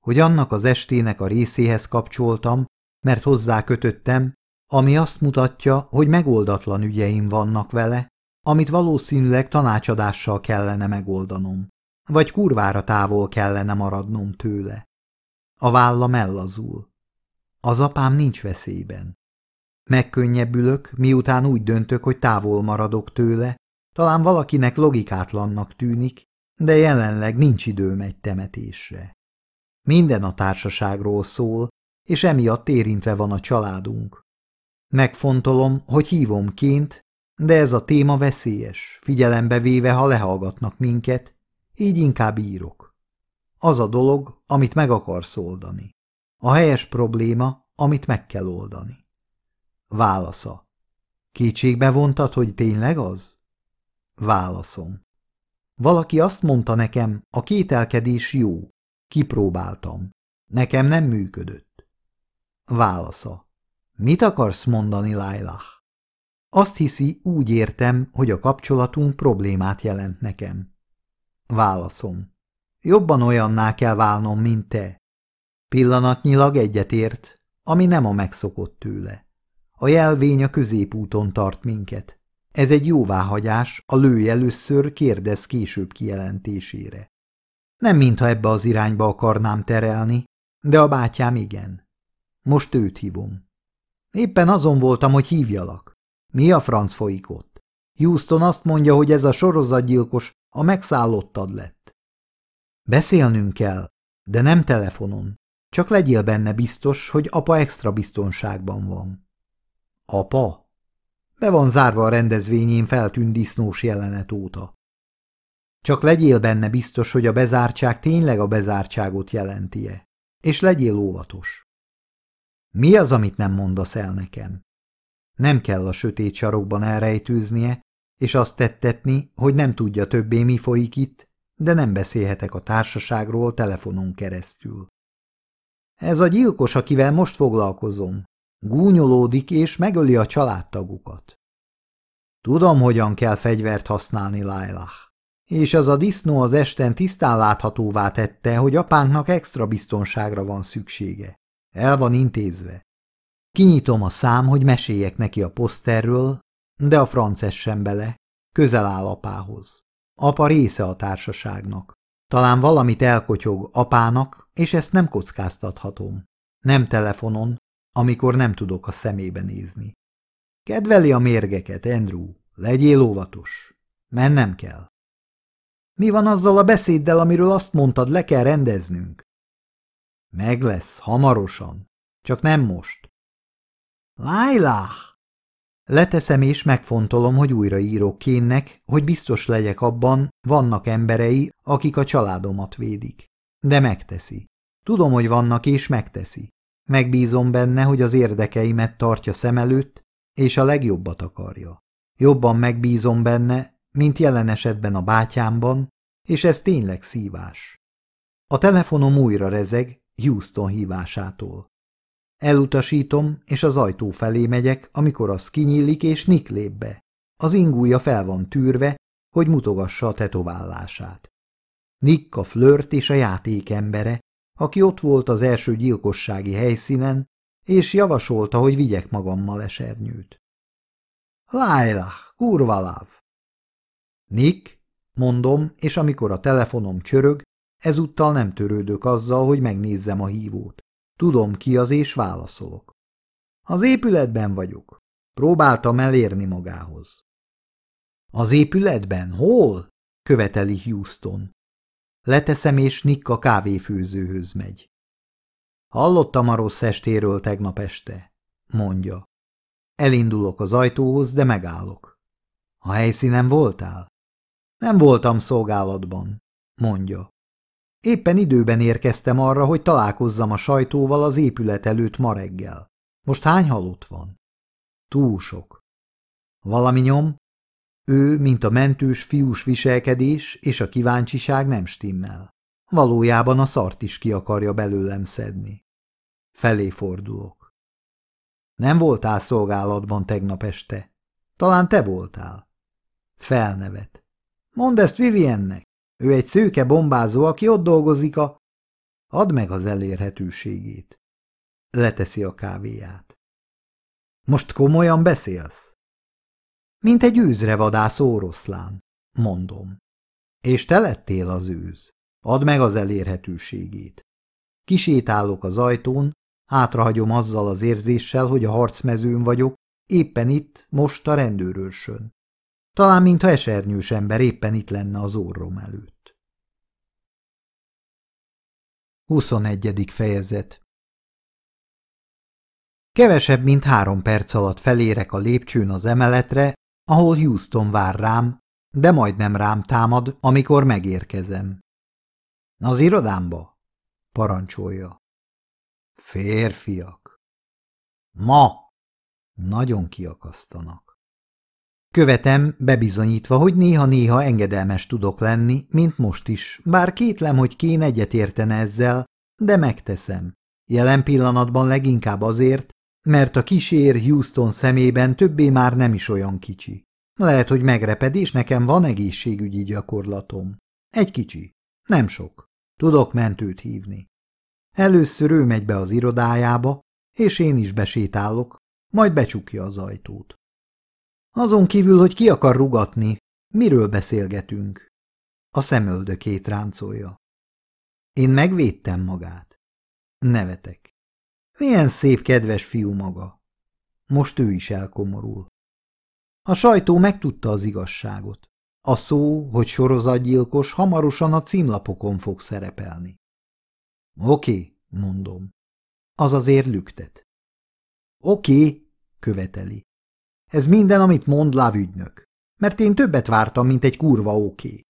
Hogy annak az estének a részéhez kapcsoltam, mert hozzá kötöttem, ami azt mutatja, hogy megoldatlan ügyeim vannak vele, amit valószínűleg tanácsadással kellene megoldanom, vagy kurvára távol kellene maradnom tőle. A vállam ellazul. Az apám nincs veszélyben. Megkönnyebbülök, miután úgy döntök, hogy távol maradok tőle, talán valakinek logikátlannak tűnik, de jelenleg nincs időm egy temetésre. Minden a társaságról szól, és emiatt érintve van a családunk. Megfontolom, hogy hívom ként, de ez a téma veszélyes, figyelembe véve, ha lehallgatnak minket, így inkább írok. Az a dolog, amit meg akarsz oldani. A helyes probléma, amit meg kell oldani. Válasza. Kétségbe vontad, hogy tényleg az? Válaszom. Valaki azt mondta nekem, a kételkedés jó. Kipróbáltam. Nekem nem működött. Válasza. Mit akarsz mondani, Lailah? Azt hiszi, úgy értem, hogy a kapcsolatunk problémát jelent nekem. Válaszom. Jobban olyanná kell válnom, mint te. Pillanatnyilag egyetért, ami nem a megszokott tőle. A jelvény a középúton tart minket. Ez egy jóváhagyás, a lőj először, kérdez később kijelentésére. Nem mintha ebbe az irányba akarnám terelni, de a bátyám igen. Most őt hívom. Éppen azon voltam, hogy hívjalak. Mi a franc folyik ott? Houston azt mondja, hogy ez a sorozatgyilkos a megszállottad lett. Beszélnünk kell, de nem telefonon. Csak legyél benne biztos, hogy apa extra biztonságban van. Apa? Be van zárva a rendezvényén feltűnt disznós jelenet óta. Csak legyél benne biztos, hogy a bezártság tényleg a bezártságot jelentie, és legyél óvatos. Mi az, amit nem mondasz el nekem? Nem kell a sötét sarokban elrejtőznie, és azt tettetni, hogy nem tudja többé mi folyik itt, de nem beszélhetek a társaságról telefonon keresztül. Ez a gyilkos, akivel most foglalkozom, Gúnyolódik és megöli a családtagukat. Tudom, hogyan kell fegyvert használni, Lailah. És az a disznó az esten tisztán láthatóvá tette, hogy apánknak extra biztonságra van szüksége. El van intézve. Kinyitom a szám, hogy meséljek neki a poszterről, de a frances sem bele, közel áll apához. Apa része a társaságnak. Talán valamit elkotyog apának, és ezt nem kockáztathatom. Nem telefonon, amikor nem tudok a szemébe nézni. Kedveli a mérgeket, Andrew. Legyél óvatos. Mennem kell. Mi van azzal a beszéddel, amiről azt mondtad, le kell rendeznünk? Meg lesz, hamarosan. Csak nem most. Lájlá! Leteszem és megfontolom, hogy újra írok kénnek, hogy biztos legyek abban, vannak emberei, akik a családomat védik. De megteszi. Tudom, hogy vannak és megteszi. Megbízom benne, hogy az érdekeimet tartja szem előtt, és a legjobbat akarja. Jobban megbízom benne, mint jelen esetben a bátyámban, és ez tényleg szívás. A telefonom újra rezeg Houston hívásától. Elutasítom, és az ajtó felé megyek, amikor az kinyílik, és Nick lép be. Az ingúja fel van tűrve, hogy mutogassa a tetoválását. Nick a flört és a játék embere, aki ott volt az első gyilkossági helyszínen, és javasolta, hogy vigyek magammal esernyőt. Lájla, kurva láv! Nick, mondom, és amikor a telefonom csörög, ezúttal nem törődök azzal, hogy megnézzem a hívót. Tudom ki az, és válaszolok. Az épületben vagyok. Próbáltam elérni magához. Az épületben? Hol? követeli Houston. Leteszem, és Nick a kávéfőzőhöz megy. Hallottam a rossz estéről tegnap este, mondja. Elindulok az ajtóhoz, de megállok. A helyszínen voltál? Nem voltam szolgálatban, mondja. Éppen időben érkeztem arra, hogy találkozzam a sajtóval az épület előtt ma reggel. Most hány halott van? Túl sok. Valami nyom? Ő, mint a mentős fiús viselkedés és a kíváncsiság nem stimmel. Valójában a szart is ki akarja belőlem szedni. Felé fordulok. Nem voltál szolgálatban tegnap este. Talán te voltál. Felnevet. Mondd ezt Viviennek. Ő egy szőke bombázó, aki ott dolgozik a... Add meg az elérhetőségét. Leteszi a kávéját. Most komolyan beszélsz? Mint egy őzre vadászó oroszlán, mondom. És te lettél az őz. Add meg az elérhetőségét. Kisétálok az ajtón, hátrahagyom azzal az érzéssel, hogy a harcmezőn vagyok, éppen itt, most a rendőrőrsön. Talán mintha esernyős ember éppen itt lenne az orrom előtt. 21. fejezet Kevesebb, mint három perc alatt felérek a lépcsőn az emeletre, ahol Houston vár rám, de majdnem rám támad, amikor megérkezem. Az irodámba? parancsolja. Férfiak. Ma! Nagyon kiakasztanak. Követem, bebizonyítva, hogy néha-néha engedelmes tudok lenni, mint most is, bár kétlem, hogy Kén egyetértene ezzel, de megteszem. Jelen pillanatban leginkább azért, mert a kísér Houston szemében többé már nem is olyan kicsi. Lehet, hogy megreped, és nekem van egészségügyi gyakorlatom. Egy kicsi. Nem sok. Tudok mentőt hívni. Először ő megy be az irodájába, és én is besétálok, majd becsukja az ajtót. Azon kívül, hogy ki akar rugatni, miről beszélgetünk? A szemöldökét ráncolja. Én megvédtem magát. Nevetek. Milyen szép, kedves fiú maga. Most ő is elkomorul. A sajtó megtudta az igazságot. A szó, hogy sorozatgyilkos, hamarosan a címlapokon fog szerepelni. Oké, mondom. Az azért lüktet. Oké, követeli. Ez minden, amit mond lávügynök. Mert én többet vártam, mint egy kurva oké.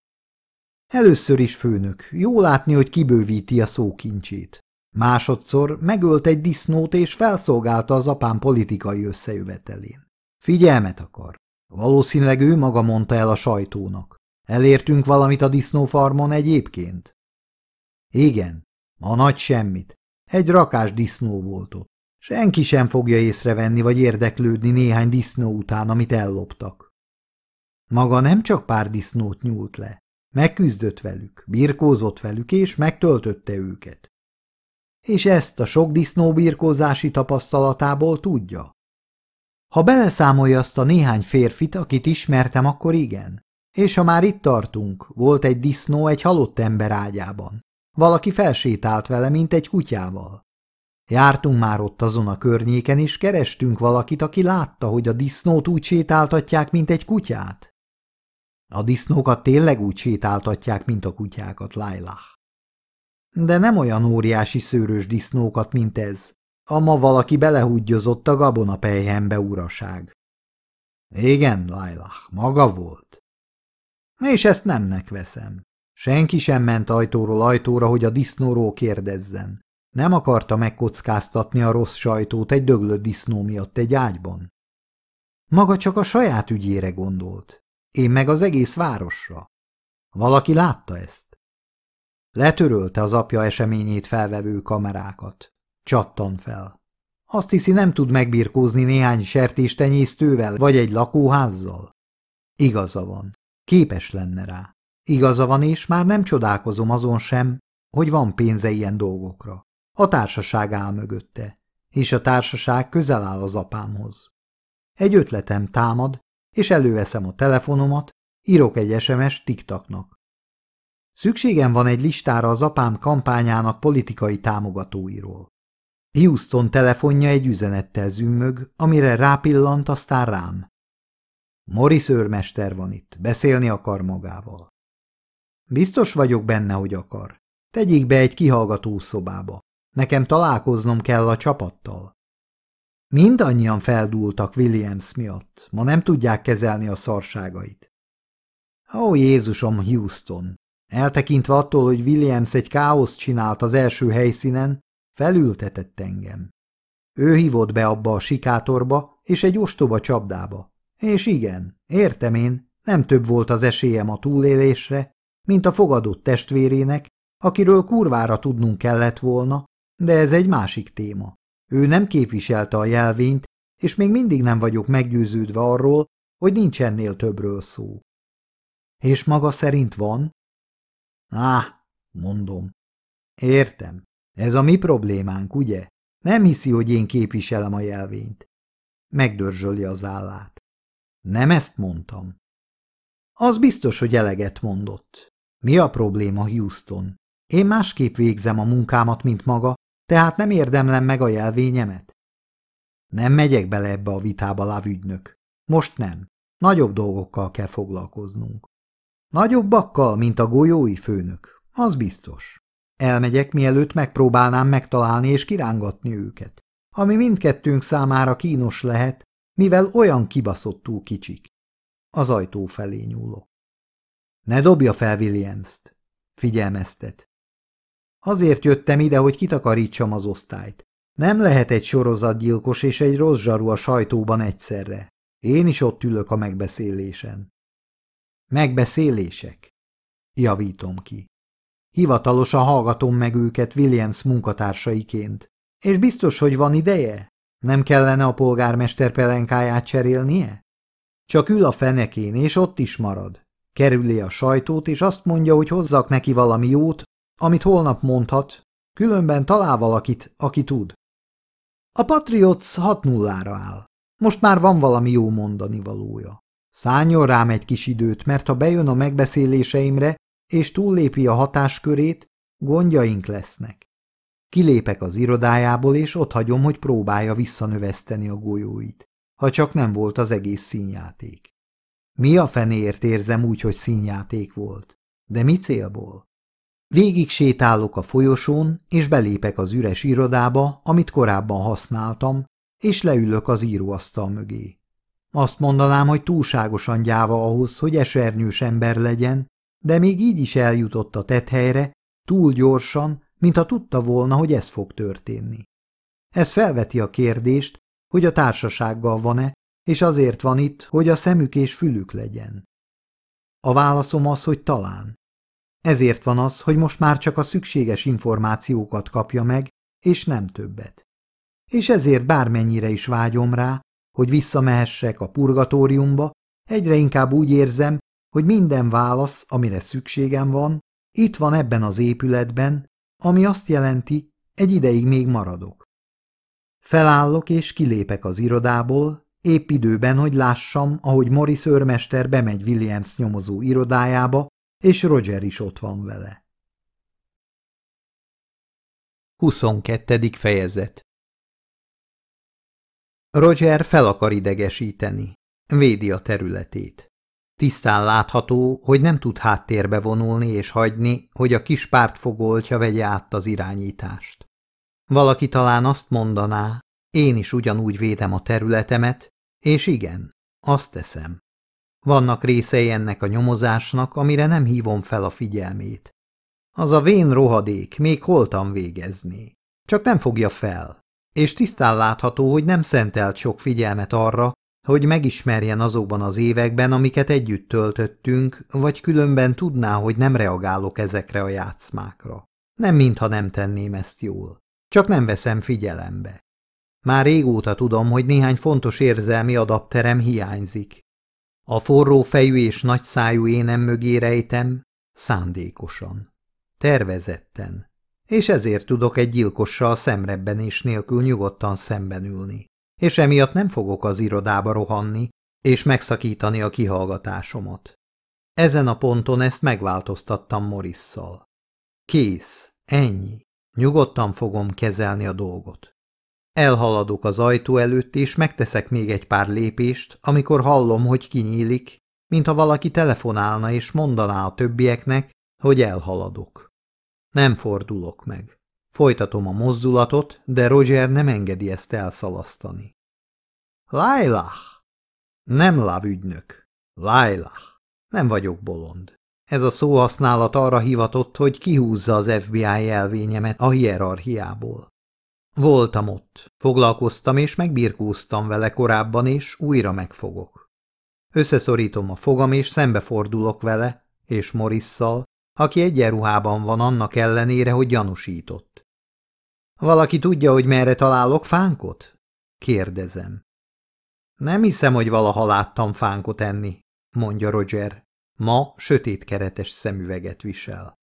Először is főnök, jó látni, hogy kibővíti a szókincsét. Másodszor megölt egy disznót és felszolgálta az apám politikai összejövetelén. Figyelmet akar. Valószínűleg ő maga mondta el a sajtónak. Elértünk valamit a disznófarmon egyébként? Igen, a nagy semmit. Egy rakás disznó volt ott. Senki sem fogja észrevenni vagy érdeklődni néhány disznó után, amit elloptak. Maga nem csak pár disznót nyúlt le. Megküzdött velük, birkózott velük, és megtöltötte őket. És ezt a sok disznóbirkózási tapasztalatából tudja. Ha beleszámolja azt a néhány férfit, akit ismertem, akkor igen. És ha már itt tartunk, volt egy disznó egy halott ember ágyában. Valaki felsétált vele, mint egy kutyával. Jártunk már ott azon a környéken, és kerestünk valakit, aki látta, hogy a disznót úgy sétáltatják, mint egy kutyát. A disznókat tényleg úgy sétáltatják, mint a kutyákat, Lailah. De nem olyan óriási szőrös disznókat, mint ez. A ma valaki belehúgyozott a gabonapelyhembe uraság. Igen, Lailah, maga volt. És ezt nemnek veszem. Senki sem ment ajtóról ajtóra, hogy a disznóról kérdezzen. Nem akarta megkockáztatni a rossz sajtót egy döglött disznó miatt egy ágyban. Maga csak a saját ügyére gondolt. Én meg az egész városra. Valaki látta ezt? Letörölte az apja eseményét felvevő kamerákat. Csattan fel. Azt hiszi, nem tud megbirkózni néhány sertéstenyésztővel vagy egy lakóházzal? Igaza van. Képes lenne rá. Igaza van, és már nem csodálkozom azon sem, hogy van pénze ilyen dolgokra. A társaság áll mögötte, és a társaság közel áll az apámhoz. Egy ötletem támad, és előveszem a telefonomat, írok egy SMS tiktaknak. Szükségem van egy listára az apám kampányának politikai támogatóiról. Houston telefonja egy üzenettel zümmög, amire rápillant, aztán rám. Morris őrmester van itt, beszélni akar magával. Biztos vagyok benne, hogy akar. Tegyék be egy kihallgató szobába. Nekem találkoznom kell a csapattal. Mindannyian feldúltak Williams miatt, ma nem tudják kezelni a szarságait. Ó, Jézusom, Houston! Eltekintve attól, hogy Williams egy káoszt csinált az első helyszínen, felültetett engem. Ő hívott be abba a sikátorba és egy ostoba csapdába. És igen, értem én, nem több volt az esélyem a túlélésre, mint a fogadott testvérének, akiről kurvára tudnunk kellett volna, de ez egy másik téma. Ő nem képviselte a jelvényt, és még mindig nem vagyok meggyőződve arról, hogy nincs ennél többről szó. És maga szerint van? Á, mondom. Értem. Ez a mi problémánk, ugye? Nem hiszi, hogy én képviselem a jelvényt. Megdörzsöli az állát. Nem ezt mondtam. Az biztos, hogy eleget mondott. Mi a probléma, Houston? Én másképp végzem a munkámat, mint maga, tehát nem érdemlem meg a jelvényemet? Nem megyek bele ebbe a vitába, lávügynök. Most nem. Nagyobb dolgokkal kell foglalkoznunk. Nagyobbakkal, mint a golyói főnök, az biztos. Elmegyek, mielőtt megpróbálnám megtalálni és kirángatni őket, ami mindkettőnk számára kínos lehet, mivel olyan kibaszottul kicsik. Az ajtó felé nyúlok. Ne dobja fel Williams-t, figyelmeztet. Azért jöttem ide, hogy kitakarítsam az osztályt. Nem lehet egy sorozatgyilkos és egy rossz zsaru a sajtóban egyszerre. Én is ott ülök a megbeszélésen. Megbeszélések? Javítom ki. Hivatalosan hallgatom meg őket Williams munkatársaiként. És biztos, hogy van ideje? Nem kellene a polgármester pelenkáját cserélnie? Csak ül a fenekén, és ott is marad. Kerüli a sajtót, és azt mondja, hogy hozzak neki valami jót, amit holnap mondhat, különben talál valakit, aki tud. A Patriots 6 nullára áll. Most már van valami jó mondani valója. Szálljon rám egy kis időt, mert ha bejön a megbeszéléseimre, és túllépi a hatáskörét, gondjaink lesznek. Kilépek az irodájából, és ott hagyom, hogy próbálja visszanöveszteni a golyóit, ha csak nem volt az egész színjáték. Mi a fenéért érzem úgy, hogy színjáték volt? De mi célból? Végig sétálok a folyosón, és belépek az üres irodába, amit korábban használtam, és leülök az íróasztal mögé. Azt mondanám, hogy túlságosan gyáva ahhoz, hogy esernyős ember legyen, de még így is eljutott a tethelyre, túl gyorsan, mintha tudta volna, hogy ez fog történni. Ez felveti a kérdést, hogy a társasággal van-e, és azért van itt, hogy a szemük és fülük legyen. A válaszom az, hogy talán. Ezért van az, hogy most már csak a szükséges információkat kapja meg, és nem többet. És ezért bármennyire is vágyom rá, hogy visszamehessek a purgatóriumba, egyre inkább úgy érzem, hogy minden válasz, amire szükségem van, itt van ebben az épületben, ami azt jelenti, egy ideig még maradok. Felállok és kilépek az irodából, épp időben, hogy lássam, ahogy Morris őrmester bemegy Williams nyomozó irodájába, és Roger is ott van vele. 22. fejezet Roger fel akar idegesíteni. Védi a területét. Tisztán látható, hogy nem tud háttérbe vonulni és hagyni, hogy a kis pártfogoltja vegye át az irányítást. Valaki talán azt mondaná, én is ugyanúgy védem a területemet, és igen, azt teszem. Vannak részei ennek a nyomozásnak, amire nem hívom fel a figyelmét. Az a vén rohadék még holtan végezné. Csak nem fogja fel, és tisztán látható, hogy nem szentelt sok figyelmet arra, hogy megismerjen azokban az években, amiket együtt töltöttünk, vagy különben tudná, hogy nem reagálok ezekre a játszmákra. Nem mintha nem tenném ezt jól. Csak nem veszem figyelembe. Már régóta tudom, hogy néhány fontos érzelmi adapterem hiányzik. A forró fejű és nagy szájú énem mögé rejtem, szándékosan, tervezetten, és ezért tudok egy gyilkossal szemrebbenés nélkül nyugodtan szembenülni, és emiatt nem fogok az irodába rohanni, és megszakítani a kihallgatásomat. Ezen a ponton ezt megváltoztattam Morisszal. Kész, ennyi. Nyugodtan fogom kezelni a dolgot. Elhaladok az ajtó előtt, és megteszek még egy pár lépést, amikor hallom, hogy kinyílik, mintha valaki telefonálna és mondaná a többieknek, hogy elhaladok. Nem fordulok meg. Folytatom a mozdulatot, de Roger nem engedi ezt elszalasztani. Lailah! Nem lávügynök. Lailah. Nem vagyok bolond. Ez a szóhasználat arra hivatott, hogy kihúzza az FBI elvényemet a hierarchiából. Voltam ott, foglalkoztam és megbirkóztam vele korábban, és újra megfogok. Összeszorítom a fogam, és szembefordulok vele, és Morisszal, aki egyenruhában van annak ellenére, hogy gyanúsított. Valaki tudja, hogy merre találok fánkot? Kérdezem. Nem hiszem, hogy valaha láttam fánkot enni, mondja Roger. Ma sötét keretes szemüveget visel.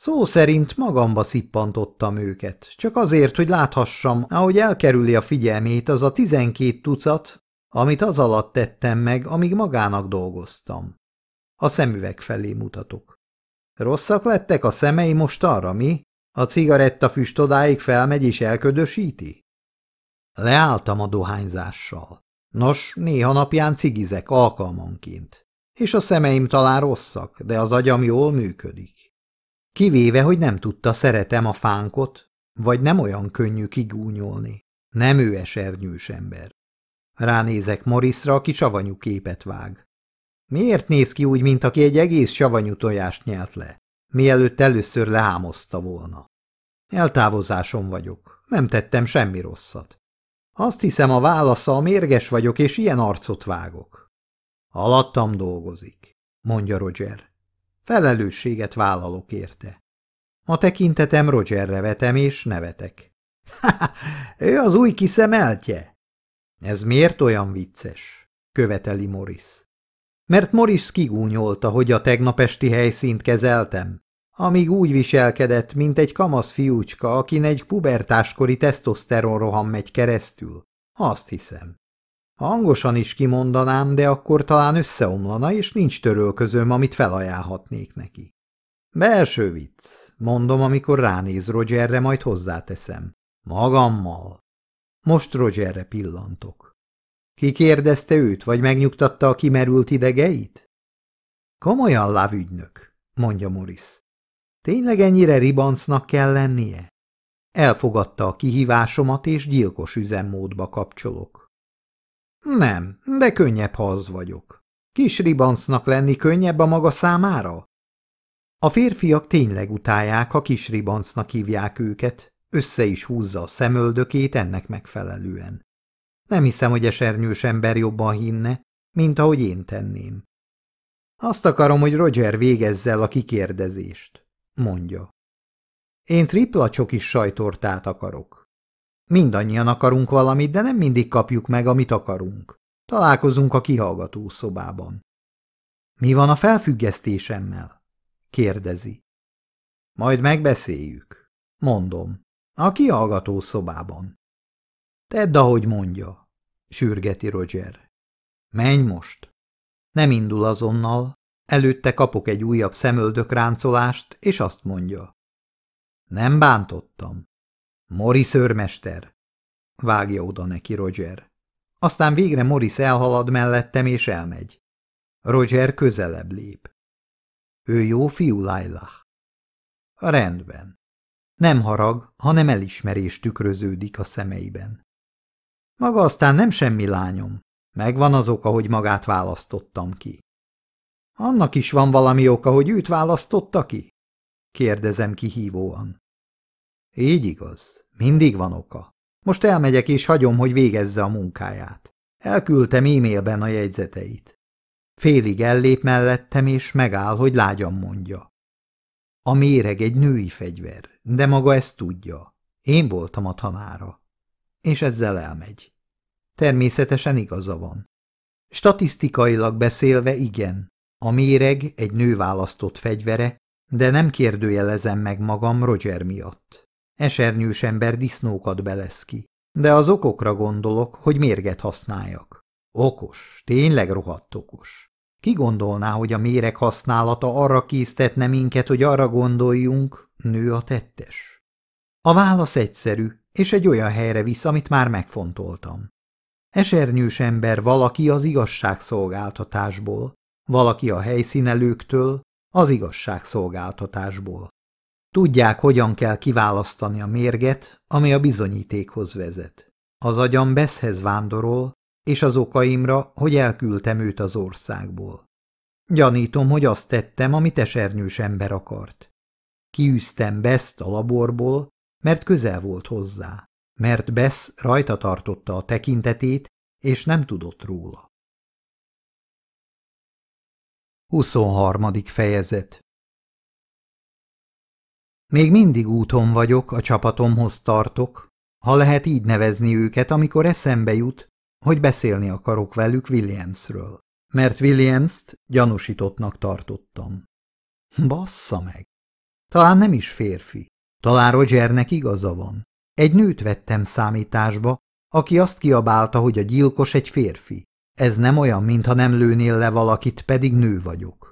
Szó szerint magamba szippantottam őket, csak azért, hogy láthassam, ahogy elkerüli a figyelmét az a tizenkét tucat, amit az alatt tettem meg, amíg magának dolgoztam. A szemüveg felé mutatok. Rosszak lettek a szemei most arra, mi? A cigarettafüst odáig felmegy és elködösíti? Leálltam a dohányzással. Nos, néha napján cigizek alkalmanként, és a szemeim talán rosszak, de az agyam jól működik. Kivéve, hogy nem tudta szeretem a fánkot, vagy nem olyan könnyű kigúnyolni. Nem ő esernyős ember. Ránézek Morrisra, aki savanyú képet vág. Miért néz ki úgy, mint aki egy egész savanyú tojást nyelt le, mielőtt először lehámozta volna? Eltávozásom vagyok, nem tettem semmi rosszat. Azt hiszem a válasza a mérges vagyok, és ilyen arcot vágok. Alattam dolgozik, mondja Roger. Felelősséget vállalok érte. A tekintetem Rogerre vetem, és nevetek. Ha, [laughs] ő az új kiszemeltje? Ez miért olyan vicces? követeli Morris mert Morris kigúnyolta, hogy a tegnap esti helyszínt kezeltem, amíg úgy viselkedett, mint egy kamasz fiúcska, akin egy pubertáskori tesztoszteron roham megy keresztül. Azt hiszem. Hangosan is kimondanám, de akkor talán összeomlana, és nincs törölközöm, amit felajánlhatnék neki. Belső vicc, mondom, amikor ránéz Rogerre, majd hozzáteszem. Magammal. Most Rogerre pillantok. Kikérdezte őt, vagy megnyugtatta a kimerült idegeit? Komolyan, lávügynök, mondja Morris. Tényleg ennyire ribancnak kell lennie? Elfogadta a kihívásomat, és gyilkos üzemmódba kapcsolok. Nem, de könnyebb, ha az vagyok. Kis ribancnak lenni könnyebb a maga számára? A férfiak tényleg utálják, ha kis ribancnak hívják őket, össze is húzza a szemöldökét ennek megfelelően. Nem hiszem, hogy esernyős ember jobban hinne, mint ahogy én tenném. Azt akarom, hogy Roger végezze el a kikérdezést, mondja. Én tripla csokis sajtortát akarok. Mindannyian akarunk valamit, de nem mindig kapjuk meg, amit akarunk. Találkozunk a kihallgató szobában. Mi van a felfüggesztésemmel? kérdezi. Majd megbeszéljük, mondom, a kihallgató szobában. Tedd, ahogy mondja, sürgeti Roger. Menj most. Nem indul azonnal, előtte kapok egy újabb szemöldökráncolást, és azt mondja. Nem bántottam. Mori szörmester. Vágja oda neki Roger. Aztán végre Morris elhalad mellettem, és elmegy. Roger közelebb lép. Ő jó fiú, Lailah. Rendben. Nem harag, hanem elismerés tükröződik a szemeiben. Maga aztán nem semmi lányom. Megvan az oka, hogy magát választottam ki. Annak is van valami oka, hogy őt választotta ki? Kérdezem kihívóan. Így igaz, mindig van oka. Most elmegyek és hagyom, hogy végezze a munkáját. Elküldtem e-mailben a jegyzeteit. Félig ellép mellettem, és megáll, hogy lágyam mondja. A méreg egy női fegyver, de maga ezt tudja. Én voltam a tanára. És ezzel elmegy. Természetesen igaza van. Statisztikailag beszélve igen, a méreg egy nő választott fegyvere, de nem kérdőjelezem meg magam Roger miatt. Esernyős ember disznókat belesz ki, de az okokra gondolok, hogy mérget használjak. Okos, tényleg rohadt okos. Ki gondolná, hogy a méreg használata arra késztetne minket, hogy arra gondoljunk, nő a tettes? A válasz egyszerű, és egy olyan helyre visz, amit már megfontoltam. Esernyős ember valaki az igazságszolgáltatásból, valaki a helyszínelőktől, az igazságszolgáltatásból. Tudják, hogyan kell kiválasztani a mérget, ami a bizonyítékhoz vezet. Az agyam Beszhez vándorol, és az okaimra, hogy elküldtem őt az országból. Gyanítom, hogy azt tettem, amit esernyős ember akart. Kiűztem Beszt a laborból, mert közel volt hozzá, mert Besz rajta tartotta a tekintetét, és nem tudott róla. 23. fejezet Még mindig úton vagyok, a csapatomhoz tartok, ha lehet így nevezni őket, amikor eszembe jut, hogy beszélni akarok velük Williamsről, mert Williams-t gyanúsítottnak tartottam. Bassza meg! Talán nem is férfi. Talán Rogernek igaza van. Egy nőt vettem számításba, aki azt kiabálta, hogy a gyilkos egy férfi. Ez nem olyan, mintha nem lőnél le valakit, pedig nő vagyok.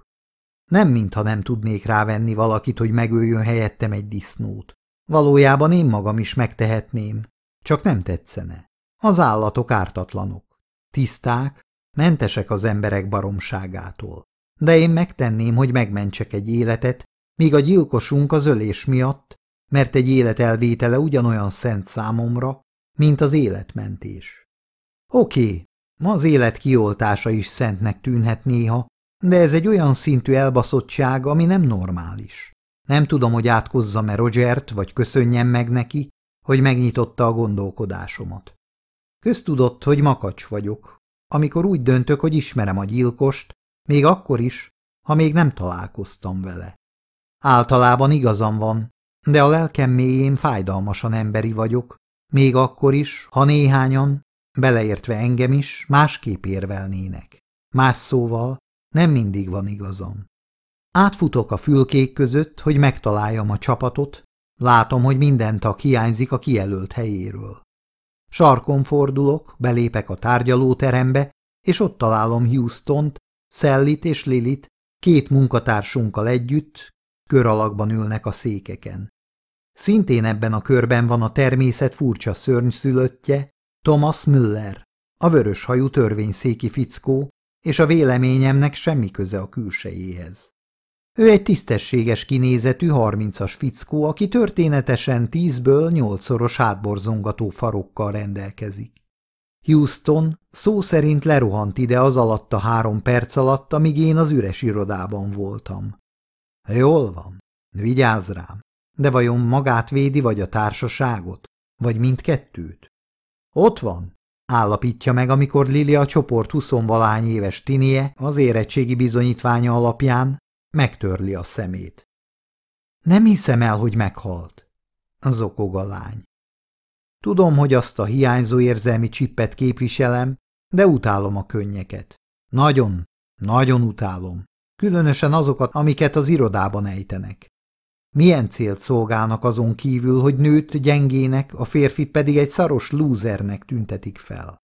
Nem, mintha nem tudnék rávenni valakit, hogy megöljön helyettem egy disznót. Valójában én magam is megtehetném, csak nem tetszene. Az állatok ártatlanok, tiszták, mentesek az emberek baromságától. De én megtenném, hogy megmentsek egy életet, míg a gyilkosunk az ölés miatt, mert egy élet elvétele ugyanolyan szent számomra, mint az életmentés. Oké, ma az élet kioltása is szentnek tűnhet néha, de ez egy olyan szintű elbaszottság, ami nem normális. Nem tudom, hogy átkozzam-e Rogert, vagy köszönjem meg neki, hogy megnyitotta a gondolkodásomat. Köztudott, hogy makacs vagyok, amikor úgy döntök, hogy ismerem a gyilkost, még akkor is, ha még nem találkoztam vele. Általában igazam van, de a lelkem mélyén fájdalmasan emberi vagyok, még akkor is, ha néhányan, beleértve engem is, másképp érvelnének. Más szóval, nem mindig van igazam. Átfutok a fülkék között, hogy megtaláljam a csapatot, látom, hogy minden tag hiányzik a kijelölt helyéről. Sarkon fordulok, belépek a tárgyalóterembe, és ott találom Houston-t, Szellit és Lilit, két munkatársunkkal együtt, kör alakban ülnek a székeken. Szintén ebben a körben van a természet furcsa szörnyszülöttje, Thomas Müller, a vörös hajú törvényszéki fickó, és a véleményemnek semmi köze a külsejéhez. Ő egy tisztességes kinézetű harmincas fickó, aki történetesen tízből nyolcszoros hátborzongató farokkal rendelkezik. Houston szó szerint lerohant ide az alatt a három perc alatt, amíg én az üres irodában voltam. Jól van, vigyázz rám, de vajon magát védi, vagy a társaságot, vagy mindkettőt? Ott van, állapítja meg, amikor Lili a csoport huszonvalány éves tinie az érettségi bizonyítványa alapján megtörli a szemét. Nem hiszem el, hogy meghalt, zokog a lány. Tudom, hogy azt a hiányzó érzelmi csippet képviselem, de utálom a könnyeket. Nagyon, nagyon utálom, különösen azokat, amiket az irodában ejtenek. Milyen célt szolgálnak azon kívül, hogy nőt gyengének, a férfit pedig egy szaros lúzernek tüntetik fel?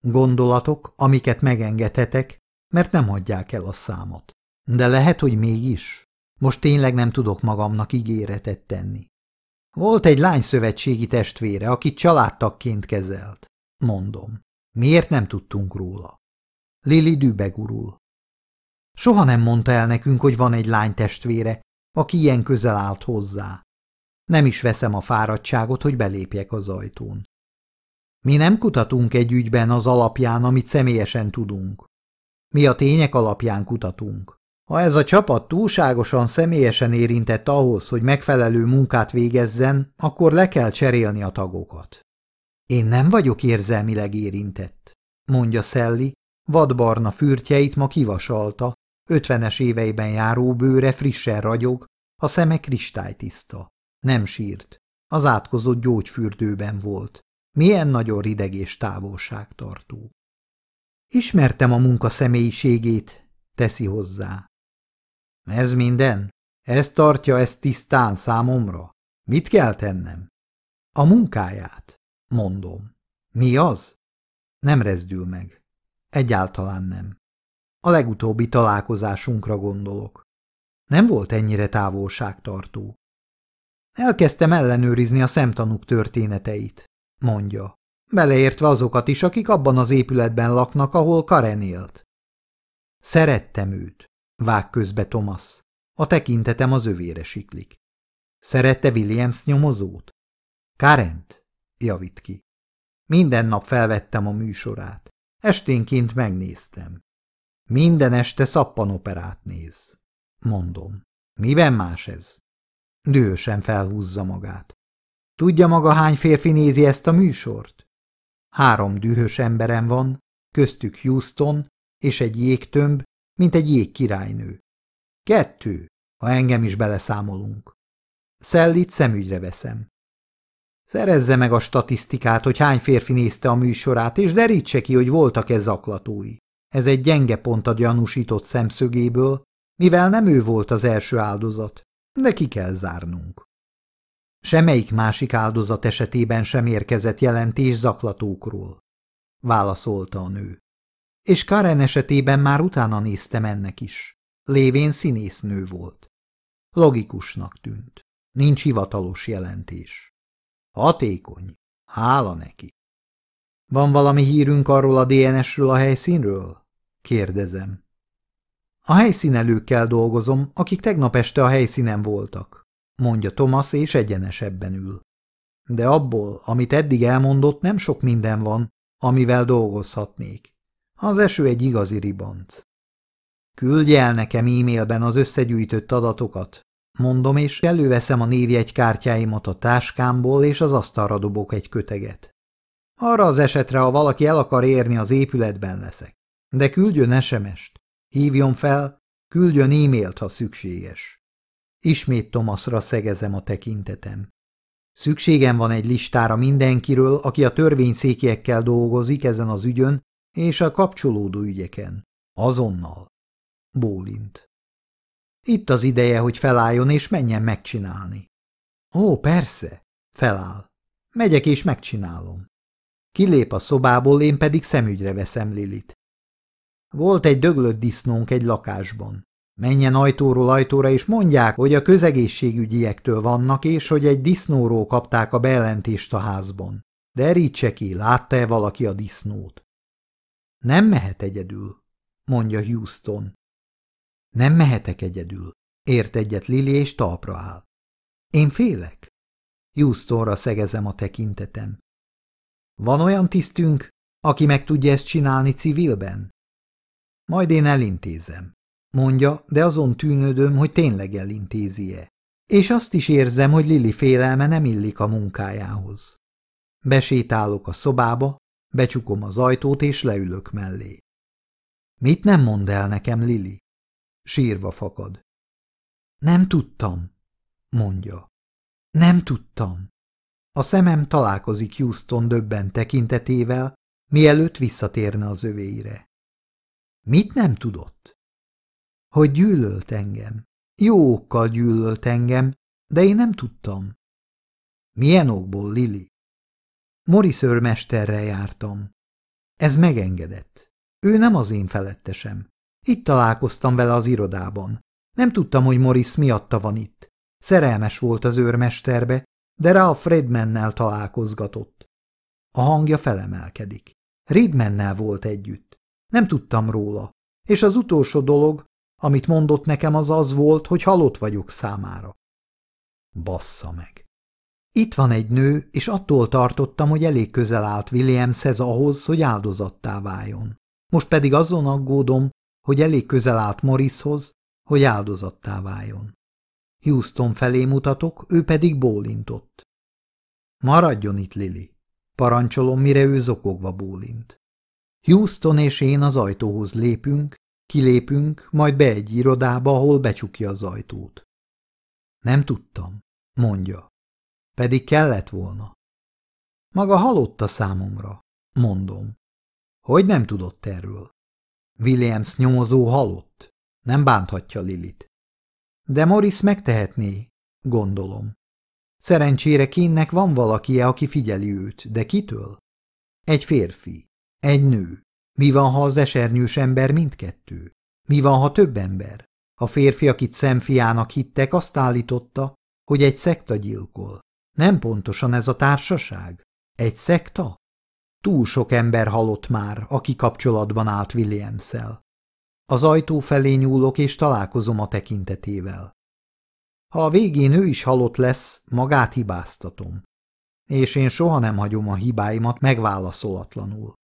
Gondolatok, amiket megengedhetek, mert nem hagyják el a számot. De lehet, hogy mégis. Most tényleg nem tudok magamnak ígéretet tenni. Volt egy lány szövetségi testvére, akit családtagként kezelt. Mondom. Miért nem tudtunk róla? Lili dübegurul. Soha nem mondta el nekünk, hogy van egy lány testvére, aki ilyen közel állt hozzá. Nem is veszem a fáradtságot, hogy belépjek az ajtón. Mi nem kutatunk egy ügyben az alapján, amit személyesen tudunk. Mi a tények alapján kutatunk. Ha ez a csapat túlságosan személyesen érintett ahhoz, hogy megfelelő munkát végezzen, akkor le kell cserélni a tagokat. Én nem vagyok érzelmileg érintett, mondja Szelli, vadbarna fürtjeit ma kivasalta, ötvenes éveiben járó bőre frissen ragyog, a szeme kristálytiszta. Nem sírt, az átkozott gyógyfürdőben volt. Milyen nagyon rideg és távolságtartó. Ismertem a munka személyiségét, teszi hozzá. Ez minden? Ez tartja ezt tisztán számomra? Mit kell tennem? A munkáját, mondom. Mi az? Nem rezdül meg. Egyáltalán nem. A legutóbbi találkozásunkra gondolok. Nem volt ennyire távolságtartó. Elkezdtem ellenőrizni a szemtanúk történeteit, mondja, beleértve azokat is, akik abban az épületben laknak, ahol Karen élt. Szerettem őt, vág közbe Thomas. A tekintetem az övére siklik. Szerette Williams nyomozót? Karent, javít ki. Minden nap felvettem a műsorát. Esténként megnéztem. Minden este szappanoperát néz. Mondom. Miben más ez? Dühösen felhúzza magát. Tudja maga, hány férfi nézi ezt a műsort? Három dühös emberem van, köztük Houston és egy jégtömb, mint egy jégkirálynő. Kettő, ha engem is beleszámolunk. Szellit szemügyre veszem. Szerezze meg a statisztikát, hogy hány férfi nézte a műsorát, és derítse ki, hogy voltak-e zaklatói. Ez egy gyenge pont a gyanúsított szemszögéből, mivel nem ő volt az első áldozat, de ki kell zárnunk. Semmelyik másik áldozat esetében sem érkezett jelentés zaklatókról, válaszolta a nő. És Karen esetében már utána néztem ennek is. Lévén színésznő volt. Logikusnak tűnt. Nincs hivatalos jelentés. Hatékony. Hála neki. Van valami hírünk arról a DNS-ről a helyszínről? Kérdezem. A helyszínelőkkel dolgozom, akik tegnap este a helyszínen voltak, mondja Thomas, és egyenesebben ül. De abból, amit eddig elmondott, nem sok minden van, amivel dolgozhatnék. Az eső egy igazi ribanc. Küldj el nekem e-mailben az összegyűjtött adatokat, mondom, és előveszem a névjegykártyáimat a táskámból, és az asztalra dobok egy köteget. Arra az esetre, ha valaki el akar érni, az épületben leszek. De küldjön SMS-t. Hívjon fel, küldjön e-mailt, ha szükséges. Ismét Tomaszra szegezem a tekintetem. Szükségem van egy listára mindenkiről, aki a törvényszékiekkel dolgozik ezen az ügyön és a kapcsolódó ügyeken. Azonnal. Bólint. Itt az ideje, hogy felálljon és menjen megcsinálni. Ó, persze, feláll. Megyek és megcsinálom. Kilép a szobából, én pedig szemügyre veszem Lilit. Volt egy döglött disznónk egy lakásban. Menjen ajtóról ajtóra, és mondják, hogy a közegészségügyiektől vannak, és hogy egy disznóról kapták a bejelentést a házban. De erítse ki, látta-e valaki a disznót? Nem mehet egyedül, mondja Houston. Nem mehetek egyedül, ért egyet Lili, és talpra áll. Én félek. Houstonra szegezem a tekintetem. Van olyan tisztünk, aki meg tudja ezt csinálni civilben? Majd én elintézem, mondja, de azon tűnődöm, hogy tényleg elintézie. És azt is érzem, hogy Lili félelme nem illik a munkájához. Besétálok a szobába, becsukom az ajtót és leülök mellé. Mit nem mond el nekem, Lili? Sírva fakad. Nem tudtam, mondja. Nem tudtam. A szemem találkozik Houston döbben tekintetével, mielőtt visszatérne az övéire. Mit nem tudott? hogy gyűlölt engem. Jó okkal gyűlölt engem, de én nem tudtam. Milyen okból, Lili? Morris őrmesterrel jártam. Ez megengedett. Ő nem az én felettesem. Itt találkoztam vele az irodában. Nem tudtam, hogy Morris miatta van itt. Szerelmes volt az őrmesterbe, de Ralph Redmannel találkozgatott. A hangja felemelkedik. Redmannel volt együtt. Nem tudtam róla. És az utolsó dolog, amit mondott nekem, az az volt, hogy halott vagyok számára. Bassza meg. Itt van egy nő, és attól tartottam, hogy elég közel állt Williamshez ahhoz, hogy áldozattá váljon. Most pedig azon aggódom, hogy elég közel állt Morrishoz, hogy áldozattá váljon. Houston felé mutatok, ő pedig bólintott. Maradjon itt, Lili. Parancsolom, mire ő zokogva bólint. Houston és én az ajtóhoz lépünk, kilépünk, majd be egy irodába, ahol becsukja az ajtót. Nem tudtam, mondja. Pedig kellett volna. Maga halott a számomra, mondom. Hogy nem tudott erről? Williams nyomozó halott. Nem bánthatja Lilit. De Morris megtehetné, gondolom. Szerencsére Kénnek van valakie, aki figyeli őt, de kitől? Egy férfi, egy nő. Mi van, ha az esernyős ember mindkettő? Mi van, ha több ember? A férfi, akit szemfiának hittek, azt állította, hogy egy szekta gyilkol. Nem pontosan ez a társaság? Egy szekta? Túl sok ember halott már, aki kapcsolatban állt Williams-szel. Az ajtó felé nyúlok, és találkozom a tekintetével. Ha a végén ő is halott lesz, magát hibáztatom. És én soha nem hagyom a hibáimat megválaszolatlanul.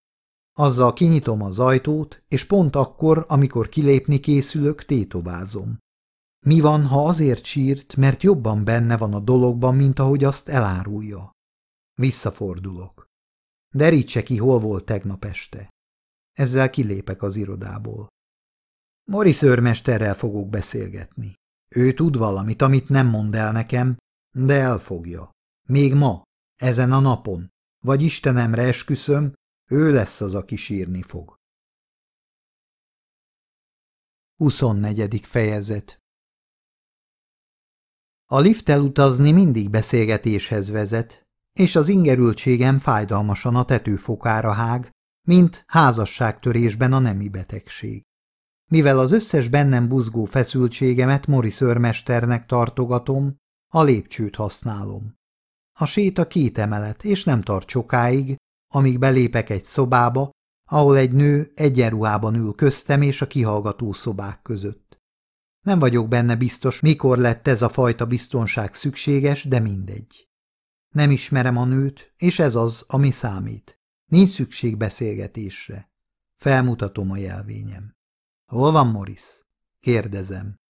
Azzal kinyitom az ajtót, és pont akkor, amikor kilépni készülök, tétovázom. Mi van, ha azért sírt, mert jobban benne van a dologban, mint ahogy azt elárulja? Visszafordulok. Derítse ki, hol volt tegnap este. Ezzel kilépek az irodából. Morris őrmesterrel fogok beszélgetni. Ő tud valamit, amit nem mond el nekem, de elfogja. Még ma, ezen a napon, vagy Istenemre esküszöm, ő lesz az, aki sírni fog. 24. fejezet A lifttel utazni mindig beszélgetéshez vezet, és az ingerültségem fájdalmasan a tetőfokára hág, mint házasságtörésben a nemi betegség. Mivel az összes bennem buzgó feszültségemet Morris őrmesternek tartogatom, a lépcsőt használom. A séta két emelet, és nem tart sokáig, amíg belépek egy szobába, ahol egy nő egyenruhában ül köztem és a kihallgató szobák között. Nem vagyok benne biztos, mikor lett ez a fajta biztonság szükséges, de mindegy. Nem ismerem a nőt, és ez az, ami számít. Nincs szükség beszélgetésre. Felmutatom a jelvényem. Hol van Morris? Kérdezem.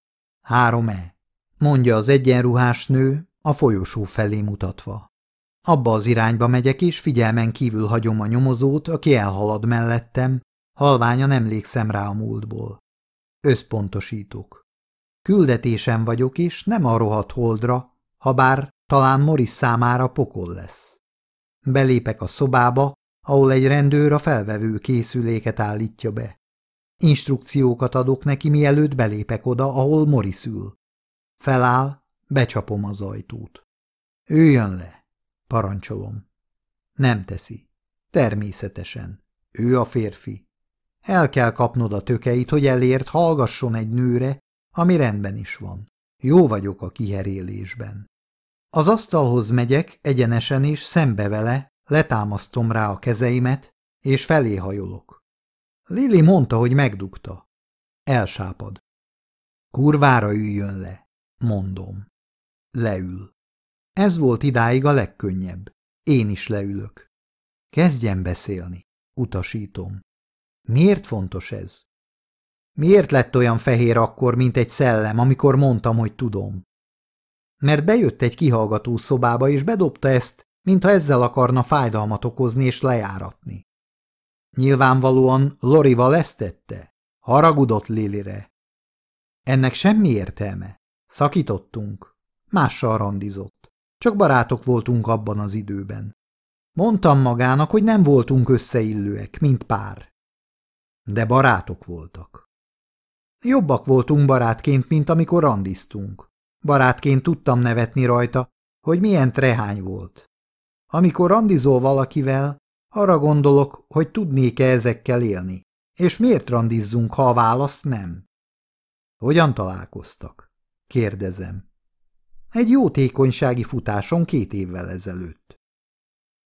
Három-e? Mondja az egyenruhás nő, a folyosó felé mutatva. Abba az irányba megyek, és figyelmen kívül hagyom a nyomozót, aki elhalad mellettem, halványan emlékszem rá a múltból. Összpontosítok. Küldetésem vagyok, és nem a rohadt holdra, ha bár talán Morris számára pokol lesz. Belépek a szobába, ahol egy rendőr a felvevő készüléket állítja be. Instrukciókat adok neki, mielőtt belépek oda, ahol Morris ül. Feláll, becsapom az ajtót. Üljön le, parancsolom. Nem teszi. Természetesen. Ő a férfi. El kell kapnod a tökeit, hogy elért, hallgasson egy nőre, ami rendben is van. Jó vagyok a kiherélésben. Az asztalhoz megyek egyenesen és szembe vele, letámasztom rá a kezeimet, és felé hajolok. Lili mondta, hogy megdugta. Elsápad. Kurvára üljön le, mondom. Leül. Ez volt idáig a legkönnyebb. Én is leülök. Kezdjen beszélni, utasítom. Miért fontos ez? Miért lett olyan fehér akkor, mint egy szellem, amikor mondtam, hogy tudom? Mert bejött egy kihallgató szobába, és bedobta ezt, mintha ezzel akarna fájdalmat okozni és lejáratni. Nyilvánvalóan Lorival ezt tette. Haragudott Lilire. Ennek semmi értelme. Szakítottunk. Mással randizott. Csak barátok voltunk abban az időben. Mondtam magának, hogy nem voltunk összeillőek, mint pár. De barátok voltak. Jobbak voltunk barátként, mint amikor randiztunk. Barátként tudtam nevetni rajta, hogy milyen trehány volt. Amikor randizol valakivel, arra gondolok, hogy tudnék-e ezekkel élni. És miért randizzunk, ha a válasz nem? Hogyan találkoztak? Kérdezem. Egy jótékonysági futáson két évvel ezelőtt.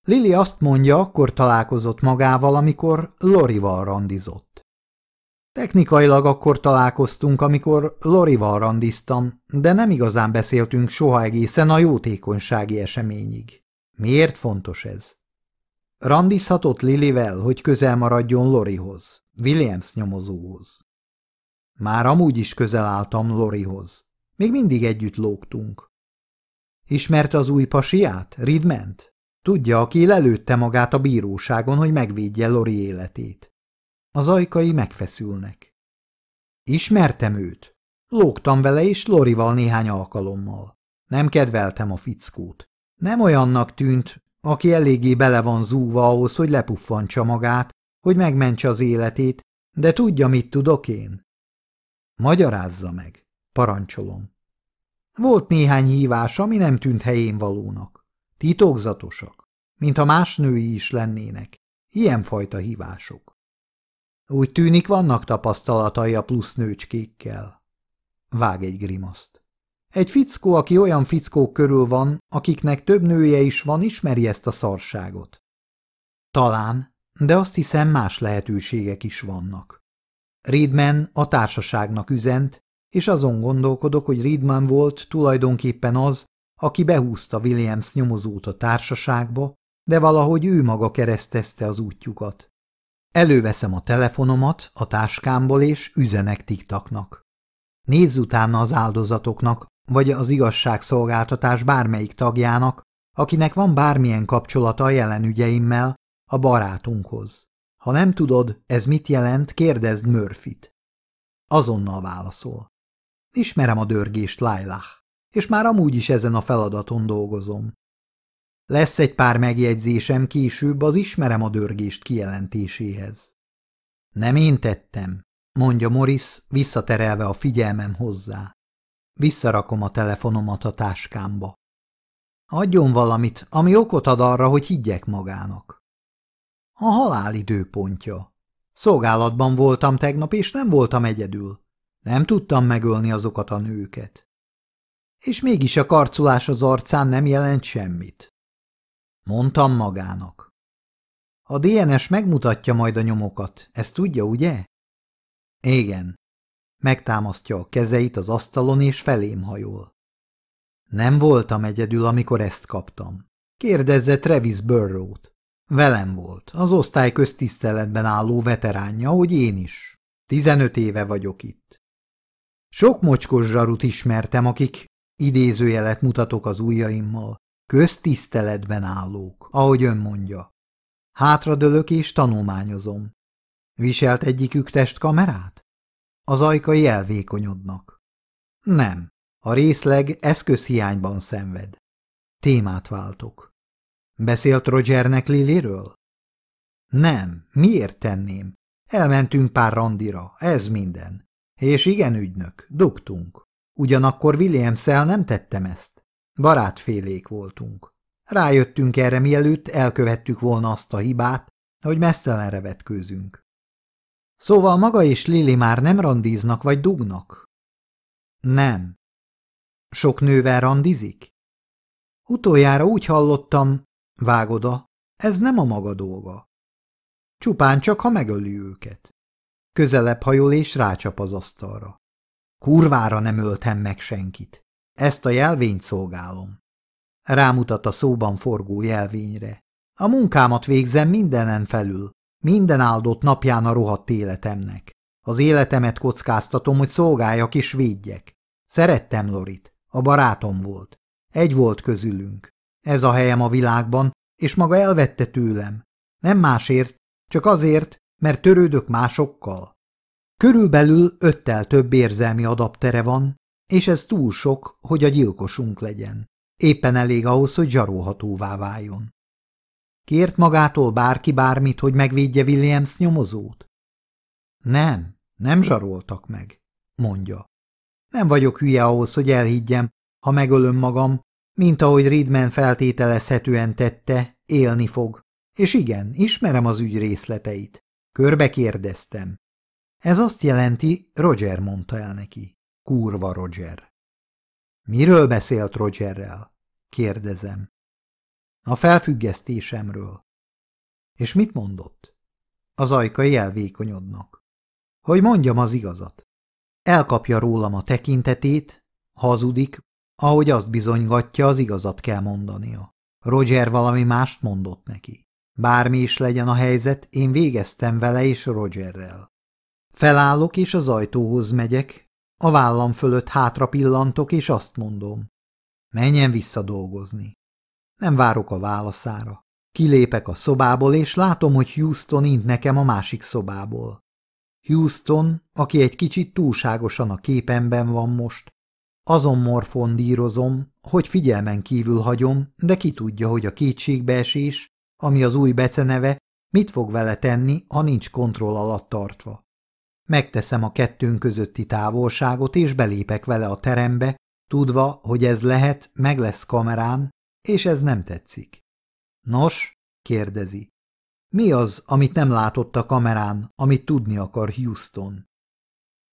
Lili azt mondja, akkor találkozott magával, amikor Lorival randizott. Technikailag akkor találkoztunk, amikor Lorival randiztam, de nem igazán beszéltünk soha egészen a jótékonysági eseményig. Miért fontos ez? Randizhatott Lilivel, hogy közel maradjon Lorihoz, Williams nyomozóhoz. Már amúgy is közel álltam Lorihoz. Még mindig együtt lógtunk. Ismerte az új pasiát, Ridment? Tudja, aki lelőtte magát a bíróságon, hogy megvédje Lori életét. Az ajkai megfeszülnek. Ismertem őt. Lógtam vele és Lorival néhány alkalommal. Nem kedveltem a fickót. Nem olyannak tűnt, aki eléggé bele van zúva ahhoz, hogy lepuffantsa magát, hogy megmentse az életét, de tudja, mit tudok én? Magyarázza meg, parancsolom. Volt néhány hívás, ami nem tűnt helyén valónak. Titokzatosak, mintha más női is lennének. Ilyenfajta hívások. Úgy tűnik, vannak tapasztalatai a plusz nőcskékkel. Vág egy grimaszt. Egy fickó, aki olyan fickók körül van, akiknek több nője is van, ismeri ezt a szarságot. Talán, de azt hiszem más lehetőségek is vannak. Reedman a társaságnak üzent, és azon gondolkodok, hogy Reedman volt tulajdonképpen az, aki behúzta Williams nyomozót a társaságba, de valahogy ő maga keresztezte az útjukat. Előveszem a telefonomat a táskámból, és üzenek tiktaknak. Nézz utána az áldozatoknak, vagy az igazságszolgáltatás bármelyik tagjának, akinek van bármilyen kapcsolata a jelen a barátunkhoz. Ha nem tudod, ez mit jelent, kérdezd Murphyt. Azonnal válaszol. Ismerem a dörgést, Lailah, és már amúgy is ezen a feladaton dolgozom. Lesz egy pár megjegyzésem később az ismerem a dörgést kijelentéséhez. Nem én tettem, mondja Morris, visszaterelve a figyelmem hozzá. Visszarakom a telefonomat a táskámba. Adjon valamit, ami okot ad arra, hogy higgyek magának. A halál időpontja. Szolgálatban voltam tegnap, és nem voltam egyedül. Nem tudtam megölni azokat a nőket. És mégis a karcolás az arcán nem jelent semmit. Mondtam magának. A DNS megmutatja majd a nyomokat, ezt tudja, ugye? Igen. Megtámasztja a kezeit az asztalon és felém hajol. Nem voltam egyedül, amikor ezt kaptam. Kérdezze Travis Burrow-t. Velem volt, az osztály köztiszteletben álló veteránja, hogy én is. Tizenöt éve vagyok itt. Sok mocskos zsarut ismertem, akik, idézőjelet mutatok az ujjaimmal, köztiszteletben állók, ahogy ön mondja. Hátradőlök és tanulmányozom. Viselt egyikük testkamerát? Az ajkai elvékonyodnak. Nem, a részleg eszközhiányban szenved. Témát váltok. Beszélt Rogernek Liliről? Nem, miért tenném? Elmentünk pár randira, ez minden. És igen, ügynök, dugtunk. Ugyanakkor williams nem tettem ezt. Barátfélék voltunk. Rájöttünk erre, mielőtt elkövettük volna azt a hibát, hogy mesztelenre vetkőzünk. Szóval maga és Lili már nem randíznak vagy dugnak? Nem. Sok nővel randizik? Utoljára úgy hallottam, vágoda, ez nem a maga dolga. Csupán csak, ha megöli őket. Közelebb hajol és rácsap az asztalra. Kurvára nem öltem meg senkit. Ezt a jelvényt szolgálom. Rámutat a szóban forgó jelvényre. A munkámat végzem mindenen felül, minden áldott napján a rohadt életemnek. Az életemet kockáztatom, hogy szolgáljak és védjek. Szerettem Lorit, a barátom volt. Egy volt közülünk. Ez a helyem a világban, és maga elvette tőlem. Nem másért, csak azért, mert törődök másokkal. Körülbelül öttel több érzelmi adaptere van, és ez túl sok, hogy a gyilkosunk legyen. Éppen elég ahhoz, hogy zsarolhatóvá váljon. Kért magától bárki bármit, hogy megvédje Williams nyomozót? Nem, nem zsaroltak meg. mondja. Nem vagyok hülye ahhoz, hogy elhiggyem, ha megölöm magam, mint ahogy Ridman feltételezhetően tette, élni fog. És igen, ismerem az ügy részleteit. Körbe kérdeztem. Ez azt jelenti, Roger mondta el neki. Kurva Roger. Miről beszélt Rogerrel? Kérdezem. A felfüggesztésemről. És mit mondott? Az ajkai elvékonyodnak. Hogy mondjam az igazat. Elkapja rólam a tekintetét, hazudik, ahogy azt bizonygatja, az igazat kell mondania. Roger valami mást mondott neki. Bármi is legyen a helyzet, én végeztem vele és Rogerrel. Felállok és az ajtóhoz megyek, a vállam fölött hátra pillantok és azt mondom. Menjen vissza dolgozni. Nem várok a válaszára. Kilépek a szobából, és látom, hogy Houston int nekem a másik szobából. Houston, aki egy kicsit túlságosan a képemben van most, azon morfondírozom, hogy figyelmen kívül hagyom, de ki tudja, hogy a kétségbeesés, ami az új beceneve, mit fog vele tenni, ha nincs kontroll alatt tartva. Megteszem a kettőnk közötti távolságot, és belépek vele a terembe, tudva, hogy ez lehet, meg lesz kamerán, és ez nem tetszik. Nos, kérdezi. Mi az, amit nem látott a kamerán, amit tudni akar Houston?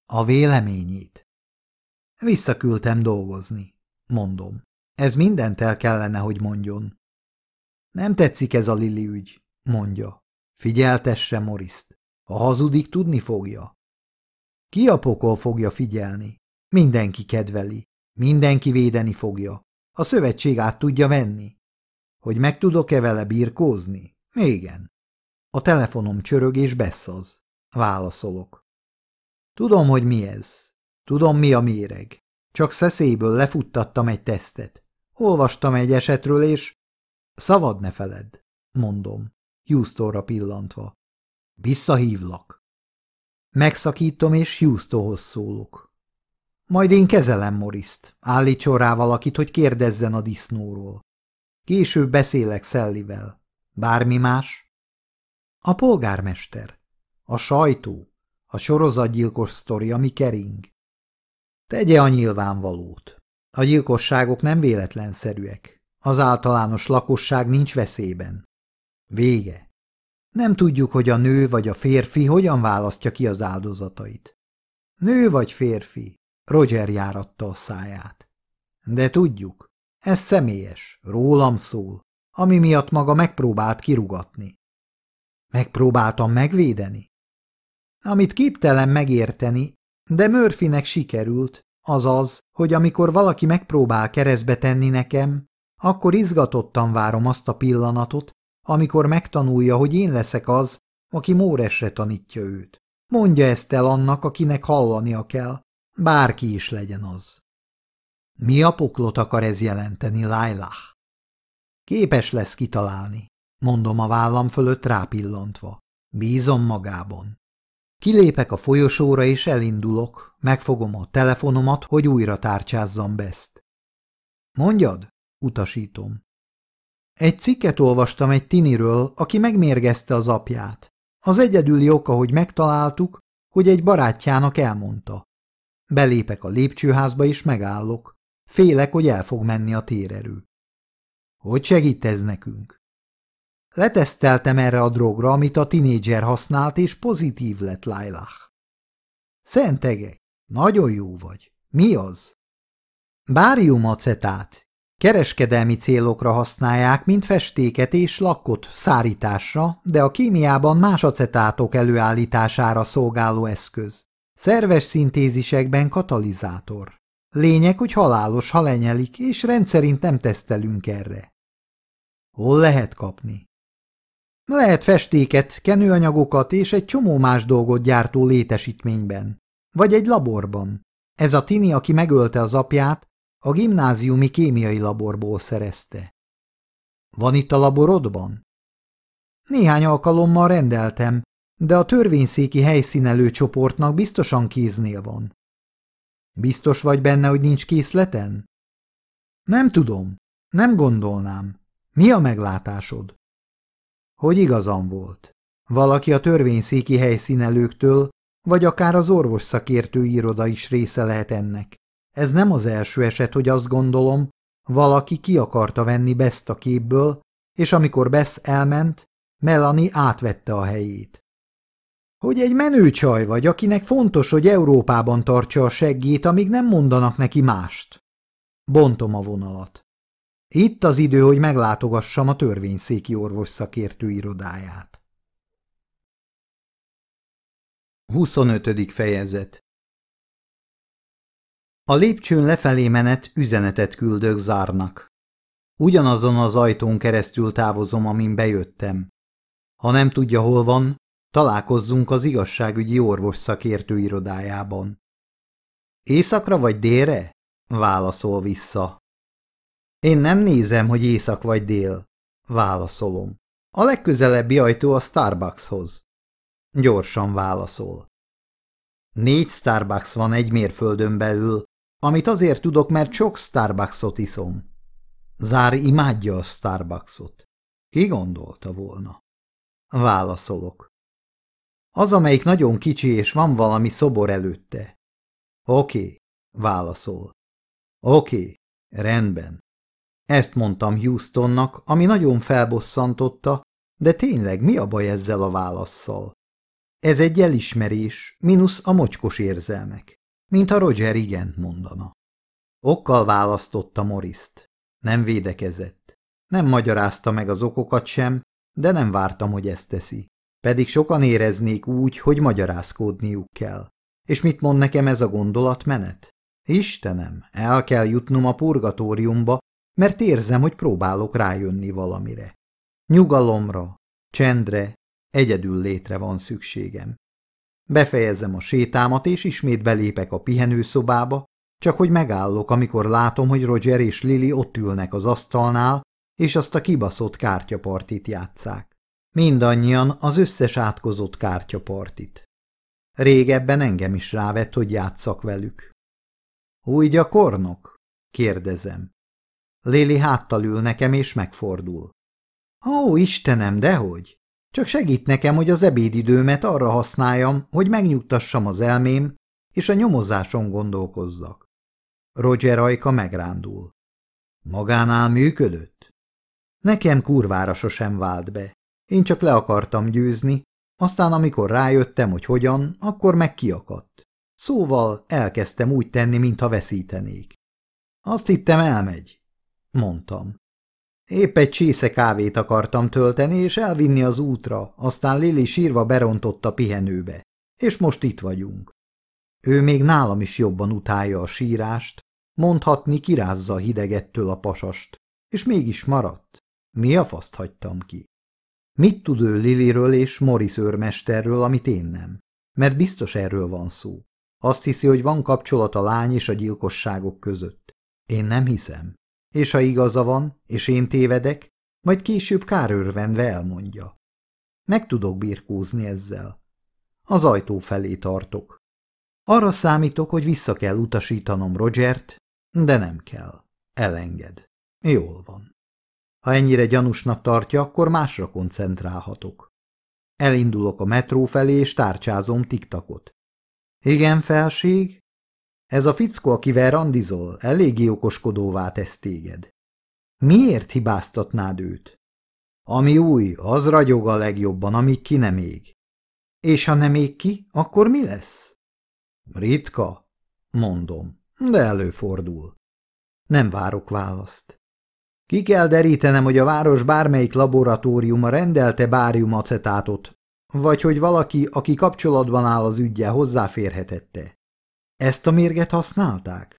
A véleményét. Visszaküldtem dolgozni, mondom. Ez mindent el kellene, hogy mondjon. Nem tetszik ez a Lili ügy, mondja. Figyeltesse Moriszt. Ha hazudik, tudni fogja. Ki a pokol fogja figyelni? Mindenki kedveli. Mindenki védeni fogja. A szövetség át tudja venni. Hogy meg tudok-e vele birkózni? Igen. A telefonom csörög és beszaz. Válaszolok. Tudom, hogy mi ez. Tudom, mi a méreg. Csak szeszélyből lefuttattam egy tesztet. Olvastam egy esetről, és... Szavad ne feledd, mondom, Houstonra pillantva. Visszahívlak. Megszakítom, és Houstonhoz szólok. Majd én kezelem Moriszt. Állítson rá valakit, hogy kérdezzen a disznóról. Később beszélek Szellivel. Bármi más? A polgármester. A sajtó. A sorozatgyilkos sztori, ami kering. Tegye a nyilvánvalót. A gyilkosságok nem véletlenszerűek. Az általános lakosság nincs veszélyben. Vége. Nem tudjuk, hogy a nő vagy a férfi hogyan választja ki az áldozatait. Nő vagy férfi, Roger járatta a száját. De tudjuk, ez személyes, rólam szól, ami miatt maga megpróbált kirugatni. Megpróbáltam megvédeni? Amit képtelen megérteni, de Murphynek sikerült, az az, hogy amikor valaki megpróbál keresztbe tenni nekem, akkor izgatottan várom azt a pillanatot, amikor megtanulja, hogy én leszek az, aki Móresre tanítja őt. Mondja ezt el annak, akinek hallania kell, bárki is legyen az. Mi a poklot akar ez jelenteni, Lailah? Képes lesz kitalálni, mondom a vállam fölött rápillantva. Bízom magában. Kilépek a folyosóra és elindulok, megfogom a telefonomat, hogy újra tárcsázzam best. Mondjad? Utasítom. Egy cikket olvastam egy tiniről, aki megmérgezte az apját. Az egyedüli oka, hogy megtaláltuk, hogy egy barátjának elmondta. Belépek a lépcsőházba és megállok. Félek, hogy el fog menni a térerő. Hogy segít ez nekünk? Leteszteltem erre a drogra, amit a tinédzser használt, és pozitív lett Lailah. Szentegek, nagyon jó vagy. Mi az? Báriumacetát. Kereskedelmi célokra használják, mint festéket és lakkot szárításra, de a kémiában más acetátok előállítására szolgáló eszköz. Szerves szintézisekben katalizátor. Lényeg, hogy halálos, ha lenyelik, és rendszerint nem tesztelünk erre. Hol lehet kapni? Lehet festéket, kenőanyagokat és egy csomó más dolgot gyártó létesítményben. Vagy egy laborban. Ez a tini, aki megölte az apját, a gimnáziumi kémiai laborból szerezte. Van itt a laborodban? Néhány alkalommal rendeltem, de a törvényszéki helyszínelő csoportnak biztosan kéznél van. Biztos vagy benne, hogy nincs készleten? Nem tudom. Nem gondolnám. Mi a meglátásod? Hogy igazam volt. Valaki a törvényszéki helyszínelőktől vagy akár az orvos szakértő iroda is része lehet ennek. Ez nem az első eset, hogy azt gondolom, valaki ki akarta venni Best a képből, és amikor Bess elment, Melanie átvette a helyét. Hogy egy menő csaj vagy, akinek fontos, hogy Európában tartsa a seggét, amíg nem mondanak neki mást. Bontom a vonalat. Itt az idő, hogy meglátogassam a törvényszéki orvos szakértő irodáját. 25. fejezet A lépcsőn lefelé menet üzenetet küldök zárnak. Ugyanazon az ajtón keresztül távozom, amin bejöttem. Ha nem tudja, hol van, találkozzunk az igazságügyi orvos szakértő irodájában. Északra vagy délre? Válaszol vissza. Én nem nézem, hogy észak vagy dél. Válaszolom. A legközelebbi ajtó a Starbuckshoz. Gyorsan válaszol. Négy Starbucks van egy mérföldön belül, amit azért tudok, mert sok Starbucksot iszom. Zár imádja a Starbucksot. Ki gondolta volna? Válaszolok. Az, amelyik nagyon kicsi, és van valami szobor előtte. Oké, válaszol. Oké, rendben. Ezt mondtam Houstonnak, ami nagyon felbosszantotta, de tényleg mi a baj ezzel a válaszszal? Ez egy elismerés, mínusz a mocskos érzelmek, mint a Roger igent mondana. Okkal választotta Moriszt. Nem védekezett. Nem magyarázta meg az okokat sem, de nem vártam, hogy ezt teszi. Pedig sokan éreznék úgy, hogy magyarázkodniuk kell. És mit mond nekem ez a gondolatmenet? Istenem, el kell jutnom a purgatóriumba, mert érzem, hogy próbálok rájönni valamire. Nyugalomra, csendre, egyedül létre van szükségem. Befejezem a sétámat, és ismét belépek a pihenőszobába, csak hogy megállok, amikor látom, hogy Roger és Lily ott ülnek az asztalnál, és azt a kibaszott kártyapartit játszák. Mindannyian az összes átkozott kártyapartit. Régebben engem is rávett, hogy játszak velük. Új gyakornok? kérdezem. Lili háttal ül nekem, és megfordul. Ó, Istenem, dehogy! Csak segít nekem, hogy az ebédidőmet arra használjam, hogy megnyugtassam az elmém, és a nyomozáson gondolkozzak. Roger ajka megrándul. Magánál működött? Nekem kurvára sosem vált be. Én csak le akartam győzni, aztán amikor rájöttem, hogy hogyan, akkor meg kiakadt. Szóval elkezdtem úgy tenni, mintha veszítenék. Azt hittem elmegy, mondtam. Épp egy csésze kávét akartam tölteni és elvinni az útra, aztán Lili sírva berontott a pihenőbe, és most itt vagyunk. Ő még nálam is jobban utálja a sírást, mondhatni kirázza a hidegettől a pasast, és mégis maradt. Mi a faszt hagytam ki? Mit tud ő Liliről és Morris őrmesterről, amit én nem? Mert biztos erről van szó. Azt hiszi, hogy van kapcsolat a lány és a gyilkosságok között. Én nem hiszem. És ha igaza van, és én tévedek, majd később kárőrvenve elmondja. Meg tudok birkózni ezzel. Az ajtó felé tartok. Arra számítok, hogy vissza kell utasítanom Rogert, de nem kell. Elenged. Jól van. Ha ennyire gyanúsnak tartja, akkor másra koncentrálhatok. Elindulok a metró felé, és tárcsázom tiktakot. Igen, felség? Ez a fickó, akivel randizol, eléggé okoskodóvá tesz téged. Miért hibáztatnád őt? Ami új, az ragyog a legjobban, amíg ki nem ég. És ha nem ég ki, akkor mi lesz? Ritka, mondom, de előfordul. Nem várok választ. Ki kell derítenem, hogy a város bármelyik laboratóriuma rendelte báriumacetátot, vagy hogy valaki, aki kapcsolatban áll az ügyel, hozzáférhetette. Ezt a mérget használták?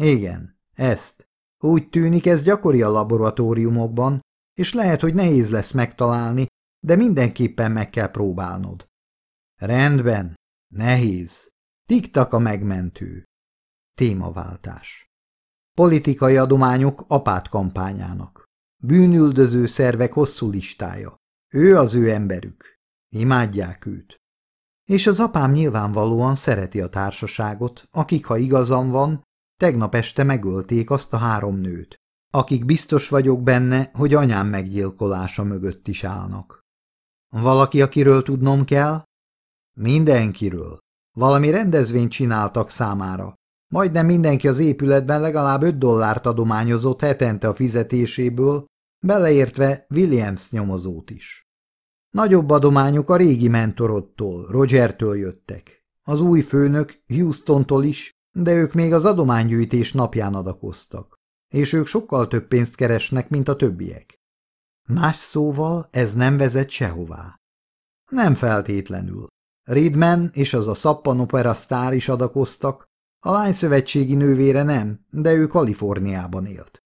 Igen, ezt. Úgy tűnik, ez gyakori a laboratóriumokban, és lehet, hogy nehéz lesz megtalálni, de mindenképpen meg kell próbálnod. Rendben, nehéz. Tiktak a megmentő. Témaváltás. Politikai adományok apát kampányának. Bűnüldöző szervek hosszú listája. Ő az ő emberük. Imádják őt. És az apám nyilvánvalóan szereti a társaságot, akik, ha igazam van, tegnap este megölték azt a három nőt, akik biztos vagyok benne, hogy anyám meggyilkolása mögött is állnak. Valaki, akiről tudnom kell? Mindenkiről. Valami rendezvényt csináltak számára. Majdnem mindenki az épületben legalább 5 dollárt adományozott hetente a fizetéséből, beleértve Williams nyomozót is. Nagyobb adományok a régi mentorodtól, Rogertől jöttek. Az új főnök Houstontól is, de ők még az adománygyűjtés napján adakoztak, és ők sokkal több pénzt keresnek, mint a többiek. Más szóval ez nem vezet sehová. Nem feltétlenül. Ridman és az a szappanopera sztár is adakoztak, a lány szövetségi nővére nem, de ő Kaliforniában élt.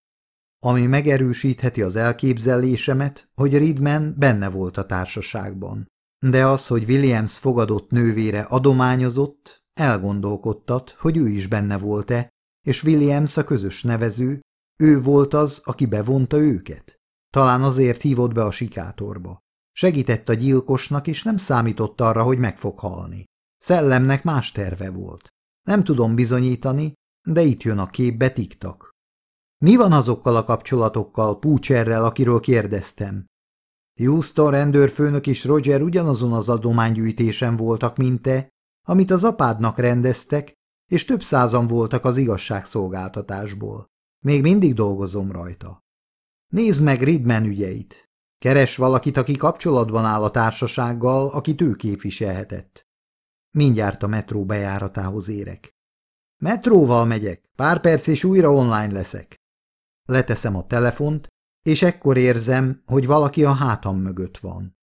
Ami megerősítheti az elképzelésemet, hogy Ridman benne volt a társaságban. De az, hogy Williams fogadott nővére adományozott, elgondolkodtat, hogy ő is benne volt-e, és Williams a közös nevező, ő volt az, aki bevonta őket. Talán azért hívott be a sikátorba. Segített a gyilkosnak, és nem számított arra, hogy meg fog halni. Szellemnek más terve volt. Nem tudom bizonyítani, de itt jön a képbe tiktak. Mi van azokkal a kapcsolatokkal, Púcserrel, akiről kérdeztem? Houston rendőrfőnök és Roger ugyanazon az adománygyűjtésen voltak, mint te, amit az apádnak rendeztek, és több százan voltak az igazságszolgáltatásból. Még mindig dolgozom rajta. Nézd meg Ridman ügyeit. Keres valakit, aki kapcsolatban áll a társasággal, akit ő képviselhetett. Mindjárt a metró bejáratához érek. Metróval megyek, pár perc és újra online leszek. Leteszem a telefont, és ekkor érzem, hogy valaki a hátam mögött van.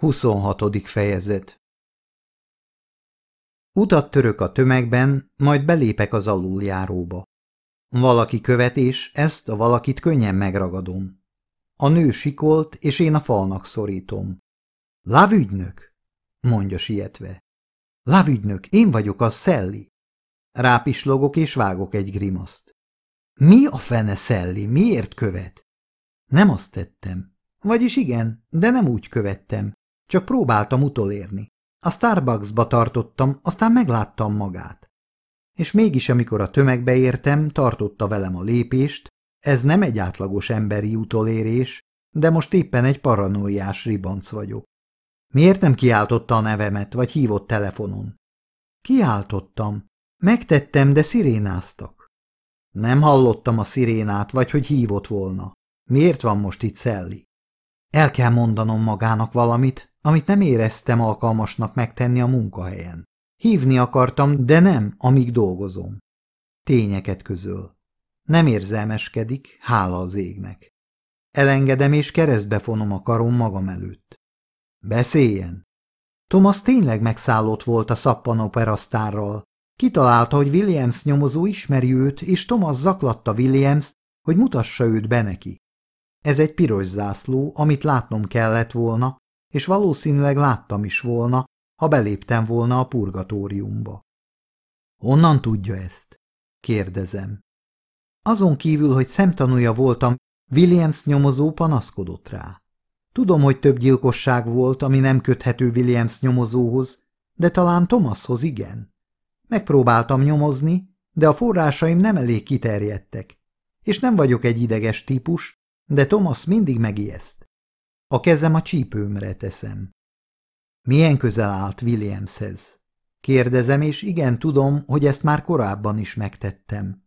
26. fejezet Utat török a tömegben, majd belépek az aluljáróba. Valaki követ, és ezt a valakit könnyen megragadom. A nő sikolt, és én a falnak szorítom. Lávügynök, mondja sietve. Lávügynök, én vagyok az Szelli. Rápislogok és vágok egy grimaszt. Mi a fene Szelli, miért követ? Nem azt tettem. Vagyis igen, de nem úgy követtem. Csak próbáltam utolérni. A Starbucksba tartottam, aztán megláttam magát. És mégis, amikor a tömegbe értem, tartotta velem a lépést, ez nem egy átlagos emberi utolérés, de most éppen egy paranoiás ribanc vagyok. Miért nem kiáltotta a nevemet, vagy hívott telefonon? Kiáltottam. Megtettem, de szirénáztak. Nem hallottam a szirénát, vagy hogy hívott volna. Miért van most itt Szelli? El kell mondanom magának valamit, amit nem éreztem alkalmasnak megtenni a munkahelyen. Hívni akartam, de nem, amíg dolgozom. Tényeket közöl. Nem érzelmeskedik, hála az égnek. Elengedem és keresztbe fonom a karom magam előtt. Beszéljen! Thomas tényleg megszállott volt a szappanopera sztárral. Kitalálta, hogy Williams nyomozó ismeri őt, és Thomas zaklatta Williams, hogy mutassa őt be neki. Ez egy piros zászló, amit látnom kellett volna, és valószínűleg láttam is volna, ha beléptem volna a purgatóriumba. Honnan tudja ezt? kérdezem. Azon kívül, hogy szemtanúja voltam, Williams nyomozó panaszkodott rá. Tudom, hogy több gyilkosság volt, ami nem köthető Williams nyomozóhoz, de talán Thomashoz igen. Megpróbáltam nyomozni, de a forrásaim nem elég kiterjedtek. És nem vagyok egy ideges típus, de Thomas mindig megijeszt. A kezem a csípőmre teszem. Milyen közel állt Williamshez? Kérdezem, és igen, tudom, hogy ezt már korábban is megtettem.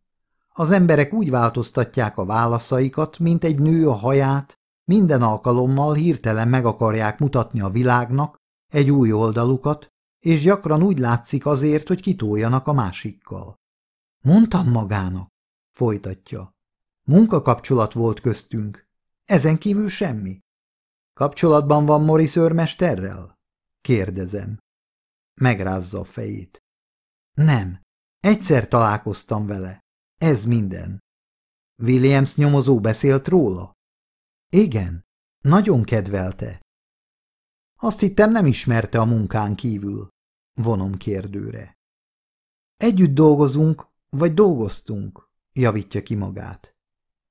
Az emberek úgy változtatják a válaszaikat, mint egy nő a haját, minden alkalommal hirtelen meg akarják mutatni a világnak egy új oldalukat, és gyakran úgy látszik azért, hogy kitoljanak a másikkal. Mondtam magának, folytatja. Munkakapcsolat volt köztünk. Ezen kívül semmi. Kapcsolatban van Morris őrmesterrel? Kérdezem. Megrázza a fejét. Nem. Egyszer találkoztam vele. Ez minden. Williams nyomozó beszélt róla? Igen. Nagyon kedvelte. Azt hittem nem ismerte a munkán kívül. Vonom kérdőre. Együtt dolgozunk, vagy dolgoztunk, javítja ki magát.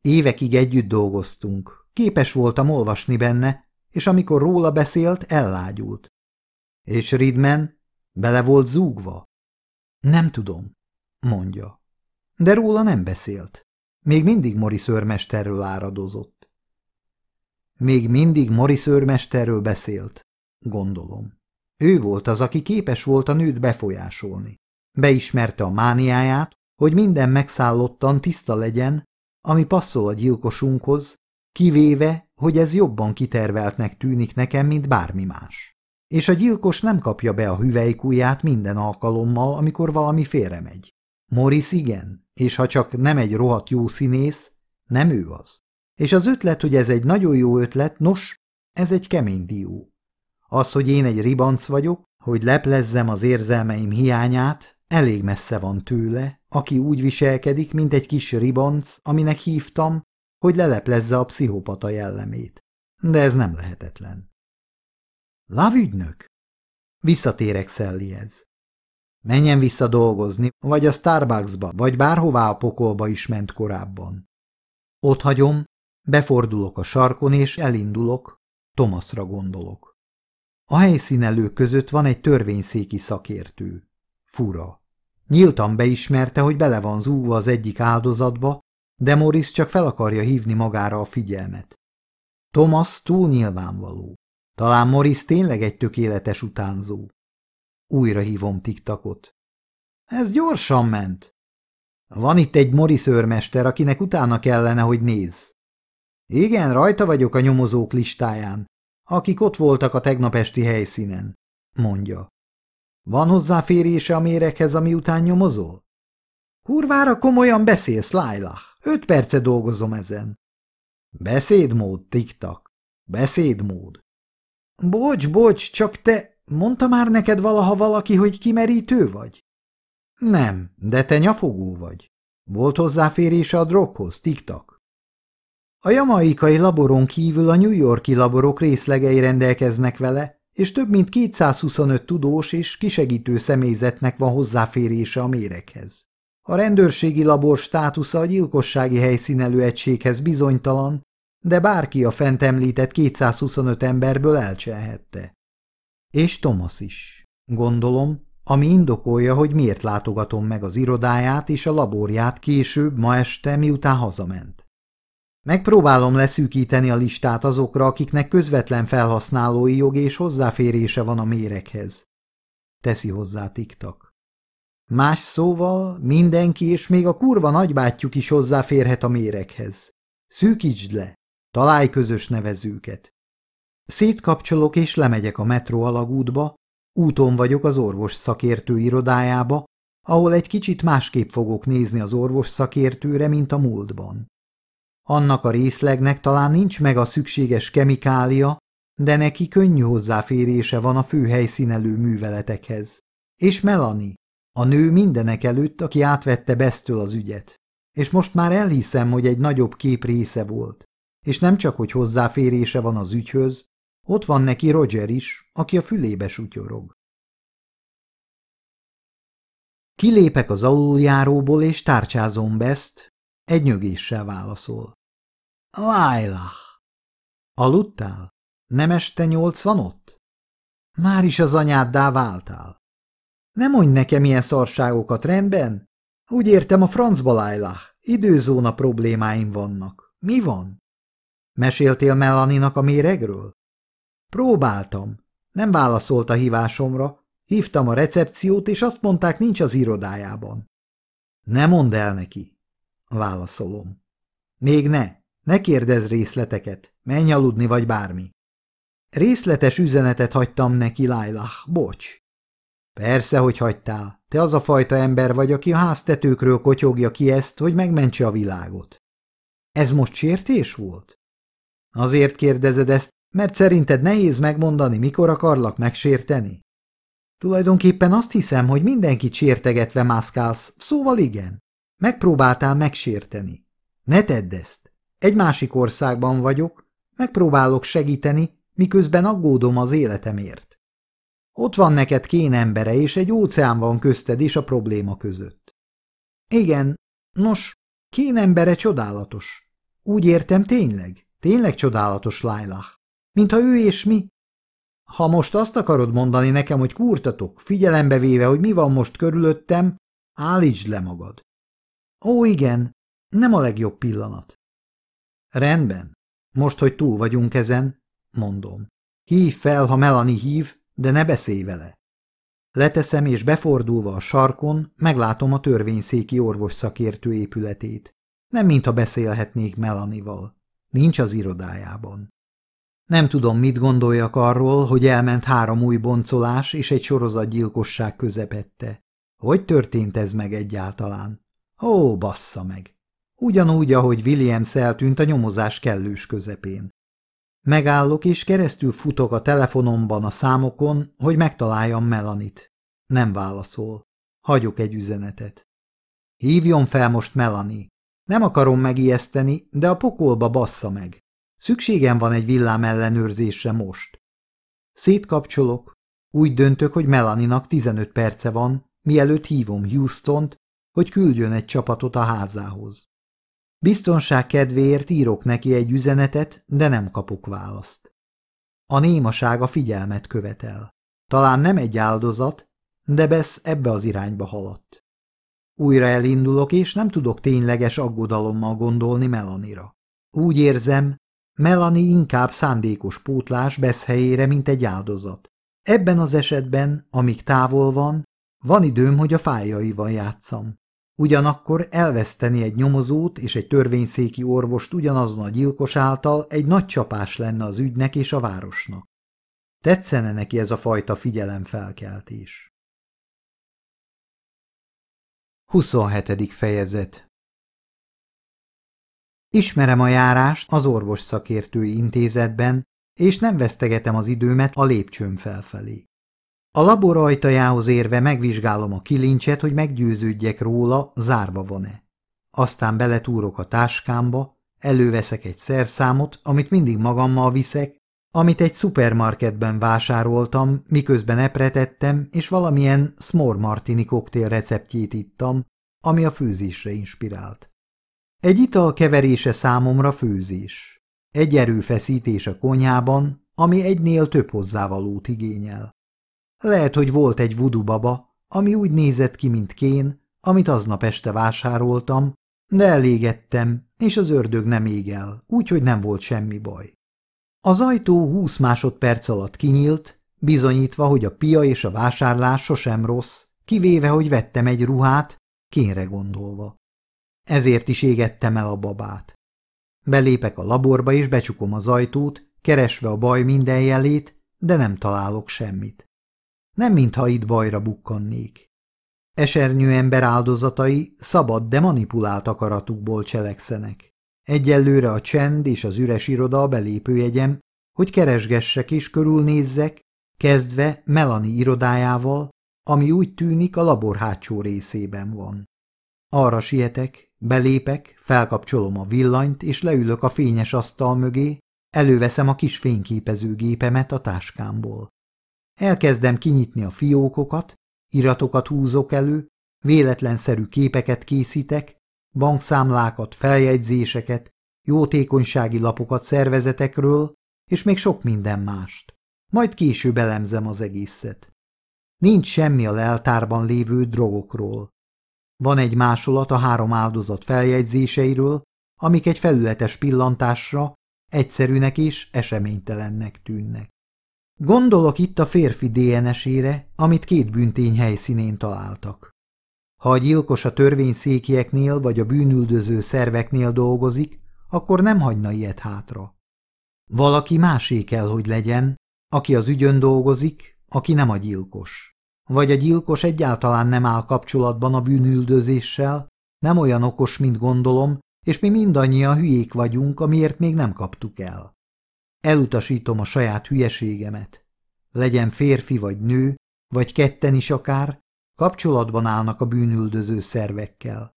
Évekig együtt dolgoztunk. Képes voltam olvasni benne, és amikor róla beszélt, ellágyult. És Ridman bele volt zúgva? Nem tudom, mondja. De róla nem beszélt. Még mindig Morris őrmesterről áradozott. Még mindig Morris őrmesterről beszélt, gondolom. Ő volt az, aki képes volt a nőt befolyásolni. Beismerte a mániáját, hogy minden megszállottan tiszta legyen, ami passzol a gyilkosunkhoz, kivéve, hogy ez jobban kiterveltnek tűnik nekem, mint bármi más. És a gyilkos nem kapja be a hüvelykúját minden alkalommal, amikor valami félremegy. Morris igen, és ha csak nem egy rohadt jó színész, nem ő az. És az ötlet, hogy ez egy nagyon jó ötlet, nos, ez egy kemény dió. Az, hogy én egy ribanc vagyok, hogy leplezzem az érzelmeim hiányát, elég messze van tőle, aki úgy viselkedik, mint egy kis ribanc, aminek hívtam, hogy leleplezze a pszichopata jellemét. De ez nem lehetetlen. Lavügynök? Visszatérek Szellihez. Menjen vissza dolgozni, vagy a Starbucksba, vagy bárhová a pokolba is ment korábban. Ott hagyom, befordulok a sarkon és elindulok, Thomasra gondolok. A helyszínelők között van egy törvényszéki szakértő. Fura. Nyíltan beismerte, hogy bele van zúgva az egyik áldozatba, de Morris csak fel akarja hívni magára a figyelmet. Thomas túl nyilvánvaló. Talán Morris tényleg egy tökéletes utánzó. Újra hívom tiktakot. Ez gyorsan ment. Van itt egy Morris őrmester, akinek utána kellene, hogy néz. Igen, rajta vagyok a nyomozók listáján, akik ott voltak a tegnap esti helyszínen, mondja. Van hozzáférése a méreghez, ami után nyomozol? Kurvára komolyan beszélsz, Lailah. Öt perce dolgozom ezen. Beszédmód, tiktak. Beszédmód. Bocs, bocs, csak te... Mondta már neked valaha valaki, hogy kimerítő vagy? Nem, de te nyafogó vagy. Volt hozzáférése a droghoz, tiktak. A jamaikai laboron kívül a New Yorki laborok részlegei rendelkeznek vele, és több mint 225 tudós és kisegítő személyzetnek van hozzáférése a méreghez. A rendőrségi labor státusza a gyilkossági helyszínelő egységhez bizonytalan, de bárki a fent említett 225 emberből elcselhette. És Thomas is. Gondolom, ami indokolja, hogy miért látogatom meg az irodáját és a laborját később ma este, miután hazament. Megpróbálom leszűkíteni a listát azokra, akiknek közvetlen felhasználói jog és hozzáférése van a méreghez. Teszi hozzá tiktak. Más szóval mindenki és még a kurva nagybátyjuk is hozzáférhet a méreghez. Szűkítsd le, találj közös nevezőket. Szétkapcsolok és lemegyek a metró alagútba, úton vagyok az orvos szakértő irodájába, ahol egy kicsit másképp fogok nézni az orvos szakértőre, mint a múltban. Annak a részlegnek talán nincs meg a szükséges kemikália, de neki könnyű hozzáférése van a főhelyszínelő műveletekhez. És Melanie, a nő mindenek előtt, aki átvette Besztől az ügyet. És most már elhiszem, hogy egy nagyobb kép része volt. És nem csak, hogy hozzáférése van az ügyhöz, ott van neki Roger is, aki a fülébe sutyorog. Kilépek az aluljáróból, és tárcsázom Best, egy nyögéssel válaszol. Lailah! Aludtál? Nem este nyolc ott? Már is az anyáddá váltál. Nem mondj nekem ilyen szarságokat, rendben? Úgy értem a francba, Lailah. Időzóna problémáim vannak. Mi van? Meséltél Melaninak a méregről? Próbáltam. Nem válaszolt a hívásomra. Hívtam a recepciót, és azt mondták, nincs az irodájában. Ne mondd el neki. Válaszolom. Még ne. Ne kérdezz részleteket. Menj aludni, vagy bármi. Részletes üzenetet hagytam neki, Lailah. Bocs. Persze, hogy hagytál. Te az a fajta ember vagy, aki a háztetőkről kotyogja ki ezt, hogy megmentse a világot. Ez most sértés volt? Azért kérdezed ezt, mert szerinted nehéz megmondani, mikor akarlak megsérteni? Tulajdonképpen azt hiszem, hogy mindenkit sértegetve mászkálsz, szóval igen. Megpróbáltál megsérteni. Ne tedd ezt. Egy másik országban vagyok, megpróbálok segíteni, miközben aggódom az életemért. Ott van neked kén embere, és egy óceán van közted és a probléma között. Igen, nos, kén embere csodálatos. Úgy értem tényleg, tényleg csodálatos Lailah. Mintha ő és mi. Ha most azt akarod mondani nekem, hogy kurtatok, figyelembe véve, hogy mi van most körülöttem, állítsd le magad. Ó, igen, nem a legjobb pillanat. Rendben, most, hogy túl vagyunk ezen, mondom. Hív fel, ha Melanie hív, de ne beszélj vele. Leteszem, és befordulva a sarkon meglátom a törvényszéki orvos szakértő épületét. Nem mintha beszélhetnék Melanival. Nincs az irodájában. Nem tudom, mit gondoljak arról, hogy elment három új boncolás és egy sorozatgyilkosság közepette. Hogy történt ez meg egyáltalán? Ó, bassza meg! Ugyanúgy, ahogy Williams eltűnt a nyomozás kellős közepén. Megállok és keresztül futok a telefonomban a számokon, hogy megtaláljam Melanit. Nem válaszol. Hagyok egy üzenetet. Hívjon fel most Melanie. Nem akarom megijeszteni, de a pokolba bassza meg. Szükségem van egy villám ellenőrzésre most. Szétkapcsolok. Úgy döntök, hogy Melaninak 15 perce van, mielőtt hívom Houstont, hogy küldjön egy csapatot a házához. Biztonság kedvéért írok neki egy üzenetet, de nem kapok választ. A némaság a figyelmet követel. Talán nem egy áldozat, de Besz ebbe az irányba haladt. Újra elindulok, és nem tudok tényleges aggodalommal gondolni Melanira. Úgy érzem, Melanie inkább szándékos pótlás Besz helyére, mint egy áldozat. Ebben az esetben, amíg távol van, van időm, hogy a fájaival játszam. Ugyanakkor elveszteni egy nyomozót és egy törvényszéki orvost ugyanazon a gyilkos által egy nagy csapás lenne az ügynek és a városnak. Tetszene neki ez a fajta figyelemfelkeltés. 27. fejezet Ismerem a járást az orvos szakértői intézetben, és nem vesztegetem az időmet a lépcsőn felfelé. A labor ajtajához érve megvizsgálom a kilincset, hogy meggyőződjek róla, zárva van-e. Aztán beletúrok a táskámba, előveszek egy szerszámot, amit mindig magammal viszek, amit egy szupermarketben vásároltam, miközben epretettem, és valamilyen Smor Martini koktél receptjét ittam, ami a főzésre inspirált. Egy ital keverése számomra főzés. Egy erőfeszítés a konyhában, ami egynél több hozzávalót igényel. Lehet, hogy volt egy vudu baba, ami úgy nézett ki, mint kén, amit aznap este vásároltam, de elégettem, és az ördög nem ég el, úgyhogy nem volt semmi baj. Az ajtó húsz másodperc alatt kinyílt, bizonyítva, hogy a pia és a vásárlás sosem rossz, kivéve, hogy vettem egy ruhát, kénre gondolva. Ezért is égettem el a babát. Belépek a laborba és becsukom az ajtót, keresve a baj minden jelét, de nem találok semmit. Nem mintha itt bajra bukkannék. Esernyő ember áldozatai szabad, de manipulált akaratukból cselekszenek. Egyelőre a csend és az üres iroda a belépőjegyem, hogy keresgessek és körülnézzek, kezdve Melani irodájával, ami úgy tűnik a labor hátsó részében van. Arra sietek, belépek, felkapcsolom a villanyt, és leülök a fényes asztal mögé, előveszem a kis fényképezőgépemet a táskámból. Elkezdem kinyitni a fiókokat, iratokat húzok elő, véletlenszerű képeket készítek, bankszámlákat, feljegyzéseket, jótékonysági lapokat szervezetekről, és még sok minden mást. Majd később elemzem az egészet. Nincs semmi a leltárban lévő drogokról. Van egy másolat a három áldozat feljegyzéseiről, amik egy felületes pillantásra egyszerűnek és eseménytelennek tűnnek. Gondolok itt a férfi DNS-ére, amit két büntény helyszínén találtak. Ha a gyilkos a törvényszékieknél vagy a bűnüldöző szerveknél dolgozik, akkor nem hagyna ilyet hátra. Valaki másé kell, hogy legyen, aki az ügyön dolgozik, aki nem a gyilkos. Vagy a gyilkos egyáltalán nem áll kapcsolatban a bűnüldözéssel, nem olyan okos, mint gondolom, és mi mindannyian hülyék vagyunk, amiért még nem kaptuk el. Elutasítom a saját hülyeségemet. Legyen férfi vagy nő, vagy ketten is akár, kapcsolatban állnak a bűnüldöző szervekkel.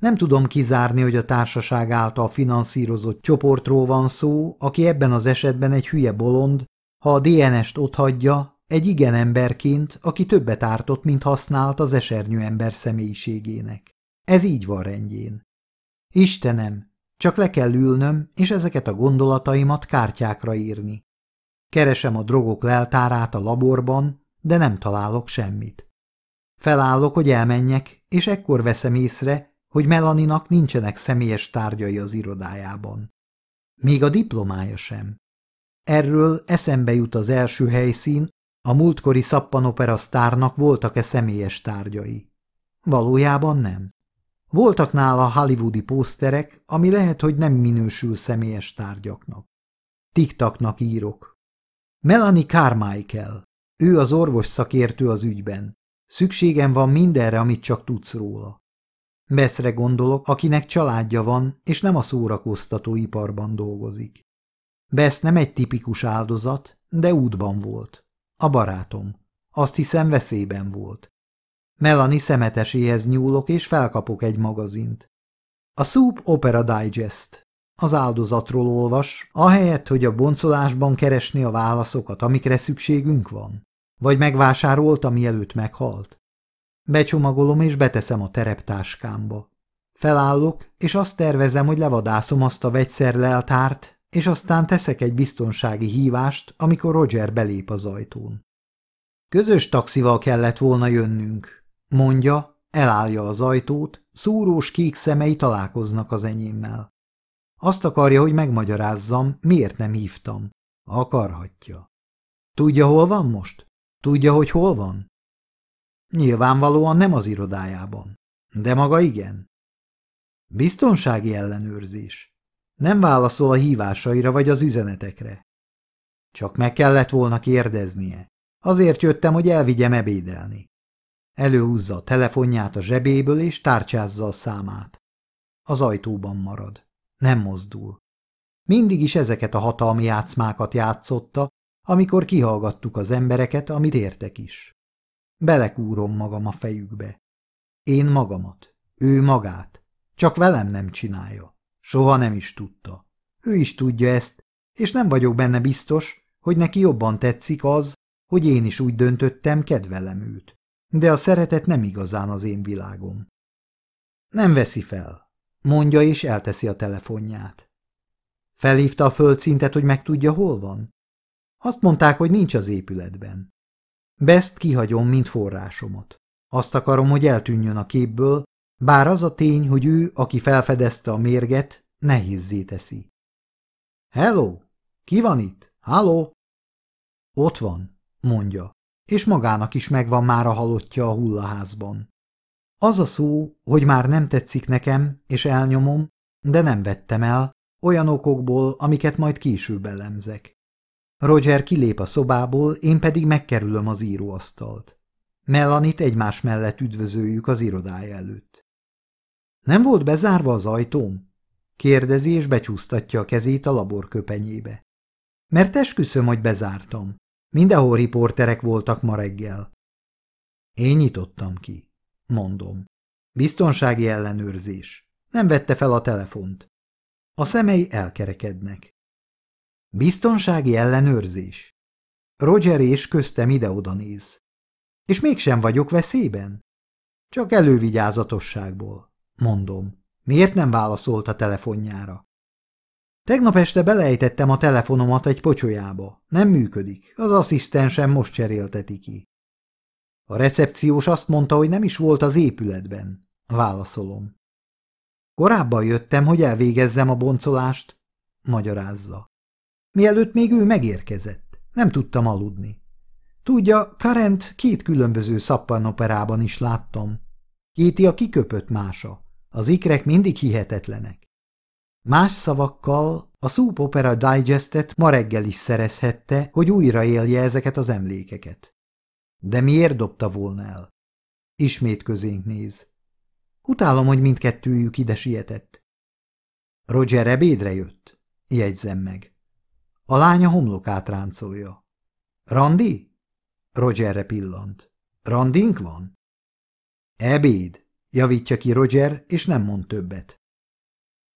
Nem tudom kizárni, hogy a társaság által finanszírozott csoportról van szó, aki ebben az esetben egy hülye bolond, ha a DNS-t otthagyja, egy igen emberként, aki többet ártott, mint használt az esernyő ember személyiségének. Ez így van rendjén. Istenem, csak le kell ülnöm, és ezeket a gondolataimat kártyákra írni. Keresem a drogok leltárát a laborban, de nem találok semmit. Felállok, hogy elmenjek, és ekkor veszem észre, hogy Melaninak nincsenek személyes tárgyai az irodájában. Még a diplomája sem. Erről eszembe jut az első helyszín, a múltkori szappanopera sztárnak voltak-e személyes tárgyai. Valójában nem. Voltak nála hollywoodi pószterek, ami lehet, hogy nem minősül személyes tárgyaknak. Tiktaknak írok. Melanie Carmichael. Ő az orvos szakértő az ügyben. Szükségem van mindenre, amit csak tudsz róla. Beszre gondolok, akinek családja van, és nem a szórakoztató iparban dolgozik. Besz nem egy tipikus áldozat, de útban volt. A barátom. Azt hiszem veszélyben volt. Melanie szemeteséhez nyúlok, és felkapok egy magazint. A Soup Opera Digest. Az áldozatról olvas, ahelyett, hogy a boncolásban keresni a válaszokat, amikre szükségünk van. Vagy megvásárolta, mielőtt meghalt. Becsomagolom és beteszem a tereptáskámba. Felállok, és azt tervezem, hogy levadászom azt a vegyszerleltárt, és aztán teszek egy biztonsági hívást, amikor Roger belép az ajtón. Közös taxival kellett volna jönnünk, mondja, elállja az ajtót, szúrós kék szemei találkoznak az enyémmel. Azt akarja, hogy megmagyarázzam, miért nem hívtam. Akarhatja. Tudja, hol van most? Tudja, hogy hol van? Nyilvánvalóan nem az irodájában. De maga igen. Biztonsági ellenőrzés. Nem válaszol a hívásaira vagy az üzenetekre. Csak meg kellett volna kérdeznie. Azért jöttem, hogy elvigyem ebédelni. Előhúzza a telefonját a zsebéből és tárcsázza a számát. Az ajtóban marad. Nem mozdul. Mindig is ezeket a hatalmi játszmákat játszotta, amikor kihallgattuk az embereket, amit értek is. Belekúrom magam a fejükbe. Én magamat, ő magát, csak velem nem csinálja. Soha nem is tudta. Ő is tudja ezt, és nem vagyok benne biztos, hogy neki jobban tetszik az, hogy én is úgy döntöttem, kedvelem őt. De a szeretet nem igazán az én világom. Nem veszi fel, mondja és elteszi a telefonját. Felhívta a földszintet, hogy megtudja, hol van? Azt mondták, hogy nincs az épületben. Best kihagyom, mint forrásomat. Azt akarom, hogy eltűnjön a képből, bár az a tény, hogy ő, aki felfedezte a mérget, nehézzé teszi. Hello! Ki van itt? Halló? Ott van, mondja, és magának is megvan már a halottja a hullaházban. Az a szó, hogy már nem tetszik nekem, és elnyomom, de nem vettem el, olyan okokból, amiket majd később elemzek. Roger kilép a szobából, én pedig megkerülöm az íróasztalt. Mellanit egymás mellett üdvözöljük az irodája előtt. Nem volt bezárva az ajtóm? Kérdezi és becsúsztatja a kezét a labor köpenyébe. Mert esküszöm, hogy bezártam. Mindenhol riporterek voltak ma reggel. Én nyitottam ki, mondom. Biztonsági ellenőrzés. Nem vette fel a telefont. A szemei elkerekednek. Biztonsági ellenőrzés. Roger és köztem ide-oda néz. És mégsem vagyok veszélyben? Csak elővigyázatosságból, mondom. Miért nem válaszolt a telefonjára? Tegnap este belejtettem a telefonomat egy pocsolyába. Nem működik. Az asszisztensem most cserélteti ki. A recepciós azt mondta, hogy nem is volt az épületben. Válaszolom. Korábban jöttem, hogy elvégezzem a boncolást, magyarázza. Mielőtt még ő megérkezett. Nem tudtam aludni. Tudja, Karent két különböző szappanoperában is láttam. Kéti a kiköpött mása. Az ikrek mindig hihetetlenek. Más szavakkal a Soup Opera Digestet ma reggel is szerezhette, hogy újraélje ezeket az emlékeket. De miért dobta volna el? Ismét közénk néz. Utálom, hogy mindkettőjük ide sietett. Roger ebédre jött, jegyzem meg. A lánya homlokát ráncolja. Randi? Rogerre pillant. Randink van? Ebéd, javítja ki Roger, és nem mond többet.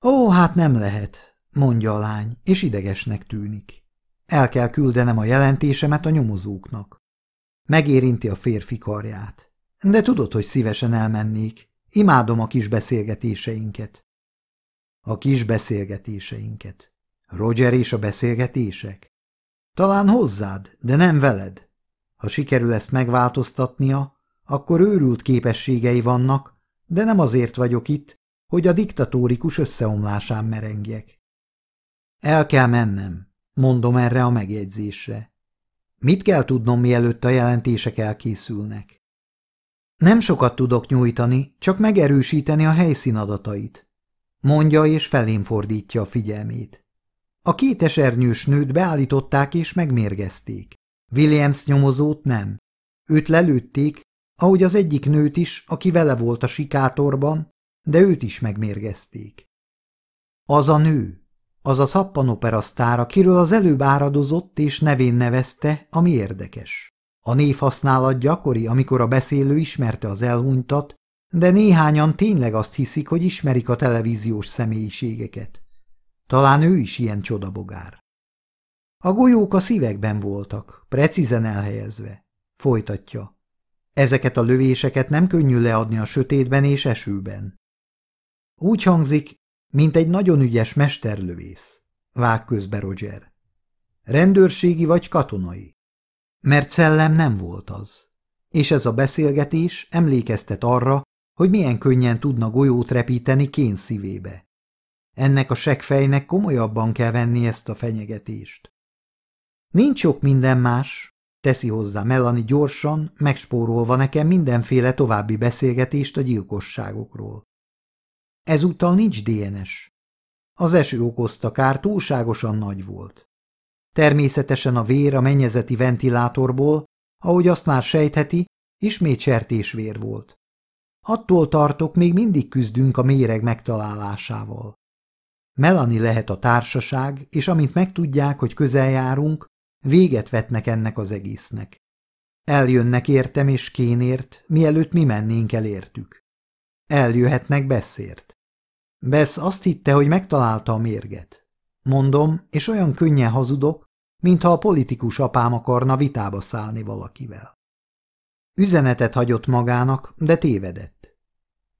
Ó, hát nem lehet, mondja a lány, és idegesnek tűnik. El kell küldenem a jelentésemet a nyomozóknak. Megérinti a férfi karját. De tudod, hogy szívesen elmennék. Imádom a kis beszélgetéseinket. A kis beszélgetéseinket. Roger és a beszélgetések? Talán hozzád, de nem veled. Ha sikerül ezt megváltoztatnia, akkor őrült képességei vannak, de nem azért vagyok itt, hogy a diktatórikus összeomlásán merengjek. El kell mennem. mondom erre a megjegyzésre. Mit kell tudnom, mielőtt a jelentések elkészülnek? Nem sokat tudok nyújtani, csak megerősíteni a helyszín adatait. Mondja és felém fordítja a figyelmét. A két esernyős nőt beállították és megmérgezték. Williams nyomozót nem. Őt lelőtték, ahogy az egyik nőt is, aki vele volt a sikátorban, de őt is megmérgezték. Az a nő, az a szappanopera akiről az előbb áradozott és nevén nevezte, ami érdekes. A névhasználat gyakori, amikor a beszélő ismerte az elhunytat, de néhányan tényleg azt hiszik, hogy ismerik a televíziós személyiségeket. Talán ő is ilyen csodabogár. A golyók a szívekben voltak, precízen elhelyezve. Folytatja. Ezeket a lövéseket nem könnyű leadni a sötétben és esőben. Úgy hangzik, mint egy nagyon ügyes mesterlövész. Vág közbe Roger. Rendőrségi vagy katonai? Mert szellem nem volt az. És ez a beszélgetés emlékeztet arra, hogy milyen könnyen tudna golyót repíteni kén szívébe. Ennek a segfejnek komolyabban kell venni ezt a fenyegetést. Nincs sok minden más, teszi hozzá Melanie gyorsan, megspórolva nekem mindenféle további beszélgetést a gyilkosságokról. Ezúttal nincs DNS. Az eső okozta kár túlságosan nagy volt. Természetesen a vér a mennyezeti ventilátorból, ahogy azt már sejtheti, ismét sertésvér volt. Attól tartok, még mindig küzdünk a méreg megtalálásával. Melani lehet a társaság, és amint megtudják, hogy közel járunk, véget vetnek ennek az egésznek. Eljönnek értem és kénért, mielőtt mi mennénk el értük. Eljöhetnek beszért. Besz azt hitte, hogy megtalálta a mérget. Mondom, és olyan könnyen hazudok, mintha a politikus apám akarna vitába szállni valakivel. Üzenetet hagyott magának, de tévedett.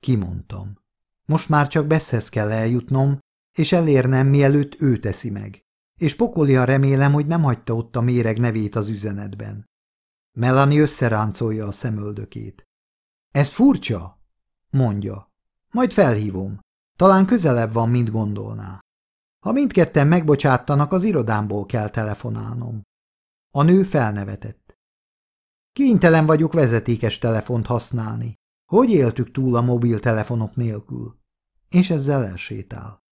Kimondtam. Most már csak Beszhez kell eljutnom, és elérnem, mielőtt ő teszi meg. És pokolia remélem, hogy nem hagyta ott a méreg nevét az üzenetben. Melanie összeráncolja a szemöldökét. Ez furcsa? mondja. Majd felhívom. Talán közelebb van, mint gondolná. Ha mindketten megbocsáttanak, az irodámból kell telefonálnom. A nő felnevetett. Kénytelen vagyok vezetékes telefont használni. Hogy éltük túl a mobiltelefonok nélkül? És ezzel elsétál.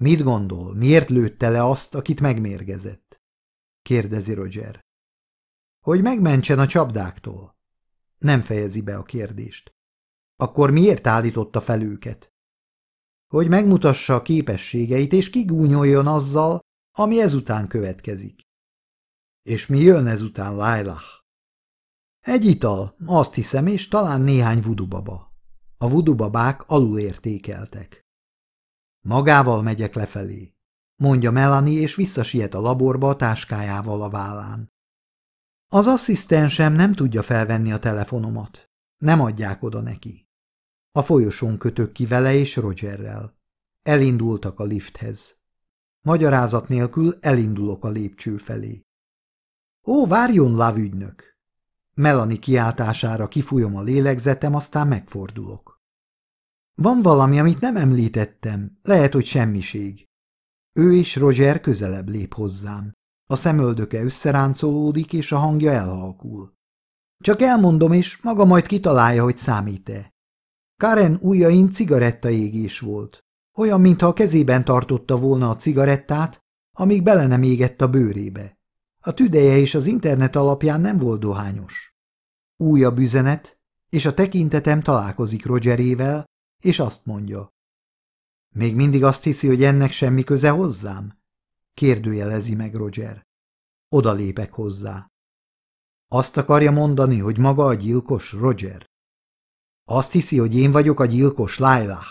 Mit gondol, miért lőtte le azt, akit megmérgezett? kérdezi Roger. Hogy megmentsen a csapdáktól. Nem fejezi be a kérdést. Akkor miért állította fel őket? Hogy megmutassa a képességeit, és kigúnyoljon azzal, ami ezután következik. És mi jön ezután, Lailah? Egy ital, azt hiszem, és talán néhány vudubaba. A vudubabák alulértékeltek. Magával megyek lefelé, mondja Melanie, és visszasiet a laborba a táskájával a vállán. Az asszisztensem nem tudja felvenni a telefonomat. Nem adják oda neki. A folyosón kötök ki vele és Rogerrel. Elindultak a lifthez. Magyarázat nélkül elindulok a lépcső felé. Ó, várjon, lávügynök! Melani kiáltására kifújom a lélegzetem, aztán megfordulok. Van valami, amit nem említettem, lehet, hogy semmiség. Ő és Roger közelebb lép hozzám. A szemöldöke összeráncolódik, és a hangja elhalkul. Csak elmondom, és maga majd kitalálja, hogy számít-e. Karen ujjain cigarettaégés volt. Olyan, mintha a kezében tartotta volna a cigarettát, amíg bele nem égett a bőrébe. A tüdeje és az internet alapján nem volt dohányos. Újabb üzenet, és a tekintetem találkozik Rogerével, és azt mondja. Még mindig azt hiszi, hogy ennek semmi köze hozzám? Kérdőjelezi meg Roger. Oda lépek hozzá. Azt akarja mondani, hogy maga a gyilkos, Roger? Azt hiszi, hogy én vagyok a gyilkos Lailah.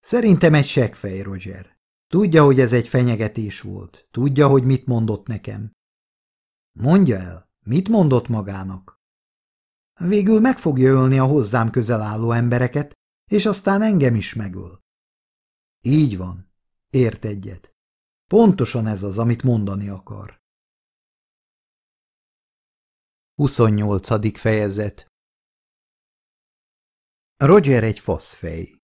Szerintem egy seggfej, Roger. Tudja, hogy ez egy fenyegetés volt. Tudja, hogy mit mondott nekem. Mondja el, mit mondott magának? Végül meg fogja ölni a hozzám közel álló embereket, és aztán engem is megöl. Így van, ért egyet. Pontosan ez az, amit mondani akar. 28. fejezet Roger egy faszfej.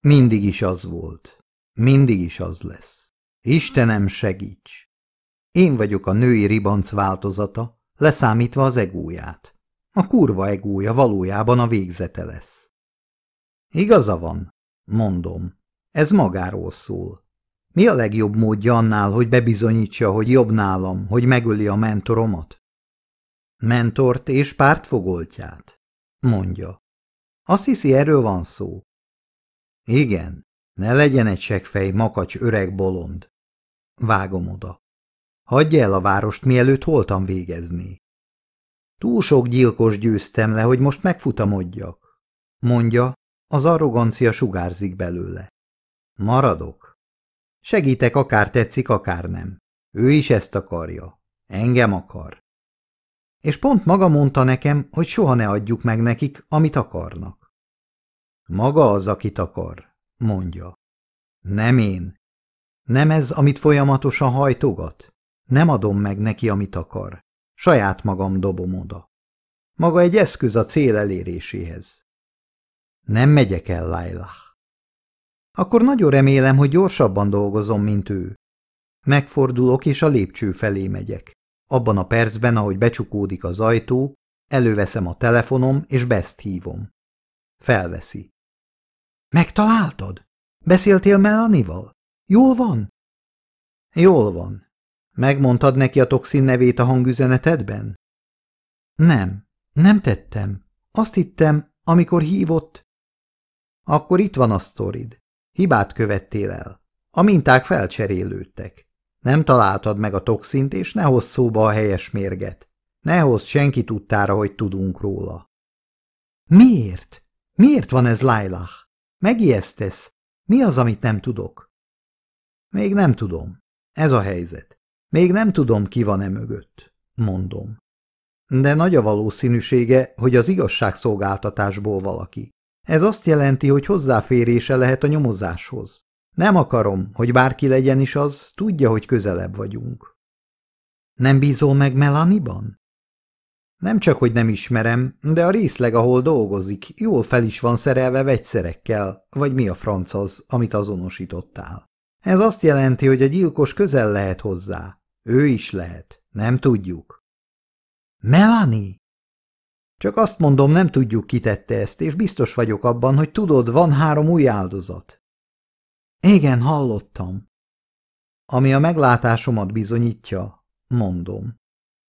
Mindig is az volt. Mindig is az lesz. Istenem segíts! Én vagyok a női ribanc változata, leszámítva az egóját. A kurva egója valójában a végzete lesz. Igaza van, mondom. Ez magáról szól. Mi a legjobb módja annál, hogy bebizonyítsa, hogy jobb nálam, hogy megöli a mentoromat? Mentort és pártfogoltját, mondja. Azt hiszi, erről van szó. Igen, ne legyen egy segfej, makacs, öreg bolond. Vágom oda. Hagyja el a várost, mielőtt holtam végezni. Túl sok gyilkos győztem le, hogy most megfutamodjak. Mondja, az arrogancia sugárzik belőle. Maradok. Segítek, akár tetszik, akár nem. Ő is ezt akarja. Engem akar. És pont maga mondta nekem, hogy soha ne adjuk meg nekik, amit akarnak. Maga az, akit akar, mondja. Nem én. Nem ez, amit folyamatosan hajtogat? Nem adom meg neki, amit akar. Saját magam dobom oda. Maga egy eszköz a cél eléréséhez. Nem megyek el, Laila. Akkor nagyon remélem, hogy gyorsabban dolgozom, mint ő. Megfordulok, és a lépcső felé megyek. Abban a percben, ahogy becsukódik az ajtó, előveszem a telefonom, és Best hívom. Felveszi. Megtaláltad? Beszéltél Melanival? Jól van? Jól van. Megmondtad neki a toxin nevét a hangüzenetedben? Nem, nem tettem. Azt hittem, amikor hívott. Akkor itt van a sztorid. Hibát követtél el. A minták felcserélődtek. Nem találtad meg a toxint, és ne hozz szóba a helyes mérget. Ne hozz senki tudtára, hogy tudunk róla. Miért? Miért van ez, Lailah? Megijesztesz? Mi az, amit nem tudok? Még nem tudom. Ez a helyzet. Még nem tudom, ki van-e mögött, mondom. De nagy a valószínűsége, hogy az igazságszolgáltatásból valaki. Ez azt jelenti, hogy hozzáférése lehet a nyomozáshoz. Nem akarom, hogy bárki legyen is az, tudja, hogy közelebb vagyunk. Nem bízol meg Melaniban? Nem csak, hogy nem ismerem, de a részleg, ahol dolgozik, jól fel is van szerelve vegyszerekkel, vagy mi a franc az, amit azonosítottál. Ez azt jelenti, hogy a gyilkos közel lehet hozzá. Ő is lehet. Nem tudjuk. Melanie? Csak azt mondom, nem tudjuk, kitette ezt, és biztos vagyok abban, hogy tudod, van három új áldozat. Igen, hallottam. Ami a meglátásomat bizonyítja, mondom.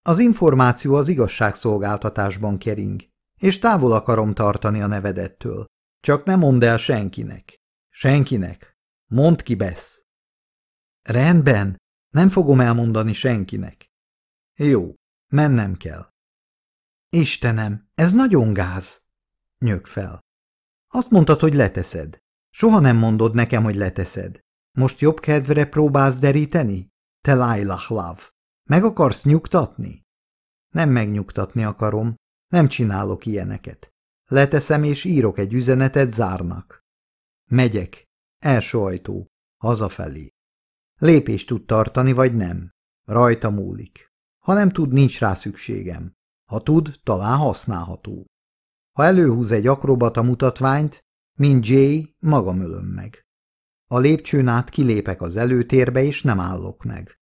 Az információ az igazságszolgáltatásban kering, és távol akarom tartani a nevedettől. Csak nem mondd el senkinek. Senkinek. Mondd ki, Besz. Rendben, nem fogom elmondani senkinek. Jó, mennem kell. Istenem, ez nagyon gáz, nyög fel. Azt mondtad, hogy leteszed. Soha nem mondod nekem, hogy leteszed. Most jobb kedvre próbálsz deríteni? Te Lailah Love. Meg akarsz nyugtatni? Nem megnyugtatni akarom. Nem csinálok ilyeneket. Leteszem és írok egy üzenetet zárnak. Megyek. Első ajtó. Hazafelé. Lépést tud tartani, vagy nem. Rajta múlik. Ha nem tud, nincs rá szükségem. Ha tud, talán használható. Ha előhúz egy akrobata mutatványt, mint Jay, magam ölöm meg. A lépcsőn át kilépek az előtérbe, és nem állok meg.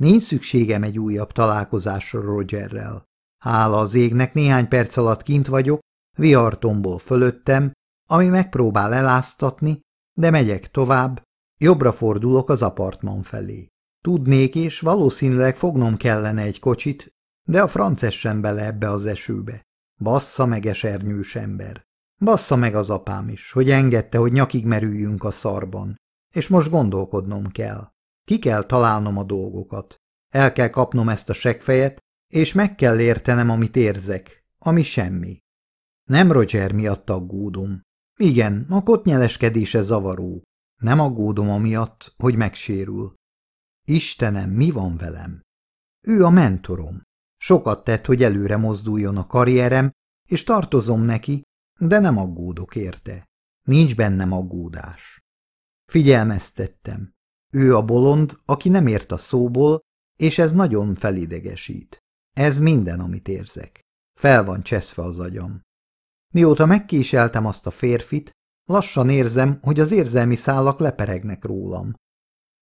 Nincs szükségem egy újabb találkozásra Rogerrel. Hála az égnek néhány perc alatt kint vagyok, vihartombol fölöttem, ami megpróbál eláztatni, de megyek tovább, Jobbra fordulok az apartman felé. Tudnék, és valószínűleg fognom kellene egy kocsit, de a franc essen bele ebbe az esőbe. Bassza meg esernyős ember. Bassza meg az apám is, hogy engedte, hogy nyakig merüljünk a szarban. És most gondolkodnom kell. Ki kell találnom a dolgokat. El kell kapnom ezt a segfejet, és meg kell értenem, amit érzek, ami semmi. Nem Roger miatt aggódom. Igen, a kotnyeleskedése zavaró, nem aggódom amiatt, hogy megsérül. Istenem, mi van velem? Ő a mentorom. Sokat tett, hogy előre mozduljon a karrierem, és tartozom neki, de nem aggódok érte. Nincs bennem aggódás. Figyelmeztettem. Ő a bolond, aki nem ért a szóból, és ez nagyon felidegesít. Ez minden, amit érzek. Fel van cseszve az agyam. Mióta megkéseltem azt a férfit, Lassan érzem, hogy az érzelmi szálak leperegnek rólam.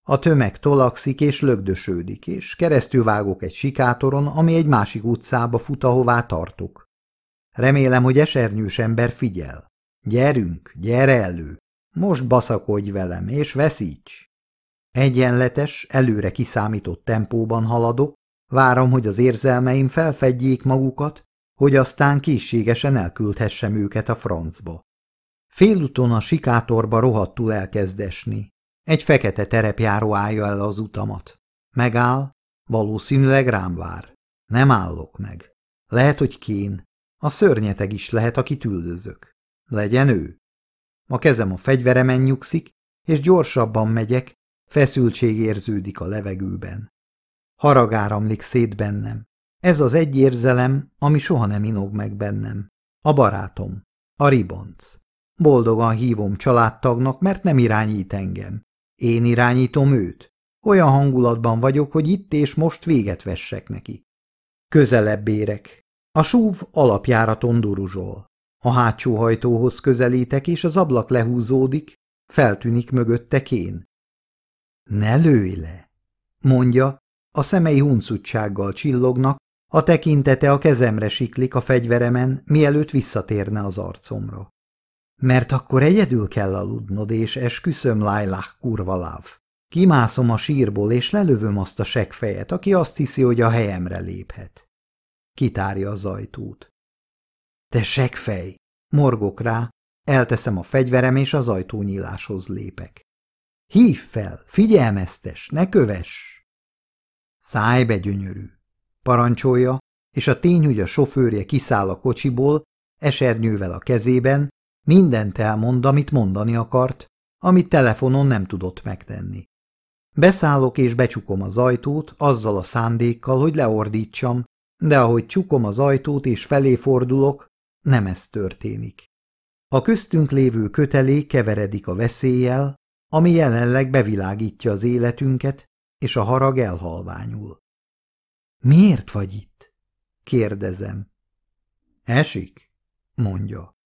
A tömeg tolakszik és lögdösödik, és keresztül vágok egy sikátoron, ami egy másik utcába fut, ahová tartok. Remélem, hogy esernyős ember figyel. Gyerünk, gyere elő! Most baszakodj velem, és veszíts! Egyenletes, előre kiszámított tempóban haladok, várom, hogy az érzelmeim felfedjék magukat, hogy aztán készségesen elküldhessem őket a francba. Félúton a sikátorba rohadtul elkezdesni. Egy fekete terepjáró állja el az utamat. Megáll, valószínűleg rám vár. Nem állok meg. Lehet, hogy kén. A szörnyeteg is lehet, akit üldözök. Legyen ő. A kezem a fegyveremen nyugszik, és gyorsabban megyek, feszültség érződik a levegőben. Harag áramlik szét bennem. Ez az egy érzelem, ami soha nem inog meg bennem. A barátom, a ribonc. Boldogan hívom családtagnak, mert nem irányít engem. Én irányítom őt. Olyan hangulatban vagyok, hogy itt és most véget vessek neki. Közelebb érek. A súv alapjáraton duruzsol. A hátsó hajtóhoz közelítek, és az ablak lehúzódik, feltűnik mögötte kén. Ne lőj le, mondja, a szemei huncutsággal csillognak, a tekintete a kezemre siklik a fegyveremen, mielőtt visszatérne az arcomra. Mert akkor egyedül kell aludnod, és esküszöm, Lailah, kurva láv. Kimászom a sírból, és lelövöm azt a segfejet, aki azt hiszi, hogy a helyemre léphet. Kitárja az ajtót. Te segfej! Morgok rá, elteszem a fegyverem, és az ajtónyíláshoz lépek. Hív fel, figyelmeztes, ne kövess! Szállj be, gyönyörű! Parancsolja, és a tény, hogy a sofőrje kiszáll a kocsiból, esernyővel a kezében, mindent elmond, amit mondani akart, amit telefonon nem tudott megtenni. Beszállok és becsukom az ajtót, azzal a szándékkal, hogy leordítsam, de ahogy csukom az ajtót és felé fordulok, nem ez történik. A köztünk lévő kötelék keveredik a veszéllyel, ami jelenleg bevilágítja az életünket, és a harag elhalványul. Miért vagy itt? kérdezem. Esik? mondja.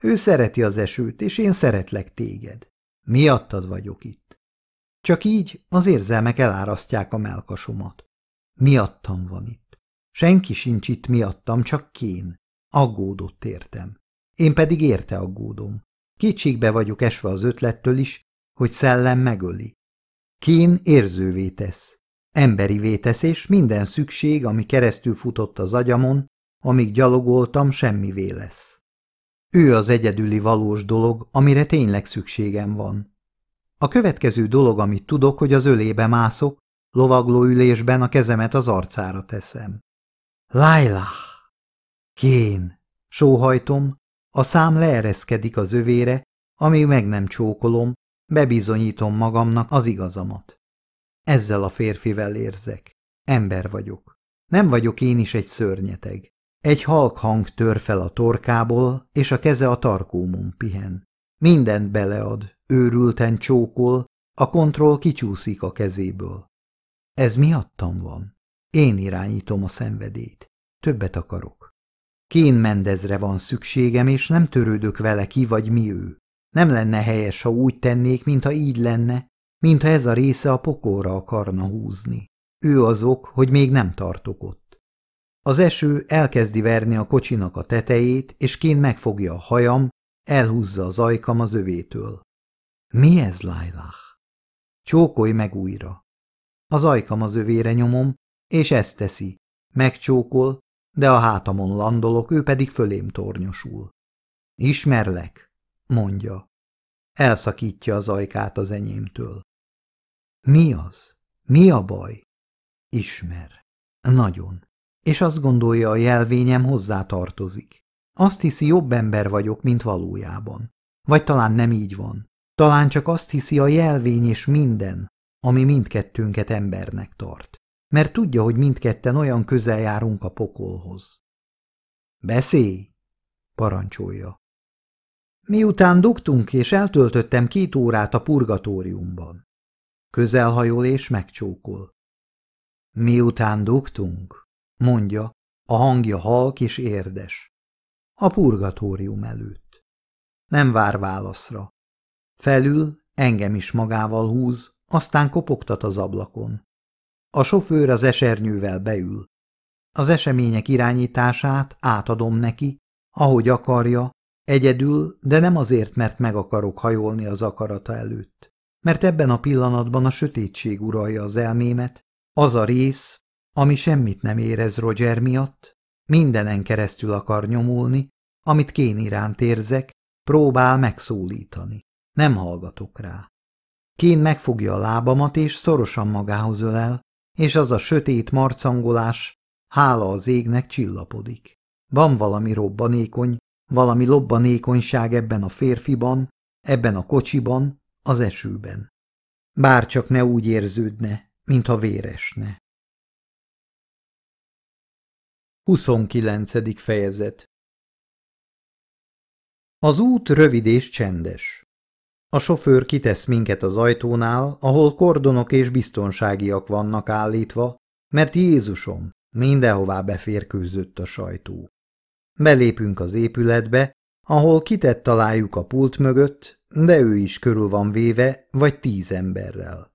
Ő szereti az esőt, és én szeretlek téged. Miattad vagyok itt. Csak így az érzelmek elárasztják a melkasomat. Miattam van itt. Senki sincs itt miattam, csak kén. Aggódott értem. Én pedig érte aggódom. Kétségbe vagyok esve az ötlettől is, hogy szellem megöli. Kén érzővé tesz. Emberivé tesz, és minden szükség, ami keresztül futott az agyamon, amíg gyalogoltam, semmivé lesz. Ő az egyedüli valós dolog, amire tényleg szükségem van. A következő dolog, amit tudok, hogy az ölébe mászok, lovaglóülésben a kezemet az arcára teszem. Laila! Kén! Sóhajtom, a szám leereszkedik az övére, amíg meg nem csókolom, bebizonyítom magamnak az igazamat. Ezzel a férfivel érzek. Ember vagyok. Nem vagyok én is egy szörnyeteg. Egy halk hang tör fel a torkából, és a keze a tarkómon pihen. Mindent belead, őrülten csókol, a kontroll kicsúszik a kezéből. Ez miattam van. Én irányítom a szenvedét. Többet akarok. Kén Mendezre van szükségem, és nem törődök vele ki vagy mi ő. Nem lenne helyes, ha úgy tennék, mintha így lenne, mintha ez a része a pokolra akarna húzni. Ő az ok, hogy még nem tartok ott. Az eső elkezdi verni a kocsinak a tetejét, és kén megfogja a hajam, elhúzza az ajkam az övétől. Mi ez, Lailah? Csókolj meg újra. Az ajkam az övére nyomom, és ezt teszi. Megcsókol, de a hátamon landolok, ő pedig fölém tornyosul. Ismerlek, mondja. Elszakítja az ajkát az enyémtől. Mi az? Mi a baj? Ismer. Nagyon. És azt gondolja, a jelvényem hozzá tartozik. Azt hiszi, jobb ember vagyok, mint valójában. Vagy talán nem így van. Talán csak azt hiszi a jelvény és minden, ami mindkettőnket embernek tart. Mert tudja, hogy mindketten olyan közel járunk a pokolhoz. Beszélj! parancsolja. Miután dugtunk és eltöltöttem két órát a purgatóriumban. Közelhajol és megcsókol. Miután dugtunk, mondja, a hangja halk és érdes. A purgatórium előtt. Nem vár válaszra. Felül engem is magával húz, aztán kopogtat az ablakon. A sofőr az esernyővel beül. Az események irányítását átadom neki, ahogy akarja, egyedül, de nem azért, mert meg akarok hajolni az akarata előtt. Mert ebben a pillanatban a sötétség uralja az elmémet, az a rész, ami semmit nem érez Roger miatt, mindenen keresztül akar nyomulni, amit kén iránt érzek, próbál megszólítani. Nem hallgatok rá. Kén megfogja a lábamat és szorosan magához ölel, és az a sötét marcangolás, hála az égnek csillapodik. Van valami robbanékony, valami lobbanékonyság ebben a férfiban, ebben a kocsiban, az esőben. Bár csak ne úgy érződne, mintha véresne. 29. fejezet Az út rövid és csendes. A sofőr kitesz minket az ajtónál, ahol kordonok és biztonságiak vannak állítva, mert Jézusom, mindenhová beférkőzött a sajtó. Belépünk az épületbe, ahol kitett találjuk a pult mögött, de ő is körül van véve, vagy tíz emberrel.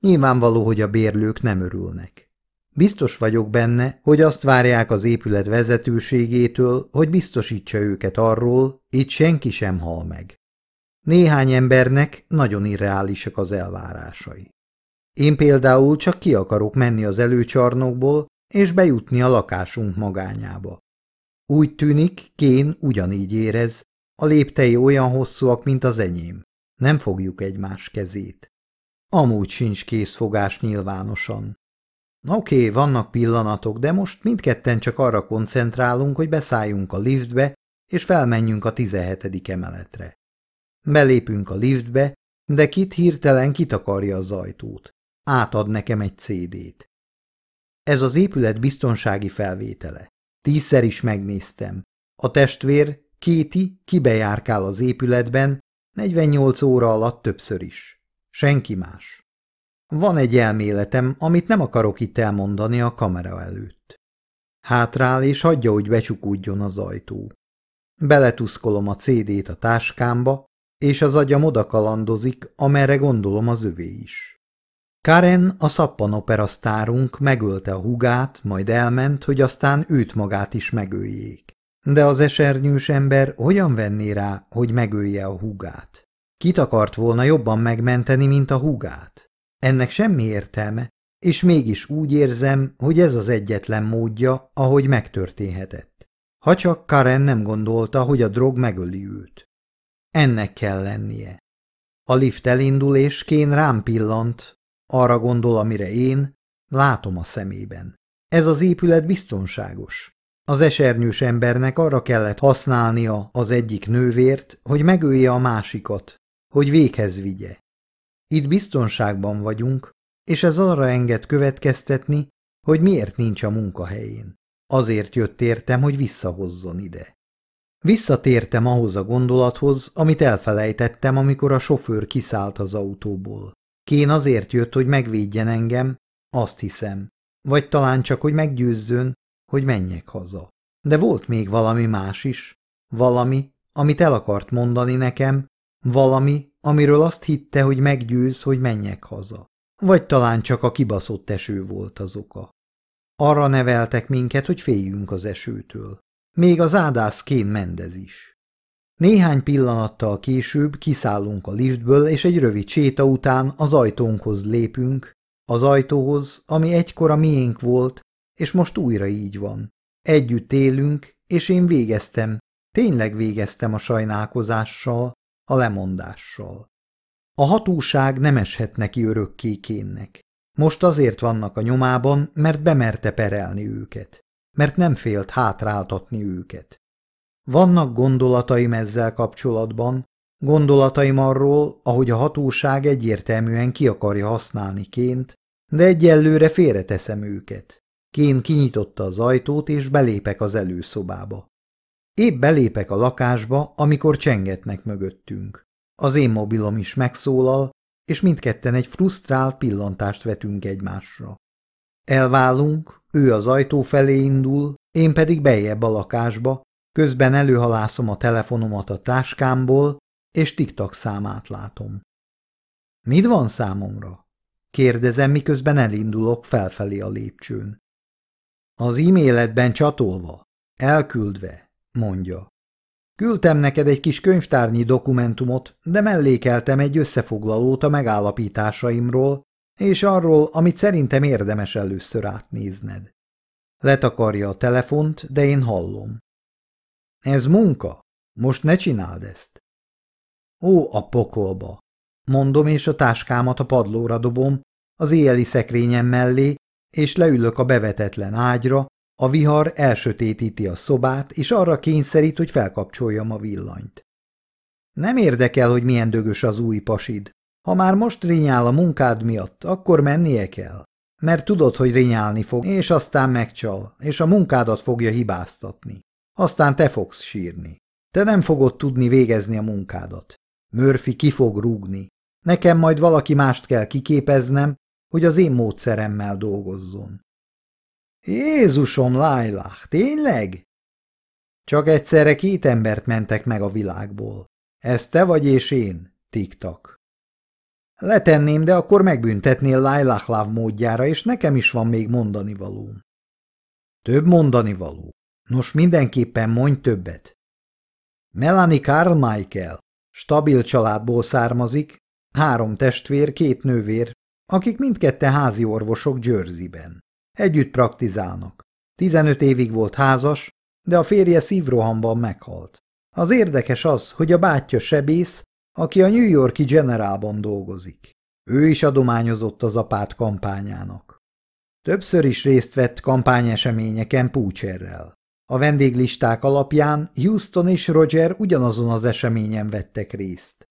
Nyilvánvaló, hogy a bérlők nem örülnek. Biztos vagyok benne, hogy azt várják az épület vezetőségétől, hogy biztosítsa őket arról, itt senki sem hal meg. Néhány embernek nagyon irreálisak az elvárásai. Én például csak ki akarok menni az előcsarnokból, és bejutni a lakásunk magányába. Úgy tűnik, Kén ugyanígy érez, a léptei olyan hosszúak, mint az enyém. Nem fogjuk egymás kezét. Amúgy sincs készfogás nyilvánosan. Oké, okay, vannak pillanatok, de most mindketten csak arra koncentrálunk, hogy beszálljunk a liftbe, és felmenjünk a 17. emeletre. Belépünk a liftbe, de Kit hirtelen kitakarja az ajtót. Átad nekem egy CD-t. Ez az épület biztonsági felvétele. Tízszer is megnéztem. A testvér, Kéti, kibejárkál az épületben, 48 óra alatt többször is. Senki más. Van egy elméletem, amit nem akarok itt elmondani a kamera előtt. Hátrál és hagyja, hogy becsukódjon az ajtó. Beletuszkolom a CD-t a táskámba, és az agyam oda kalandozik, amerre gondolom az övé is. Karen, a szappanopera sztárunk megölte a hugát, majd elment, hogy aztán őt magát is megöljék. De az esernyős ember hogyan venné rá, hogy megölje a hugát? Kit akart volna jobban megmenteni, mint a hugát? Ennek semmi értelme, és mégis úgy érzem, hogy ez az egyetlen módja, ahogy megtörténhetett. Ha csak Karen nem gondolta, hogy a drog megöli őt. Ennek kell lennie. A lift elindul, és Kén rám pillant, arra gondol, amire én, látom a szemében. Ez az épület biztonságos. Az esernyős embernek arra kellett használnia az egyik nővért, hogy megölje a másikat, hogy véghez vigye. Itt biztonságban vagyunk, és ez arra enged következtetni, hogy miért nincs a munkahelyén. Azért jött értem, hogy visszahozzon ide. Visszatértem ahhoz a gondolathoz, amit elfelejtettem, amikor a sofőr kiszállt az autóból. Kén azért jött, hogy megvédjen engem, azt hiszem. Vagy talán csak, hogy meggyőzzön, hogy menjek haza. De volt még valami más is. Valami, amit el akart mondani nekem, valami, amiről azt hitte, hogy meggyőz, hogy menjek haza. Vagy talán csak a kibaszott eső volt az oka. Arra neveltek minket, hogy féljünk az esőtől. Még az ádász Kén Mendez is. Néhány pillanattal később kiszállunk a liftből, és egy rövid séta után az ajtónkhoz lépünk, az ajtóhoz, ami egykor a miénk volt, és most újra így van. Együtt élünk, és én végeztem, tényleg végeztem a sajnálkozással, a lemondással. A hatóság nem eshet neki örökké kénnek. Most azért vannak a nyomában, mert bemerte perelni őket, mert nem félt hátráltatni őket. Vannak gondolataim ezzel kapcsolatban, gondolataim arról, ahogy a hatóság egyértelműen ki akarja használni ként, de egyelőre félreteszem őket. Kén kinyitotta az ajtót, és belépek az előszobába. Épp belépek a lakásba, amikor csengetnek mögöttünk. Az én mobilom is megszólal, és mindketten egy frusztrált pillantást vetünk egymásra. Elválunk, ő az ajtó felé indul, én pedig bejebb a lakásba, közben előhalászom a telefonomat a táskámból, és tiktak számát látom. Mit van számomra? Kérdezem, miközben elindulok felfelé a lépcsőn. Az e-mailedben csatolva, elküldve, mondja. Küldtem neked egy kis könyvtárnyi dokumentumot, de mellékeltem egy összefoglalót a megállapításaimról, és arról, amit szerintem érdemes először átnézned. Letakarja a telefont, de én hallom. Ez munka. Most ne csináld ezt. Ó, a pokolba! Mondom, és a táskámat a padlóra dobom, az éjjeli szekrényem mellé, és leülök a bevetetlen ágyra, a vihar elsötétíti a szobát, és arra kényszerít, hogy felkapcsoljam a villanyt. Nem érdekel, hogy milyen dögös az új pasid. Ha már most rinyál a munkád miatt, akkor mennie kell. Mert tudod, hogy rinyálni fog, és aztán megcsal, és a munkádat fogja hibáztatni. Aztán te fogsz sírni. Te nem fogod tudni végezni a munkádat. Murphy ki fog rúgni. Nekem majd valaki mást kell kiképeznem, hogy az én módszeremmel dolgozzon. Jézusom, Lailah, tényleg? Csak egyszerre két embert mentek meg a világból. Ez te vagy és én, tiktak. Letenném, de akkor megbüntetnél Lailah láv módjára, és nekem is van még mondani való. Több mondani való. Nos, mindenképpen mondj többet. Melanie Carmichael stabil családból származik, három testvér, két nővér, akik mindketten házi orvosok Jerseyben. Együtt praktizálnak. Tizenöt évig volt házas, de a férje szívrohamban meghalt. Az érdekes az, hogy a bátyja sebész, aki a New Yorki Generálban dolgozik. Ő is adományozott az apát kampányának. Többször is részt vett kampányeseményeken Púcserrel. A vendéglisták alapján Houston és Roger ugyanazon az eseményen vettek részt.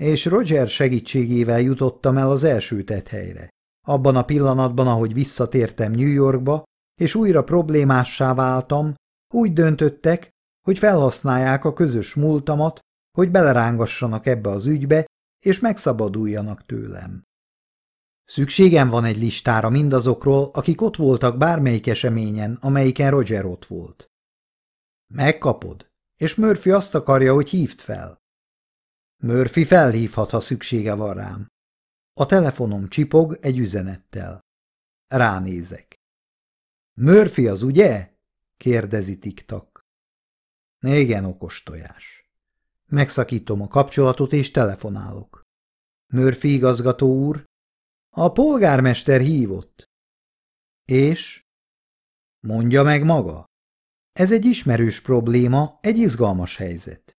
És Roger segítségével jutottam el az első tethelyre. Abban a pillanatban, ahogy visszatértem New Yorkba, és újra problémássá váltam, úgy döntöttek, hogy felhasználják a közös múltamat, hogy belerángassanak ebbe az ügybe, és megszabaduljanak tőlem. Szükségem van egy listára mindazokról, akik ott voltak bármelyik eseményen, amelyiken Roger ott volt. Megkapod, és Murphy azt akarja, hogy hívd fel. Murphy felhívhat, ha szüksége van rám. A telefonom csipog egy üzenettel. Ránézek. Murphy az, ugye? kérdezi tiktak. Igen, okos tojás. Megszakítom a kapcsolatot és telefonálok. Murphy igazgató úr, a polgármester hívott. És? Mondja meg maga. Ez egy ismerős probléma, egy izgalmas helyzet.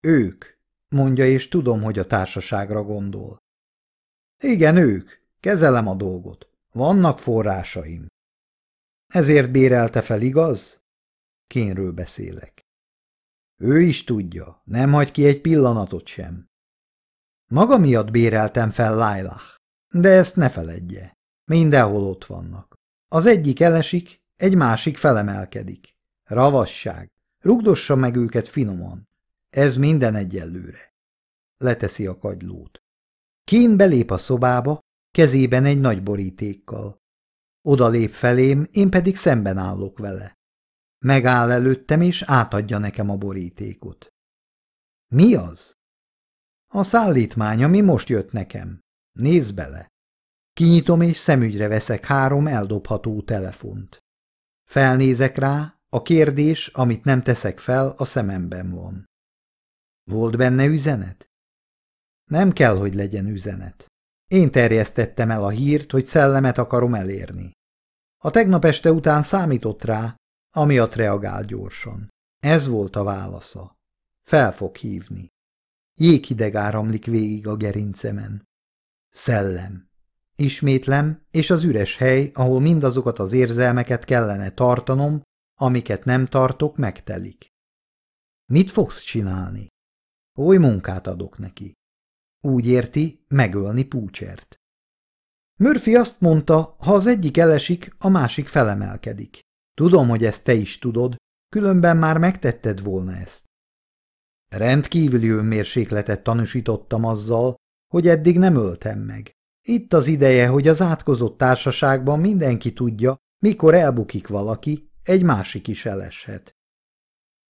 Ők, mondja, és tudom, hogy a társaságra gondol. Igen, ők. Kezelem a dolgot. Vannak forrásaim. Ezért bérelte fel, igaz? Kénről beszélek. Ő is tudja, nem hagy ki egy pillanatot sem. Maga miatt béreltem fel Lailah, de ezt ne feledje. Mindenhol ott vannak. Az egyik elesik, egy másik felemelkedik. Ravasság. Rugdossa meg őket finoman. Ez minden egyelőre. Leteszi a kagylót. Kén belép a szobába, kezében egy nagy borítékkal. Oda lép felém, én pedig szemben állok vele. Megáll előttem, és átadja nekem a borítékot. Mi az? A szállítmány, ami most jött nekem. Nézd bele. Kinyitom, és szemügyre veszek három eldobható telefont. Felnézek rá, a kérdés, amit nem teszek fel, a szememben van. Volt benne üzenet? Nem kell, hogy legyen üzenet. Én terjesztettem el a hírt, hogy szellemet akarom elérni. A tegnap este után számított rá, amiatt reagál gyorsan. Ez volt a válasza. Fel fog hívni. Jéghideg áramlik végig a gerincemen. Szellem. Ismétlem, és az üres hely, ahol mindazokat az érzelmeket kellene tartanom, amiket nem tartok, megtelik. Mit fogsz csinálni? Oly munkát adok neki. Úgy érti, megölni Púcsert. Murphy azt mondta, ha az egyik elesik, a másik felemelkedik. Tudom, hogy ezt te is tudod, különben már megtetted volna ezt. Rendkívüli önmérsékletet tanúsítottam azzal, hogy eddig nem öltem meg. Itt az ideje, hogy az átkozott társaságban mindenki tudja, mikor elbukik valaki, egy másik is eleshet.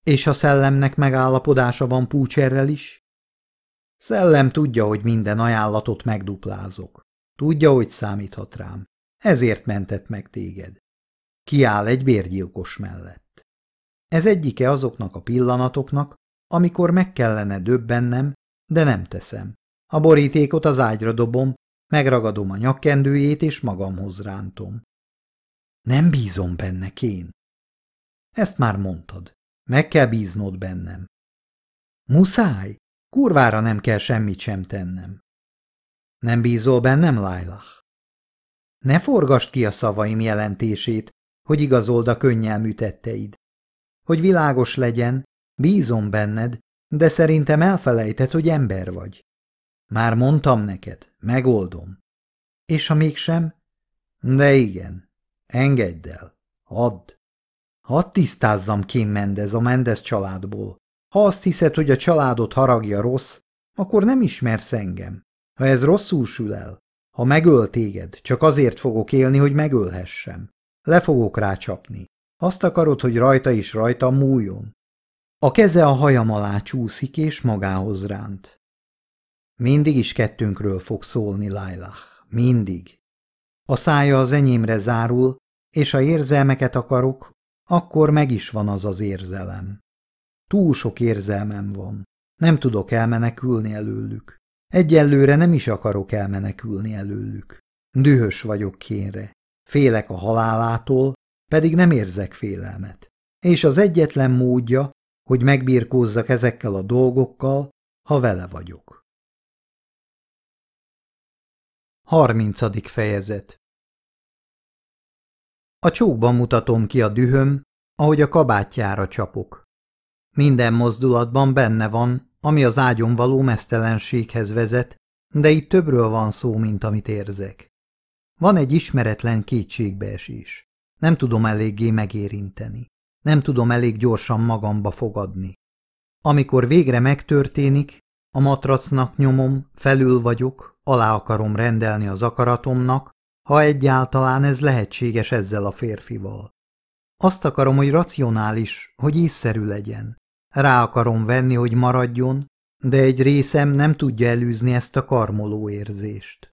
És a szellemnek megállapodása van Púcserrel is? Szellem tudja, hogy minden ajánlatot megduplázok. Tudja, hogy számíthat rám. Ezért mentett meg téged. Kiáll egy bérgyilkos mellett. Ez egyike azoknak a pillanatoknak, amikor meg kellene döbbennem, de nem teszem. A borítékot az ágyra dobom, megragadom a nyakkendőjét és magamhoz rántom. Nem bízom benne, Kén. Ezt már mondtad. Meg kell bíznod bennem. Muszáj. Kurvára nem kell semmit sem tennem. Nem bízol bennem, Lailah? Ne forgast ki a szavaim jelentését, hogy igazold a könnyelmű tetteid. Hogy világos legyen, bízom benned, de szerintem elfelejted, hogy ember vagy. Már mondtam neked, megoldom. És ha mégsem? De igen, engedd el, add. Hadd tisztázzam Kim Mendez a Mendez családból. Ha azt hiszed, hogy a családot haragja rossz, akkor nem ismersz engem. Ha ez rosszul sül el, ha megöl téged, csak azért fogok élni, hogy megölhessem. Le fogok rácsapni. Azt akarod, hogy rajta is rajta múljon. A keze a hajam alá csúszik, és magához ránt. Mindig is kettőnkről fog szólni, Lailah. Mindig. A szája az enyémre zárul, és ha érzelmeket akarok, akkor meg is van az az érzelem. Túl sok érzelmem van. Nem tudok elmenekülni előlük. Egyelőre nem is akarok elmenekülni előlük. Dühös vagyok kénre. Félek a halálától, pedig nem érzek félelmet. És az egyetlen módja, hogy megbírkózzak ezekkel a dolgokkal, ha vele vagyok. 30. fejezet A csókban mutatom ki a dühöm, ahogy a kabátjára csapok. Minden mozdulatban benne van, ami az ágyon való mesztelenséghez vezet, de itt többről van szó, mint amit érzek. Van egy ismeretlen kétségbeesés. Nem tudom eléggé megérinteni. Nem tudom elég gyorsan magamba fogadni. Amikor végre megtörténik, a matracnak nyomom, felül vagyok, alá akarom rendelni az akaratomnak, ha egyáltalán ez lehetséges ezzel a férfival. Azt akarom, hogy racionális, hogy észszerű legyen. Rá akarom venni, hogy maradjon, de egy részem nem tudja elűzni ezt a karmoló érzést.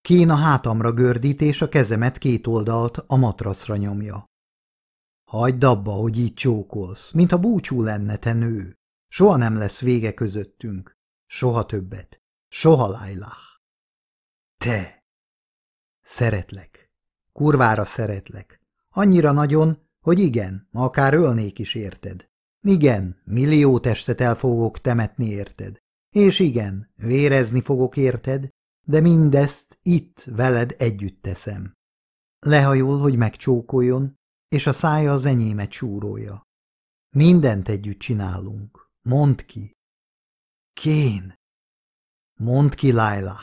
Kén a hátamra gördít, és a kezemet két oldalt a matraszra nyomja. Hagyd abba, hogy így csókolsz, mintha búcsú lenne te nő. Soha nem lesz vége közöttünk. Soha többet. Soha, Lailah. Te! Szeretlek. Kurvára szeretlek. Annyira nagyon, hogy igen, akár ölnék is érted. Igen, millió testet el fogok temetni érted. És igen, vérezni fogok érted, de mindezt itt veled együtt teszem. Lehajol, hogy megcsókoljon, és a szája az enyémet csúrója. Mindent együtt csinálunk. Mondd ki. Kén. Mondd ki, Lailah.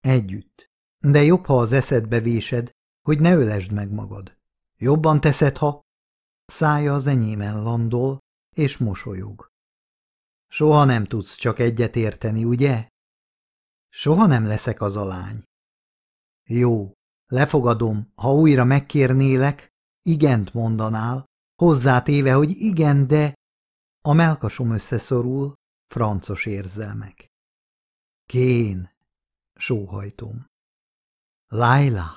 Együtt. De jobb, ha az eszedbe vésed, hogy ne ölesd meg magad. Jobban teszed, ha... Szája az enyémen landol, és mosolyog. Soha nem tudsz csak egyet érteni, ugye? Soha nem leszek az a lány. Jó, lefogadom, ha újra megkérnélek, igent mondanál, hozzátéve, hogy igen, de... A melkasom összeszorul, francos érzelmek. Kén, sóhajtom. Laila,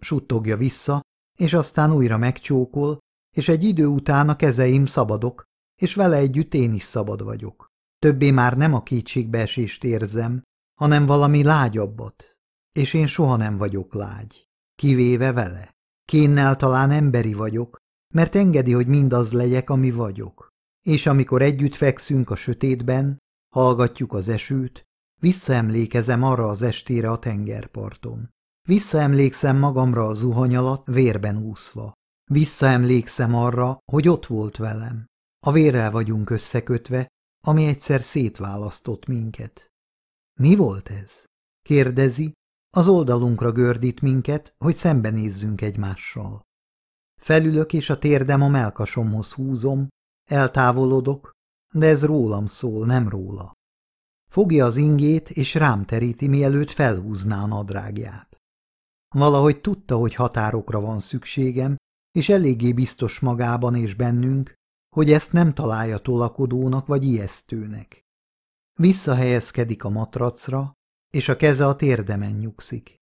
suttogja vissza, és aztán újra megcsókol, és egy idő után a kezeim szabadok, és vele együtt én is szabad vagyok. Többé már nem a kétségbeesést érzem, hanem valami lágyabbat, és én soha nem vagyok lágy, kivéve vele. Kénnel talán emberi vagyok, mert engedi, hogy mindaz legyek, ami vagyok. És amikor együtt fekszünk a sötétben, hallgatjuk az esőt, visszaemlékezem arra az estére a tengerparton. Visszaemlékszem magamra a zuhany alatt, vérben úszva. Visszaemlékszem arra, hogy ott volt velem. A vérrel vagyunk összekötve, ami egyszer szétválasztott minket. Mi volt ez? Kérdezi, az oldalunkra gördít minket, hogy szembenézzünk egymással. Felülök, és a térdem a melkasomhoz húzom, eltávolodok, de ez rólam szól, nem róla. Fogja az ingét, és rám teríti, mielőtt felhúzná a nadrágját. Valahogy tudta, hogy határokra van szükségem, és eléggé biztos magában és bennünk, hogy ezt nem találja tolakodónak vagy ijesztőnek. Visszahelyezkedik a matracra, és a keze a térdemen nyugszik.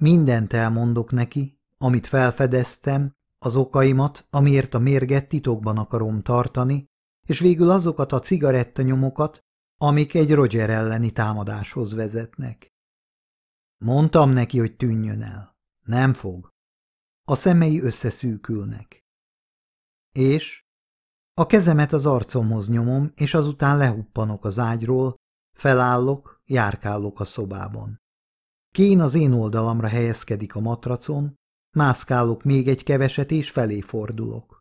Mindent elmondok neki, amit felfedeztem, az okaimat, amiért a mérget titokban akarom tartani, és végül azokat a cigarettanyomokat, amik egy Roger elleni támadáshoz vezetnek. Mondtam neki, hogy tűnjön el. Nem fog. A szemei összeszűkülnek. És? A kezemet az arcomhoz nyomom, és azután lehuppanok az ágyról, felállok, járkálok a szobában. Kén az én oldalamra helyezkedik a matracon, mászkálok még egy keveset, és felé fordulok.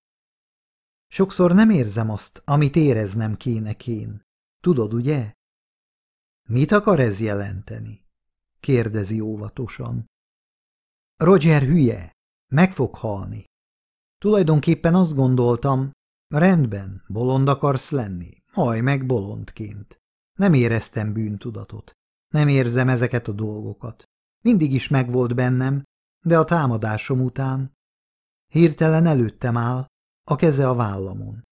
Sokszor nem érzem azt, amit éreznem kéne kén. Tudod, ugye? Mit akar ez jelenteni? Kérdezi óvatosan. Roger hülye, meg fog halni. Tulajdonképpen azt gondoltam, rendben, bolond akarsz lenni, haj meg bolondként. Nem éreztem bűntudatot. Nem érzem ezeket a dolgokat. Mindig is megvolt bennem, de a támadásom után hirtelen előttem áll, a keze a vállamon.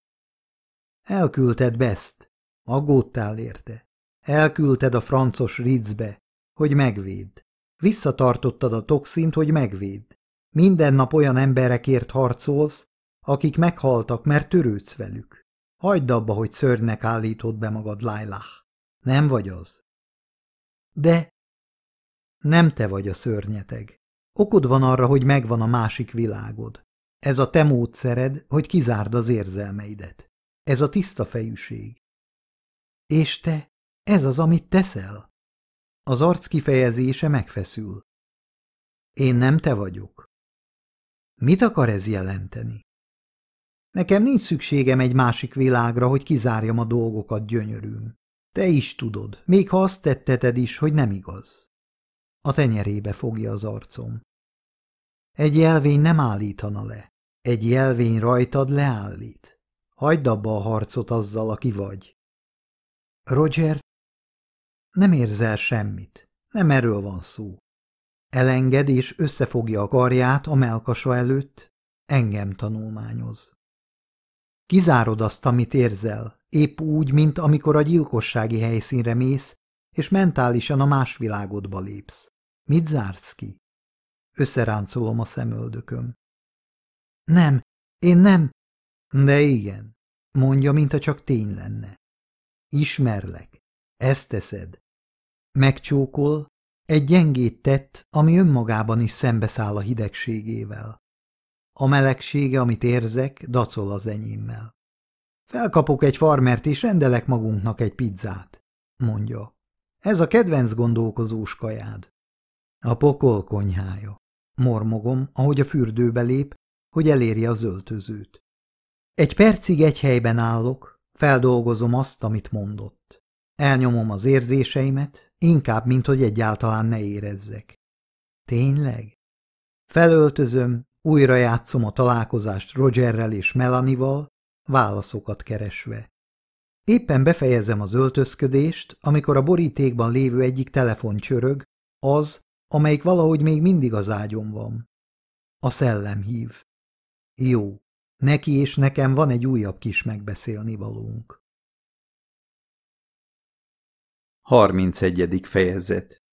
Elküldted Best, aggódtál érte. Elküldted a francos Ritzbe, hogy megvédd. Visszatartottad a toxint, hogy megvédd. Minden nap olyan emberekért harcolsz, akik meghaltak, mert törődsz velük. Hagyd abba, hogy szörnynek állítod be magad, Lailah. Nem vagy az. De nem te vagy a szörnyeteg. Okod van arra, hogy megvan a másik világod. Ez a te módszered, hogy kizárd az érzelmeidet. Ez a tiszta fejűség. És te, ez az, amit teszel? Az arc kifejezése megfeszül. Én nem te vagyok. Mit akar ez jelenteni? Nekem nincs szükségem egy másik világra, hogy kizárjam a dolgokat gyönyörűm. Te is tudod, még ha azt tetteted is, hogy nem igaz. A tenyerébe fogja az arcom. Egy jelvény nem állítana le. Egy jelvény rajtad leállít. Hagyd abba a harcot azzal, aki vagy. Roger, nem érzel semmit. Nem erről van szó. Elenged és összefogja a karját a melkasa előtt, engem tanulmányoz. Kizárod azt, amit érzel, épp úgy, mint amikor a gyilkossági helyszínre mész, és mentálisan a más világodba lépsz. Mit zársz ki? Összeráncolom a szemöldököm. Nem, én nem. De igen, mondja, mintha csak tény lenne. Ismerlek. Ezt teszed. Megcsókol, egy gyengét tett, ami önmagában is szembeszáll a hidegségével. A melegsége, amit érzek, dacol az enyémmel. Felkapok egy farmert, és rendelek magunknak egy pizzát, mondja. Ez a kedvenc gondolkozós kajád. A pokol konyhája. Mormogom, ahogy a fürdőbe lép, hogy elérje az öltözőt. Egy percig egy helyben állok, feldolgozom azt, amit mondott. Elnyomom az érzéseimet, inkább, mint hogy egyáltalán ne érezzek. Tényleg? Felöltözöm, újra játszom a találkozást Rogerrel és Melanival, válaszokat keresve. Éppen befejezem az öltözködést, amikor a borítékban lévő egyik telefon csörög, az, amelyik valahogy még mindig az ágyon van. A szellem hív. Jó, neki és nekem van egy újabb kis megbeszélni 31. fejezet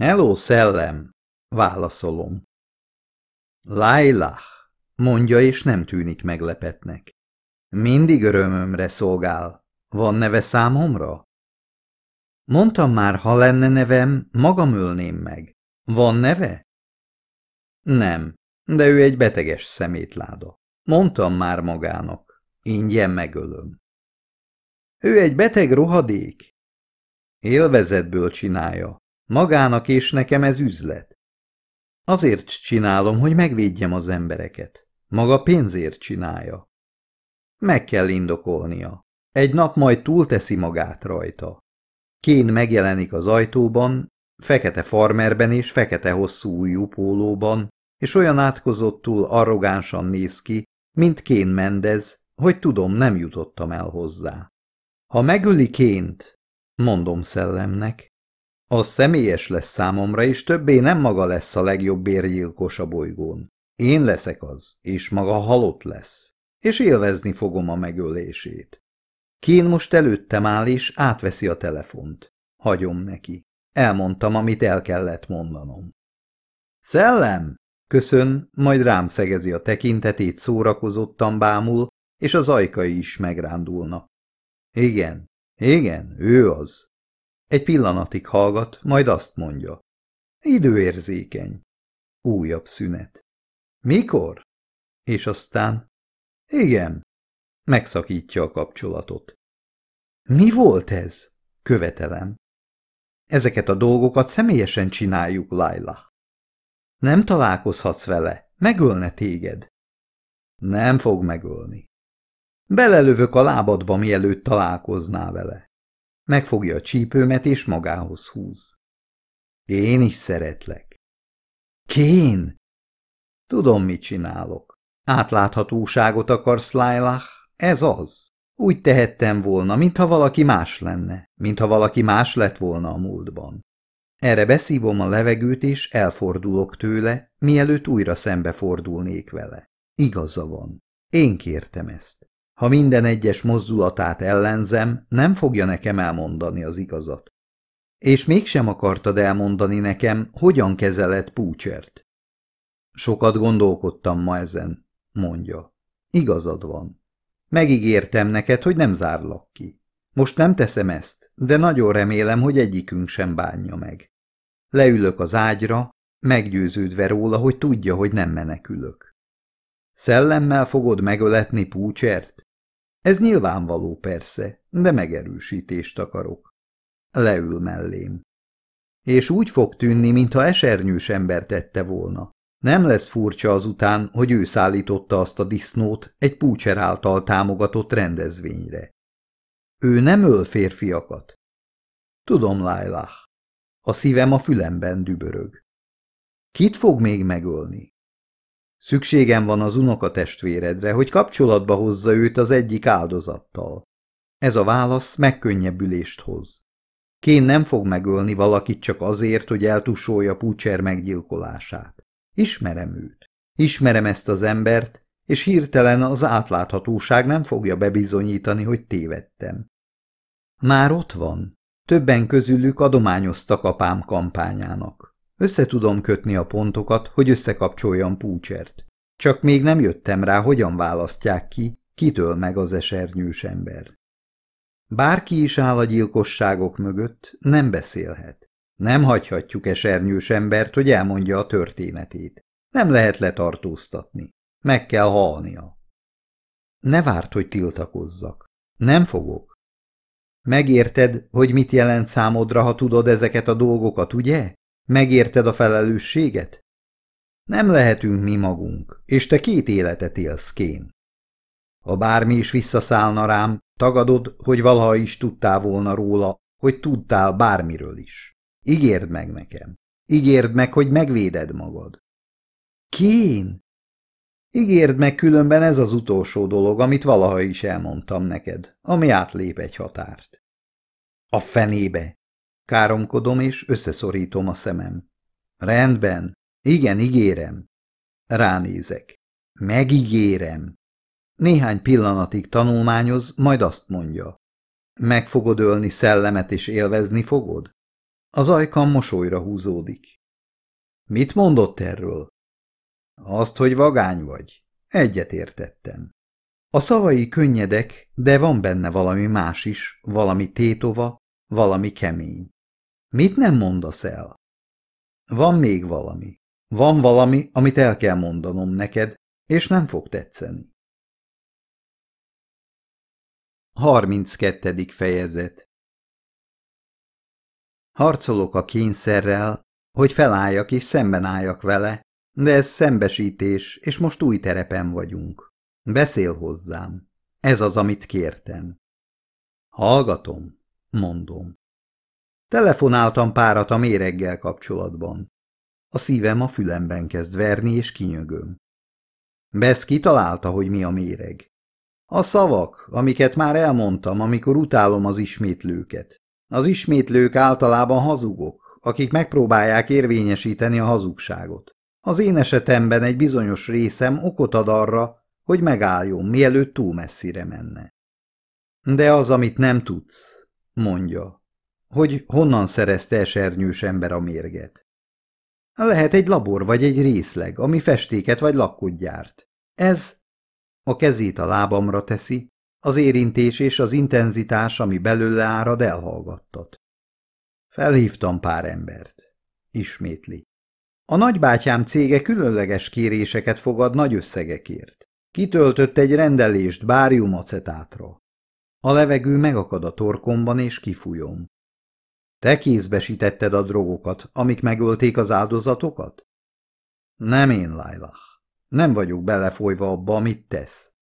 Hello, szellem! Válaszolom. Lailah, mondja, és nem tűnik meglepetnek. Mindig örömömre szolgál. Van neve számomra? Mondtam már, ha lenne nevem, magam ölném meg. Van neve? Nem, de ő egy beteges szemétláda. Mondtam már magának. Ingyen megölöm. Ő egy beteg rohadék. Élvezetből csinálja. Magának és nekem ez üzlet. Azért csinálom, hogy megvédjem az embereket. Maga pénzért csinálja. Meg kell indokolnia. Egy nap majd túlteszi magát rajta. Kén megjelenik az ajtóban, fekete farmerben és fekete hosszú ujjú pólóban, és olyan átkozottul arrogánsan néz ki, mint Kén Mendez, hogy tudom, nem jutottam el hozzá. Ha megöli Ként, mondom szellemnek, az személyes lesz számomra, és többé nem maga lesz a legjobb bérgyilkos a bolygón. Én leszek az, és maga halott lesz, és élvezni fogom a megölését. Kén most előttem áll, és átveszi a telefont. Hagyom neki. Elmondtam, amit el kellett mondanom. Szellem! Köszön, majd rám szegezi a tekintetét szórakozottan bámul, és az ajkai is megrándulnak. Igen, igen, ő az. Egy pillanatig hallgat, majd azt mondja. Időérzékeny. Újabb szünet. Mikor? És aztán... Igen. Megszakítja a kapcsolatot. Mi volt ez? Követelem. Ezeket a dolgokat személyesen csináljuk, Laila. Nem találkozhatsz vele, megölne téged. Nem fog megölni. Belelövök a lábadba, mielőtt találkoznál vele. Megfogja a csípőmet, és magához húz. Én is szeretlek. Kén! Tudom, mit csinálok. Átláthatóságot akarsz, Lailah? Ez az. Úgy tehettem volna, mintha valaki más lenne, mintha valaki más lett volna a múltban. Erre beszívom a levegőt, és elfordulok tőle, mielőtt újra szembefordulnék vele. Igaza van. Én kértem ezt. Ha minden egyes mozdulatát ellenzem, nem fogja nekem elmondani az igazat. És mégsem akartad elmondani nekem, hogyan kezeled Púcsert. Sokat gondolkodtam ma ezen, mondja. Igazad van. Megígértem neked, hogy nem zárlak ki. Most nem teszem ezt, de nagyon remélem, hogy egyikünk sem bánja meg. Leülök az ágyra, meggyőződve róla, hogy tudja, hogy nem menekülök. Szellemmel fogod megöletni Púcsert? Ez nyilvánvaló persze, de megerősítést akarok. Leül mellém. És úgy fog tűnni, mintha esernyős ember tette volna. Nem lesz furcsa azután, hogy ő szállította azt a disznót egy púcser által támogatott rendezvényre. Ő nem öl férfiakat. Tudom, Lailah. A szívem a fülemben dübörög. Kit fog még megölni? Szükségem van az unokatestvéredre, hogy kapcsolatba hozza őt az egyik áldozattal. Ez a válasz megkönnyebbülést hoz. Kén nem fog megölni valakit csak azért, hogy eltusolja Púcser meggyilkolását. Ismerem őt. Ismerem ezt az embert, és hirtelen az átláthatóság nem fogja bebizonyítani, hogy tévedtem. Már ott van. Többen közülük adományoztak apám kampányának. Össze tudom kötni a pontokat, hogy összekapcsoljam Púcsert. Csak még nem jöttem rá, hogyan választják ki, kitől meg az esernyős ember. Bárki is áll a gyilkosságok mögött, nem beszélhet. Nem hagyhatjuk esernyős embert, hogy elmondja a történetét. Nem lehet letartóztatni. Meg kell halnia. Ne várt, hogy tiltakozzak. Nem fogok. Megérted, hogy mit jelent számodra, ha tudod ezeket a dolgokat, ugye? Megérted a felelősséget? Nem lehetünk mi magunk, és te két életet élsz, Kén. Ha bármi is visszaszállna rám, tagadod, hogy valaha is tudtál volna róla, hogy tudtál bármiről is. Ígérd meg nekem. Ígérd meg, hogy megvéded magad. Kén! Ígérd meg, különben ez az utolsó dolog, amit valaha is elmondtam neked, ami átlép egy határt. A fenébe! Káromkodom és összeszorítom a szemem. Rendben. Igen, ígérem. Ránézek. Megígérem. Néhány pillanatig tanulmányoz, majd azt mondja. Meg fogod ölni szellemet és élvezni fogod? Az ajkam mosolyra húzódik. Mit mondott erről? Azt, hogy vagány vagy. Egyet értettem. A szavai könnyedek, de van benne valami más is, valami tétova, valami kemény. Mit nem mondasz el? Van még valami. Van valami, amit el kell mondanom neked, és nem fog tetszeni. 32. fejezet Harcolok a kényszerrel, hogy felálljak és szemben álljak vele, de ez szembesítés, és most új terepen vagyunk. Beszél hozzám. Ez az, amit kértem. Hallgatom, mondom. Telefonáltam párat a méreggel kapcsolatban. A szívem a fülemben kezd verni, és kinyögöm. Besz kitalálta, hogy mi a méreg. A szavak, amiket már elmondtam, amikor utálom az ismétlőket. Az ismétlők általában hazugok, akik megpróbálják érvényesíteni a hazugságot. Az én esetemben egy bizonyos részem okot ad arra, hogy megálljon, mielőtt túl messzire menne. De az, amit nem tudsz, mondja, hogy honnan szerezte esernyős ember a mérget. Lehet egy labor vagy egy részleg, ami festéket vagy lakkot gyárt. Ez a kezét a lábamra teszi, az érintés és az intenzitás, ami belőle árad, elhallgattat. Felhívtam pár embert. Ismétli. A nagybátyám cége különleges kéréseket fogad nagy összegekért. Kitöltött egy rendelést báriumacetátra. A levegő megakad a torkomban, és kifújom. Te kézbesítetted a drogokat, amik megölték az áldozatokat? Nem én, Lailah. Nem vagyok belefolyva abba, amit tesz.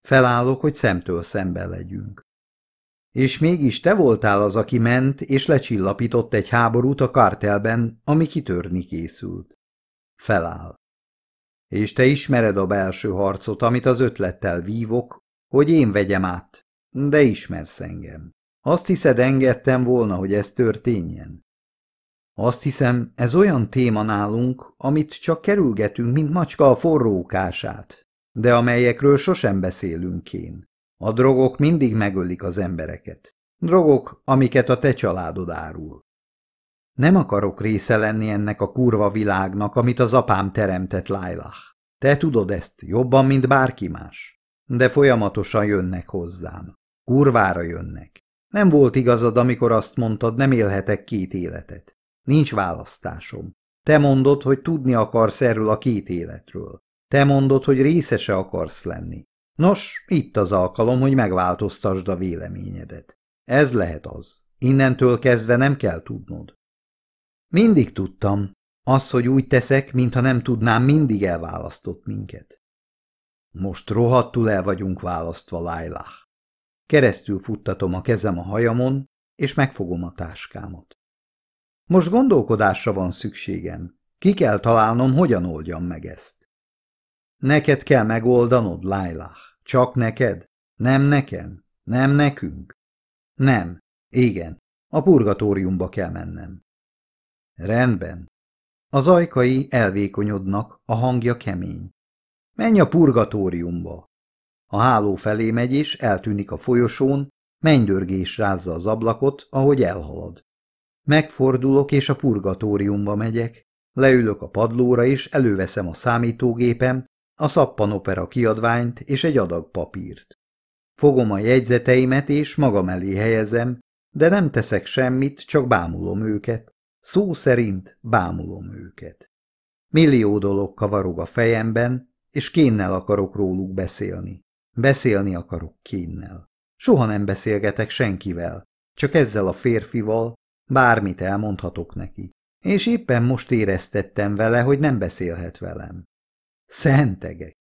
Felállok, hogy szemtől szemben legyünk. És mégis te voltál az, aki ment és lecsillapított egy háborút a kartelben, ami kitörni készült. Feláll. És te ismered a belső harcot, amit az ötlettel vívok, hogy én vegyem át, de ismersz engem. Azt hiszed, engedtem volna, hogy ez történjen? Azt hiszem, ez olyan téma nálunk, amit csak kerülgetünk, mint macska a forrókását, de amelyekről sosem beszélünk én. A drogok mindig megölik az embereket. Drogok, amiket a te családod árul. Nem akarok része lenni ennek a kurva világnak, amit az apám teremtett, Lailah. Te tudod ezt jobban, mint bárki más. De folyamatosan jönnek hozzám. Kurvára jönnek. Nem volt igazad, amikor azt mondtad, nem élhetek két életet. Nincs választásom. Te mondod, hogy tudni akarsz erről a két életről. Te mondod, hogy részese akarsz lenni. Nos, itt az alkalom, hogy megváltoztasd a véleményedet. Ez lehet az. Innentől kezdve nem kell tudnod. Mindig tudtam. Az, hogy úgy teszek, mintha nem tudnám, mindig elválasztott minket. Most rohadtul el vagyunk választva, Lailah. Keresztül futtatom a kezem a hajamon, és megfogom a táskámat. Most gondolkodásra van szükségem. Ki kell találnom, hogyan oldjam meg ezt. Neked kell megoldanod, Lailah. Csak neked? Nem nekem? Nem nekünk? Nem. Igen. A purgatóriumba kell mennem. Rendben. Az ajkai elvékonyodnak, a hangja kemény. Menj a purgatóriumba. A háló felé megy és eltűnik a folyosón, mennydörgés rázza az ablakot, ahogy elhalad. Megfordulok és a purgatóriumba megyek, leülök a padlóra és előveszem a számítógépem, a szappanopera kiadványt és egy adag papírt. Fogom a jegyzeteimet és magam elé helyezem, de nem teszek semmit, csak bámulom őket. Szó szerint bámulom őket. Millió dolog kavarog a fejemben, és kénnel akarok róluk beszélni. Beszélni akarok kénnel. Soha nem beszélgetek senkivel, csak ezzel a férfival, bármit elmondhatok neki. És éppen most éreztettem vele, hogy nem beszélhet velem. Szentegek.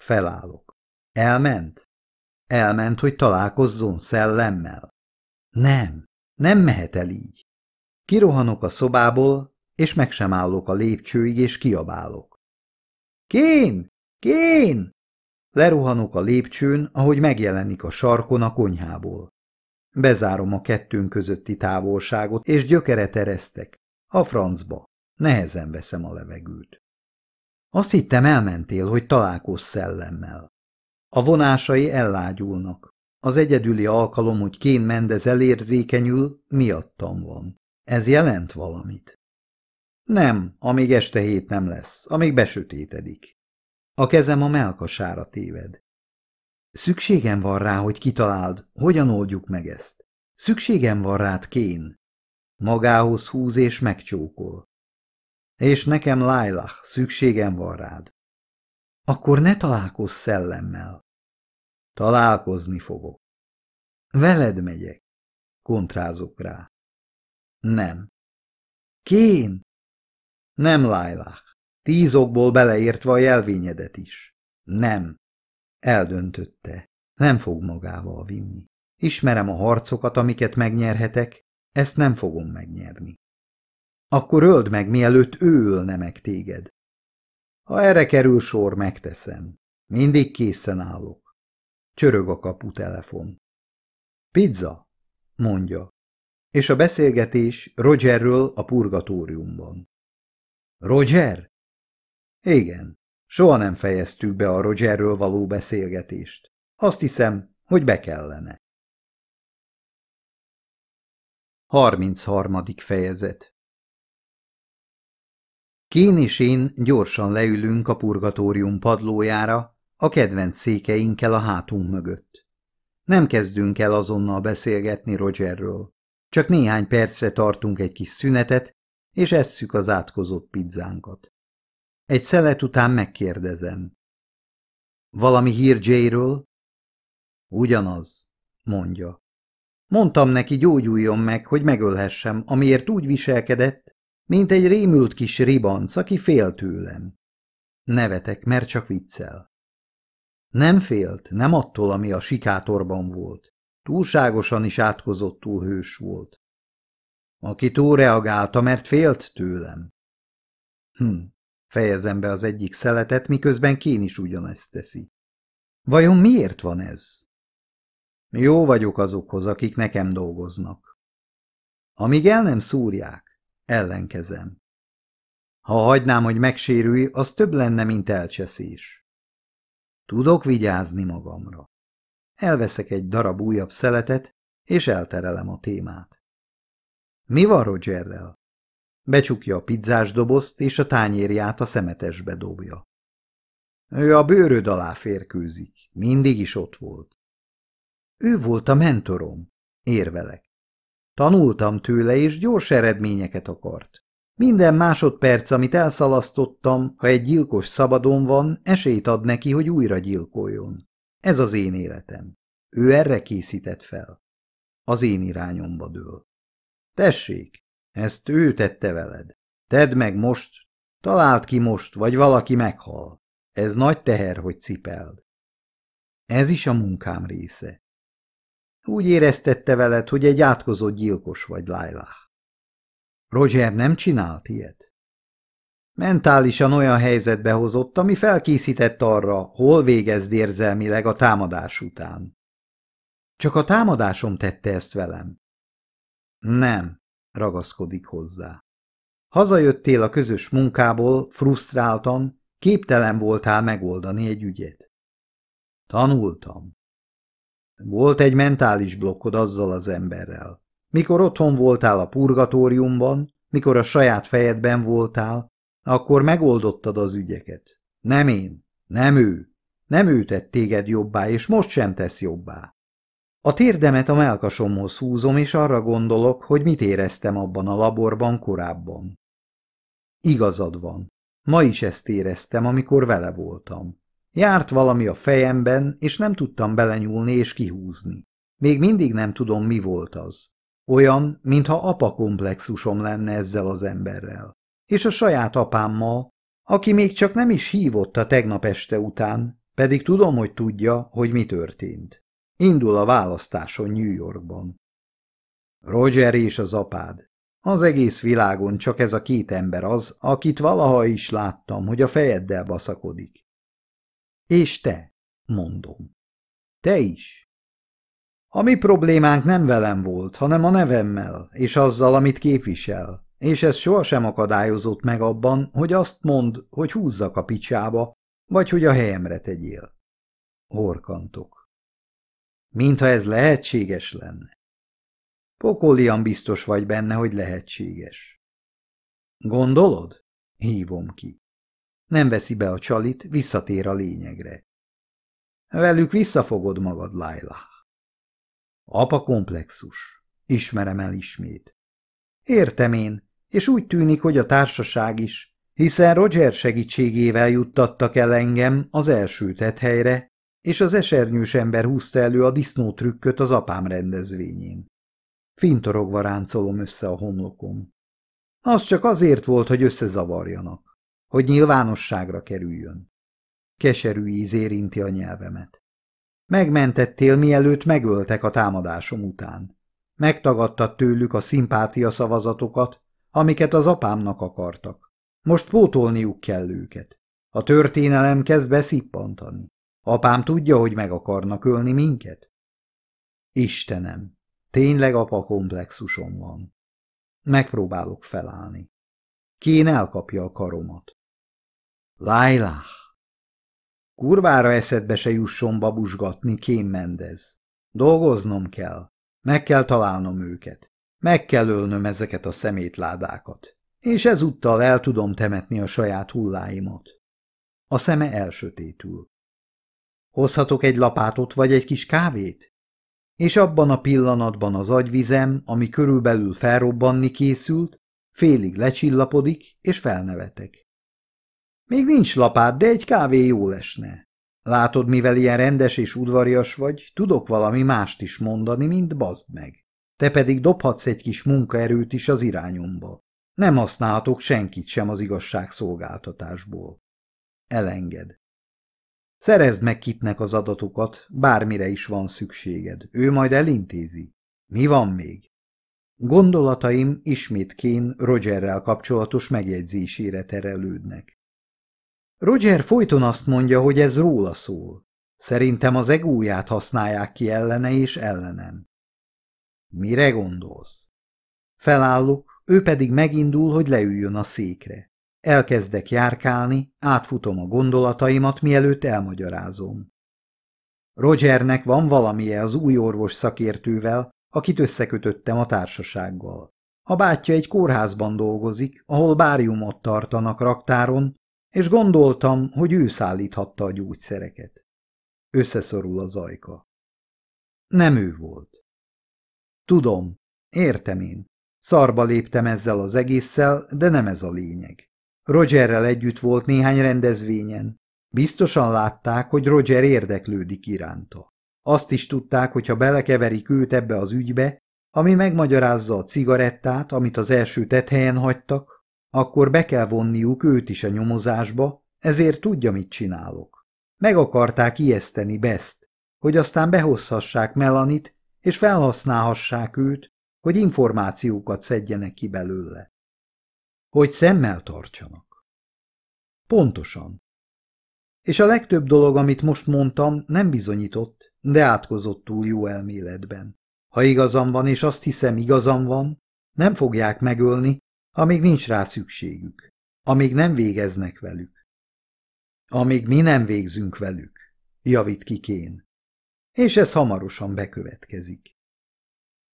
Felállok. Elment? Elment, hogy találkozzon szellemmel? Nem, nem mehet el így. Kirohanok a szobából, és meg sem állok a lépcsőig, és kiabálok. Kén! Kén! Leruhanok a lépcsőn, ahogy megjelenik a sarkon a konyhából. Bezárom a kettőnk közötti távolságot, és gyökeret eresztek. A francba. Nehezen veszem a levegőt. Azt hittem elmentél, hogy találkozz szellemmel. A vonásai ellágyulnak. Az egyedüli alkalom, hogy Kén Mendez elérzékenyül, miattam van. Ez jelent valamit? Nem, amíg este hét nem lesz, amíg besötétedik. A kezem a melkasára téved. Szükségem van rá, hogy kitaláld, hogyan oldjuk meg ezt. Szükségem van rád, Kén. Magához húz és megcsókol. És nekem, Lailah, szükségem van rád. Akkor ne találkozz szellemmel. Találkozni fogok. Veled megyek. Kontrázok rá. Nem. Kén! Nem, Lailah. Tíz okból beleértve a jelvényedet is. Nem. Eldöntötte. Nem fog magával vinni. Ismerem a harcokat, amiket megnyerhetek, ezt nem fogom megnyerni. Akkor öld meg, mielőtt ő ölne meg téged. Ha erre kerül sor, megteszem. Mindig készen állok. Csörög a kaputelefon. Pizza, mondja. És a beszélgetés Rogerről a purgatóriumban. Roger? Igen, soha nem fejeztük be a Rogerről való beszélgetést. Azt hiszem, hogy be kellene. 33. fejezet Kén és én gyorsan leülünk a purgatórium padlójára, a kedvenc székeinkkel a hátunk mögött. Nem kezdünk el azonnal beszélgetni Rogerről. Csak néhány percre tartunk egy kis szünetet, és esszük az átkozott pizzánkat. Egy szelet után megkérdezem. Valami hír Jayről? Ugyanaz, mondja. Mondtam neki, gyógyuljon meg, hogy megölhessem, amiért úgy viselkedett, mint egy rémült kis ribanc, aki fél tőlem. Nevetek, mert csak viccel. Nem félt, nem attól, ami a sikátorban volt. Túlságosan is átkozottul hős volt. Aki túlreagálta, mert félt tőlem. Hm, fejezem be az egyik szeletet, miközben Kén is ugyanezt teszi. Vajon miért van ez? Jó vagyok azokhoz, akik nekem dolgoznak. Amíg el nem szúrják, ellenkezem. Ha hagynám, hogy megsérülj, az több lenne, mint elcseszés. Tudok vigyázni magamra. Elveszek egy darab újabb szeletet, és elterelem a témát. Mi van Rogerrel? Becsukja a pizzás dobozt, és a tányérját a szemetesbe dobja. Ő a bőröd alá férkőzik, mindig is ott volt. Ő volt a mentorom, érvelek. Tanultam tőle, és gyors eredményeket akart. Minden másodperc, amit elszalasztottam, ha egy gyilkos szabadon van, esélyt ad neki, hogy újra gyilkoljon. Ez az én életem. Ő erre készített fel. Az én irányomba dől. Tessék, ezt ő tette veled. Tedd meg most, találd ki most, vagy valaki meghal. Ez nagy teher, hogy cipeld. Ez is a munkám része. Úgy éreztette veled, hogy egy átkozott gyilkos vagy, Laila. Roger nem csinált ilyet? Mentálisan olyan helyzetbe hozott, ami felkészített arra, hol végezd érzelmileg a támadás után. Csak a támadásom tette ezt velem. Nem, ragaszkodik hozzá. Hazajöttél a közös munkából, frusztráltan, képtelen voltál megoldani egy ügyet. Tanultam. Volt egy mentális blokkod azzal az emberrel. Mikor otthon voltál a purgatóriumban, mikor a saját fejedben voltál, akkor megoldottad az ügyeket. Nem én, nem ő. Nem ő tett téged jobbá, és most sem tesz jobbá. A térdemet a melkasomhoz húzom, és arra gondolok, hogy mit éreztem abban a laborban korábban. Igazad van. Ma is ezt éreztem, amikor vele voltam. Járt valami a fejemben, és nem tudtam belenyúlni és kihúzni. Még mindig nem tudom, mi volt az. Olyan, mintha apakomplexusom lenne ezzel az emberrel. És a saját apámmal, aki még csak nem is hívott a tegnap este után, pedig tudom, hogy tudja, hogy mi történt. Indul a választáson New Yorkban. Roger és az apád. Az egész világon csak ez a két ember az, akit valaha is láttam, hogy a fejeddel baszakodik. És te, mondom. Te is. A mi problémánk nem velem volt, hanem a nevemmel, és azzal, amit képvisel, és ez sohasem akadályozott meg abban, hogy azt mond, hogy húzzak a picsába, vagy hogy a helyemre tegyél. Horkantok. Mintha ez lehetséges lenne. Pokolian biztos vagy benne, hogy lehetséges. Gondolod? Hívom ki. Nem veszi be a csalit, visszatér a lényegre. Velük visszafogod magad, Laila. Apa komplexus. Ismerem el ismét. Értem én, és úgy tűnik, hogy a társaság is, hiszen Roger segítségével juttattak el engem az első helyre, és az esernyős ember húzta elő a disznótrükköt az apám rendezvényén. Fintorogva ráncolom össze a homlokom. Az csak azért volt, hogy összezavarjanak hogy nyilvánosságra kerüljön. Keserű íz érinti a nyelvemet. Megmentettél, mielőtt megöltek a támadásom után. Megtagadtad tőlük a szimpátia szavazatokat, amiket az apámnak akartak. Most pótolniuk kell őket. A történelem kezd beszippantani. Apám tudja, hogy meg akarnak ölni minket? Istenem, tényleg apa komplexusom van. Megpróbálok felállni. Kén elkapja a karomat. Lájlá! Kurvára eszedbe se jusson babusgatni Kém Mendez. Dolgoznom kell. Meg kell találnom őket. Meg kell ölnöm ezeket a szemétládákat, és ezúttal el tudom temetni a saját hulláimat. A szeme elsötétül. Hozhatok egy lapátot vagy egy kis kávét? És abban a pillanatban az agyvizem, ami körülbelül felrobbanni készült, félig lecsillapodik, és felnevetek. Még nincs lapát, de egy kávé jó lesne. Látod, mivel ilyen rendes és udvarias vagy, tudok valami mást is mondani, mint bazd meg. Te pedig dobhatsz egy kis munkaerőt is az irányomba. Nem használhatok senkit sem az igazságszolgáltatásból. Elenged. Szerezd meg Kitnek az adatokat, bármire is van szükséged. Ő majd elintézi. Mi van még? Gondolataim ismét Kén Rogerrel kapcsolatos megjegyzésére terelődnek. Roger folyton azt mondja, hogy ez róla szól. Szerintem az egóját használják ki ellene és ellenem. Mire gondolsz? Felállok, ő pedig megindul, hogy leüljön a székre. Elkezdek járkálni, átfutom a gondolataimat, mielőtt elmagyarázom. Rogernek van valamije az új orvos szakértővel, akit összekötöttem a társasággal. A bátyja egy kórházban dolgozik, ahol báriumot tartanak raktáron, és gondoltam, hogy ő szállíthatta a gyógyszereket. Összeszorul az ajka. Nem ő volt. Tudom, értem én. Szarba léptem ezzel az egésszel, de nem ez a lényeg. Rogerrel együtt volt néhány rendezvényen. Biztosan látták, hogy Roger érdeklődik iránta. Azt is tudták, hogy ha belekeverik őt ebbe az ügybe, ami megmagyarázza a cigarettát, amit az első tethelyen hagytak, akkor be kell vonniuk őt is a nyomozásba, ezért tudja, mit csinálok. Meg akarták ijeszteni Best, hogy aztán behozhassák Melanit, és felhasználhassák őt, hogy információkat szedjenek ki belőle. Hogy szemmel tartsanak. Pontosan. És a legtöbb dolog, amit most mondtam, nem bizonyított, de átkozott túl jó elméletben. Ha igazam van, és azt hiszem igazam van, nem fogják megölni, amíg nincs rá szükségük, amíg nem végeznek velük. Amíg mi nem végzünk velük, javít kikén. És ez hamarosan bekövetkezik.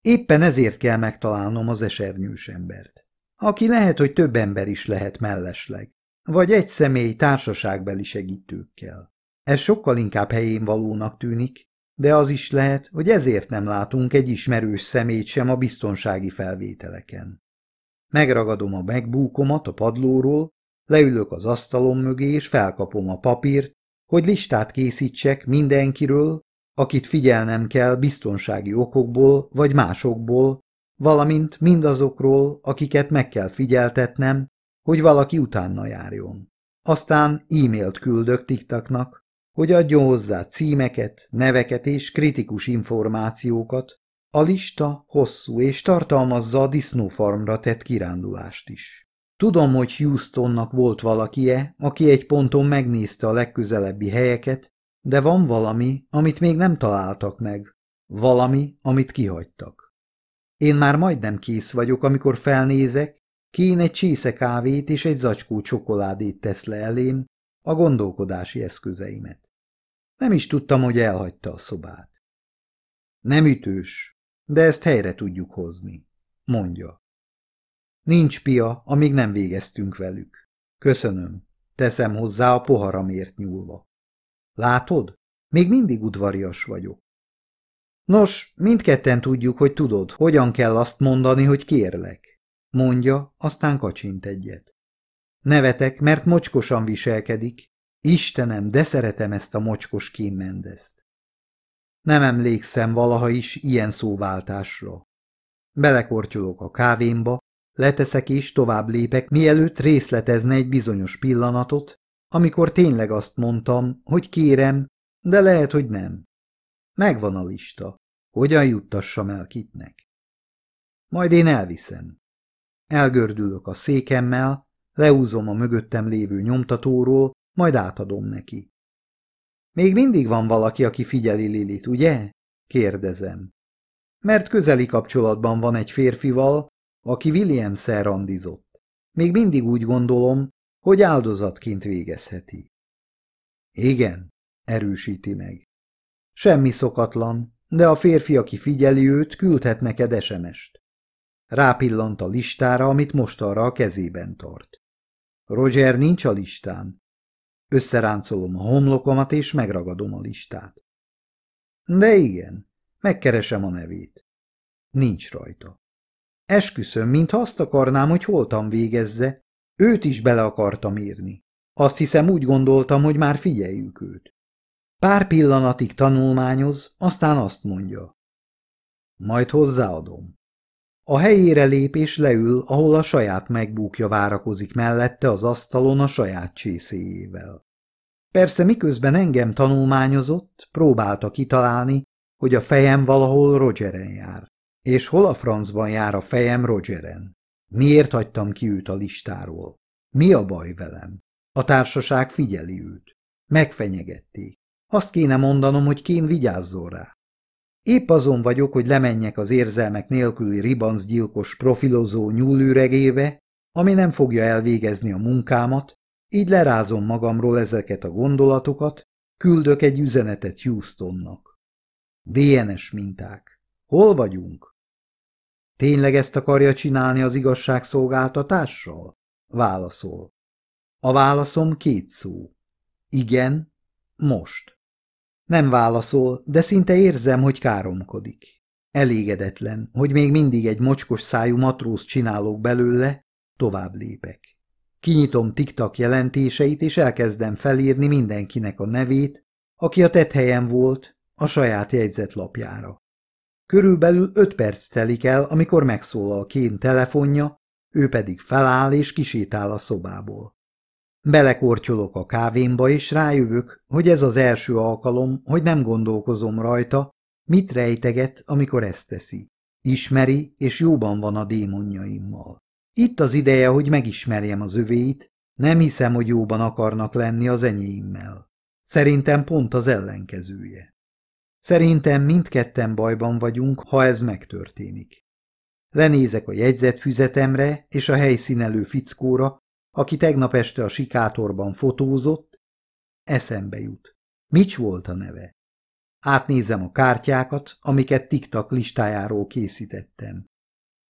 Éppen ezért kell megtalálnom az esernyős embert, aki lehet, hogy több ember is lehet mellesleg, vagy egy személy társaságbeli segítőkkel. Ez sokkal inkább helyén valónak tűnik, de az is lehet, hogy ezért nem látunk egy ismerős szemét sem a biztonsági felvételeken. Megragadom a megbúkomat a padlóról, leülök az asztalom mögé, és felkapom a papírt, hogy listát készítsek mindenkiről, akit figyelnem kell biztonsági okokból vagy másokból, valamint mindazokról, akiket meg kell figyeltetnem, hogy valaki utána járjon. Aztán e-mailt küldök tiktaknak, hogy adjon hozzá címeket, neveket és kritikus információkat, a lista hosszú és tartalmazza a disznófarmra tett kirándulást is. Tudom, hogy Houstonnak volt valakie, aki egy ponton megnézte a legközelebbi helyeket, de van valami, amit még nem találtak meg. Valami, amit kihagytak. Én már majdnem kész vagyok, amikor felnézek, Kén egy csésze kávét és egy zacskó csokoládét tesz le elém, a gondolkodási eszközeimet. Nem is tudtam, hogy elhagyta a szobát. Nem ütős, de ezt helyre tudjuk hozni, mondja. Nincs pia, amíg nem végeztünk velük. Köszönöm, teszem hozzá a poharamért nyúlva. Látod? Még mindig udvarias vagyok. Nos, mindketten tudjuk, hogy tudod, hogyan kell azt mondani, hogy kérlek. Mondja, aztán kacsint egyet. Nevetek, mert mocskosan viselkedik. Istenem, de szeretem ezt a mocskos kímmendezt. Nem emlékszem valaha is ilyen szóváltásra. Belekortyolok a kávémba, leteszek és tovább lépek, mielőtt részletezne egy bizonyos pillanatot, amikor tényleg azt mondtam, hogy kérem, de lehet, hogy nem. Megvan a lista. Hogyan juttassam el Kitnek? Majd én elviszem. Elgördülök a székemmel, leúzom a mögöttem lévő nyomtatóról, majd átadom neki. Még mindig van valaki, aki figyeli Lilit, ugye? kérdezem. Mert közeli kapcsolatban van egy férfival, aki william randizott. Még mindig úgy gondolom, hogy áldozatként végezheti. Igen, erősíti meg. Semmi szokatlan, de a férfi, aki figyeli őt, küldhet neked esemest. Rápillant a listára, amit most arra a kezében tart. Roger nincs a listán. Összeráncolom a homlokomat, és megragadom a listát. De igen, megkeresem a nevét. Nincs rajta. Esküszöm, mintha azt akarnám, hogy holtam végezze, őt is bele akartam írni. Azt hiszem úgy gondoltam, hogy már figyeljük őt. Pár pillanatig tanulmányoz, aztán azt mondja. Majd hozzáadom. A helyére lép és leül, ahol a saját megbúkja várakozik mellette az asztalon a saját csészéjével. Persze miközben engem tanulmányozott, próbálta kitalálni, hogy a fejem valahol Rogeren jár. És hol a francban jár a fejem Rogeren? Miért hagytam ki őt a listáról? Mi a baj velem? A társaság figyeli őt. Megfenyegették. Azt kéne mondanom, hogy kén vigyázzon rá. Épp azon vagyok, hogy lemenjek az érzelmek nélküli ribancgyilkos profilozó nyúlüregébe, ami nem fogja elvégezni a munkámat, így lerázom magamról ezeket a gondolatokat, küldök egy üzenetet Houstonnak. DNS minták. Hol vagyunk? Tényleg ezt akarja csinálni az igazságszolgáltatással? Válaszol. A válaszom két szó. Igen, most. Nem válaszol, de szinte érzem, hogy káromkodik. Elégedetlen, hogy még mindig egy mocskos szájú matróz csinálok belőle, tovább lépek. Kinyitom tiktak jelentéseit, és elkezdem felírni mindenkinek a nevét, aki a tethelyen volt, a saját jegyzetlapjára. Körülbelül öt perc telik el, amikor megszólal Kén telefonja, ő pedig feláll és kisétál a szobából. Belekortyolok a kávémba, és rájövök, hogy ez az első alkalom, hogy nem gondolkozom rajta, mit rejteget, amikor ezt teszi. Ismeri, és jóban van a démonjaimmal. Itt az ideje, hogy megismerjem az övéit, nem hiszem, hogy jóban akarnak lenni az enyéimmel. Szerintem pont az ellenkezője. Szerintem mindketten bajban vagyunk, ha ez megtörténik. Lenézek a jegyzetfüzetemre és a helyszínelő fickóra, aki tegnap este a sikátorban fotózott, eszembe jut. Mics volt a neve? Átnézem a kártyákat, amiket TikTok listájáról készítettem.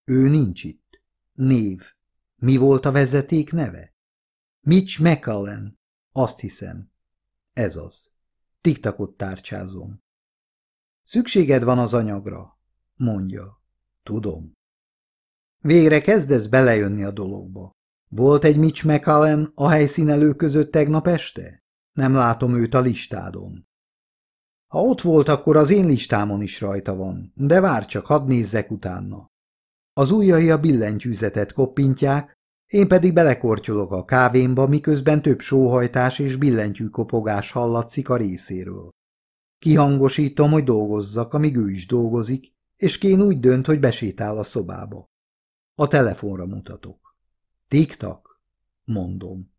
Ő nincs itt. Név. Mi volt a vezeték neve? Mitch McAllen. Azt hiszem. Ez az. Tiktakot tárcsázom. Szükséged van az anyagra, mondja. Tudom. Végre kezdesz belejönni a dologba. Volt egy Mitch McAllen a helyszínelő között tegnap este? Nem látom őt a listádon. Ha ott volt, akkor az én listámon is rajta van, de vár csak, hadd nézzek utána. Az ujjai a billentyűzetet koppintják, én pedig belekortyolok a kávémba, miközben több sóhajtás és billentyűkopogás hallatszik a részéről. Kihangosítom, hogy dolgozzak, amíg ő is dolgozik, és Kén úgy dönt, hogy besétál a szobába. A telefonra mutatok. Tiktak, mondom.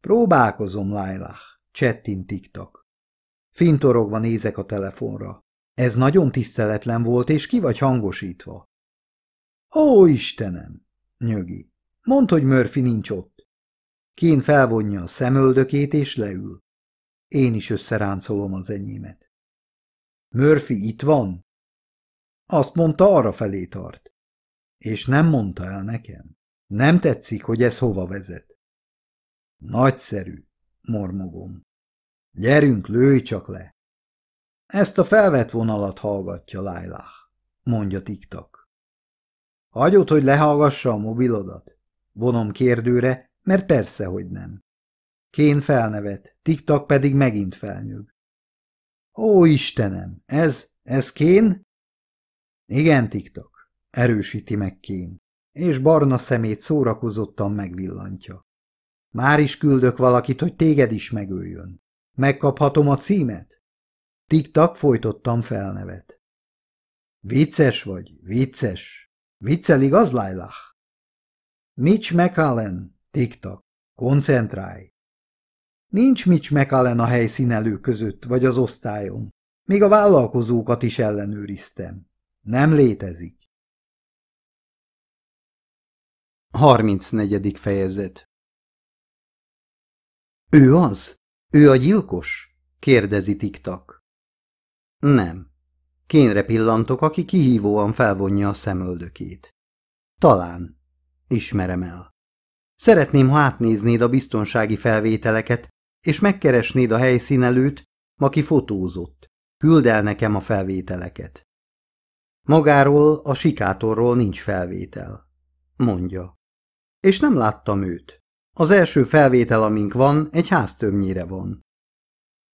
Próbálkozom, Lailah, csettint tiktak. Fintorogva nézek a telefonra. Ez nagyon tiszteletlen volt, és ki vagy hangosítva. Ó, Istenem, nyögi. Mondd, hogy Murphy nincs ott. Kén felvonja a szemöldökét, és leül. Én is összeráncolom az enyémet. Murphy itt van? Azt mondta, arra felé tart. És nem mondta el nekem. Nem tetszik, hogy ez hova vezet. Nagyszerű, mormogom. Gyerünk, lőj csak le. Ezt a felvett vonalat hallgatja Lailah, mondja tiktak. Hagyod, hogy lehallgassa a mobilodat? Vonom kérdőre, mert persze, hogy nem. Kén felnevet, tiktak pedig megint felnyög. Ó, Istenem, ez, ez Kén? Igen, tiktak, erősíti meg Kén és barna szemét szórakozottan megvillantja. Már is küldök valakit, hogy téged is megöljön. Megkaphatom a címet? Tiktak folytottam felnevet. Vicces vagy, vicces. Viccel igaz, Lailah? Mitch McAllen, tiktak, koncentrálj. Nincs Mitch McAllen a helyszínelő között, vagy az osztályon. Még a vállalkozókat is ellenőriztem. Nem létezik. 34. fejezet Ő az? Ő a gyilkos? kérdezi tiktak. Nem. Kénre pillantok, aki kihívóan felvonja a szemöldökét. Talán. Ismerem el. Szeretném, ha átnéznéd a biztonsági felvételeket, és megkeresnéd a helyszínelőt, aki fotózott. Küld el nekem a felvételeket. Magáról, a sikátorról nincs felvétel. Mondja. És nem láttam őt. Az első felvétel, amink van, egy ház többnyire van.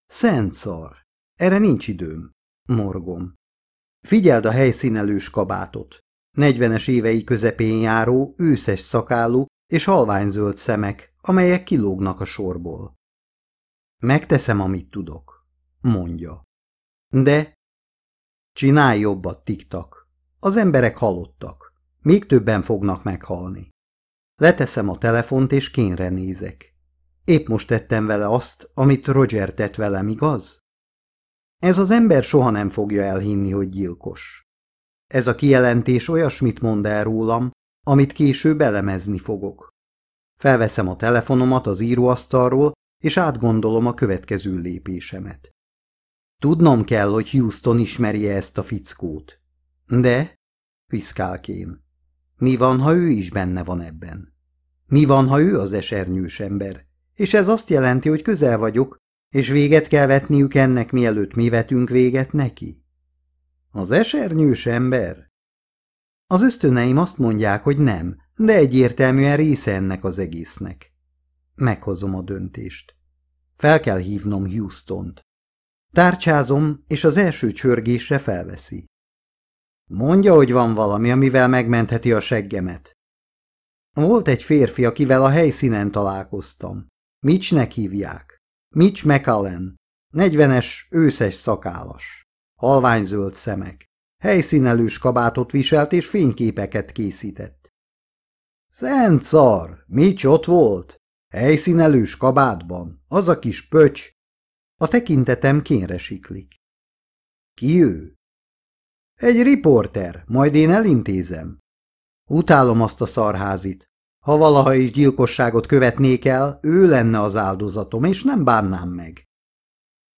Szent szar. Erre nincs időm. Morgom. Figyeld a helyszínelős kabátot. Negyvenes évei közepén járó, őszes szakállú és halványzöld szemek, amelyek kilógnak a sorból. Megteszem, amit tudok, mondja. De csinálj jobbat, tiktak. Az emberek halottak. Még többen fognak meghalni. Leteszem a telefont, és kénre nézek. Épp most tettem vele azt, amit Roger tett velem, igaz? Ez az ember soha nem fogja elhinni, hogy gyilkos. Ez a kijelentés olyasmit mond el rólam, amit később elemezni fogok. Felveszem a telefonomat az íróasztalról, és átgondolom a következő lépésemet. Tudnom kell, hogy Houston ismerje ezt a fickót. De, piszkálkén, mi van, ha ő is benne van ebben? Mi van, ha ő az esernyős ember? És ez azt jelenti, hogy közel vagyok, és véget kell vetniük ennek, mielőtt mi vetünk véget neki? Az esernyős ember? Az ösztöneim azt mondják, hogy nem, de egyértelműen része ennek az egésznek. Meghozom a döntést. Fel kell hívnom Houston-t. Tárcsázom, és az első csörgésre felveszi. Mondja, hogy van valami, amivel megmentheti a seggemet. Volt egy férfi, akivel a helyszínen találkoztam. Mitchnek hívják. Mitch McAllen. Negyvenes, őszes szakállas. Halványzöld szemek. Helyszínelős kabátot viselt és fényképeket készített. Szent szar! Mitch ott volt? Helyszínelős kabátban. Az a kis pöcs. A tekintetem kénre siklik. Ki ő? Egy riporter, majd én elintézem. Utálom azt a szarházit. Ha valaha is gyilkosságot követnék el, ő lenne az áldozatom, és nem bánnám meg.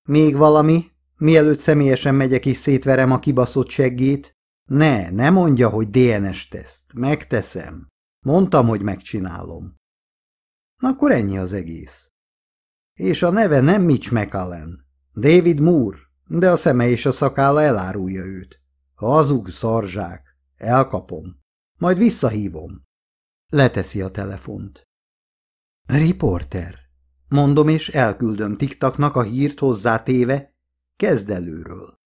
Még valami? Mielőtt személyesen megyek és szétverem a kibaszott seggét? Ne, ne mondja, hogy DNS teszt. Megteszem. Mondtam, hogy megcsinálom. Akkor ennyi az egész. És a neve nem Mitch McAllen. David Moore, de a szeme és a szakálla elárulja őt. Hazug szarzsák. Elkapom. Majd visszahívom. Leteszi a telefont. Riporter. Mondom, és elküldöm tiktaknak a hírt hozzátéve, kezd előről.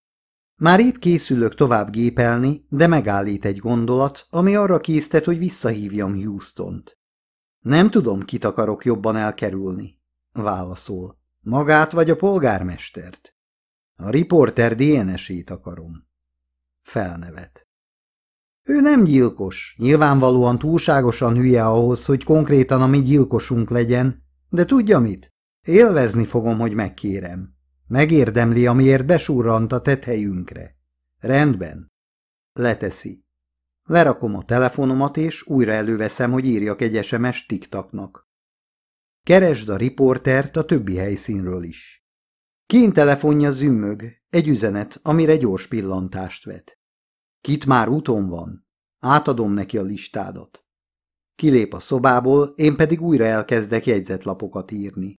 Már épp készülök tovább gépelni, de megállít egy gondolat, ami arra késztet, hogy visszahívjam Houston-t. Nem tudom, kit akarok jobban elkerülni, válaszol. Magát vagy a polgármestert? A riporter DNS-ét akarom. Felnevet. Ő nem gyilkos, nyilvánvalóan túlságosan hülye ahhoz, hogy konkrétan a mi gyilkosunk legyen, de tudja mit? Élvezni fogom, hogy megkérem. Megérdemli, amiért besurrant a tethelyünkre. Rendben. Leteszi. Lerakom a telefonomat, és újra előveszem, hogy írjak egy SMS tiktaknak. Keresd a riportert a többi helyszínről is. Kén telefonja zümmög, egy üzenet, amire gyors pillantást vet. Kit már úton van. Átadom neki a listádat. Kilép a szobából, én pedig újra elkezdek jegyzetlapokat írni.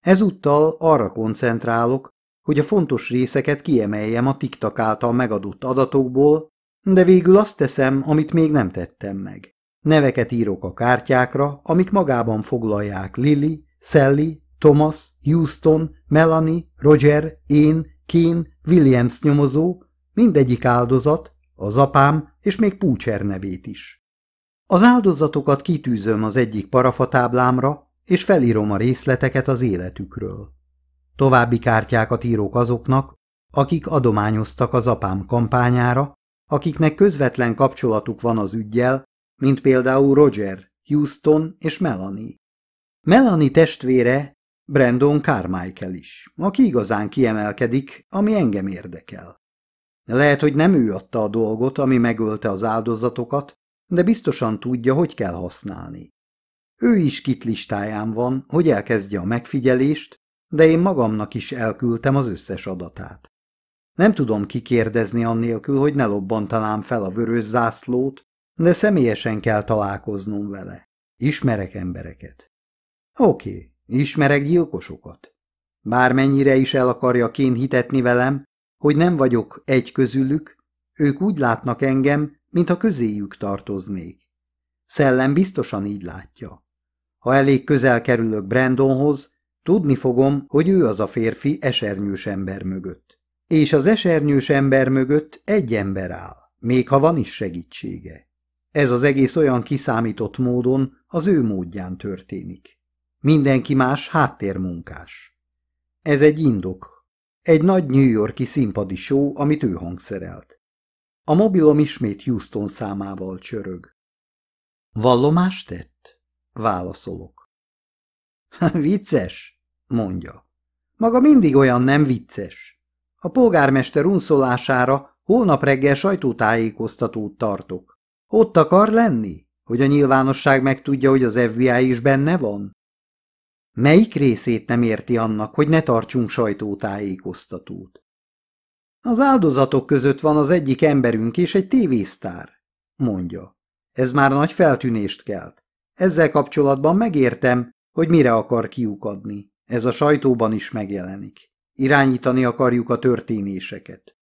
Ezúttal arra koncentrálok, hogy a fontos részeket kiemeljem a tiktak által megadott adatokból, de végül azt teszem, amit még nem tettem meg. Neveket írok a kártyákra, amik magában foglalják Lily, Sally, Thomas, Houston, Melanie, Roger, én, Kane, Williams nyomozó, mindegyik áldozat, az apám és még Púcser nevét is. Az áldozatokat kitűzöm az egyik parafatáblámra, és felírom a részleteket az életükről. További kártyákat írok azoknak, akik adományoztak az apám kampányára, akiknek közvetlen kapcsolatuk van az ügyjel, mint például Roger, Houston és Melanie. Melanie testvére Brandon Carmichael is, aki igazán kiemelkedik, ami engem érdekel. Lehet, hogy nem ő adta a dolgot, ami megölte az áldozatokat, de biztosan tudja, hogy kell használni. Ő is kit listáján van, hogy elkezdje a megfigyelést, de én magamnak is elküldtem az összes adatát. Nem tudom kikérdezni annélkül, hogy ne lobbantanám fel a vörös zászlót, de személyesen kell találkoznom vele. Ismerek embereket. Oké, okay, ismerek gyilkosokat. Bármennyire is el akarja kén hitetni velem, hogy nem vagyok egy közülük, ők úgy látnak engem, mintha közéjük tartoznék. Szellem biztosan így látja. Ha elég közel kerülök Brandonhoz, tudni fogom, hogy ő az a férfi esernyős ember mögött. És az esernyős ember mögött egy ember áll, még ha van is segítsége. Ez az egész olyan kiszámított módon az ő módján történik. Mindenki más háttérmunkás. Ez egy indok, egy nagy New Yorki színpadi show, amit ő hangszerelt. A mobilom ismét Houston számával csörög. Vallomást tett? Válaszolok. [laughs] vicces, mondja. Maga mindig olyan nem vicces. A polgármester unszolására holnap reggel sajtótájékoztatót tartok. Ott akar lenni? Hogy a nyilvánosság megtudja, hogy az FBI is benne van? Melyik részét nem érti annak, hogy ne tartsunk sajtótájékoztatót? Az áldozatok között van az egyik emberünk és egy tévésztár, mondja. Ez már nagy feltűnést kelt. Ezzel kapcsolatban megértem, hogy mire akar kiukadni. Ez a sajtóban is megjelenik. Irányítani akarjuk a történéseket.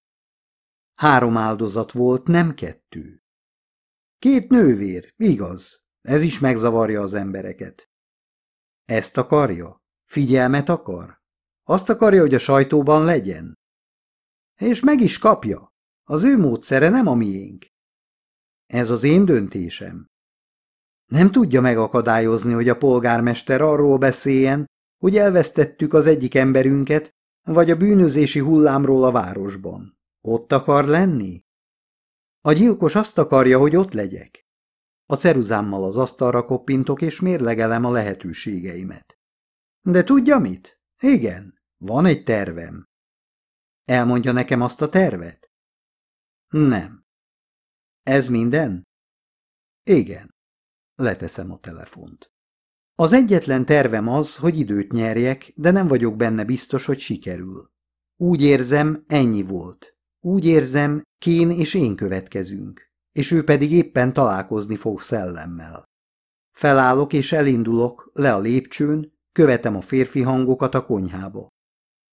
Három áldozat volt, nem kettő. Két nővér, igaz. Ez is megzavarja az embereket. Ezt akarja? Figyelmet akar? Azt akarja, hogy a sajtóban legyen? És meg is kapja. Az ő módszere nem a miénk. Ez az én döntésem. Nem tudja megakadályozni, hogy a polgármester arról beszéljen, hogy elvesztettük az egyik emberünket, vagy a bűnözési hullámról a városban. Ott akar lenni? A gyilkos azt akarja, hogy ott legyek. A ceruzámmal az asztalra koppintok, és mérlegelem a lehetőségeimet. De tudja mit? Igen, van egy tervem. Elmondja nekem azt a tervet? Nem. Ez minden? Igen. Leteszem a telefont. Az egyetlen tervem az, hogy időt nyerjek, de nem vagyok benne biztos, hogy sikerül. Úgy érzem, ennyi volt. Úgy érzem, Kén és én következünk, és ő pedig éppen találkozni fog szellemmel. Felállok és elindulok le a lépcsőn, követem a férfi hangokat a konyhába.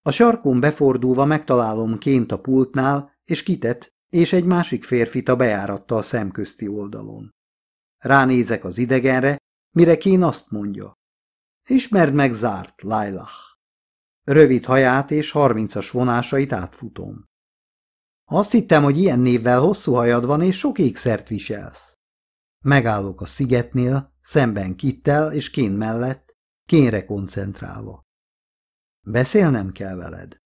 A sarkon befordulva megtalálom Ként a pultnál, és kitet, és egy másik férfit a bejáratta a szemközti oldalon. Ránézek az idegenre, mire Kén azt mondja. Ismerd meg zárt, Lailah. Rövid haját és harmincas vonásait átfutom. Azt hittem, hogy ilyen névvel hosszú hajad van és sok ékszert viselsz. Megállok a szigetnél, szemben Kittel és Kén mellett, Kénre koncentrálva. Beszélnem kell veled.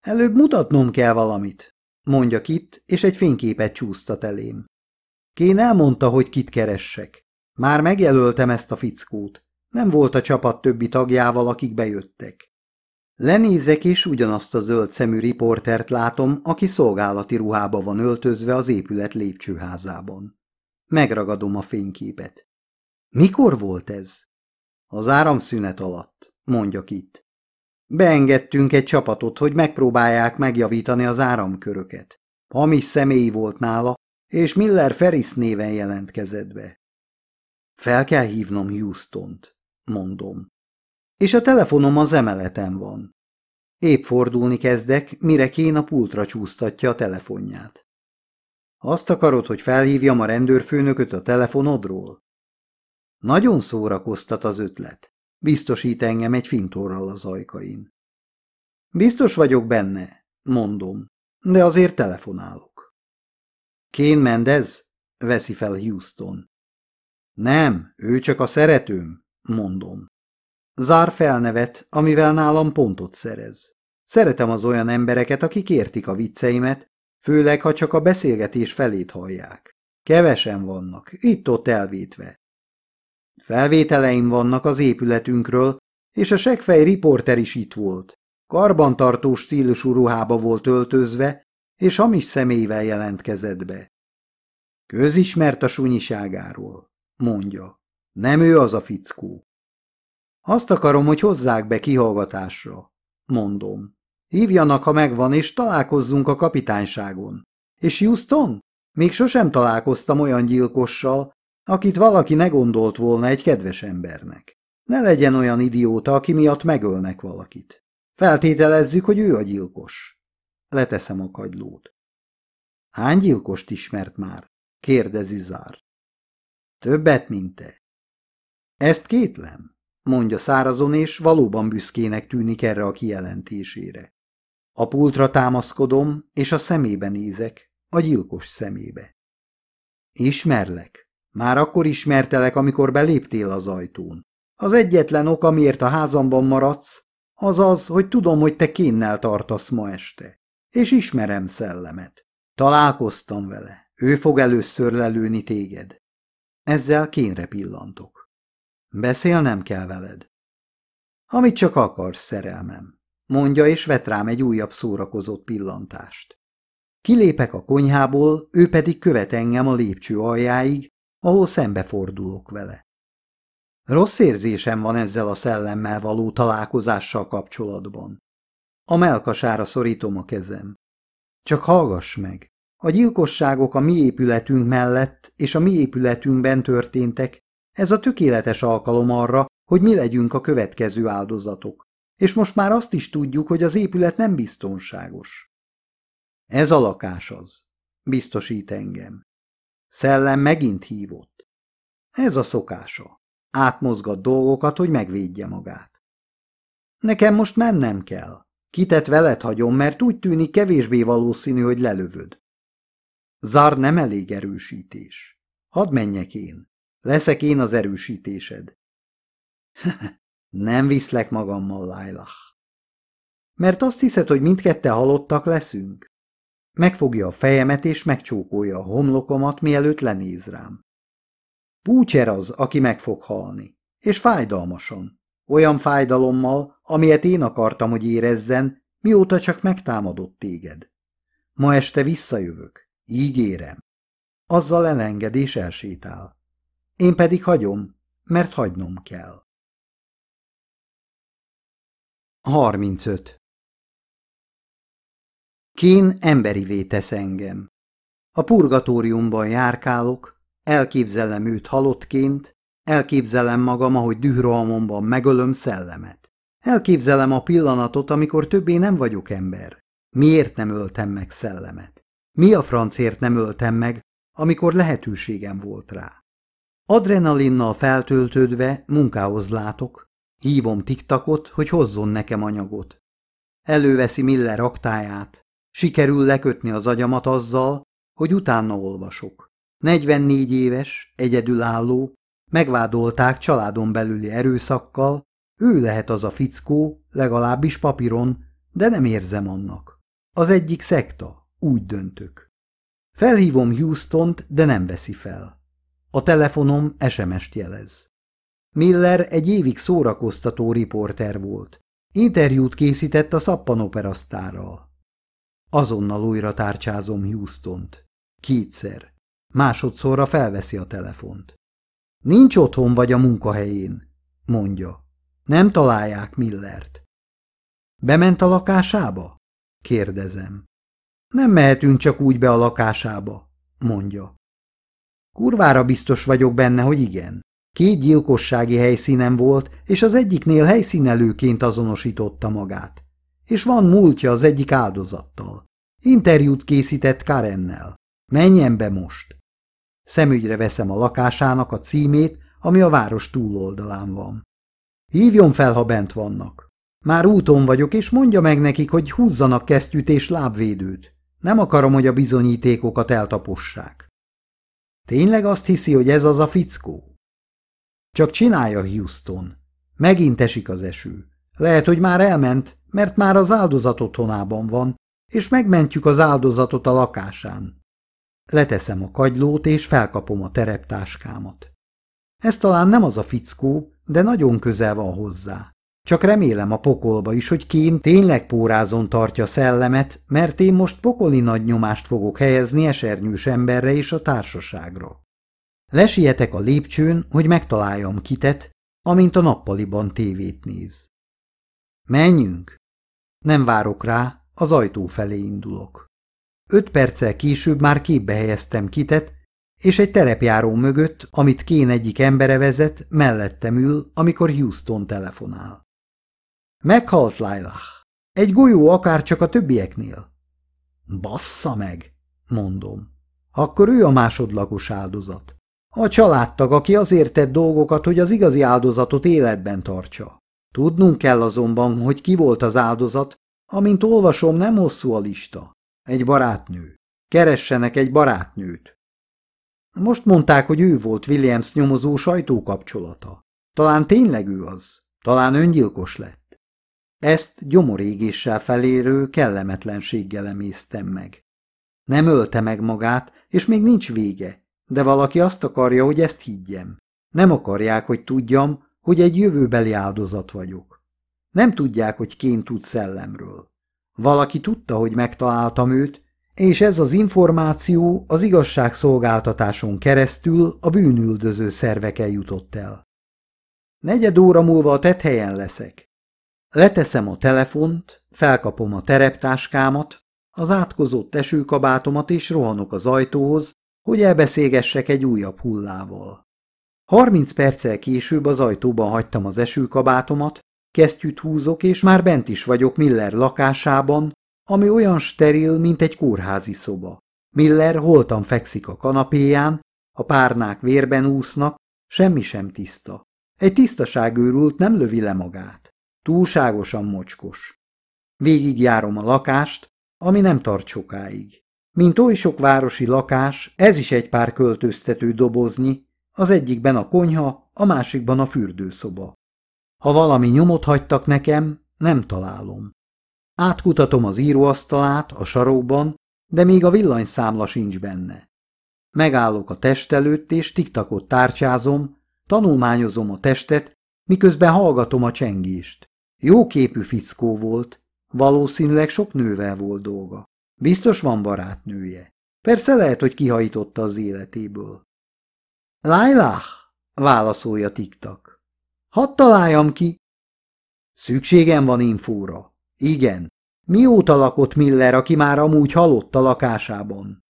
Előbb mutatnom kell valamit, mondja Kit, és egy fényképet csúsztat elém. Kén elmondta, hogy kit keressek. Már megjelöltem ezt a fickót. Nem volt a csapat többi tagjával, akik bejöttek. Lenézek, és ugyanazt a zöld szemű riportert látom, aki szolgálati ruhába van öltözve az épület lépcsőházában. Megragadom a fényképet. Mikor volt ez? Az áramszünet alatt, mondja itt. Beengedtünk egy csapatot, hogy megpróbálják megjavítani az áramköröket. Hamis személy volt nála, és Miller Ferris néven jelentkezett be. Fel kell hívnom Houston-t, mondom. És a telefonom az emeleten van. Épp fordulni kezdek, mire Kén a pultra csúsztatja a telefonját. Azt akarod, hogy felhívjam a rendőrfőnököt a telefonodról? Nagyon szórakoztat az ötlet. Biztosít engem egy fintorral az ajkain. Biztos vagyok benne, mondom, de azért telefonálok. Kén Mendez? veszi fel Houston. Nem, ő csak a szeretőm, mondom. Zár felnevet, amivel nálam pontot szerez. Szeretem az olyan embereket, akik értik a vicceimet, főleg, ha csak a beszélgetés felét hallják. Kevesen vannak, itt-ott elvétve. Felvételeim vannak az épületünkről, és a segfej riporter is itt volt. Karbantartó stílusú ruhába volt öltözve, és hamis személyvel jelentkezett be. Közismert a sunyiságáról, mondja. Nem ő az a fickó. Azt akarom, hogy hozzák be kihallgatásra, mondom. Hívjanak, ha megvan, és találkozzunk a kapitányságon. És Houston? Még sosem találkoztam olyan gyilkossal, akit valaki ne gondolt volna egy kedves embernek. Ne legyen olyan idióta, aki miatt megölnek valakit. Feltételezzük, hogy ő a gyilkos. Leteszem a kagylót. Hány gyilkost ismert már? kérdezi Zár. Többet, mint te. Ezt kétlem, mondja szárazon, és valóban büszkének tűnik erre a kijelentésére. A pultra támaszkodom, és a szemébe nézek, a gyilkos szemébe. Ismerlek. Már akkor ismertelek, amikor beléptél az ajtón. Az egyetlen ok, amiért a házamban maradsz, az az, hogy tudom, hogy te kénnel tartasz ma este. És ismerem szellemet. Találkoztam vele. Ő fog először lelőni téged. Ezzel kénre pillantok. Beszélnem kell veled. Amit csak akarsz, szerelmem, mondja, és vet rám egy újabb szórakozott pillantást. Kilépek a konyhából, ő pedig követ engem a lépcső aljáig, ahol szembefordulok vele. Rossz érzésem van ezzel a szellemmel való találkozással kapcsolatban. A melkasára szorítom a kezem. Csak hallgass meg. A gyilkosságok a mi épületünk mellett és a mi épületünkben történtek. Ez a tökéletes alkalom arra, hogy mi legyünk a következő áldozatok. És most már azt is tudjuk, hogy az épület nem biztonságos. Ez a lakás az. Biztosít engem. Szellem megint hívott. Ez a szokása. Átmozgat dolgokat, hogy megvédje magát. Nekem most mennem kell. Kitett veled hagyom, mert úgy tűnik kevésbé valószínű, hogy lelövöd. Zár nem elég erősítés. Hadd menjek én. Leszek én az erősítésed. [laughs] nem viszlek magammal, Lailah. Mert azt hiszed, hogy mindkette halottak leszünk? Megfogja a fejemet és megcsókolja a homlokomat, mielőtt lenéz rám. Búcser az, aki meg fog halni, és fájdalmasan. Olyan fájdalommal, amilyet én akartam, hogy érezzen, mióta csak megtámadott téged. Ma este visszajövök, ígérem. Azzal elenged és elsétál. Én pedig hagyom, mert hagynom kell. 35. Kén emberivé tesz engem. A purgatóriumban járkálok, elképzelem őt halottként, elképzelem magam, ahogy dührohamomban megölöm szellemet. Elképzelem a pillanatot, amikor többé nem vagyok ember. Miért nem öltem meg szellemet? Mi a francért nem öltem meg, amikor lehetőségem volt rá? Adrenalinnal feltöltődve munkához látok, hívom tiktakot, hogy hozzon nekem anyagot. Előveszi Miller aktáját, Sikerül lekötni az agyamat azzal, hogy utána olvasok. 44 éves, egyedülálló, megvádolták családon belüli erőszakkal, ő lehet az a fickó, legalábbis papíron, de nem érzem annak. Az egyik szekta, úgy döntök. Felhívom Houston-t, de nem veszi fel. A telefonom SMS-t jelez. Miller egy évig szórakoztató riporter volt. Interjút készített a szappanoperasztárral. Azonnal újra tárcsázom Houston-t. Kétszer. Másodszorra felveszi a telefont. Nincs otthon vagy a munkahelyén, mondja. Nem találják Millert. Bement a lakásába? Kérdezem. Nem mehetünk csak úgy be a lakásába, mondja. Kurvára biztos vagyok benne, hogy igen. Két gyilkossági helyszínen volt, és az egyiknél helyszínelőként azonosította magát és van múltja az egyik áldozattal. Interjút készített Karennel. Menjen be most! Szemügyre veszem a lakásának a címét, ami a város túloldalán van. Hívjon fel, ha bent vannak. Már úton vagyok, és mondja meg nekik, hogy húzzanak kesztyűt és lábvédőt. Nem akarom, hogy a bizonyítékokat eltapossák. Tényleg azt hiszi, hogy ez az a fickó? Csak csinálja Houston. Megint esik az eső. Lehet, hogy már elment, mert már az áldozat otthonában van, és megmentjük az áldozatot a lakásán. Leteszem a kagylót, és felkapom a tereptáskámat. Ez talán nem az a fickó, de nagyon közel van hozzá. Csak remélem a pokolba is, hogy Kén tényleg pórázon tartja szellemet, mert én most pokoli nagy nyomást fogok helyezni esernyős emberre és a társaságra. Lesietek a lépcsőn, hogy megtaláljam kitet, amint a nappaliban tévét néz. Menjünk! Nem várok rá, az ajtó felé indulok. Öt perccel később már képbe helyeztem kitet, és egy terepjáró mögött, amit Kén egyik embere vezet, mellettem ül, amikor Houston telefonál. Meghalt Lailah. Egy golyó akár csak a többieknél. Bassza meg, mondom. Akkor ő a másodlagos áldozat. A családtag, aki azért tett dolgokat, hogy az igazi áldozatot életben tartsa. Tudnunk kell azonban, hogy ki volt az áldozat, amint olvasom, nem hosszú a lista. Egy barátnő. Keressenek egy barátnőt. Most mondták, hogy ő volt Williams nyomozó sajtókapcsolata. Talán tényleg ő az. Talán öngyilkos lett. Ezt gyomorégéssel felérő kellemetlenséggel emésztem meg. Nem ölte meg magát, és még nincs vége, de valaki azt akarja, hogy ezt higgyem. Nem akarják, hogy tudjam, hogy egy jövőbeli áldozat vagyok. Nem tudják, hogy ként tud szellemről. Valaki tudta, hogy megtaláltam őt, és ez az információ az igazságszolgáltatáson keresztül a bűnüldöző szerveken jutott el. Negyed óra múlva a tett helyen leszek. Leteszem a telefont, felkapom a tereptáskámat, az átkozott esőkabátomat és rohanok az ajtóhoz, hogy elbeszélgessek egy újabb hullával. Harminc perccel később az ajtóban hagytam az esőkabátomat, kesztyűt húzok, és már bent is vagyok Miller lakásában, ami olyan steril, mint egy kórházi szoba. Miller holtan fekszik a kanapéján, a párnák vérben úsznak, semmi sem tiszta. Egy tisztaságőrült nem lövi le magát. Túlságosan mocskos. Végigjárom a lakást, ami nem tart sokáig. Mint oly sok városi lakás, ez is egy pár költöztető doboznyi, az egyikben a konyha, a másikban a fürdőszoba. Ha valami nyomot hagytak nekem, nem találom. Átkutatom az íróasztalát a sarokban, de még a villanyszámla sincs benne. Megállok a test előtt, és tiktakot tárcsázom, tanulmányozom a testet, miközben hallgatom a csengést. Jó képű fickó volt, valószínűleg sok nővel volt dolga. Biztos van barátnője. Persze lehet, hogy kihajította az életéből. Lailah, válaszolja tiktak. Hadd találjam ki. Szükségem van infóra. Igen. Mióta lakott Miller, aki már amúgy halott a lakásában?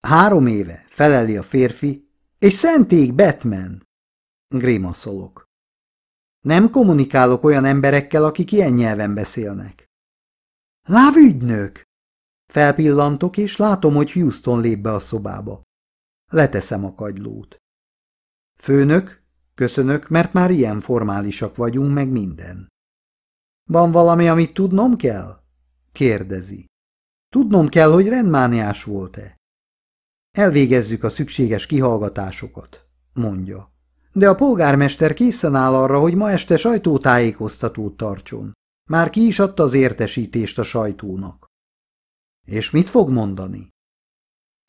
Három éve, feleli a férfi, és szenték Batman. Grimaszolok. Nem kommunikálok olyan emberekkel, akik ilyen nyelven beszélnek. Lávügynök! Felpillantok, és látom, hogy Houston lép be a szobába. Leteszem a kagylót. Főnök, köszönök, mert már ilyen formálisak vagyunk, meg minden. Van valami, amit tudnom kell? kérdezi. Tudnom kell, hogy rendmániás volt-e. Elvégezzük a szükséges kihallgatásokat, mondja. De a polgármester készen áll arra, hogy ma este sajtótájékoztatót tartson. Már ki is adta az értesítést a sajtónak. És mit fog mondani?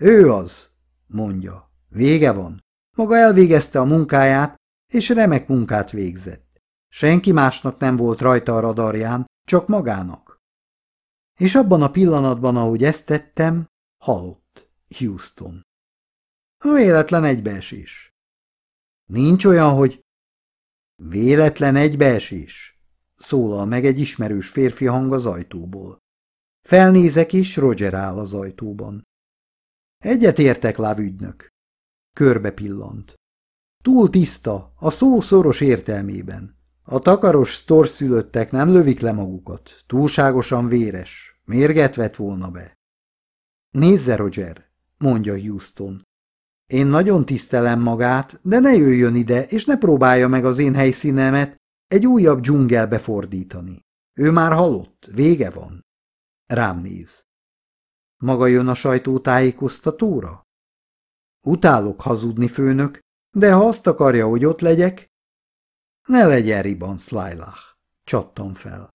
Ő az, mondja. Vége van. Maga elvégezte a munkáját, és remek munkát végzett. Senki másnak nem volt rajta a radarján, csak magának. És abban a pillanatban, ahogy ezt tettem, halott Houston. Véletlen egybeesés. Nincs olyan, hogy véletlen egybeesés, szólal meg egy ismerős férfi hang az ajtóból. Felnézek, és Roger áll az ajtóban. Egyet értek, lávügynök. Körbe pillant. Túl tiszta, a szó szoros értelmében. A takaros torszülöttek nem lövik le magukat, túlságosan véres, mérget vett volna be. Nézze, Roger, mondja Houston. Én nagyon tisztelem magát, de ne jöjjön ide, és ne próbálja meg az én helyszínemet egy újabb dzsungelbe fordítani. Ő már halott, vége van. Rám néz. Maga jön a sajtótájékoztatóra? Utálok hazudni, főnök, de ha azt akarja, hogy ott legyek, ne legyen riban, Lailah, csattam fel.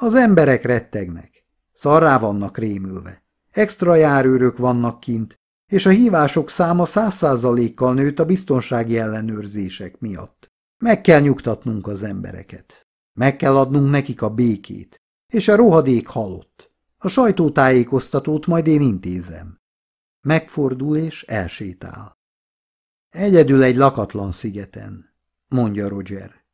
Az emberek rettegnek, szarrá vannak rémülve, extra járőrök vannak kint, és a hívások száma száz százalékkal nőtt a biztonsági ellenőrzések miatt. Meg kell nyugtatnunk az embereket. Meg kell adnunk nekik a békét. És a rohadék halott. A sajtótájékoztatót majd én intézem. Megfordul és elsétál. Egyedül egy lakatlan szigeten, mondja Roger.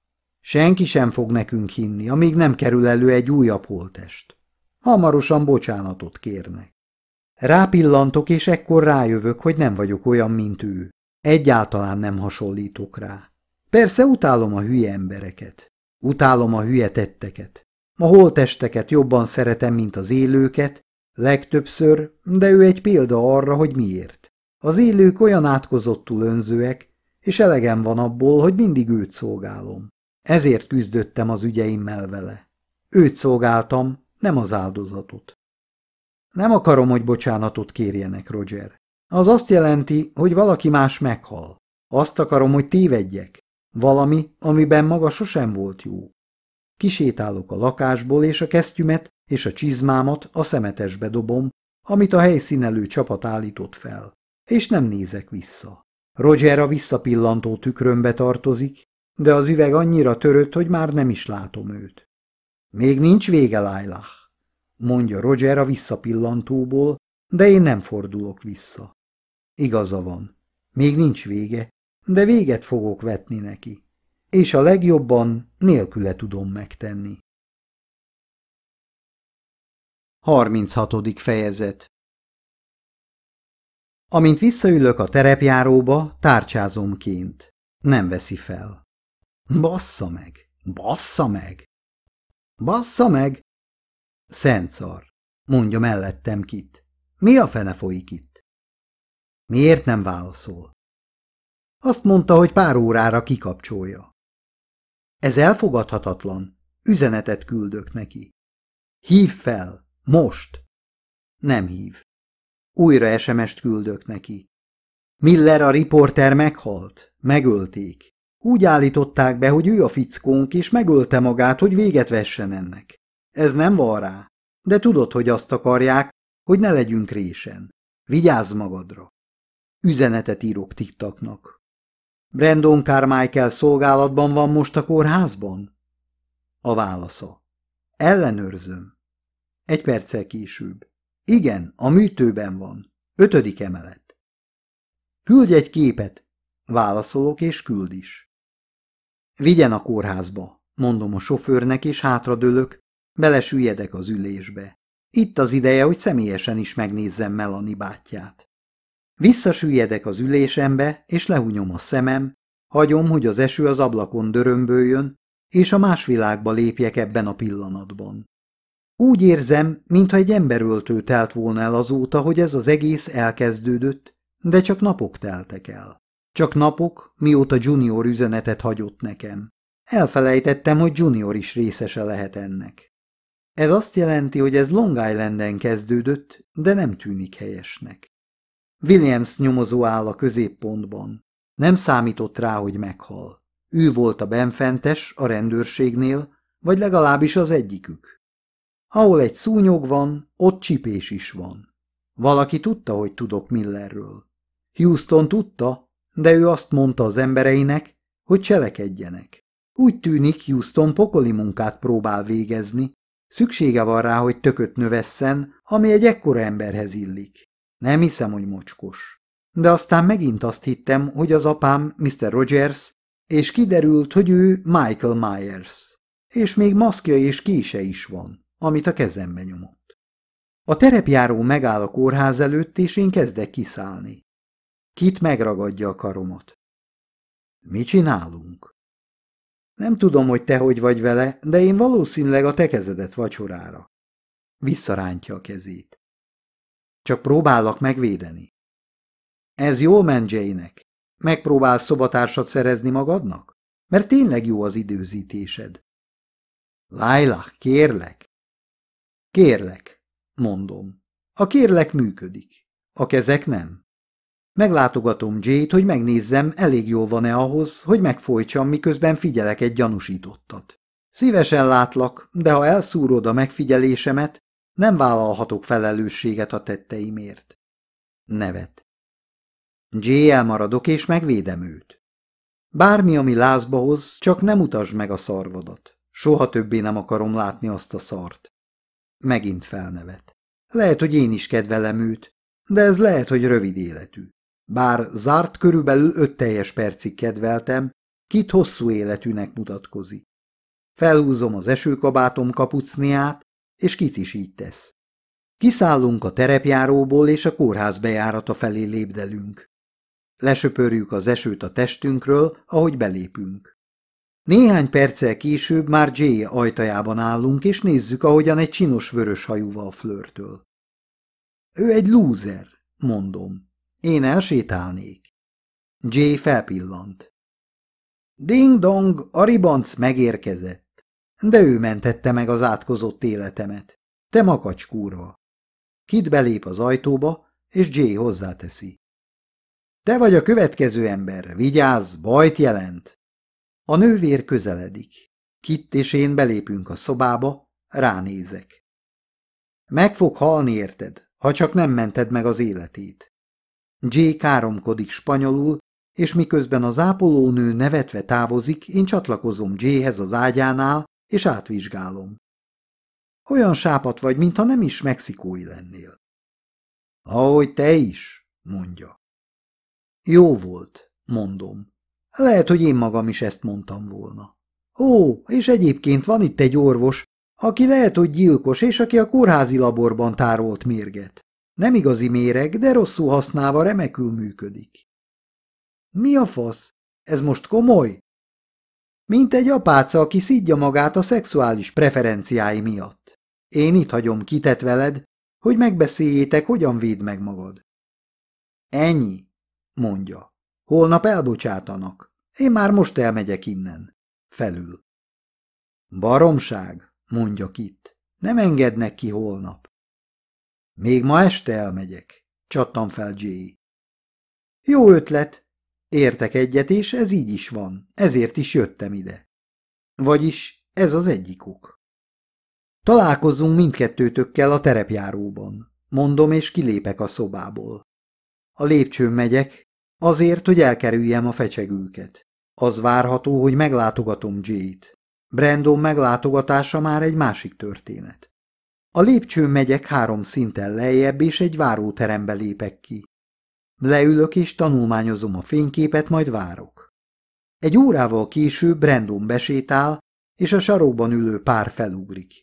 Senki sem fog nekünk hinni, amíg nem kerül elő egy újabb holtest. Hamarosan bocsánatot kérnek. Rápillantok, és ekkor rájövök, hogy nem vagyok olyan, mint ő. Egyáltalán nem hasonlítok rá. Persze utálom a hülye embereket. Utálom a hülye tetteket. A holtesteket jobban szeretem, mint az élőket, legtöbbször, de ő egy példa arra, hogy miért. Az élők olyan átkozottul önzőek, és elegem van abból, hogy mindig őt szolgálom. Ezért küzdöttem az ügyeimmel vele. Őt szolgáltam, nem az áldozatot. Nem akarom, hogy bocsánatot kérjenek, Roger. Az azt jelenti, hogy valaki más meghal. Azt akarom, hogy tévedjek. Valami, amiben maga sosem volt jó. Kisétálok a lakásból, és a kesztyümet és a csizmámat a szemetesbe dobom, amit a helyszínelő csapat állított fel, és nem nézek vissza. Roger a visszapillantó tükrömbe tartozik, de az üveg annyira törött, hogy már nem is látom őt. Még nincs vége, Lailah, mondja Roger a visszapillantóból, de én nem fordulok vissza. Igaza van. Még nincs vége, de véget fogok vetni neki. És a legjobban nélküle tudom megtenni. 36. fejezet Amint visszaülök a terepjáróba, tárcsázomként. Nem veszi fel. Bassza meg! Bassza meg! Bassza meg! Szent szar, mondja mellettem Kit. Mi a fene folyik itt? Miért nem válaszol? Azt mondta, hogy pár órára kikapcsolja. Ez elfogadhatatlan. Üzenetet küldök neki. Hív fel! Most! Nem hív. Újra SMS-t küldök neki. Miller a riporter meghalt. Megölték. Úgy állították be, hogy ő a fickónk, és megölte magát, hogy véget vessen ennek. Ez nem van rá. De tudod, hogy azt akarják, hogy ne legyünk résen. Vigyázz magadra. Üzenetet írok tiktaknak. Brandon Carmichael szolgálatban van most a kórházban? A válasza. Ellenőrzöm. Egy perccel később. Igen, a műtőben van. Ötödik emelet. Küldj egy képet. Válaszolok és küld is. Vigyen a kórházba, mondom a sofőrnek, és hátradőlök, belesüljedek az ülésbe. Itt az ideje, hogy személyesen is megnézzem Melanie bátyját. Visszasüljedek az ülésembe, és lehunyom a szemem, hagyom, hogy az eső az ablakon dörömböljön, és a más világba lépjek ebben a pillanatban. Úgy érzem, mintha egy emberöltő telt volna el azóta, hogy ez az egész elkezdődött, de csak napok teltek el. Csak napok, mióta Junior üzenetet hagyott nekem. Elfelejtettem, hogy Junior is részese lehet ennek. Ez azt jelenti, hogy ez Long Islanden kezdődött, de nem tűnik helyesnek. Williams nyomozó áll a középpontban. Nem számított rá, hogy meghal. Ő volt a benfentes a rendőrségnél, vagy legalábbis az egyikük. Ahol egy szúnyog van, ott csipés is van. Valaki tudta, hogy tudok Millerről. Houston tudta, de ő azt mondta az embereinek, hogy cselekedjenek. Úgy tűnik, Houston pokoli munkát próbál végezni, szüksége van rá, hogy tököt növesszen, ami egy ekkora emberhez illik. Nem hiszem, hogy mocskos. De aztán megint azt hittem, hogy az apám Mr. Rogers, és kiderült, hogy ő Michael Myers. És még maszkja és kése is van, amit a kezembe nyomott. A terepjáró megáll a kórház előtt, és én kezdek kiszállni. Kit megragadja a karomat. Mi csinálunk? Nem tudom, hogy te hogy vagy vele, de én valószínűleg a te kezedet vacsorára. Visszarántja a kezét. Csak próbálok megvédeni. Ez jól ment Jane-nek. Megpróbálsz szobatársat szerezni magadnak? Mert tényleg jó az időzítésed. Lájlach, kérlek. Kérlek, mondom. A kérlek működik. A kezek nem. Meglátogatom Jade, hogy megnézzem, elég jól van-e ahhoz, hogy megfojtsam, miközben figyelek egy gyanúsítottat. Szívesen látlak, de ha elszúrod a megfigyelésemet, nem vállalhatok felelősséget a tetteimért. Nevet. Jay elmaradok, és megvédem őt. Bármi, ami lázba hoz, csak nem utasd meg a szarvadat. Soha többé nem akarom látni azt a szart. Megint felnevet. Lehet, hogy én is kedvelem őt, de ez lehet, hogy rövid életű. Bár zárt körülbelül öt teljes percig kedveltem, kit hosszú életűnek mutatkozik. Felhúzom az esőkabátom kapucniát, és kit is így tesz. Kiszállunk a terepjáróból, és a kórház bejárata felé lépdelünk. Lesöpörjük az esőt a testünkről, ahogy belépünk. Néhány perccel később már Jay ajtajában állunk, és nézzük, ahogyan egy csinos vörös hajúval flörtöl. Ő egy lúzer, mondom. Én elsétálnék. Jay felpillant. Ding-dong, a ribanc megérkezett. De ő mentette meg az átkozott életemet. Te makacs kurva. Kit belép az ajtóba, és Jay hozzáteszi. Te vagy a következő ember, vigyázz, bajt jelent. A nővér közeledik. Kit és én belépünk a szobába, ránézek. Meg fog halni érted, ha csak nem mented meg az életét. Jay káromkodik spanyolul, és miközben az ápolónő nevetve távozik, én csatlakozom Jayhez az ágyánál, és átvizsgálom. Olyan sápat vagy, mintha nem is mexikói lennél. Ahogy te is, mondja. Jó volt, mondom. Lehet, hogy én magam is ezt mondtam volna. Ó, és egyébként van itt egy orvos, aki lehet, hogy gyilkos, és aki a kórházi laborban tárolt mérget. Nem igazi méreg, de rosszul használva remekül működik. Mi a fasz? Ez most komoly? Mint egy apáca, aki szidja magát a szexuális preferenciái miatt. Én itt hagyom kitett veled, hogy megbeszéljétek, hogyan véd meg magad. Ennyi, mondja. Holnap elbocsátanak. Én már most elmegyek innen. Felül. Baromság, mondja Kit. Nem engednek ki holnap. Még ma este elmegyek, csattam fel Jay. Jó ötlet. Értek egyet, és ez így is van. Ezért is jöttem ide. Vagyis ez az egyik ok. Találkozzunk mindkettőtökkel a terepjáróban. Mondom, és kilépek a szobából. A lépcsőn megyek, Azért, hogy elkerüljem a fecsegőket. Az várható, hogy meglátogatom Jay-t. Brandon meglátogatása már egy másik történet. A lépcsőn megyek három szinten lejjebb, és egy váróterembe lépek ki. Leülök és tanulmányozom a fényképet, majd várok. Egy órával később Brandon besétál, és a sarokban ülő pár felugrik.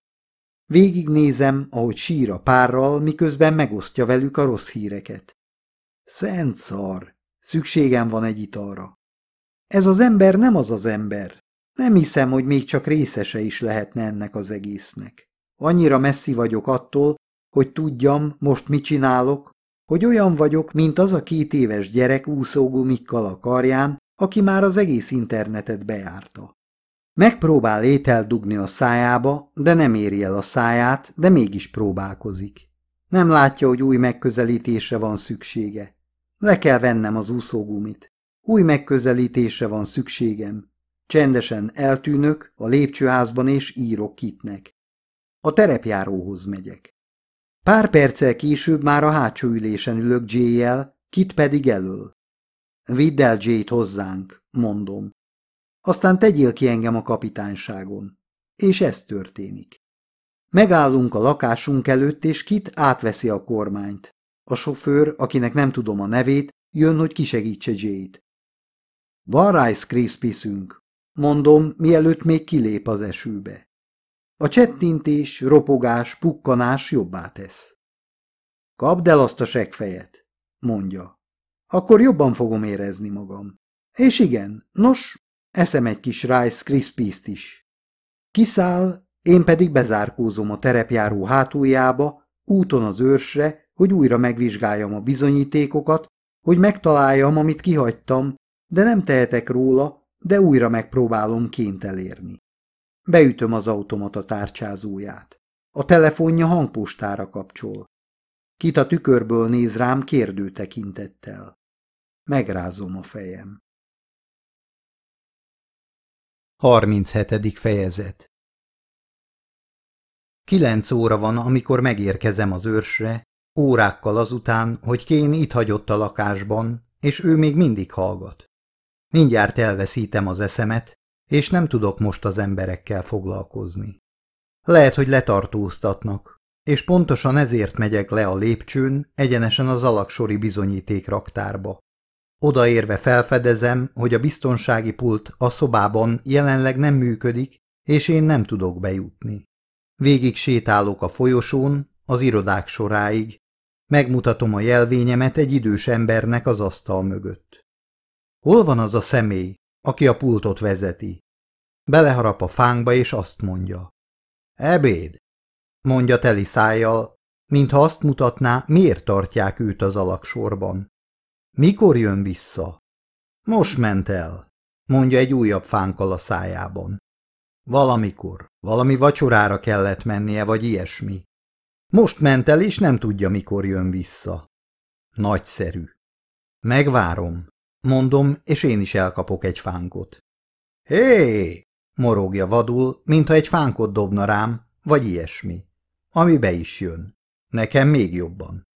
Végignézem, ahogy sír a párral, miközben megosztja velük a rossz híreket. Szent szar! Szükségem van egy italra. Ez az ember nem az az ember. Nem hiszem, hogy még csak részese is lehetne ennek az egésznek. Annyira messzi vagyok attól, hogy tudjam, most mit csinálok, hogy olyan vagyok, mint az a két éves gyerek úszógumikkal a karján, aki már az egész internetet bejárta. Megpróbál étel dugni a szájába, de nem éri el a száját, de mégis próbálkozik. Nem látja, hogy új megközelítésre van szüksége. Le kell vennem az úszógumit. Új megközelítésre van szükségem. Csendesen eltűnök a lépcsőházban és írok kitnek. A terepjáróhoz megyek. Pár perccel később már a hátsó ülésen ülök Jay-jel, Kit pedig elől. Vidd el Jay-t hozzánk, mondom. Aztán tegyél ki engem a kapitányságon. És ez történik. Megállunk a lakásunk előtt, és Kit átveszi a kormányt. A sofőr, akinek nem tudom a nevét, jön, hogy kisegítse Jade. Van Rice Krispiesünk, mondom, mielőtt még kilép az esőbe. A csettintés, ropogás, pukkanás jobbá tesz. Kapd el azt a segfejet, mondja. Akkor jobban fogom érezni magam. És igen, nos, eszem egy kis Rice Krispies-t is. Kiszáll, én pedig bezárkózom a terepjáró hátuljába, úton az őrsre, hogy újra megvizsgáljam a bizonyítékokat, hogy megtaláljam, amit kihagytam, de nem tehetek róla, de újra megpróbálom ként elérni. Beütöm az automata tárcsázóját. A telefonja hangpostára kapcsol. Kit a tükörből néz rám kérdő tekintettel. Megrázom a fejem. 37. fejezet Kilenc óra van, amikor megérkezem az őrsre, Órákkal azután, hogy Kén itt hagyott a lakásban, és ő még mindig hallgat. Mindjárt elveszítem az eszemet, és nem tudok most az emberekkel foglalkozni. Lehet, hogy letartóztatnak, és pontosan ezért megyek le a lépcsőn, egyenesen az alaksori bizonyíték raktárba. Odaérve felfedezem, hogy a biztonsági pult a szobában jelenleg nem működik, és én nem tudok bejutni. Végig sétálok a folyosón, az irodák soráig, megmutatom a jelvényemet egy idős embernek az asztal mögött. Hol van az a személy, aki a pultot vezeti? Beleharap a fánkba, és azt mondja. Ebéd, mondja teli szájjal, mintha azt mutatná, miért tartják őt az alaksorban. Mikor jön vissza? Most ment el, mondja egy újabb fánkkal a szájában. Valamikor, valami vacsorára kellett mennie, vagy ilyesmi. Most ment el, és nem tudja, mikor jön vissza. Nagyszerű. Megvárom, mondom, és én is elkapok egy fánkot. Hé! Morogja vadul, mintha egy fánkot dobna rám, vagy ilyesmi. Ami be is jön. Nekem még jobban.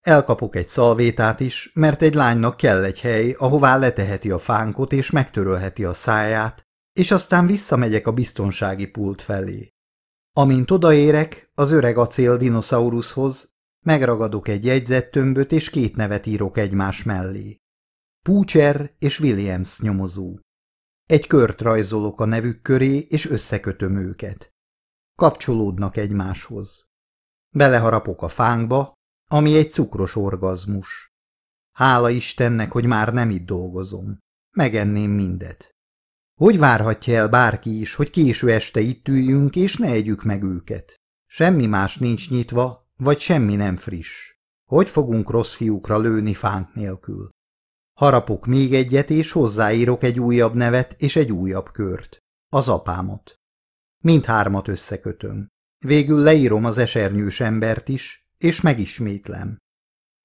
Elkapok egy szalvétát is, mert egy lánynak kell egy hely, ahová leteheti a fánkot és megtörölheti a száját, és aztán visszamegyek a biztonsági pult felé. Amint odaérek az öreg acél dinoszauruszhoz, megragadok egy jegyzettömböt és két nevet írok egymás mellé. Púcser és Williams nyomozó. Egy kört rajzolok a nevük köré, és összekötöm őket. Kapcsolódnak egymáshoz. Beleharapok a fánkba, ami egy cukros orgazmus. Hála Istennek, hogy már nem itt dolgozom. Megenném mindet. Hogy várhatja el bárki is, hogy késő este itt üljünk, és ne együk meg őket? Semmi más nincs nyitva, vagy semmi nem friss. Hogy fogunk rossz fiúkra lőni fánk nélkül? Harapok még egyet, és hozzáírok egy újabb nevet és egy újabb kört. Az apámot. Mindhármat összekötöm. Végül leírom az esernyős embert is, és megismétlem.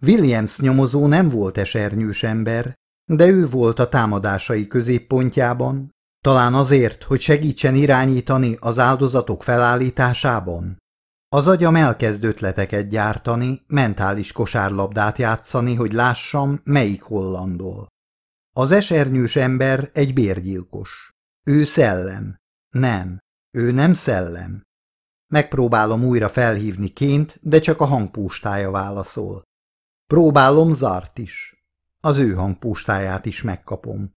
Williams nyomozó nem volt esernyős ember, de ő volt a támadásai középpontjában, talán azért, hogy segítsen irányítani az áldozatok felállításában. Az agyam elkezd ötleteket gyártani, mentális kosárlabdát játszani, hogy lássam, melyik hollandol. Az esernyős ember egy bérgyilkos. Ő szellem. Nem, ő nem szellem. Megpróbálom újra felhívni ként, de csak a hangpústája válaszol. Próbálom zart is. Az ő hangpústáját is megkapom.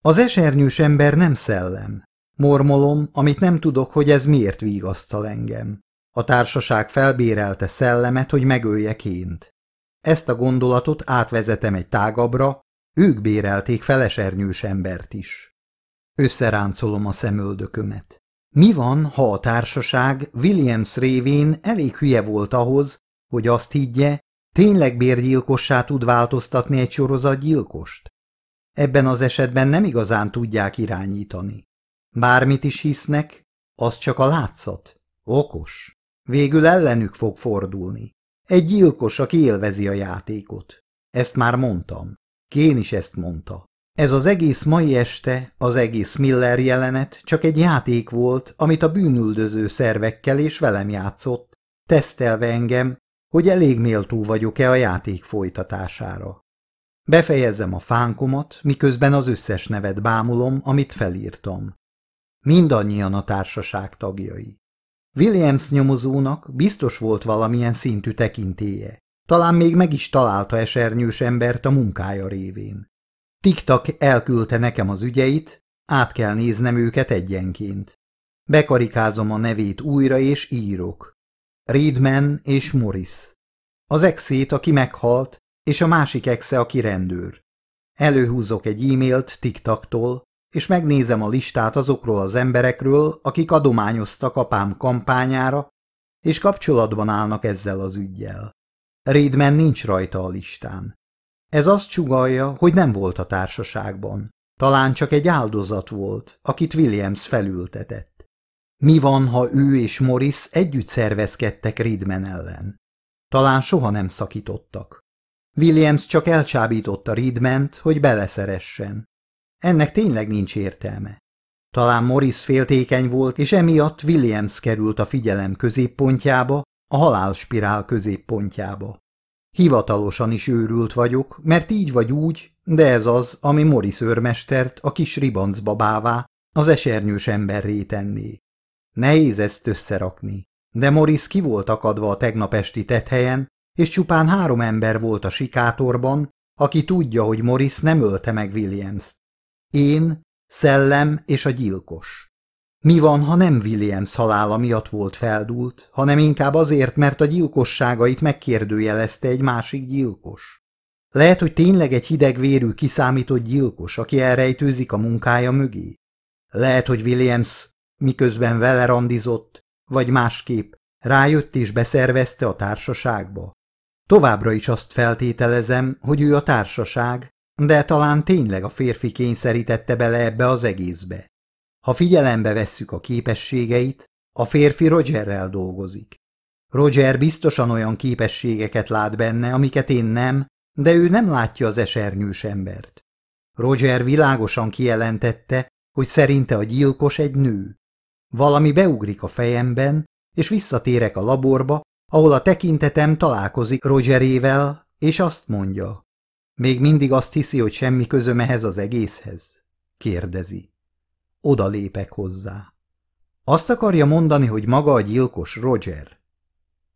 Az esernyős ember nem szellem. Mormolom, amit nem tudok, hogy ez miért vigasztal engem. A társaság felbérelte szellemet, hogy megölje ként. Ezt a gondolatot átvezetem egy tágabbra, ők bérelték fel esernyős embert is. Összeráncolom a szemöldökömet. Mi van, ha a társaság Williams révén elég hülye volt ahhoz, hogy azt higgye, tényleg bérgyilkossá tud változtatni egy sorozatgyilkost? Ebben az esetben nem igazán tudják irányítani. Bármit is hisznek, az csak a látszat. Okos. Végül ellenük fog fordulni. Egy gyilkos, aki élvezi a játékot. Ezt már mondtam. Kén is ezt mondta. Ez az egész mai este, az egész Miller jelenet csak egy játék volt, amit a bűnüldöző szervekkel és velem játszott, tesztelve engem, hogy elég méltó vagyok-e a játék folytatására. Befejezem a fánkomat, miközben az összes nevet bámulom, amit felírtam. Mindannyian a társaság tagjai. Williams nyomozónak biztos volt valamilyen szintű tekintéje. Talán még meg is találta esernyős embert a munkája révén. Tiktak elküldte nekem az ügyeit, át kell néznem őket egyenként. Bekarikázom a nevét újra és írok. Reedman és Morris. Az exét, aki meghalt, és a másik exe, aki rendőr. Előhúzok egy e-mailt Tiktaktól, és megnézem a listát azokról az emberekről, akik adományoztak apám kampányára, és kapcsolatban állnak ezzel az ügyjel. Reedman nincs rajta a listán. Ez azt csugalja, hogy nem volt a társaságban. Talán csak egy áldozat volt, akit Williams felültetett. Mi van, ha ő és Morris együtt szervezkedtek Reedman ellen? Talán soha nem szakítottak. Williams csak elcsábította Reedment, hogy beleszeressen. Ennek tényleg nincs értelme. Talán Morris féltékeny volt, és emiatt Williams került a figyelem középpontjába, a halálspirál középpontjába. Hivatalosan is őrült vagyok, mert így vagy úgy, de ez az, ami Morris őrmestert a kis ribanc babává, az esernyős emberré tenné. Nehéz ezt összerakni, de Morris ki volt akadva a tegnap esti tethelyen, és csupán három ember volt a sikátorban, aki tudja, hogy Morris nem ölte meg Williams-t. Én, Szellem és a gyilkos. Mi van, ha nem Williams halála miatt volt feldúlt, hanem inkább azért, mert a gyilkosságait megkérdőjelezte egy másik gyilkos? Lehet, hogy tényleg egy hidegvérű kiszámított gyilkos, aki elrejtőzik a munkája mögé? Lehet, hogy Williams miközben vele randizott, vagy másképp rájött és beszervezte a társaságba? Továbbra is azt feltételezem, hogy ő a társaság, de talán tényleg a férfi kényszerítette bele ebbe az egészbe. Ha figyelembe vesszük a képességeit, a férfi Rogerrel dolgozik. Roger biztosan olyan képességeket lát benne, amiket én nem, de ő nem látja az esernyős embert. Roger világosan kijelentette, hogy szerinte a gyilkos egy nő. Valami beugrik a fejemben, és visszatérek a laborba, ahol a tekintetem találkozik Rogerével, és azt mondja. Még mindig azt hiszi, hogy semmi közöm ehhez az egészhez? kérdezi. Oda lépek hozzá. Azt akarja mondani, hogy maga a gyilkos Roger.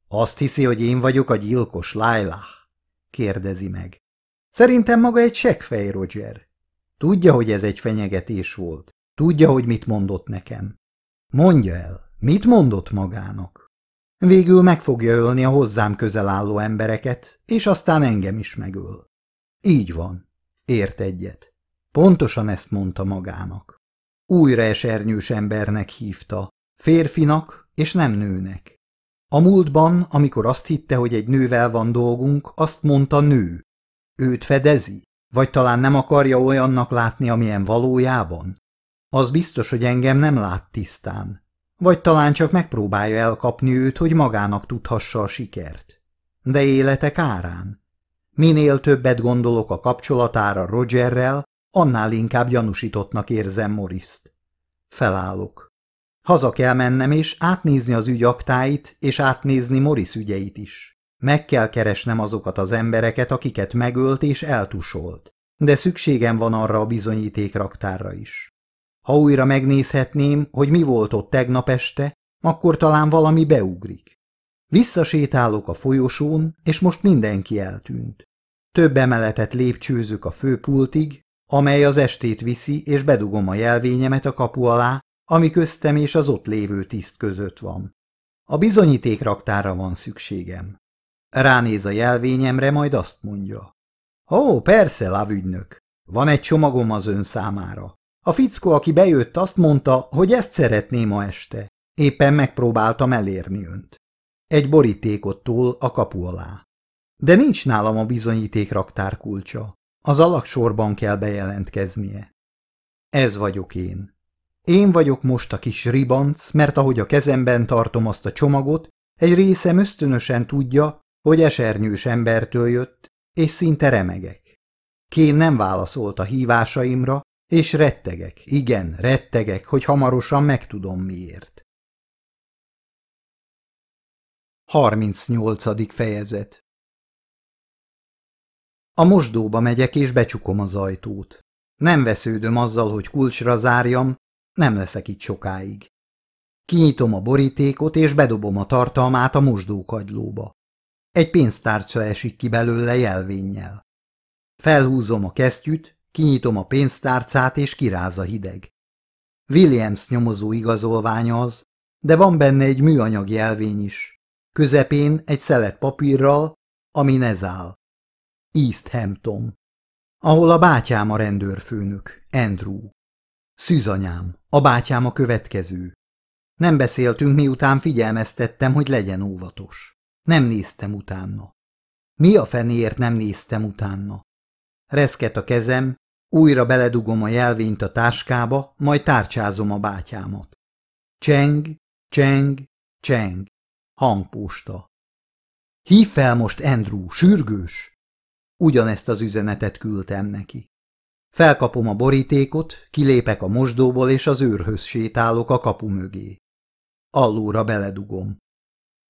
Azt hiszi, hogy én vagyok a gyilkos Lailah? kérdezi meg. Szerintem maga egy seggfej, Roger. Tudja, hogy ez egy fenyegetés volt. Tudja, hogy mit mondott nekem. Mondja el, mit mondott magának? Végül meg fogja ölni a hozzám közel álló embereket, és aztán engem is megöl. Így van. Ért egyet. Pontosan ezt mondta magának. Újra esernyős embernek hívta, férfinak és nem nőnek. A múltban, amikor azt hitte, hogy egy nővel van dolgunk, azt mondta nő. Őt fedezi? Vagy talán nem akarja olyannak látni, amilyen valójában? Az biztos, hogy engem nem lát tisztán. Vagy talán csak megpróbálja elkapni őt, hogy magának tudhassa a sikert. De életek árán. Minél többet gondolok a kapcsolatára Rogerrel, annál inkább gyanúsítottnak érzem Moriszt. Felállok. Haza kell mennem, és átnézni az ügy aktáit, és átnézni Morris ügyeit is. Meg kell keresnem azokat az embereket, akiket megölt és eltusolt. De szükségem van arra a bizonyítékraktárra is. Ha újra megnézhetném, hogy mi volt ott tegnap este, akkor talán valami beugrik. Visszasétálok a folyosón, és most mindenki eltűnt. Több emeletet lépcsőzök a főpultig, amely az estét viszi, és bedugom a jelvényemet a kapu alá, ami köztem és az ott lévő tiszt között van. A bizonyíték raktára van szükségem. Ránéz a jelvényemre, majd azt mondja. Ó, persze, lavügynök, van egy csomagom az ön számára. A fickó, aki bejött, azt mondta, hogy ezt szeretném ma este. Éppen megpróbáltam elérni önt. Egy borítékot tól a kapu alá. De nincs nálam a bizonyíték raktár kulcsa. Az alaksorban kell bejelentkeznie. Ez vagyok én. Én vagyok most a kis ribanc, mert ahogy a kezemben tartom azt a csomagot, egy részem ösztönösen tudja, hogy esernyős embertől jött, és szinte remegek. Kén nem válaszolt a hívásaimra, és rettegek, igen, rettegek, hogy hamarosan megtudom miért. 38. fejezet A mosdóba megyek, és becsukom az ajtót. Nem vesződöm azzal, hogy kulcsra zárjam, nem leszek itt sokáig. Kinyitom a borítékot, és bedobom a tartalmát a mosdókagylóba. Egy pénztárca esik ki belőle jelvénnyel. Felhúzom a kesztyűt, kinyitom a pénztárcát, és kiráz a hideg. Williams nyomozó igazolványa az, de van benne egy műanyag jelvény is. Közepén egy szelet papírral, ami áll. East Hampton, ahol a bátyám a rendőrfőnök, Andrew. Szűzanyám, a bátyám a következő. Nem beszéltünk, miután figyelmeztettem, hogy legyen óvatos. Nem néztem utána. Mi a fenéért nem néztem utána? Reszket a kezem, újra beledugom a jelvényt a táskába, majd tárcsázom a bátyámat. Cseng, cseng, cseng. Hangposta. Hív fel most, Andrew, sürgős! Ugyanezt az üzenetet küldtem neki. Felkapom a borítékot, kilépek a mosdóból, és az őrhöz sétálok a kapu mögé. Allóra beledugom.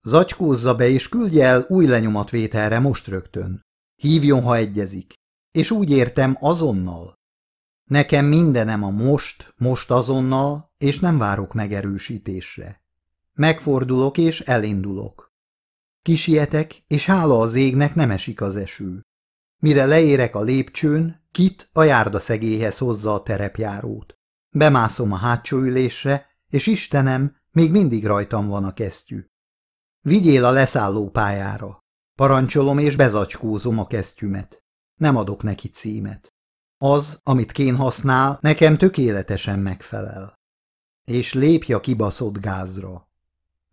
Zacskózza be, és küldje el új lenyomatvételre most rögtön. Hívjon, ha egyezik. És úgy értem azonnal. Nekem mindenem a most, most azonnal, és nem várok megerősítésre. Megfordulok, és elindulok. Kisietek, és hála az égnek nem esik az eső. Mire leérek a lépcsőn, Kit a járda szegélyhez hozza a terepjárót. Bemászom a hátsó ülésre, és Istenem, még mindig rajtam van a kesztyű. Vigyél a leszálló pályára. Parancsolom és bezacskózom a kesztyümet. Nem adok neki címet. Az, amit Kén használ, nekem tökéletesen megfelel. És lépj a kibaszott gázra.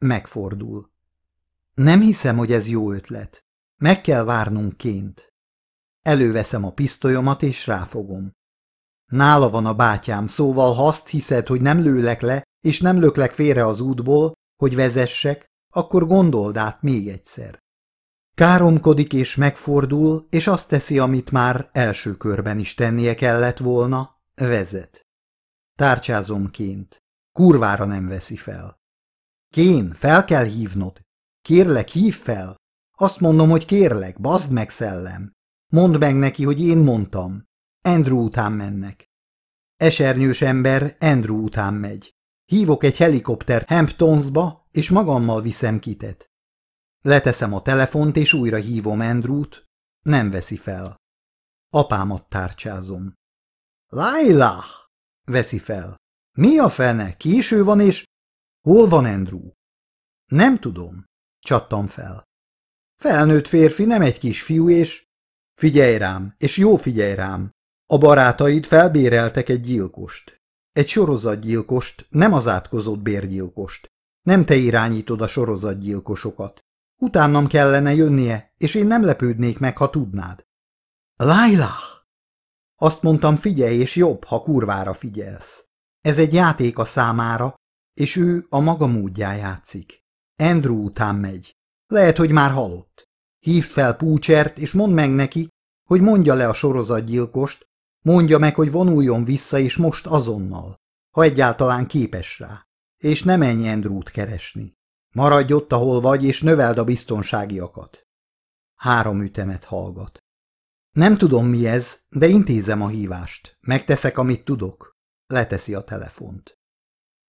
Megfordul. Nem hiszem, hogy ez jó ötlet. Meg kell várnunk Ként. Előveszem a pisztolyomat és ráfogom. Nála van a bátyám, szóval ha azt hiszed, hogy nem lőlek le, és nem löklek félre az útból, hogy vezessek, akkor gondold át még egyszer. Káromkodik és megfordul, és azt teszi, amit már első körben is tennie kellett volna, vezet. Tárcsázom ként. Kurvára nem veszi fel. Kén, fel kell hívnod. Kérlek, hív fel. Azt mondom, hogy kérlek, bazd meg szellem. Mondd meg neki, hogy én mondtam. Andrew után mennek. Esernyős ember Andrew után megy. Hívok egy helikoptert Hamptonsba, és magammal viszem kitet. Leteszem a telefont, és újra hívom Andrewt. Nem veszi fel. Apámat tárcsázom. Laila! veszi fel. Mi a fene? Késő van, és... Hol van Andrew? Nem tudom. Csattam fel. Felnőtt férfi, nem egy kisfiú, és... Figyelj rám, és jó figyelj rám. A barátaid felbéreltek egy gyilkost. Egy sorozatgyilkost, nem az átkozott bérgyilkost. Nem te irányítod a sorozatgyilkosokat. Utánam kellene jönnie, és én nem lepődnék meg, ha tudnád. Laila! Azt mondtam, figyelj, és jobb, ha kurvára figyelsz. Ez egy játék a számára, és ő a maga módján játszik. Andrew után megy. Lehet, hogy már halott. Hívd fel Púcsert, és mondd meg neki, hogy mondja le a sorozatgyilkost, mondja meg, hogy vonuljon vissza, és most azonnal, ha egyáltalán képes rá, és ne menj Andrewt keresni. Maradj ott, ahol vagy, és növeld a biztonságiakat. Három ütemet hallgat. Nem tudom, mi ez, de intézem a hívást. Megteszek, amit tudok. Leteszi a telefont.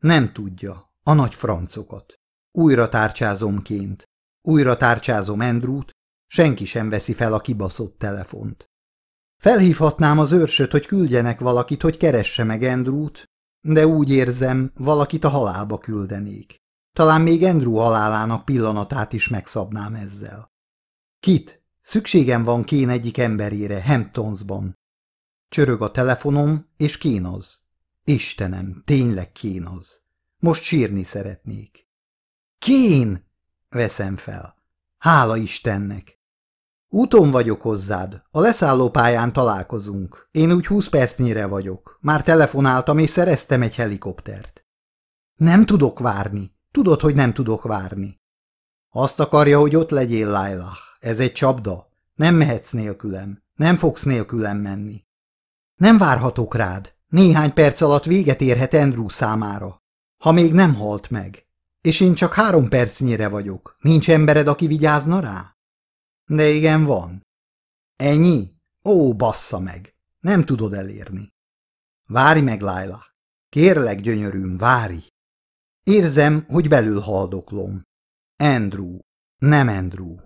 Nem tudja. A nagy francokat. Újra tárcsázomként. Újra tárcsázom Andrewt, senki sem veszi fel a kibaszott telefont. Felhívhatnám az őrsöt, hogy küldjenek valakit, hogy keresse meg Andrewt, de úgy érzem, valakit a halálba küldenék. Talán még Andrew halálának pillanatát is megszabnám ezzel. Kit, szükségem van Kén egyik emberére, Hamptonsban. Csörög a telefonom, és Kén az. Istenem, tényleg Kén az. Most sírni szeretnék. Kén! Veszem fel. Hála Istennek! Úton vagyok hozzád. A leszállópályán találkozunk. Én úgy húsz percnyire vagyok. Már telefonáltam, és szereztem egy helikoptert. Nem tudok várni. Tudod, hogy nem tudok várni. Azt akarja, hogy ott legyél, Lailah. Ez egy csapda. Nem mehetsz nélkülem. Nem fogsz nélkülem menni. Nem várhatok rád. Néhány perc alatt véget érhet Andrew számára. Ha még nem halt meg. És én csak három percnyire vagyok. Nincs embered, aki vigyázna rá? De igen, van. Ennyi? Ó, bassza meg. Nem tudod elérni. Várj meg, Laila. Kérlek, gyönyörűm, várj. Érzem, hogy belül haldoklom. Andrew. Nem Andrew.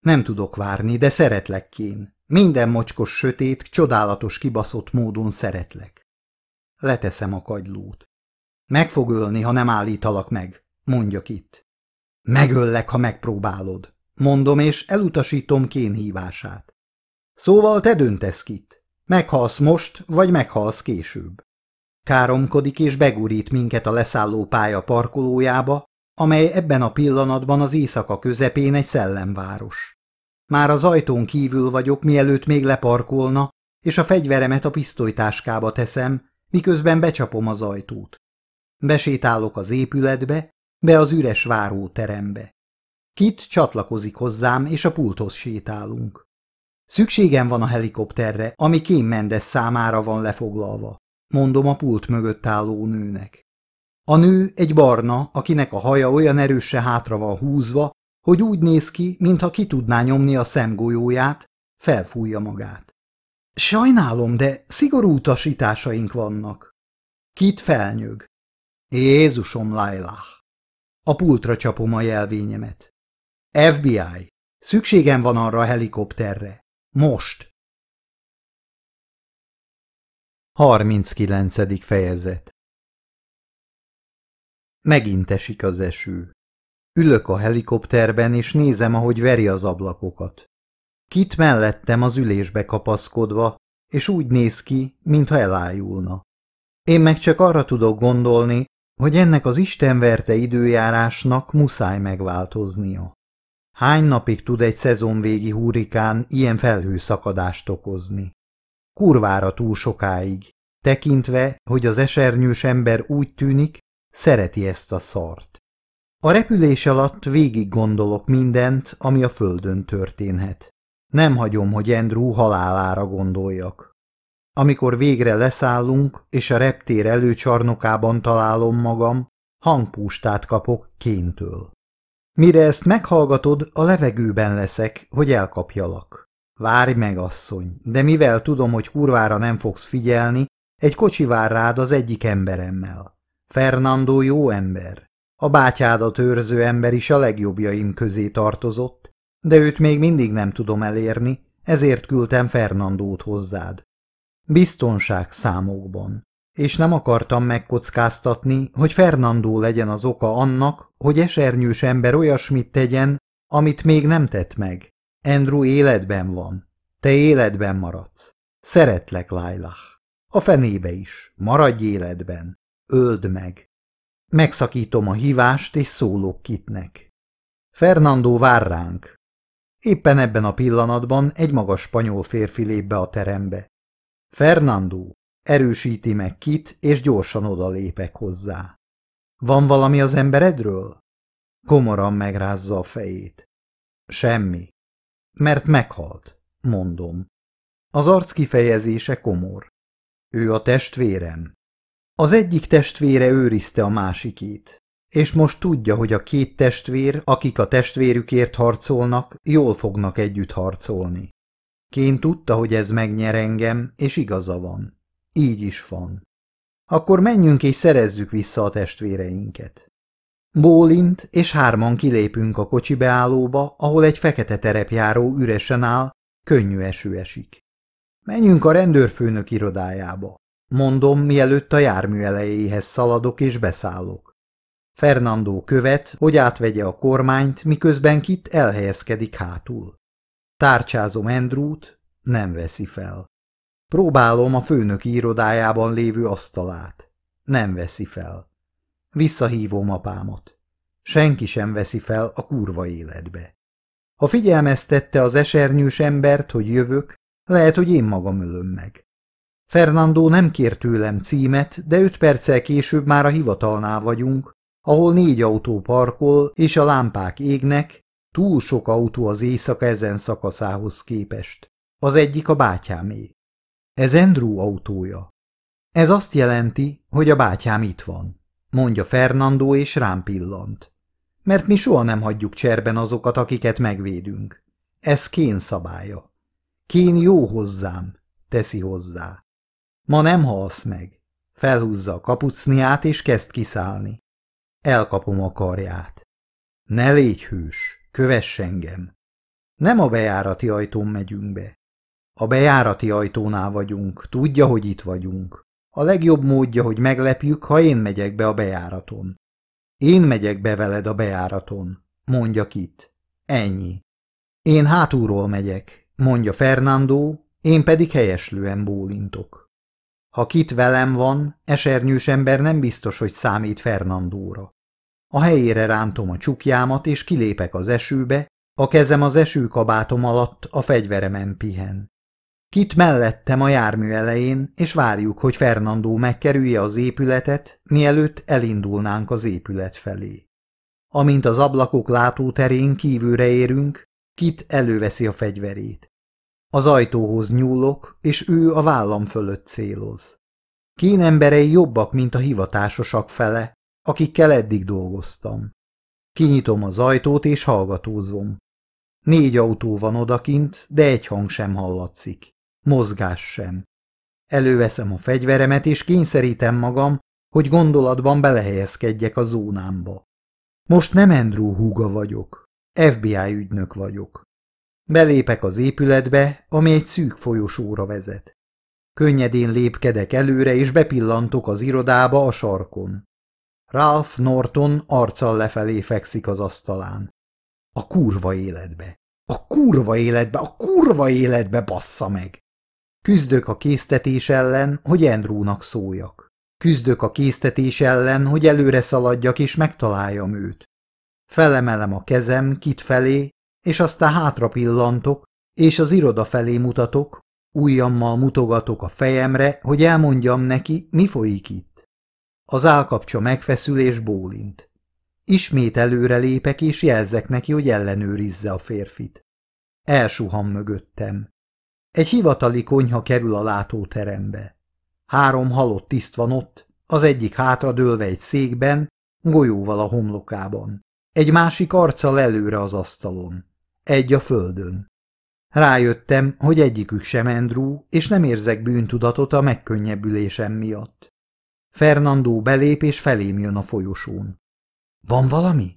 Nem tudok várni, de szeretlek kén. Minden mocskos sötét, csodálatos kibaszott módon szeretlek. Leteszem a kagylót. Meg fog ölni, ha nem állítalak meg, mondja itt. Megöllek, ha megpróbálod, mondom, és elutasítom kén hívását. Szóval te döntesz kit. Meghalsz most, vagy meghalsz később. Káromkodik és begurít minket a leszálló pálya parkolójába, amely ebben a pillanatban az éjszaka közepén egy szellemváros. Már az ajtón kívül vagyok, mielőtt még leparkolna, és a fegyveremet a pisztolytáskába teszem, miközben becsapom az ajtót. Besétálok az épületbe, be az üres váróterembe. Kit csatlakozik hozzám, és a pulthoz sétálunk. Szükségem van a helikopterre, ami Kém Mendes számára van lefoglalva, mondom a pult mögött álló nőnek. A nő egy barna, akinek a haja olyan erőse hátra van húzva, hogy úgy néz ki, mintha ki tudná nyomni a szemgolyóját, felfújja magát. Sajnálom, de szigorú utasításaink vannak. Kit felnyög. Jézusom, Lailah! A pultra csapom a jelvényemet. FBI, szükségem van arra a helikopterre. Most! 39. fejezet Megint esik az eső. Ülök a helikopterben, és nézem, ahogy veri az ablakokat. Kit mellettem az ülésbe kapaszkodva, és úgy néz ki, mintha elájulna. Én meg csak arra tudok gondolni, hogy ennek az istenverte időjárásnak muszáj megváltoznia. Hány napig tud egy szezonvégi hurrikán ilyen felhőszakadást okozni? Kurvára túl sokáig, tekintve, hogy az esernyős ember úgy tűnik, szereti ezt a szart. A repülés alatt végig gondolok mindent, ami a földön történhet. Nem hagyom, hogy Andrew halálára gondoljak. Amikor végre leszállunk, és a reptér előcsarnokában találom magam, hangpústát kapok kéntől. Mire ezt meghallgatod, a levegőben leszek, hogy elkapjalak. Várj meg, asszony, de mivel tudom, hogy kurvára nem fogsz figyelni, egy kocsi vár rád az egyik emberemmel. Fernando jó ember. A bátyádat őrző ember is a legjobbjaim közé tartozott, de őt még mindig nem tudom elérni, ezért küldtem Fernandót hozzád. Biztonság számokban. És nem akartam megkockáztatni, hogy Fernandó legyen az oka annak, hogy esernyős ember olyasmit tegyen, amit még nem tett meg. Andrew életben van. Te életben maradsz. Szeretlek, Lailah. A fenébe is. Maradj életben. Öld meg. Megszakítom a hívást, és szólok Kitnek. Fernando vár ránk. Éppen ebben a pillanatban egy magas spanyol férfi lép be a terembe. Fernando, erősíti meg Kit, és gyorsan odalépek hozzá. Van valami az emberedről? Komoran megrázza a fejét. Semmi. Mert meghalt, mondom. Az arc kifejezése komor. Ő a testvérem. Az egyik testvére őrizte a másikét, és most tudja, hogy a két testvér, akik a testvérükért harcolnak, jól fognak együtt harcolni. Kén tudta, hogy ez megnyer engem, és igaza van. Így is van. Akkor menjünk és szerezzük vissza a testvéreinket. Bólint, és hárman kilépünk a kocsi beállóba, ahol egy fekete terepjáró üresen áll, könnyű eső esik. Menjünk a rendőrfőnök irodájába. Mondom, mielőtt a jármű elejéhez szaladok és beszállok. Fernando követ, hogy átvegye a kormányt, miközben Kit elhelyezkedik hátul. Tárcsázom Andrewt, nem veszi fel. Próbálom a főnök irodájában lévő asztalát. Nem veszi fel. Visszahívom apámat. Senki sem veszi fel a kurva életbe. Ha figyelmeztette az esernyős embert, hogy jövök, lehet, hogy én magam ölöm meg. Fernando nem kér tőlem címet, de öt perccel később már a hivatalnál vagyunk, ahol négy autó parkol, és a lámpák égnek, túl sok autó az éjszaka ezen szakaszához képest. Az egyik a bátyámé. Ez Andrew autója. Ez azt jelenti, hogy a bátyám itt van, mondja Fernando és rám pillant. Mert mi soha nem hagyjuk cserben azokat, akiket megvédünk. Ez Kén szabálya. Kén jó hozzám, teszi hozzá. Ma nem halsz meg. Felhúzza a kapucniát és kezd kiszállni. Elkapom a karját. Ne légy hős, kövess engem. Nem a bejárati ajtón megyünk be. A bejárati ajtónál vagyunk, tudja, hogy itt vagyunk. A legjobb módja, hogy meglepjük, ha én megyek be a bejáraton. Én megyek be veled a bejáraton, mondja Kit. Ennyi. Én hátulról megyek, mondja Fernando, én pedig helyeslően bólintok. Ha Kit velem van, esernyős ember nem biztos, hogy számít Fernandóra. A helyére rántom a csukjámat, és kilépek az esőbe, a kezem az esőkabátom alatt a fegyveremen pihen. Kit mellettem a jármű elején, és várjuk, hogy Fernandó megkerülje az épületet, mielőtt elindulnánk az épület felé. Amint az ablakok látóterén kívülre érünk, Kit előveszi a fegyverét. Az ajtóhoz nyúlok, és ő a vállam fölött céloz. Kén emberei jobbak, mint a hivatásosak fele, akikkel eddig dolgoztam. Kinyitom az ajtót, és hallgatózom. Négy autó van odakint, de egy hang sem hallatszik. Mozgás sem. Előveszem a fegyveremet, és kényszerítem magam, hogy gondolatban belehelyezkedjek a zónámba. Most nem Andrew húga vagyok. FBI ügynök vagyok. Belépek az épületbe, ami egy szűk folyosóra vezet. Könnyedén lépkedek előre, és bepillantok az irodába a sarkon. Ralph Norton arccal lefelé fekszik az asztalán. A kurva életbe! A kurva életbe! A kurva életbe bassza meg! Küzdök a késztetés ellen, hogy Andrewnak szóljak. Küzdök a késztetés ellen, hogy előre szaladjak és megtaláljam őt. Felemelem a kezem kit felé, és aztán hátra pillantok, és az iroda felé mutatok, ujjammal mutogatok a fejemre, hogy elmondjam neki, mi folyik itt. Az állkapcsa megfeszül és bólint. Ismét előre lépek, és jelzek neki, hogy ellenőrizze a férfit. Elsuham mögöttem. Egy hivatali konyha kerül a látóterembe. Három halott tiszt van ott, az egyik hátradőlve egy székben, golyóval a homlokában. Egy másik arccal előre az asztalon. Egy a földön. Rájöttem, hogy egyikük sem Andrew, és nem érzek bűntudatot a megkönnyebbülésem miatt. Fernando belép és felém jön a folyosón. Van valami?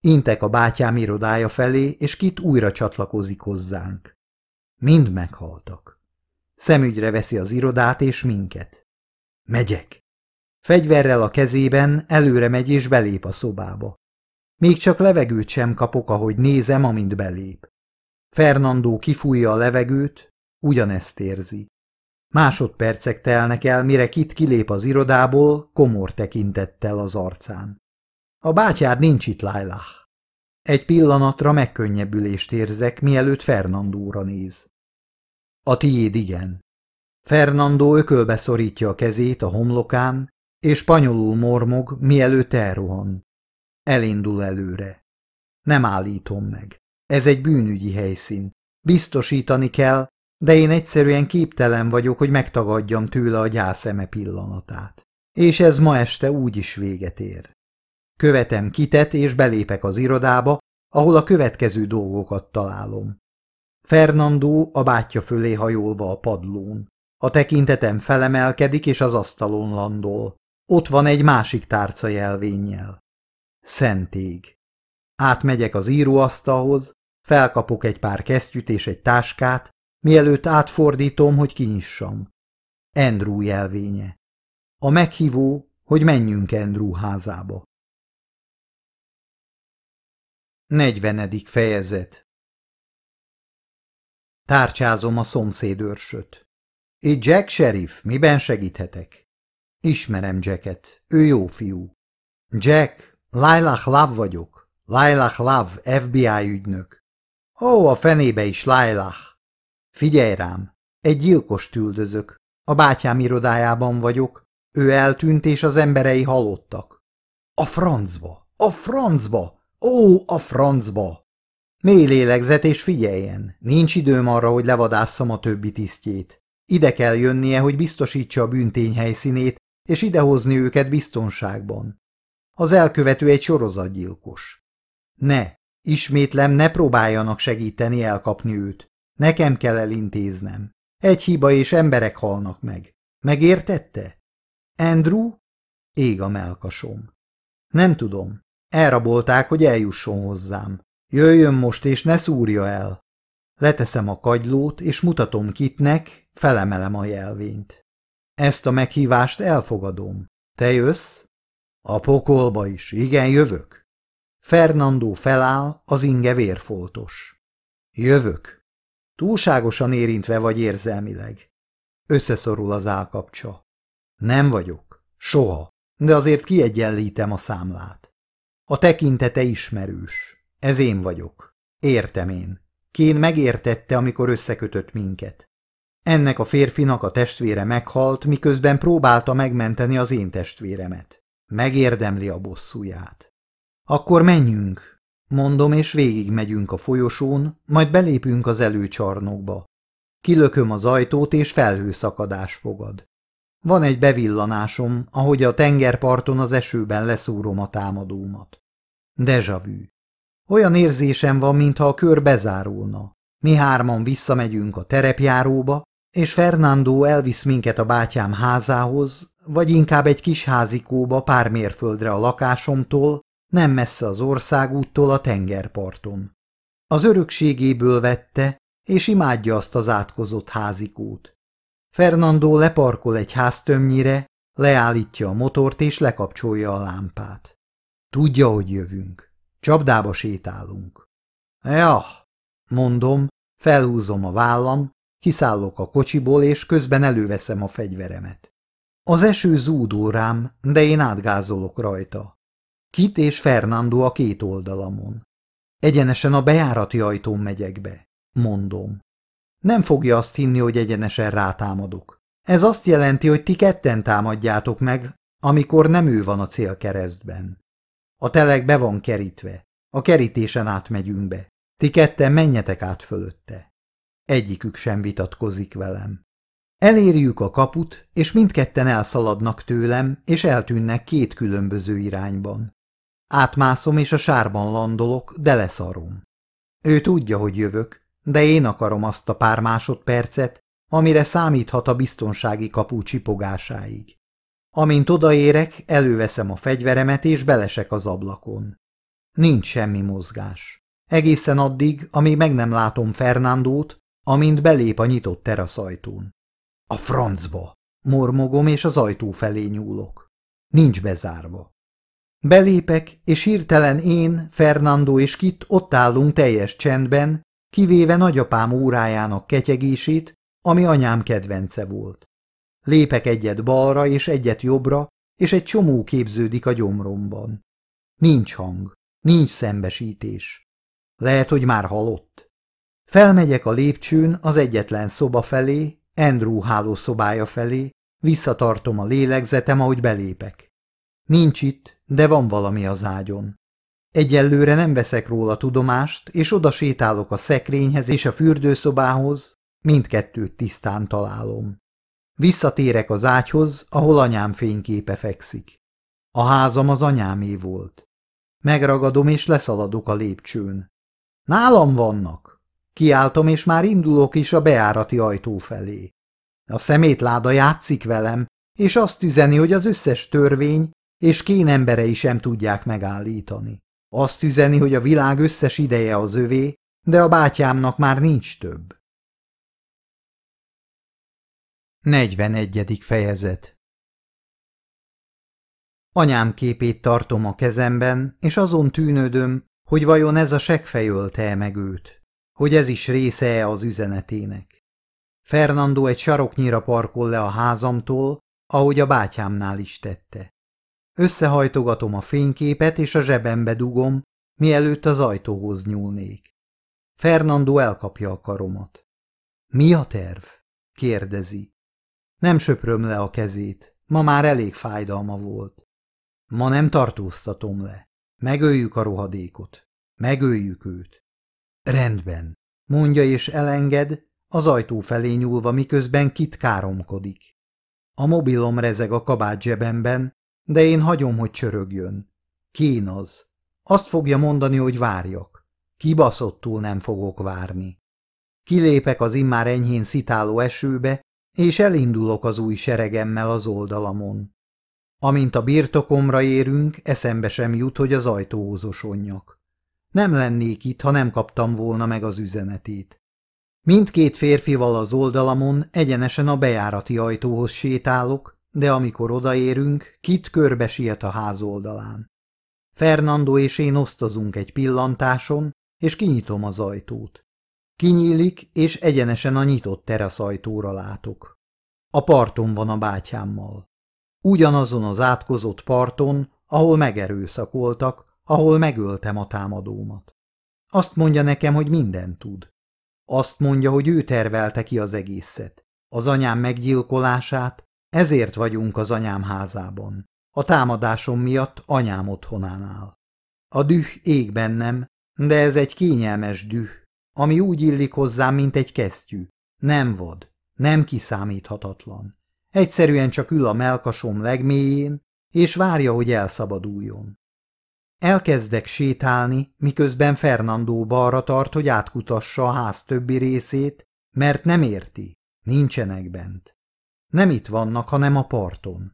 Intek a bátyám irodája felé, és kit újra csatlakozik hozzánk. Mind meghaltak. Szemügyre veszi az irodát és minket. Megyek. Fegyverrel a kezében előre megy és belép a szobába. Még csak levegőt sem kapok, ahogy nézem, amint belép. Fernando kifújja a levegőt, ugyanezt érzi. Másodpercek telnek el, mire Kit kilép az irodából, komor tekintettel az arcán. A bátyád nincs itt, Lailah. Egy pillanatra megkönnyebbülést érzek, mielőtt Fernandóra néz. A tiéd igen. Fernando ökölbe szorítja a kezét a homlokán, és spanyolul mormog, mielőtt elrohan. Elindul előre. Nem állítom meg. Ez egy bűnügyi helyszín. Biztosítani kell, de én egyszerűen képtelen vagyok, hogy megtagadjam tőle a gyászeme pillanatát. És ez ma este úgy is véget ér. Követem kitet, és belépek az irodába, ahol a következő dolgokat találom. Fernando a bátyja fölé hajolva a padlón. A tekintetem felemelkedik, és az asztalon landol. Ott van egy másik tárca jelvénnyel. Szentég. Átmegyek az íróasztalhoz, felkapok egy pár kesztyűt és egy táskát, mielőtt átfordítom, hogy kinyissam. Andrew jelvénye. A meghívó, hogy menjünk Andrew házába. 40. fejezet Tárcsázom a szomszédőrsöt. Itt Jack sheriff, miben segíthetek? Ismerem Jacket, ő jó fiú. Jack, Lailah Love vagyok. Lailah Love, FBI ügynök. Ó, a fenébe is, Lailah. Figyelj rám, egy gyilkos tüldözök. A bátyám irodájában vagyok. Ő eltűnt, és az emberei halottak. A francba! A francba! Ó, a francba! Mély lélegzet és figyeljen, nincs időm arra, hogy levadásszam a többi tisztjét. Ide kell jönnie, hogy biztosítsa a büntény helyszínét, és idehozni őket biztonságban. Az elkövető egy sorozatgyilkos. Ne, ismétlem, ne próbáljanak segíteni elkapni őt. Nekem kell elintéznem. Egy hiba és emberek halnak meg. Megértette? Andrew? Ég a melkasom. Nem tudom. Elrabolták, hogy eljusson hozzám. Jöjjön most, és ne szúrja el. Leteszem a kagylót, és mutatom Kitnek, felemelem a jelvényt. Ezt a meghívást elfogadom. Te jössz? A pokolba is. Igen, jövök. Fernando feláll, az inge vérfoltos. Jövök. Túlságosan érintve vagy érzelmileg. Összeszorul az állkapcsa. Nem vagyok. Soha. De azért kiegyenlítem a számlát. A tekintete ismerős. Ez én vagyok. Értem én. Kén megértette, amikor összekötött minket. Ennek a férfinak a testvére meghalt, miközben próbálta megmenteni az én testvéremet. Megérdemli a bosszúját. Akkor menjünk, mondom, és végig megyünk a folyosón, majd belépünk az előcsarnokba. Kilököm az ajtót, és felhőszakadás fogad. Van egy bevillanásom, ahogy a tengerparton az esőben leszúrom a támadómat. Deja vu. Olyan érzésem van, mintha a kör bezárulna. Mi hárman visszamegyünk a terepjáróba, és Fernando elvisz minket a bátyám házához, vagy inkább egy kis házikóba pár mérföldre a lakásomtól, nem messze az országúttól a tengerparton. Az örökségéből vette, és imádja azt az átkozott házikót. Fernando leparkol egy háztömnyire, Leállítja a motort és lekapcsolja a lámpát. Tudja, hogy jövünk. Csapdába sétálunk. Ja, mondom, felhúzom a vállam, kiszállok a kocsiból, és közben előveszem a fegyveremet. Az eső zúdul rám, de én átgázolok rajta. Kit és Fernando a két oldalamon. Egyenesen a bejárati ajtón megyek be, mondom. Nem fogja azt hinni, hogy egyenesen rátámadok. Ez azt jelenti, hogy ti ketten támadjátok meg, amikor nem ő van a célkeresztben. A telek be van kerítve. A kerítésen átmegyünk be. Ti ketten menjetek át fölötte. Egyikük sem vitatkozik velem. Elérjük a kaput, és mindketten elszaladnak tőlem, és eltűnnek két különböző irányban. Átmászom, és a sárban landolok, de leszarom. Ő tudja, hogy jövök, de én akarom azt a pár másodpercet, amire számíthat a biztonsági kapu csipogásáig. Amint odaérek, előveszem a fegyveremet, és belesek az ablakon. Nincs semmi mozgás. Egészen addig, amíg meg nem látom Fernándót, amint belép a nyitott teraszajtón. A francba! Mormogom, és az ajtó felé nyúlok. Nincs bezárva. Belépek, és hirtelen én, Fernando és Kit ott állunk teljes csendben, kivéve nagyapám órájának ketyegését, ami anyám kedvence volt. Lépek egyet balra és egyet jobbra, és egy csomó képződik a gyomromban. Nincs hang, nincs szembesítés. Lehet, hogy már halott. Felmegyek a lépcsőn az egyetlen szoba felé, Andrew hálószobája felé, visszatartom a lélegzetem, ahogy belépek. Nincs itt, de van valami az ágyon. Egyelőre nem veszek róla tudomást, és oda sétálok a szekrényhez és a fürdőszobához, mindkettőt tisztán találom. Visszatérek az ágyhoz, ahol anyám fényképe fekszik. A házam az anyámé volt. Megragadom és leszaladok a lépcsőn. Nálam vannak! Kiáltom, és már indulok is a beárati ajtó felé. A szemétláda játszik velem, és azt üzeni, hogy az összes törvény és kén emberei sem tudják megállítani. Azt üzeni, hogy a világ összes ideje az övé, de a bátyámnak már nincs több. 41. fejezet Anyám képét tartom a kezemben, és azon tűnődöm, hogy vajon ez a seggfej ölte-e meg őt, hogy ez is része-e az üzenetének. Fernando egy saroknyira parkol le a házamtól, ahogy a bátyámnál is tette. Összehajtogatom a fényképet, és a zsebembe dugom, mielőtt az ajtóhoz nyúlnék. Fernando elkapja a karomat. Mi a terv? kérdezi. Nem söpröm le a kezét, ma már elég fájdalma volt. Ma nem tartóztatom le. Megöljük a rohadékot. Megöljük őt. Rendben, mondja és elenged, az ajtó felé nyúlva, miközben kit káromkodik. A mobilom rezeg a kabát zsebemben, de én hagyom, hogy csörögjön. Kén az. Azt fogja mondani, hogy várjak. Kibaszottul nem fogok várni. Kilépek az immár enyhén szitáló esőbe, és elindulok az új seregemmel az oldalamon. Amint a birtokomra érünk, eszembe sem jut, hogy az ajtóhoz osonjak. Nem lennék itt, ha nem kaptam volna meg az üzenetét. Mindkét férfival az oldalamon egyenesen a bejárati ajtóhoz sétálok, de amikor odaérünk, kit körbe siet a ház oldalán. Fernando és én osztozunk egy pillantáson, és kinyitom az ajtót. Kinyílik, és egyenesen a nyitott teraszajtóra látok. A parton van a bátyámmal. Ugyanazon az átkozott parton, ahol megerőszakoltak, ahol megöltem a támadómat. Azt mondja nekem, hogy mindent tud. Azt mondja, hogy ő tervelte ki az egészet. Az anyám meggyilkolását, ezért vagyunk az anyám házában. A támadásom miatt anyám otthonánál. A düh ég bennem, de ez egy kényelmes düh, ami úgy illik hozzám, mint egy kesztyű. Nem vad, nem kiszámíthatatlan. Egyszerűen csak ül a melkasom legmélyén, és várja, hogy elszabaduljon. Elkezdek sétálni, miközben Fernando balra tart, hogy átkutassa a ház többi részét, mert nem érti, nincsenek bent. Nem itt vannak, hanem a parton.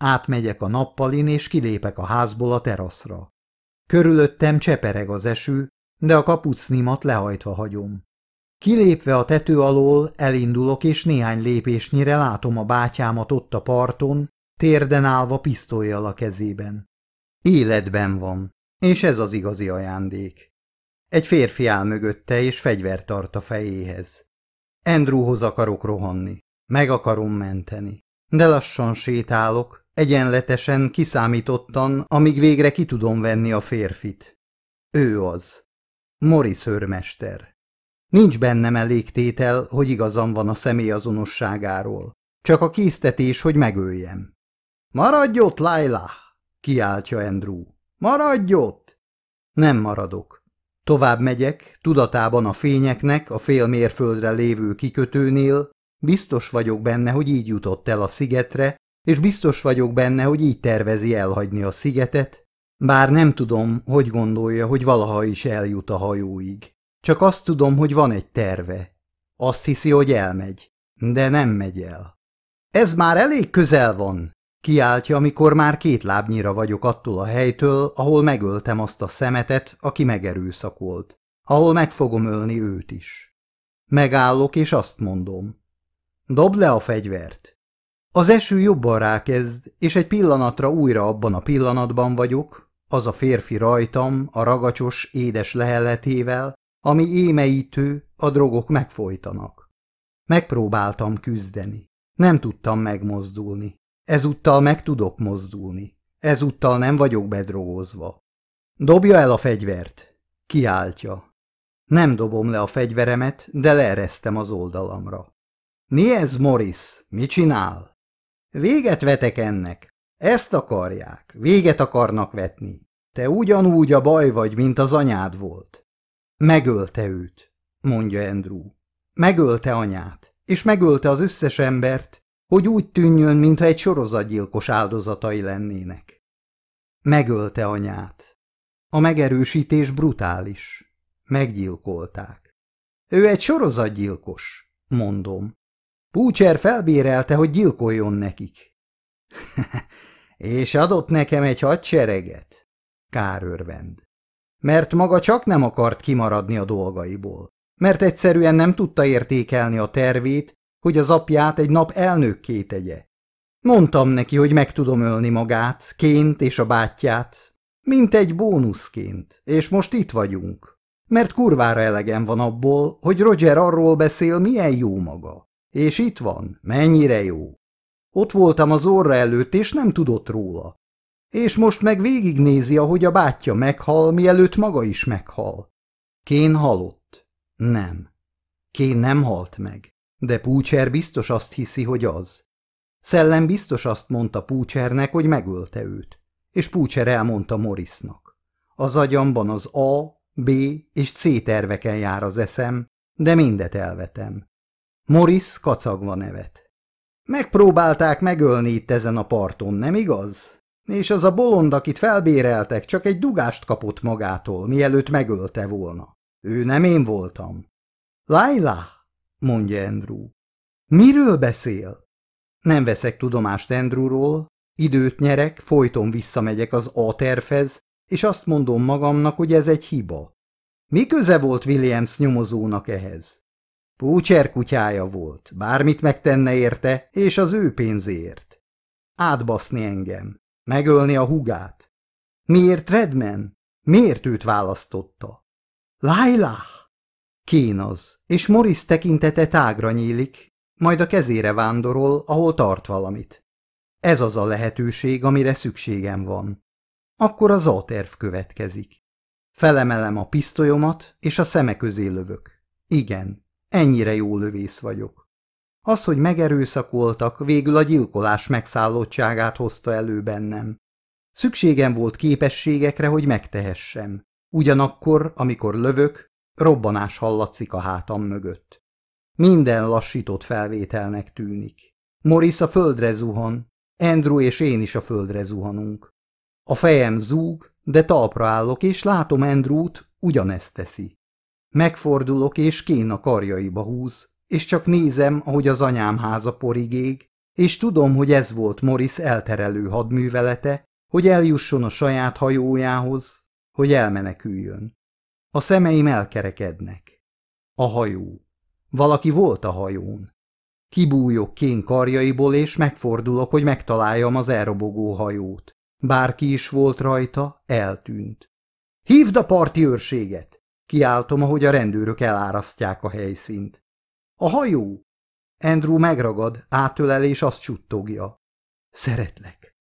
Átmegyek a nappalin, és kilépek a házból a teraszra. Körülöttem csepereg az eső, de a kapucnimat lehajtva hagyom. Kilépve a tető alól elindulok, és néhány lépésnyire látom a bátyámat ott a parton, térden állva pisztolyjal a kezében. Életben van, és ez az igazi ajándék. Egy férfi áll mögötte, és fegyvert tart a fejéhez. Andrewhoz akarok rohanni, meg akarom menteni. De lassan sétálok, egyenletesen, kiszámítottan, amíg végre ki tudom venni a férfit. Ő az. Morris őrmester. Nincs bennem elég hogy igazam van a személy azonosságáról. Csak a késztetés, hogy megöljem. Maradj ott, Laila! kiáltja Andrew. Maradj ott! Nem maradok. Tovább megyek, tudatában a fényeknek, a fél mérföldre lévő kikötőnél, biztos vagyok benne, hogy így jutott el a szigetre, és biztos vagyok benne, hogy így tervezi elhagyni a szigetet, bár nem tudom, hogy gondolja, hogy valaha is eljut a hajóig. Csak azt tudom, hogy van egy terve. Azt hiszi, hogy elmegy, de nem megy el. Ez már elég közel van, kiáltja, amikor már két lábnyira vagyok attól a helytől, ahol megöltem azt a szemetet, aki megerőszakolt, ahol meg fogom ölni őt is. Megállok, és azt mondom. Dobd le a fegyvert. Az eső jobban rákezd, és egy pillanatra újra abban a pillanatban vagyok, az a férfi rajtam, a ragacsos, édes leheletével, ami émeítő, a drogok megfojtanak. Megpróbáltam küzdeni. Nem tudtam megmozdulni. Ezúttal meg tudok mozdulni. Ezúttal nem vagyok bedrogozva. Dobja el a fegyvert! Kiáltja. Nem dobom le a fegyveremet, de leeresztem az oldalamra. Mi ez, Morris? Mi csinál? Véget vetek ennek. Ezt akarják. Véget akarnak vetni. Te ugyanúgy a baj vagy, mint az anyád volt. Megölte őt, mondja Andrew. Megölte anyát, és megölte az összes embert, hogy úgy tűnjön, mintha egy sorozatgyilkos áldozatai lennének. Megölte anyát. A megerősítés brutális. Meggyilkolták. Ő egy sorozatgyilkos, mondom. Púcser felbérelte, hogy gyilkoljon nekik. [laughs] és adott nekem egy hadsereget? Kár örvend. Mert maga csak nem akart kimaradni a dolgaiból. Mert egyszerűen nem tudta értékelni a tervét, hogy az apját egy nap elnökké tegye. Mondtam neki, hogy meg tudom ölni magát, ként és a bátyját, mint egy bónuszként, és most itt vagyunk. Mert kurvára elegem van abból, hogy Roger arról beszél, milyen jó maga. És itt van, mennyire jó. Ott voltam az orra előtt, és nem tudott róla. És most meg végignézi, ahogy a bátyja meghal, mielőtt maga is meghal. Kén halott. Nem. Kén nem halt meg. De Púcser biztos azt hiszi, hogy az. Szellem biztos azt mondta Púcsernek, hogy megölte őt. És Púcser elmondta Morrisnak. Az agyamban az A, B és C terveken jár az eszem, de mindet elvetem. Morris kacagva nevet. Megpróbálták megölni itt ezen a parton, nem igaz? És az a bolond, akit felbéreltek, csak egy dugást kapott magától, mielőtt megölte volna. Ő nem én voltam. Laila, mondja Andrew. Miről beszél? Nem veszek tudomást Andrewról, időt nyerek, folyton visszamegyek az A-tervhez, és azt mondom magamnak, hogy ez egy hiba. Mi köze volt Williams nyomozónak ehhez? Púcser kutyája volt, bármit megtenne érte, és az ő pénzért. Átbaszni engem, megölni a hugát. Miért Redman? Miért őt választotta? Laila! Kén az, és Morris tekintete tágra nyílik, majd a kezére vándorol, ahol tart valamit. Ez az a lehetőség, amire szükségem van. Akkor az A-terv következik. Felemelem a pisztolyomat, és a szeme közé lövök. Igen, Ennyire jó lövész vagyok. Az, hogy megerőszakoltak, végül a gyilkolás megszállottságát hozta elő bennem. Szükségem volt képességekre, hogy megtehessem. Ugyanakkor, amikor lövök, robbanás hallatszik a hátam mögött. Minden lassított felvételnek tűnik. Morris a földre zuhan, Andrew és én is a földre zuhanunk. A fejem zúg, de talpra állok, és látom Andrewt, ugyanezt teszi. Megfordulok, és kén a karjaiba húz, és csak nézem, ahogy az anyám háza porigég, és tudom, hogy ez volt Morris elterelő hadművelete, hogy eljusson a saját hajójához, hogy elmeneküljön. A szemeim elkerekednek. A hajó. Valaki volt a hajón. Kibújok kén karjaiból, és megfordulok, hogy megtaláljam az elrobogó hajót. Bárki is volt rajta, eltűnt. Hívd a parti őrséget! Kiáltom, ahogy a rendőrök elárasztják a helyszínt. A hajó! Andrew megragad, átölel és azt csuttogja. Szeretlek.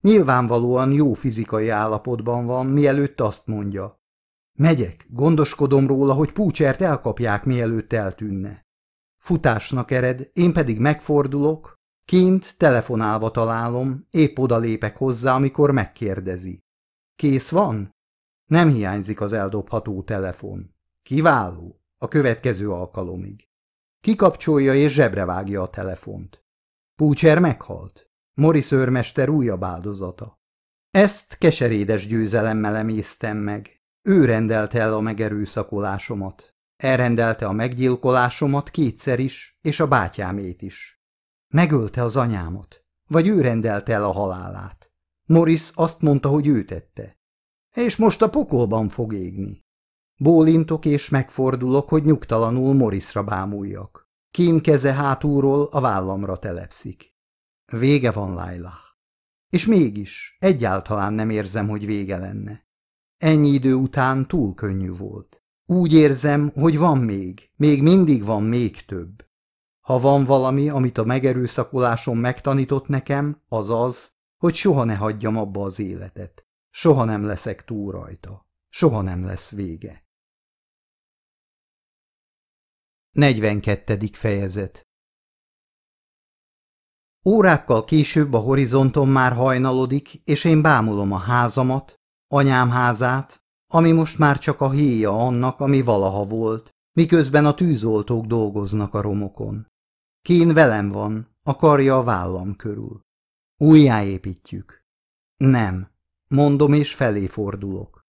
Nyilvánvalóan jó fizikai állapotban van, mielőtt azt mondja. Megyek, gondoskodom róla, hogy Púcsert elkapják, mielőtt eltűnne. Futásnak ered, én pedig megfordulok, kint telefonálva találom, épp oda lépek hozzá, amikor megkérdezi. Kész van? Nem hiányzik az eldobható telefon. Kiváló, a következő alkalomig. Kikapcsolja és zsebre vágja a telefont. Púcser meghalt. Morris őrmester újabb áldozata. Ezt keserédes győzelemmel emésztem meg. Ő rendelte el a megerőszakolásomat. Elrendelte a meggyilkolásomat kétszer is, és a bátyámét is. Megölte az anyámat, vagy ő rendelte el a halálát. Morris azt mondta, hogy ő tette. És most a pokolban fog égni. Bólintok és megfordulok, hogy nyugtalanul Morrisra bámuljak. Kén keze hátulról a vállamra telepszik. Vége van, Laila. És mégis egyáltalán nem érzem, hogy vége lenne. Ennyi idő után túl könnyű volt. Úgy érzem, hogy van még, még mindig van még több. Ha van valami, amit a megerőszakolásom megtanított nekem, az az, hogy soha ne hagyjam abba az életet. Soha nem leszek túl rajta. Soha nem lesz vége. 42. fejezet Órákkal később a horizonton már hajnalodik, és én bámulom a házamat, anyám házát, ami most már csak a héja annak, ami valaha volt, miközben a tűzoltók dolgoznak a romokon. Kén velem van, a karja a vállam körül. Újjáépítjük. Nem, mondom és felé fordulok.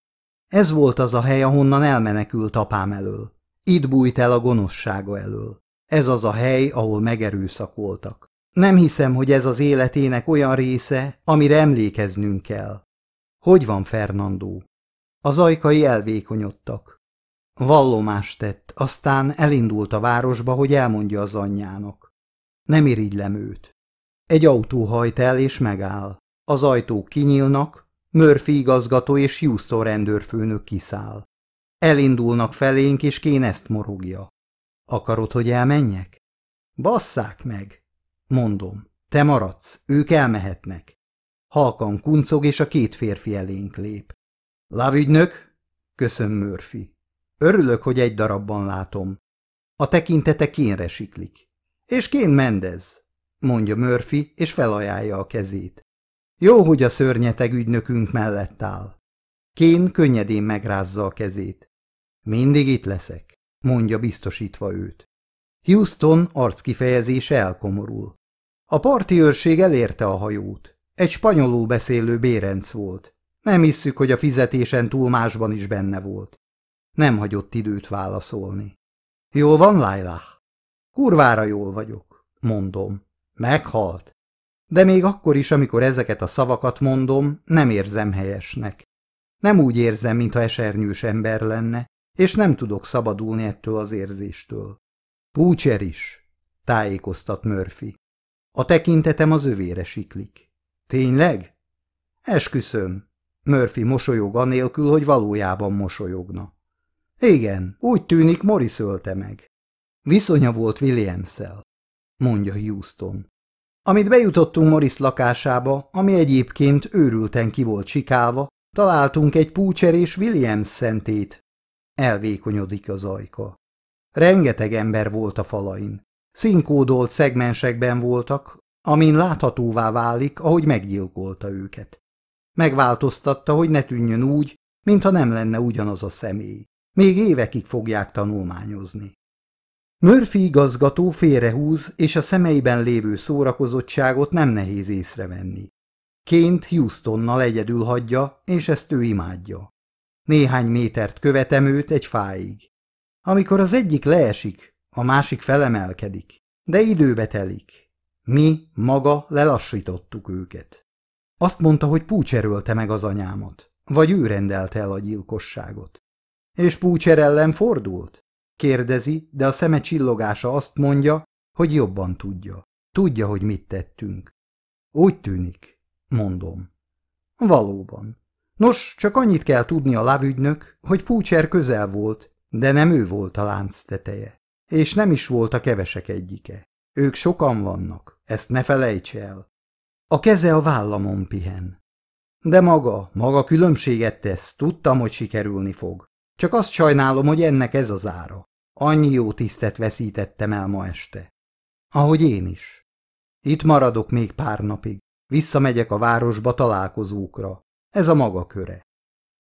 Ez volt az a hely, ahonnan elmenekült apám elől. Itt bújt el a gonoszsága elől. Ez az a hely, ahol megerőszakoltak. Nem hiszem, hogy ez az életének olyan része, amire emlékeznünk kell. Hogy van Fernandó? Az ajkai elvékonyodtak. Vallomást tett, aztán elindult a városba, hogy elmondja az anyjának. Nem irigylem őt. Egy autó hajt el és megáll. Az ajtók kinyílnak, Murphy igazgató és Houston rendőrfőnök kiszáll. Elindulnak felénk, és Kén ezt morogja. Akarod, hogy elmenjek? Basszák meg! Mondom, te maradsz, ők elmehetnek. Halkan kuncog, és a két férfi elénk lép. Lávügynök? Köszön Murphy. Örülök, hogy egy darabban látom. A tekintete kénre siklik. És kén Mendez, mondja Murphy, és felajánlja a kezét. Jó, hogy a szörnyeteg ügynökünk mellett áll. Kén könnyedén megrázza a kezét. Mindig itt leszek, mondja biztosítva őt. Houston arckifejezése elkomorul. A parti őrség elérte a hajót. Egy spanyolul beszélő bérenc volt. Nem hisszük, hogy a fizetésen túl másban is benne volt. Nem hagyott időt válaszolni. Jól van, Laila? Kurvára jól vagyok, mondom. Meghalt. De még akkor is, amikor ezeket a szavakat mondom, nem érzem helyesnek. Nem úgy érzem, mintha esernyős ember lenne, és nem tudok szabadulni ettől az érzéstől. Púcser is, tájékoztat Murphy. A tekintetem az övére siklik. Tényleg? Esküszöm. Murphy mosolyog anélkül, hogy valójában mosolyogna. Igen, úgy tűnik Morris ölte meg. Viszonya volt williams mondja Houston. Amit bejutottunk Morris lakásába, ami egyébként őrülten ki volt sikálva, találtunk egy Púcser és Williams szentét. Elvékonyodik az ajka. Rengeteg ember volt a falain. Színkódolt szegmensekben voltak, amin láthatóvá válik, ahogy meggyilkolta őket. Megváltoztatta, hogy ne tűnjön úgy, mintha nem lenne ugyanaz a személy. Még évekig fogják tanulmányozni. Murphy igazgató félrehúz, és a szemeiben lévő szórakozottságot nem nehéz észrevenni. Ként Houstonnal egyedül hagyja, és ezt ő imádja. Néhány métert követem őt egy fáig. Amikor az egyik leesik, a másik felemelkedik, de időbe telik. Mi, maga, lelassítottuk őket. Azt mondta, hogy púcserölte meg az anyámat, vagy ő rendelte el a gyilkosságot. És púcser ellen fordult? Kérdezi, de a szeme csillogása azt mondja, hogy jobban tudja. Tudja, hogy mit tettünk. Úgy tűnik, mondom. Valóban. Nos, csak annyit kell tudni a lávügynök, hogy Púcser közel volt, de nem ő volt a lánc teteje. És nem is volt a kevesek egyike. Ők sokan vannak, ezt ne felejts el. A keze a vállamon pihen. De maga, maga különbséget tesz, tudtam, hogy sikerülni fog. Csak azt sajnálom, hogy ennek ez az ára. Annyi jó tisztet veszítettem el ma este. Ahogy én is. Itt maradok még pár napig. Visszamegyek a városba találkozókra. Ez a maga köre.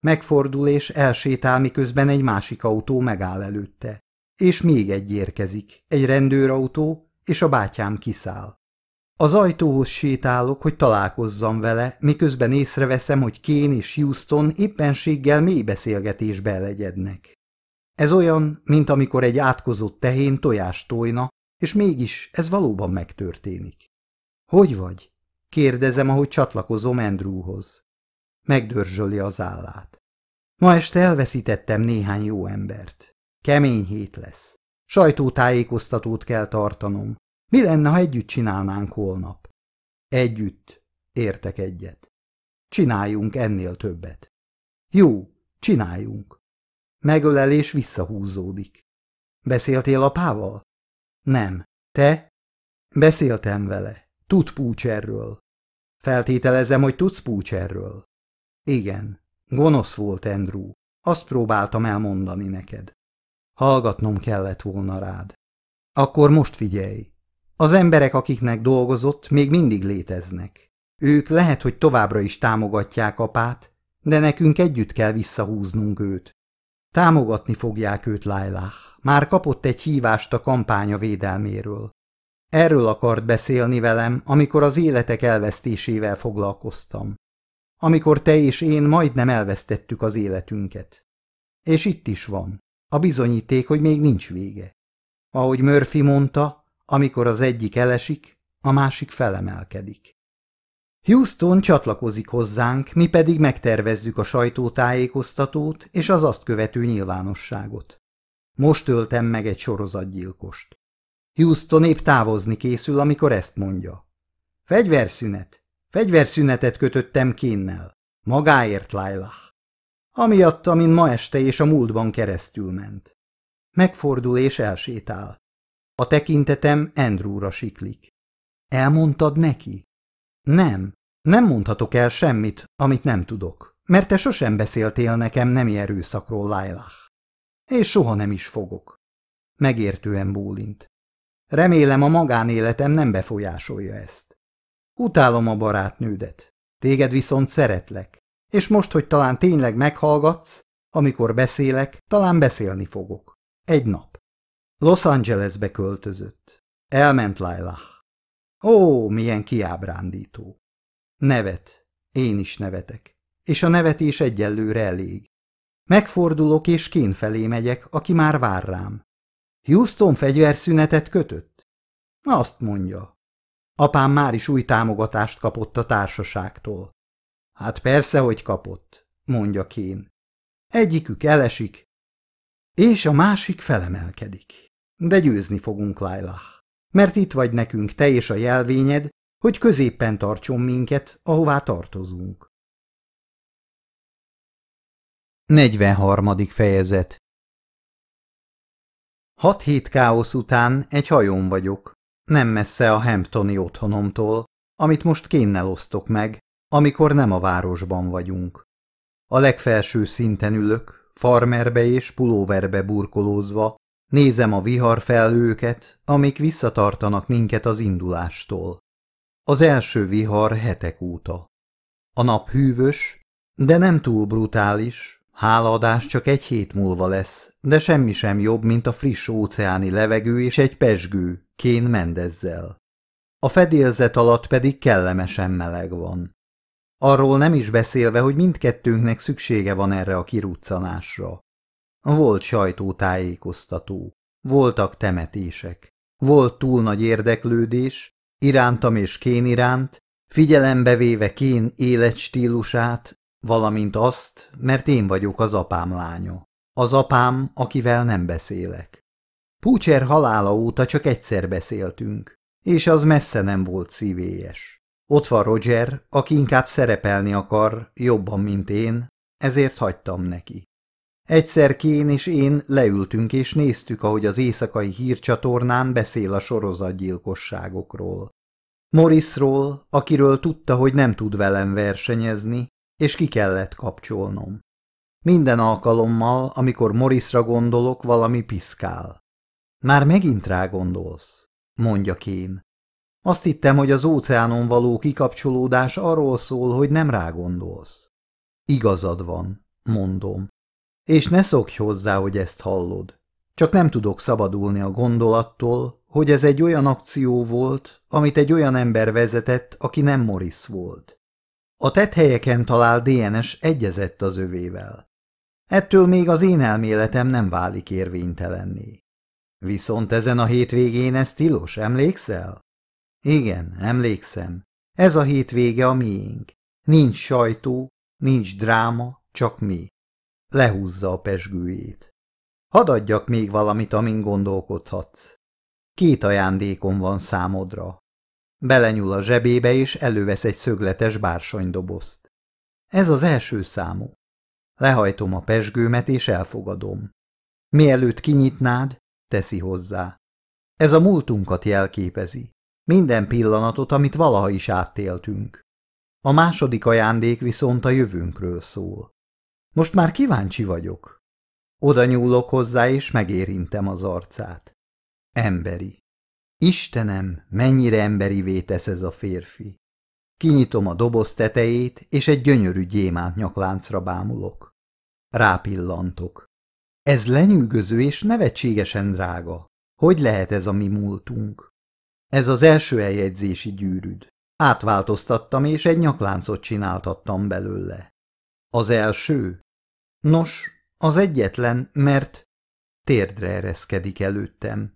Megfordul és elsétál, miközben egy másik autó megáll előtte. És még egy érkezik, egy rendőrautó, és a bátyám kiszáll. Az ajtóhoz sétálok, hogy találkozzam vele, miközben észreveszem, hogy Kén és Houston éppenséggel mély beszélgetésbe legyednek. Ez olyan, mint amikor egy átkozott tehén tojást tojna, és mégis ez valóban megtörténik. Hogy vagy? Kérdezem, ahogy csatlakozom Andrewhoz. Megdörzsöli az állát. Ma este elveszítettem néhány jó embert. Kemény hét lesz. Sajtótájékoztatót kell tartanom. Mi lenne, ha együtt csinálnánk holnap? Együtt. Értek egyet. Csináljunk ennél többet. Jó, csináljunk. Megölelés visszahúzódik. Beszéltél apával? Nem. Te? Beszéltem vele. Tud Púcserről. Feltételezem, hogy tudsz Púcserről. Igen. Gonosz volt Andrew. Azt próbáltam elmondani neked. Hallgatnom kellett volna rád. Akkor most figyelj. Az emberek, akiknek dolgozott, még mindig léteznek. Ők lehet, hogy továbbra is támogatják apát, de nekünk együtt kell visszahúznunk őt. Támogatni fogják őt Lailah. Már kapott egy hívást a kampánya védelméről. Erről akart beszélni velem, amikor az életek elvesztésével foglalkoztam. Amikor te és én majdnem elvesztettük az életünket. És itt is van. A bizonyíték, hogy még nincs vége. Ahogy Murphy mondta, amikor az egyik elesik, a másik felemelkedik. Houston csatlakozik hozzánk, mi pedig megtervezzük a sajtótájékoztatót és az azt követő nyilvánosságot. Most öltem meg egy sorozatgyilkost. Houston épp távozni készül, amikor ezt mondja. Fegyverszünet. Fegyverszünetet kötöttem kénnel. Magáért, Lailah. Amiatt, amin ma este és a múltban keresztül ment. Megfordul és elsétál. A tekintetem Andrewra siklik. Elmondtad neki? Nem, nem mondhatok el semmit, amit nem tudok, mert te sosem beszéltél nekem nemi erőszakról, Lailah. És soha nem is fogok. Megértően bólint. Remélem a magánéletem nem befolyásolja ezt. Utálom a barátnődet. Téged viszont szeretlek. És most, hogy talán tényleg meghallgatsz, amikor beszélek, talán beszélni fogok. Egy nap. Los Angelesbe költözött. Elment Lailah. Ó, milyen kiábrándító. Nevet. Én is nevetek. És a nevetés egyelőre elég. Megfordulok és kén felé megyek, aki már vár rám. Houston fegyverszünetet kötött? Azt mondja. Apám már is új támogatást kapott a társaságtól. Hát persze, hogy kapott, mondja Kén. Egyikük elesik, és a másik felemelkedik. De győzni fogunk, Lailah, mert itt vagy nekünk te és a jelvényed, hogy középpen tartson minket, ahová tartozunk. 43. fejezet Hat hét káosz után egy hajón vagyok, nem messze a Hamptoni otthonomtól, amit most kénnel osztok meg, amikor nem a városban vagyunk. A legfelső szinten ülök, farmerbe és pulóverbe burkolózva, nézem a viharfelhőket, amik visszatartanak minket az indulástól. Az első vihar hetek óta. A nap hűvös, de nem túl brutális, hálaadás csak egy hét múlva lesz, de semmi sem jobb, mint a friss óceáni levegő és egy pesgő, Kén Mendezzel. A fedélzet alatt pedig kellemesen meleg van. Arról nem is beszélve, hogy mindkettőnknek szüksége van erre a kiruccanásra. Volt sajtótájékoztató, voltak temetések, volt túl nagy érdeklődés, irántam és Kén iránt, figyelembe véve Kén életstílusát, valamint azt, mert én vagyok az apám lánya. Az apám, akivel nem beszélek. Púcser halála óta csak egyszer beszéltünk, és az messze nem volt szívélyes. Ott van Roger, aki inkább szerepelni akar, jobban, mint én, ezért hagytam neki. Egyszer Kén és én leültünk és néztük, ahogy az éjszakai hírcsatornán beszél a sorozatgyilkosságokról. Morrisról, akiről tudta, hogy nem tud velem versenyezni, és ki kellett kapcsolnom. Minden alkalommal, amikor Morrisra gondolok, valami piszkál. Már megint rá gondolsz, mondja Kén. Azt hittem, hogy az óceánon való kikapcsolódás arról szól, hogy nem rá gondolsz. Igazad van, mondom. És ne szokj hozzá, hogy ezt hallod. Csak nem tudok szabadulni a gondolattól, hogy ez egy olyan akció volt, amit egy olyan ember vezetett, aki nem Morris volt. A tett helyeken talált DNS egyezett az övével. Ettől még az én elméletem nem válik érvénytelenné. Viszont ezen a hétvégén ez tilos, emlékszel? Igen, emlékszem. Ez a hétvége a miénk. Nincs sajtó, nincs dráma, csak mi. Lehúzza a pesgőjét. Hadd adjak még valamit, amin gondolkodhatsz. Két ajándékom van számodra. Belenyúl a zsebébe, és elővesz egy szögletes bársonydobozt. Ez az első számú. Lehajtom a pesgőmet, és elfogadom. Mielőtt kinyitnád, teszi hozzá. Ez a múltunkat jelképezi. Minden pillanatot, amit valaha is áttéltünk. A második ajándék viszont a jövőnkről szól. Most már kíváncsi vagyok. Oda nyúlok hozzá, és megérintem az arcát. Emberi. Istenem, mennyire emberivé tesz ez a férfi. Kinyitom a doboz tetejét, és egy gyönyörű gyémánt nyakláncra bámulok. Rápillantok. Ez lenyűgöző és nevetségesen drága. Hogy lehet ez a mi múltunk? Ez az első eljegyzési gyűrűd. Átváltoztattam, és egy nyakláncot csináltattam belőle. Az első? Nos, az egyetlen, mert térdre ereszkedik előttem.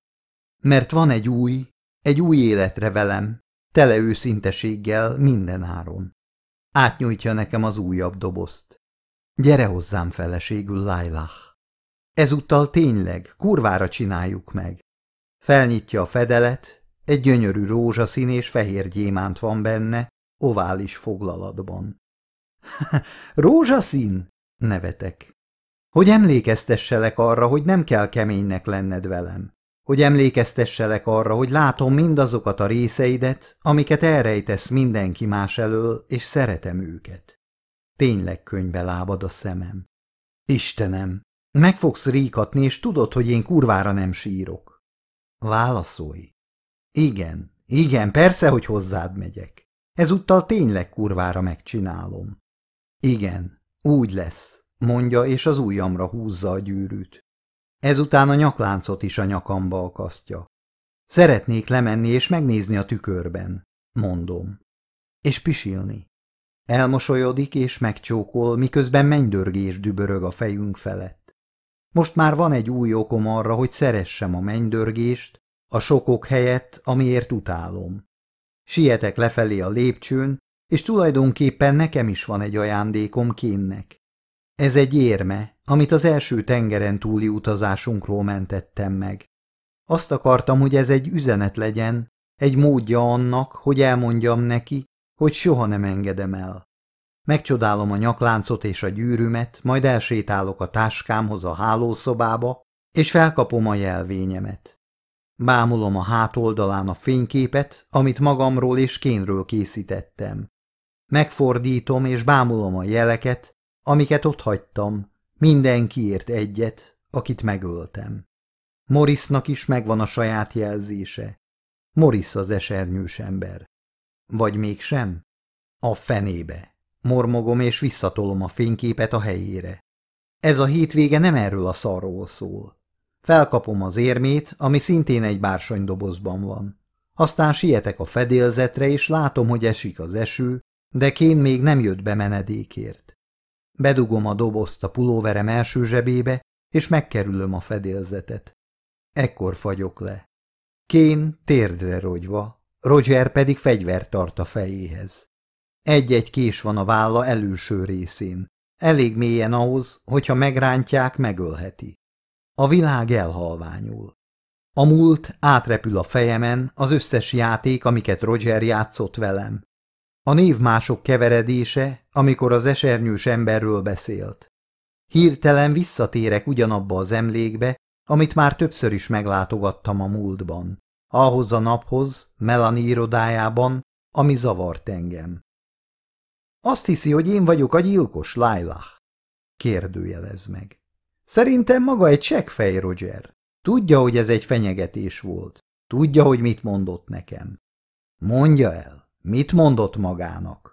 Mert van egy új, egy új életre velem, tele őszinteséggel minden áron. Átnyújtja nekem az újabb dobozt. Gyere hozzám feleségül, Lailah. Ezúttal tényleg, kurvára csináljuk meg. Felnyitja a fedelet, egy gyönyörű rózsaszín és fehér gyémánt van benne, ovális foglalatban. [laughs] rózsaszín? Nevetek. Hogy emlékeztesselek arra, hogy nem kell keménynek lenned velem. Hogy emlékeztesselek arra, hogy látom mindazokat a részeidet, amiket elrejtesz mindenki más elől, és szeretem őket. Tényleg könyvbe lábad a szemem. Istenem, meg fogsz ríkatni, és tudod, hogy én kurvára nem sírok. Válaszolj. Igen, igen, persze, hogy hozzád megyek. Ezúttal tényleg kurvára megcsinálom. Igen, úgy lesz, mondja, és az ujjamra húzza a gyűrűt. Ezután a nyakláncot is a nyakamba akasztja. Szeretnék lemenni és megnézni a tükörben, mondom. És pisilni. Elmosolyodik és megcsókol, miközben mennydörgés dübörög a fejünk felett. Most már van egy új okom arra, hogy szeressem a mennydörgést, a sokok helyett, amiért utálom. Sietek lefelé a lépcsőn, és tulajdonképpen nekem is van egy ajándékom kénnek. Ez egy érme, amit az első tengeren túli utazásunkról mentettem meg. Azt akartam, hogy ez egy üzenet legyen, egy módja annak, hogy elmondjam neki, hogy soha nem engedem el. Megcsodálom a nyakláncot és a gyűrűmet, majd elsétálok a táskámhoz a hálószobába, és felkapom a jelvényemet. Bámulom a hátoldalán a fényképet, amit magamról és kénről készítettem. Megfordítom és bámulom a jeleket, amiket ott hagytam, mindenkiért egyet, akit megöltem. Morrisnak is megvan a saját jelzése. Morris az esernyős ember. Vagy mégsem? A fenébe. Mormogom és visszatolom a fényképet a helyére. Ez a hétvége nem erről a szarról szól. Felkapom az érmét, ami szintén egy bársonydobozban van. Aztán sietek a fedélzetre, és látom, hogy esik az eső, de Kén még nem jött be menedékért. Bedugom a dobozt a pulóverem első zsebébe, és megkerülöm a fedélzetet. Ekkor fagyok le. Kén térdre rogyva, Roger pedig fegyvert tart a fejéhez. Egy-egy kés van a válla előső részén. Elég mélyen ahhoz, hogyha megrántják, megölheti. A világ elhalványul. A múlt átrepül a fejemen, az összes játék, amiket Roger játszott velem. A névmások keveredése, amikor az esernyős emberről beszélt. Hirtelen visszatérek ugyanabba az emlékbe, amit már többször is meglátogattam a múltban. Ahhoz a naphoz, Melanie irodájában, ami zavart engem. Azt hiszi, hogy én vagyok a gyilkos, Lailah? Kérdőjelez meg. Szerintem maga egy csekkfej, Roger. Tudja, hogy ez egy fenyegetés volt. Tudja, hogy mit mondott nekem. Mondja el, mit mondott magának.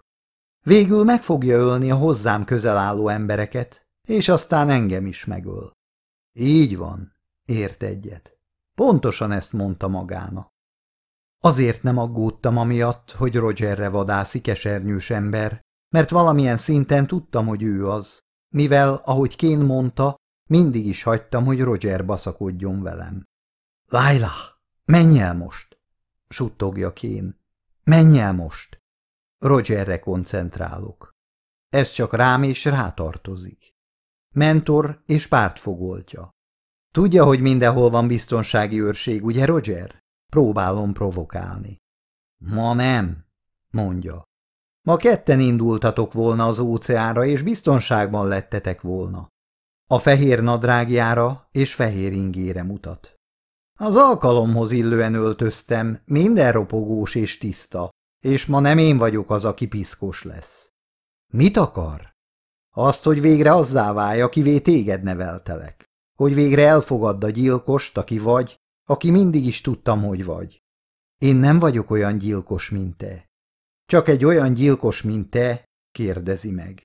Végül meg fogja ölni a hozzám közel álló embereket, és aztán engem is megöl. Így van, ért egyet. Pontosan ezt mondta magának. Azért nem aggódtam amiatt, hogy Rogerre vadászik esernyős ember, mert valamilyen szinten tudtam, hogy ő az, mivel, ahogy Kén mondta, mindig is hagytam, hogy Roger baszakodjon velem. Laila, menj el most! suttogja Kén. Menj el most! Rogerre koncentrálok. Ez csak rám és rátartozik. Mentor és pártfogoltja. Tudja, hogy mindenhol van biztonsági őrség, ugye, Roger? Próbálom provokálni. Ma nem, mondja. Ma ketten indultatok volna az óceánra, és biztonságban lettetek volna. A fehér nadrágjára és fehér ingére mutat. Az alkalomhoz illően öltöztem, minden ropogós és tiszta, és ma nem én vagyok az, aki piszkos lesz. Mit akar? Azt, hogy végre azzá válja, akivé téged neveltelek. Hogy végre elfogadd a gyilkost, aki vagy, aki mindig is tudtam, hogy vagy. Én nem vagyok olyan gyilkos, mint te. Csak egy olyan gyilkos, mint te, kérdezi meg.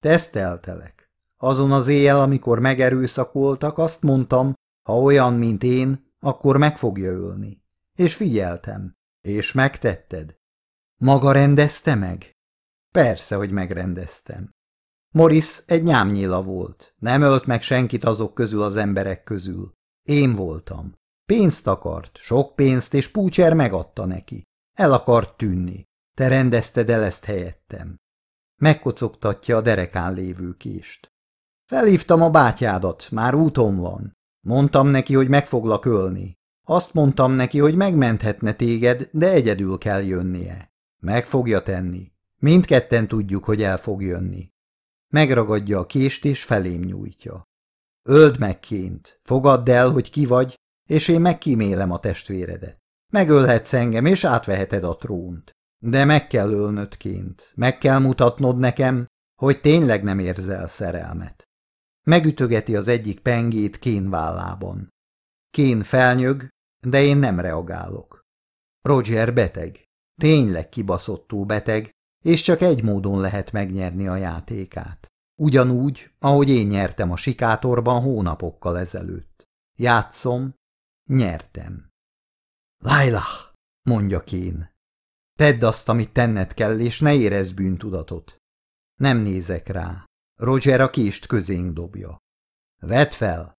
Teszteltelek. Azon az éjjel, amikor megerőszakoltak, azt mondtam, ha olyan, mint én, akkor meg fogja ölni. És figyeltem. És megtetted. Maga rendezte meg? Persze, hogy megrendeztem. Morris egy nyámnyila volt. Nem ölt meg senkit azok közül az emberek közül. Én voltam. Pénzt akart, sok pénzt, és Púcser megadta neki. El akart tűnni. Te rendezted el ezt helyettem. Megkocogtatja a derekán lévő kést. Felhívtam a bátyádat, már úton van. Mondtam neki, hogy meg foglak ölni. Azt mondtam neki, hogy megmenthetne téged, de egyedül kell jönnie. Meg fogja tenni. Mindketten tudjuk, hogy el fog jönni. Megragadja a kést és felém nyújtja. Öld meg ként, fogadd el, hogy ki vagy, és én megkímélem a testvéredet. Megölhetsz engem, és átveheted a trónt. De meg kell ölnöd ként, meg kell mutatnod nekem, hogy tényleg nem érzel szerelmet. Megütögeti az egyik pengét Kén vállában. Kén felnyög, de én nem reagálok. Roger beteg. Tényleg kibaszottul beteg, és csak egy módon lehet megnyerni a játékát. Ugyanúgy, ahogy én nyertem a sikátorban hónapokkal ezelőtt. Játszom, nyertem. Laila, mondja Kén. Tedd azt, amit tenned kell, és ne érezz bűntudatot. Nem nézek rá. Roger a kést közénk dobja. Vedd fel!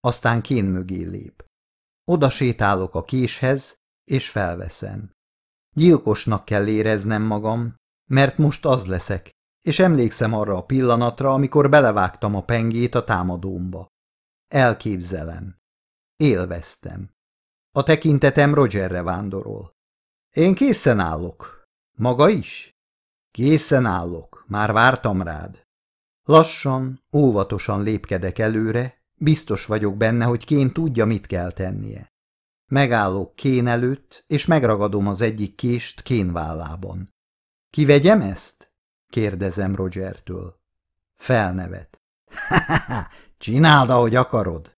Aztán Kén mögé lép. Oda sétálok a késhez, és felveszem. Gyilkosnak kell éreznem magam, mert most az leszek, és emlékszem arra a pillanatra, amikor belevágtam a pengét a támadómba. Elképzelem. Élveztem. A tekintetem Rogerre vándorol. Én készen állok. Maga is? Készen állok. Már vártam rád. Lassan, óvatosan lépkedek előre, biztos vagyok benne, hogy Kén tudja, mit kell tennie. Megállok Kén előtt, és megragadom az egyik kést Kén vállában. Kivegyem ezt? kérdezem Rogertől. Felnevet. Csináld, ahogy akarod.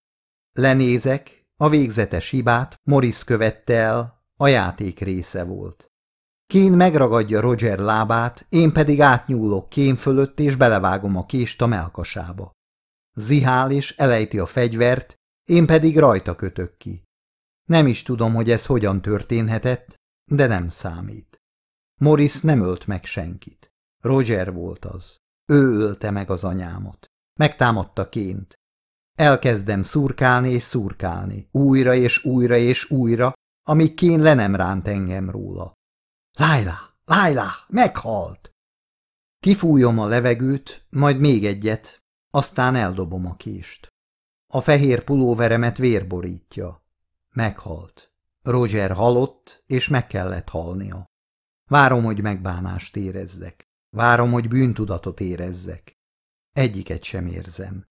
Lenézek, a végzetes hibát Morris követte el, a játék része volt. Kén megragadja Roger lábát, én pedig átnyúlok Kén fölött, és belevágom a kést a melkasába. Zihál és elejti a fegyvert, én pedig rajta kötök ki. Nem is tudom, hogy ez hogyan történhetett, de nem számít. Morris nem ölt meg senkit. Roger volt az. Ő ölte meg az anyámat. Megtámadta ként. Elkezdem szurkálni és szurkálni, újra és újra és újra, amíg Kén le nem ránt engem róla. Lájlá, Lájlá, meghalt! Kifújom a levegőt, majd még egyet, aztán eldobom a kést. A fehér pulóveremet vérborítja. Meghalt. Roger halott, és meg kellett halnia. Várom, hogy megbánást érezzek. Várom, hogy bűntudatot érezzek. Egyiket sem érzem.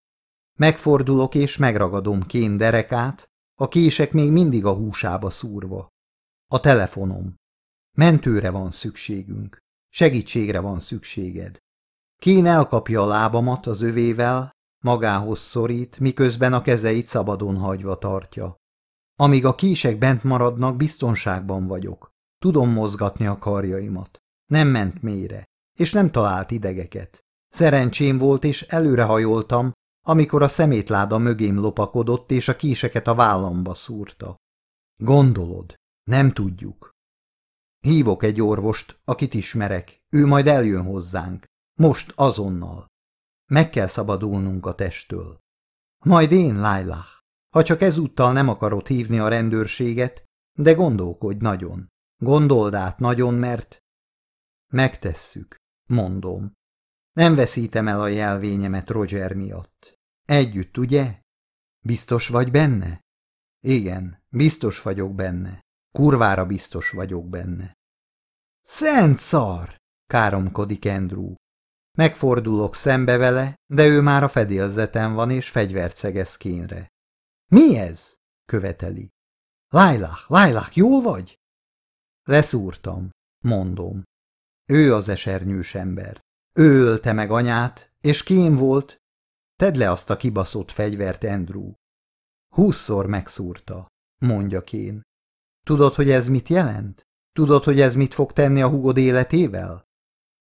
Megfordulok és megragadom kén derekát, a kések még mindig a húsába szúrva. A telefonom. Mentőre van szükségünk. Segítségre van szükséged. Kén elkapja a lábamat az övével, magához szorít, miközben a kezeit szabadon hagyva tartja. Amíg a kések bent maradnak, biztonságban vagyok. Tudom mozgatni a karjaimat. Nem ment mélyre, és nem talált idegeket. Szerencsém volt, és előrehajoltam, amikor a szemétláda mögém lopakodott, és a késeket a vállamba szúrta. Gondolod, nem tudjuk. Hívok egy orvost, akit ismerek, ő majd eljön hozzánk. Most azonnal. Meg kell szabadulnunk a testtől. Majd én, Lailah, ha csak ezúttal nem akarod hívni a rendőrséget, de gondolkodj nagyon. Gondold át nagyon, mert... Megtesszük, mondom. Nem veszítem el a jelvényemet Roger miatt. Együtt, ugye? Biztos vagy benne? Igen, biztos vagyok benne. Kurvára biztos vagyok benne. Szent szar! káromkodik Andrew. Megfordulok szembe vele, de ő már a fedélzeten van és fegyvert szegez kénre. Mi ez? követeli. Lailah, Lailah, jól vagy? Leszúrtam, mondom. Ő az esernyős ember. Ő ölte meg anyát, és kém volt. Tedd le azt a kibaszott fegyvert, Andrew. Húszszor megszúrta, mondja Kén. Tudod, hogy ez mit jelent? Tudod, hogy ez mit fog tenni a hugod életével?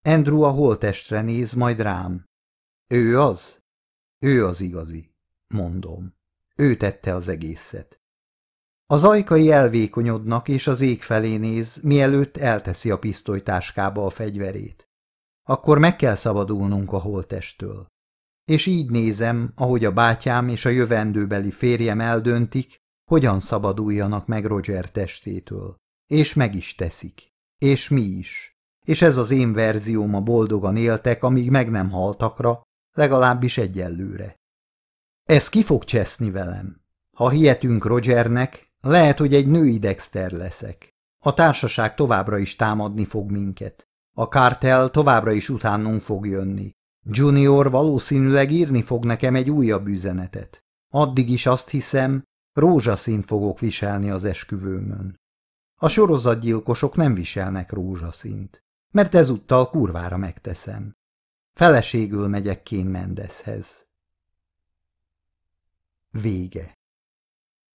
Andrew a holtestre néz, majd rám. Ő az? Ő az igazi, mondom. Ő tette az egészet. Az ajkai elvékonyodnak, és az ég felé néz, mielőtt elteszi a pisztolytáskába a fegyverét. Akkor meg kell szabadulnunk a holtestől. És így nézem, ahogy a bátyám és a jövendőbeli férjem eldöntik, hogyan szabaduljanak meg Roger testétől. És meg is teszik. És mi is. És ez az én verzióm a boldogan éltek, amíg meg nem haltakra, legalábbis egyelőre. Ez ki fog cseszni velem? Ha hihetünk Rogernek, lehet, hogy egy női Dexter leszek. A társaság továbbra is támadni fog minket. A kártel továbbra is utánunk fog jönni. Junior valószínűleg írni fog nekem egy újabb üzenetet. Addig is azt hiszem, rózsaszínt fogok viselni az esküvőmön. A sorozatgyilkosok nem viselnek rózsaszínt, mert ezúttal kurvára megteszem. Feleségül megyek Kén Mendezhez. Vége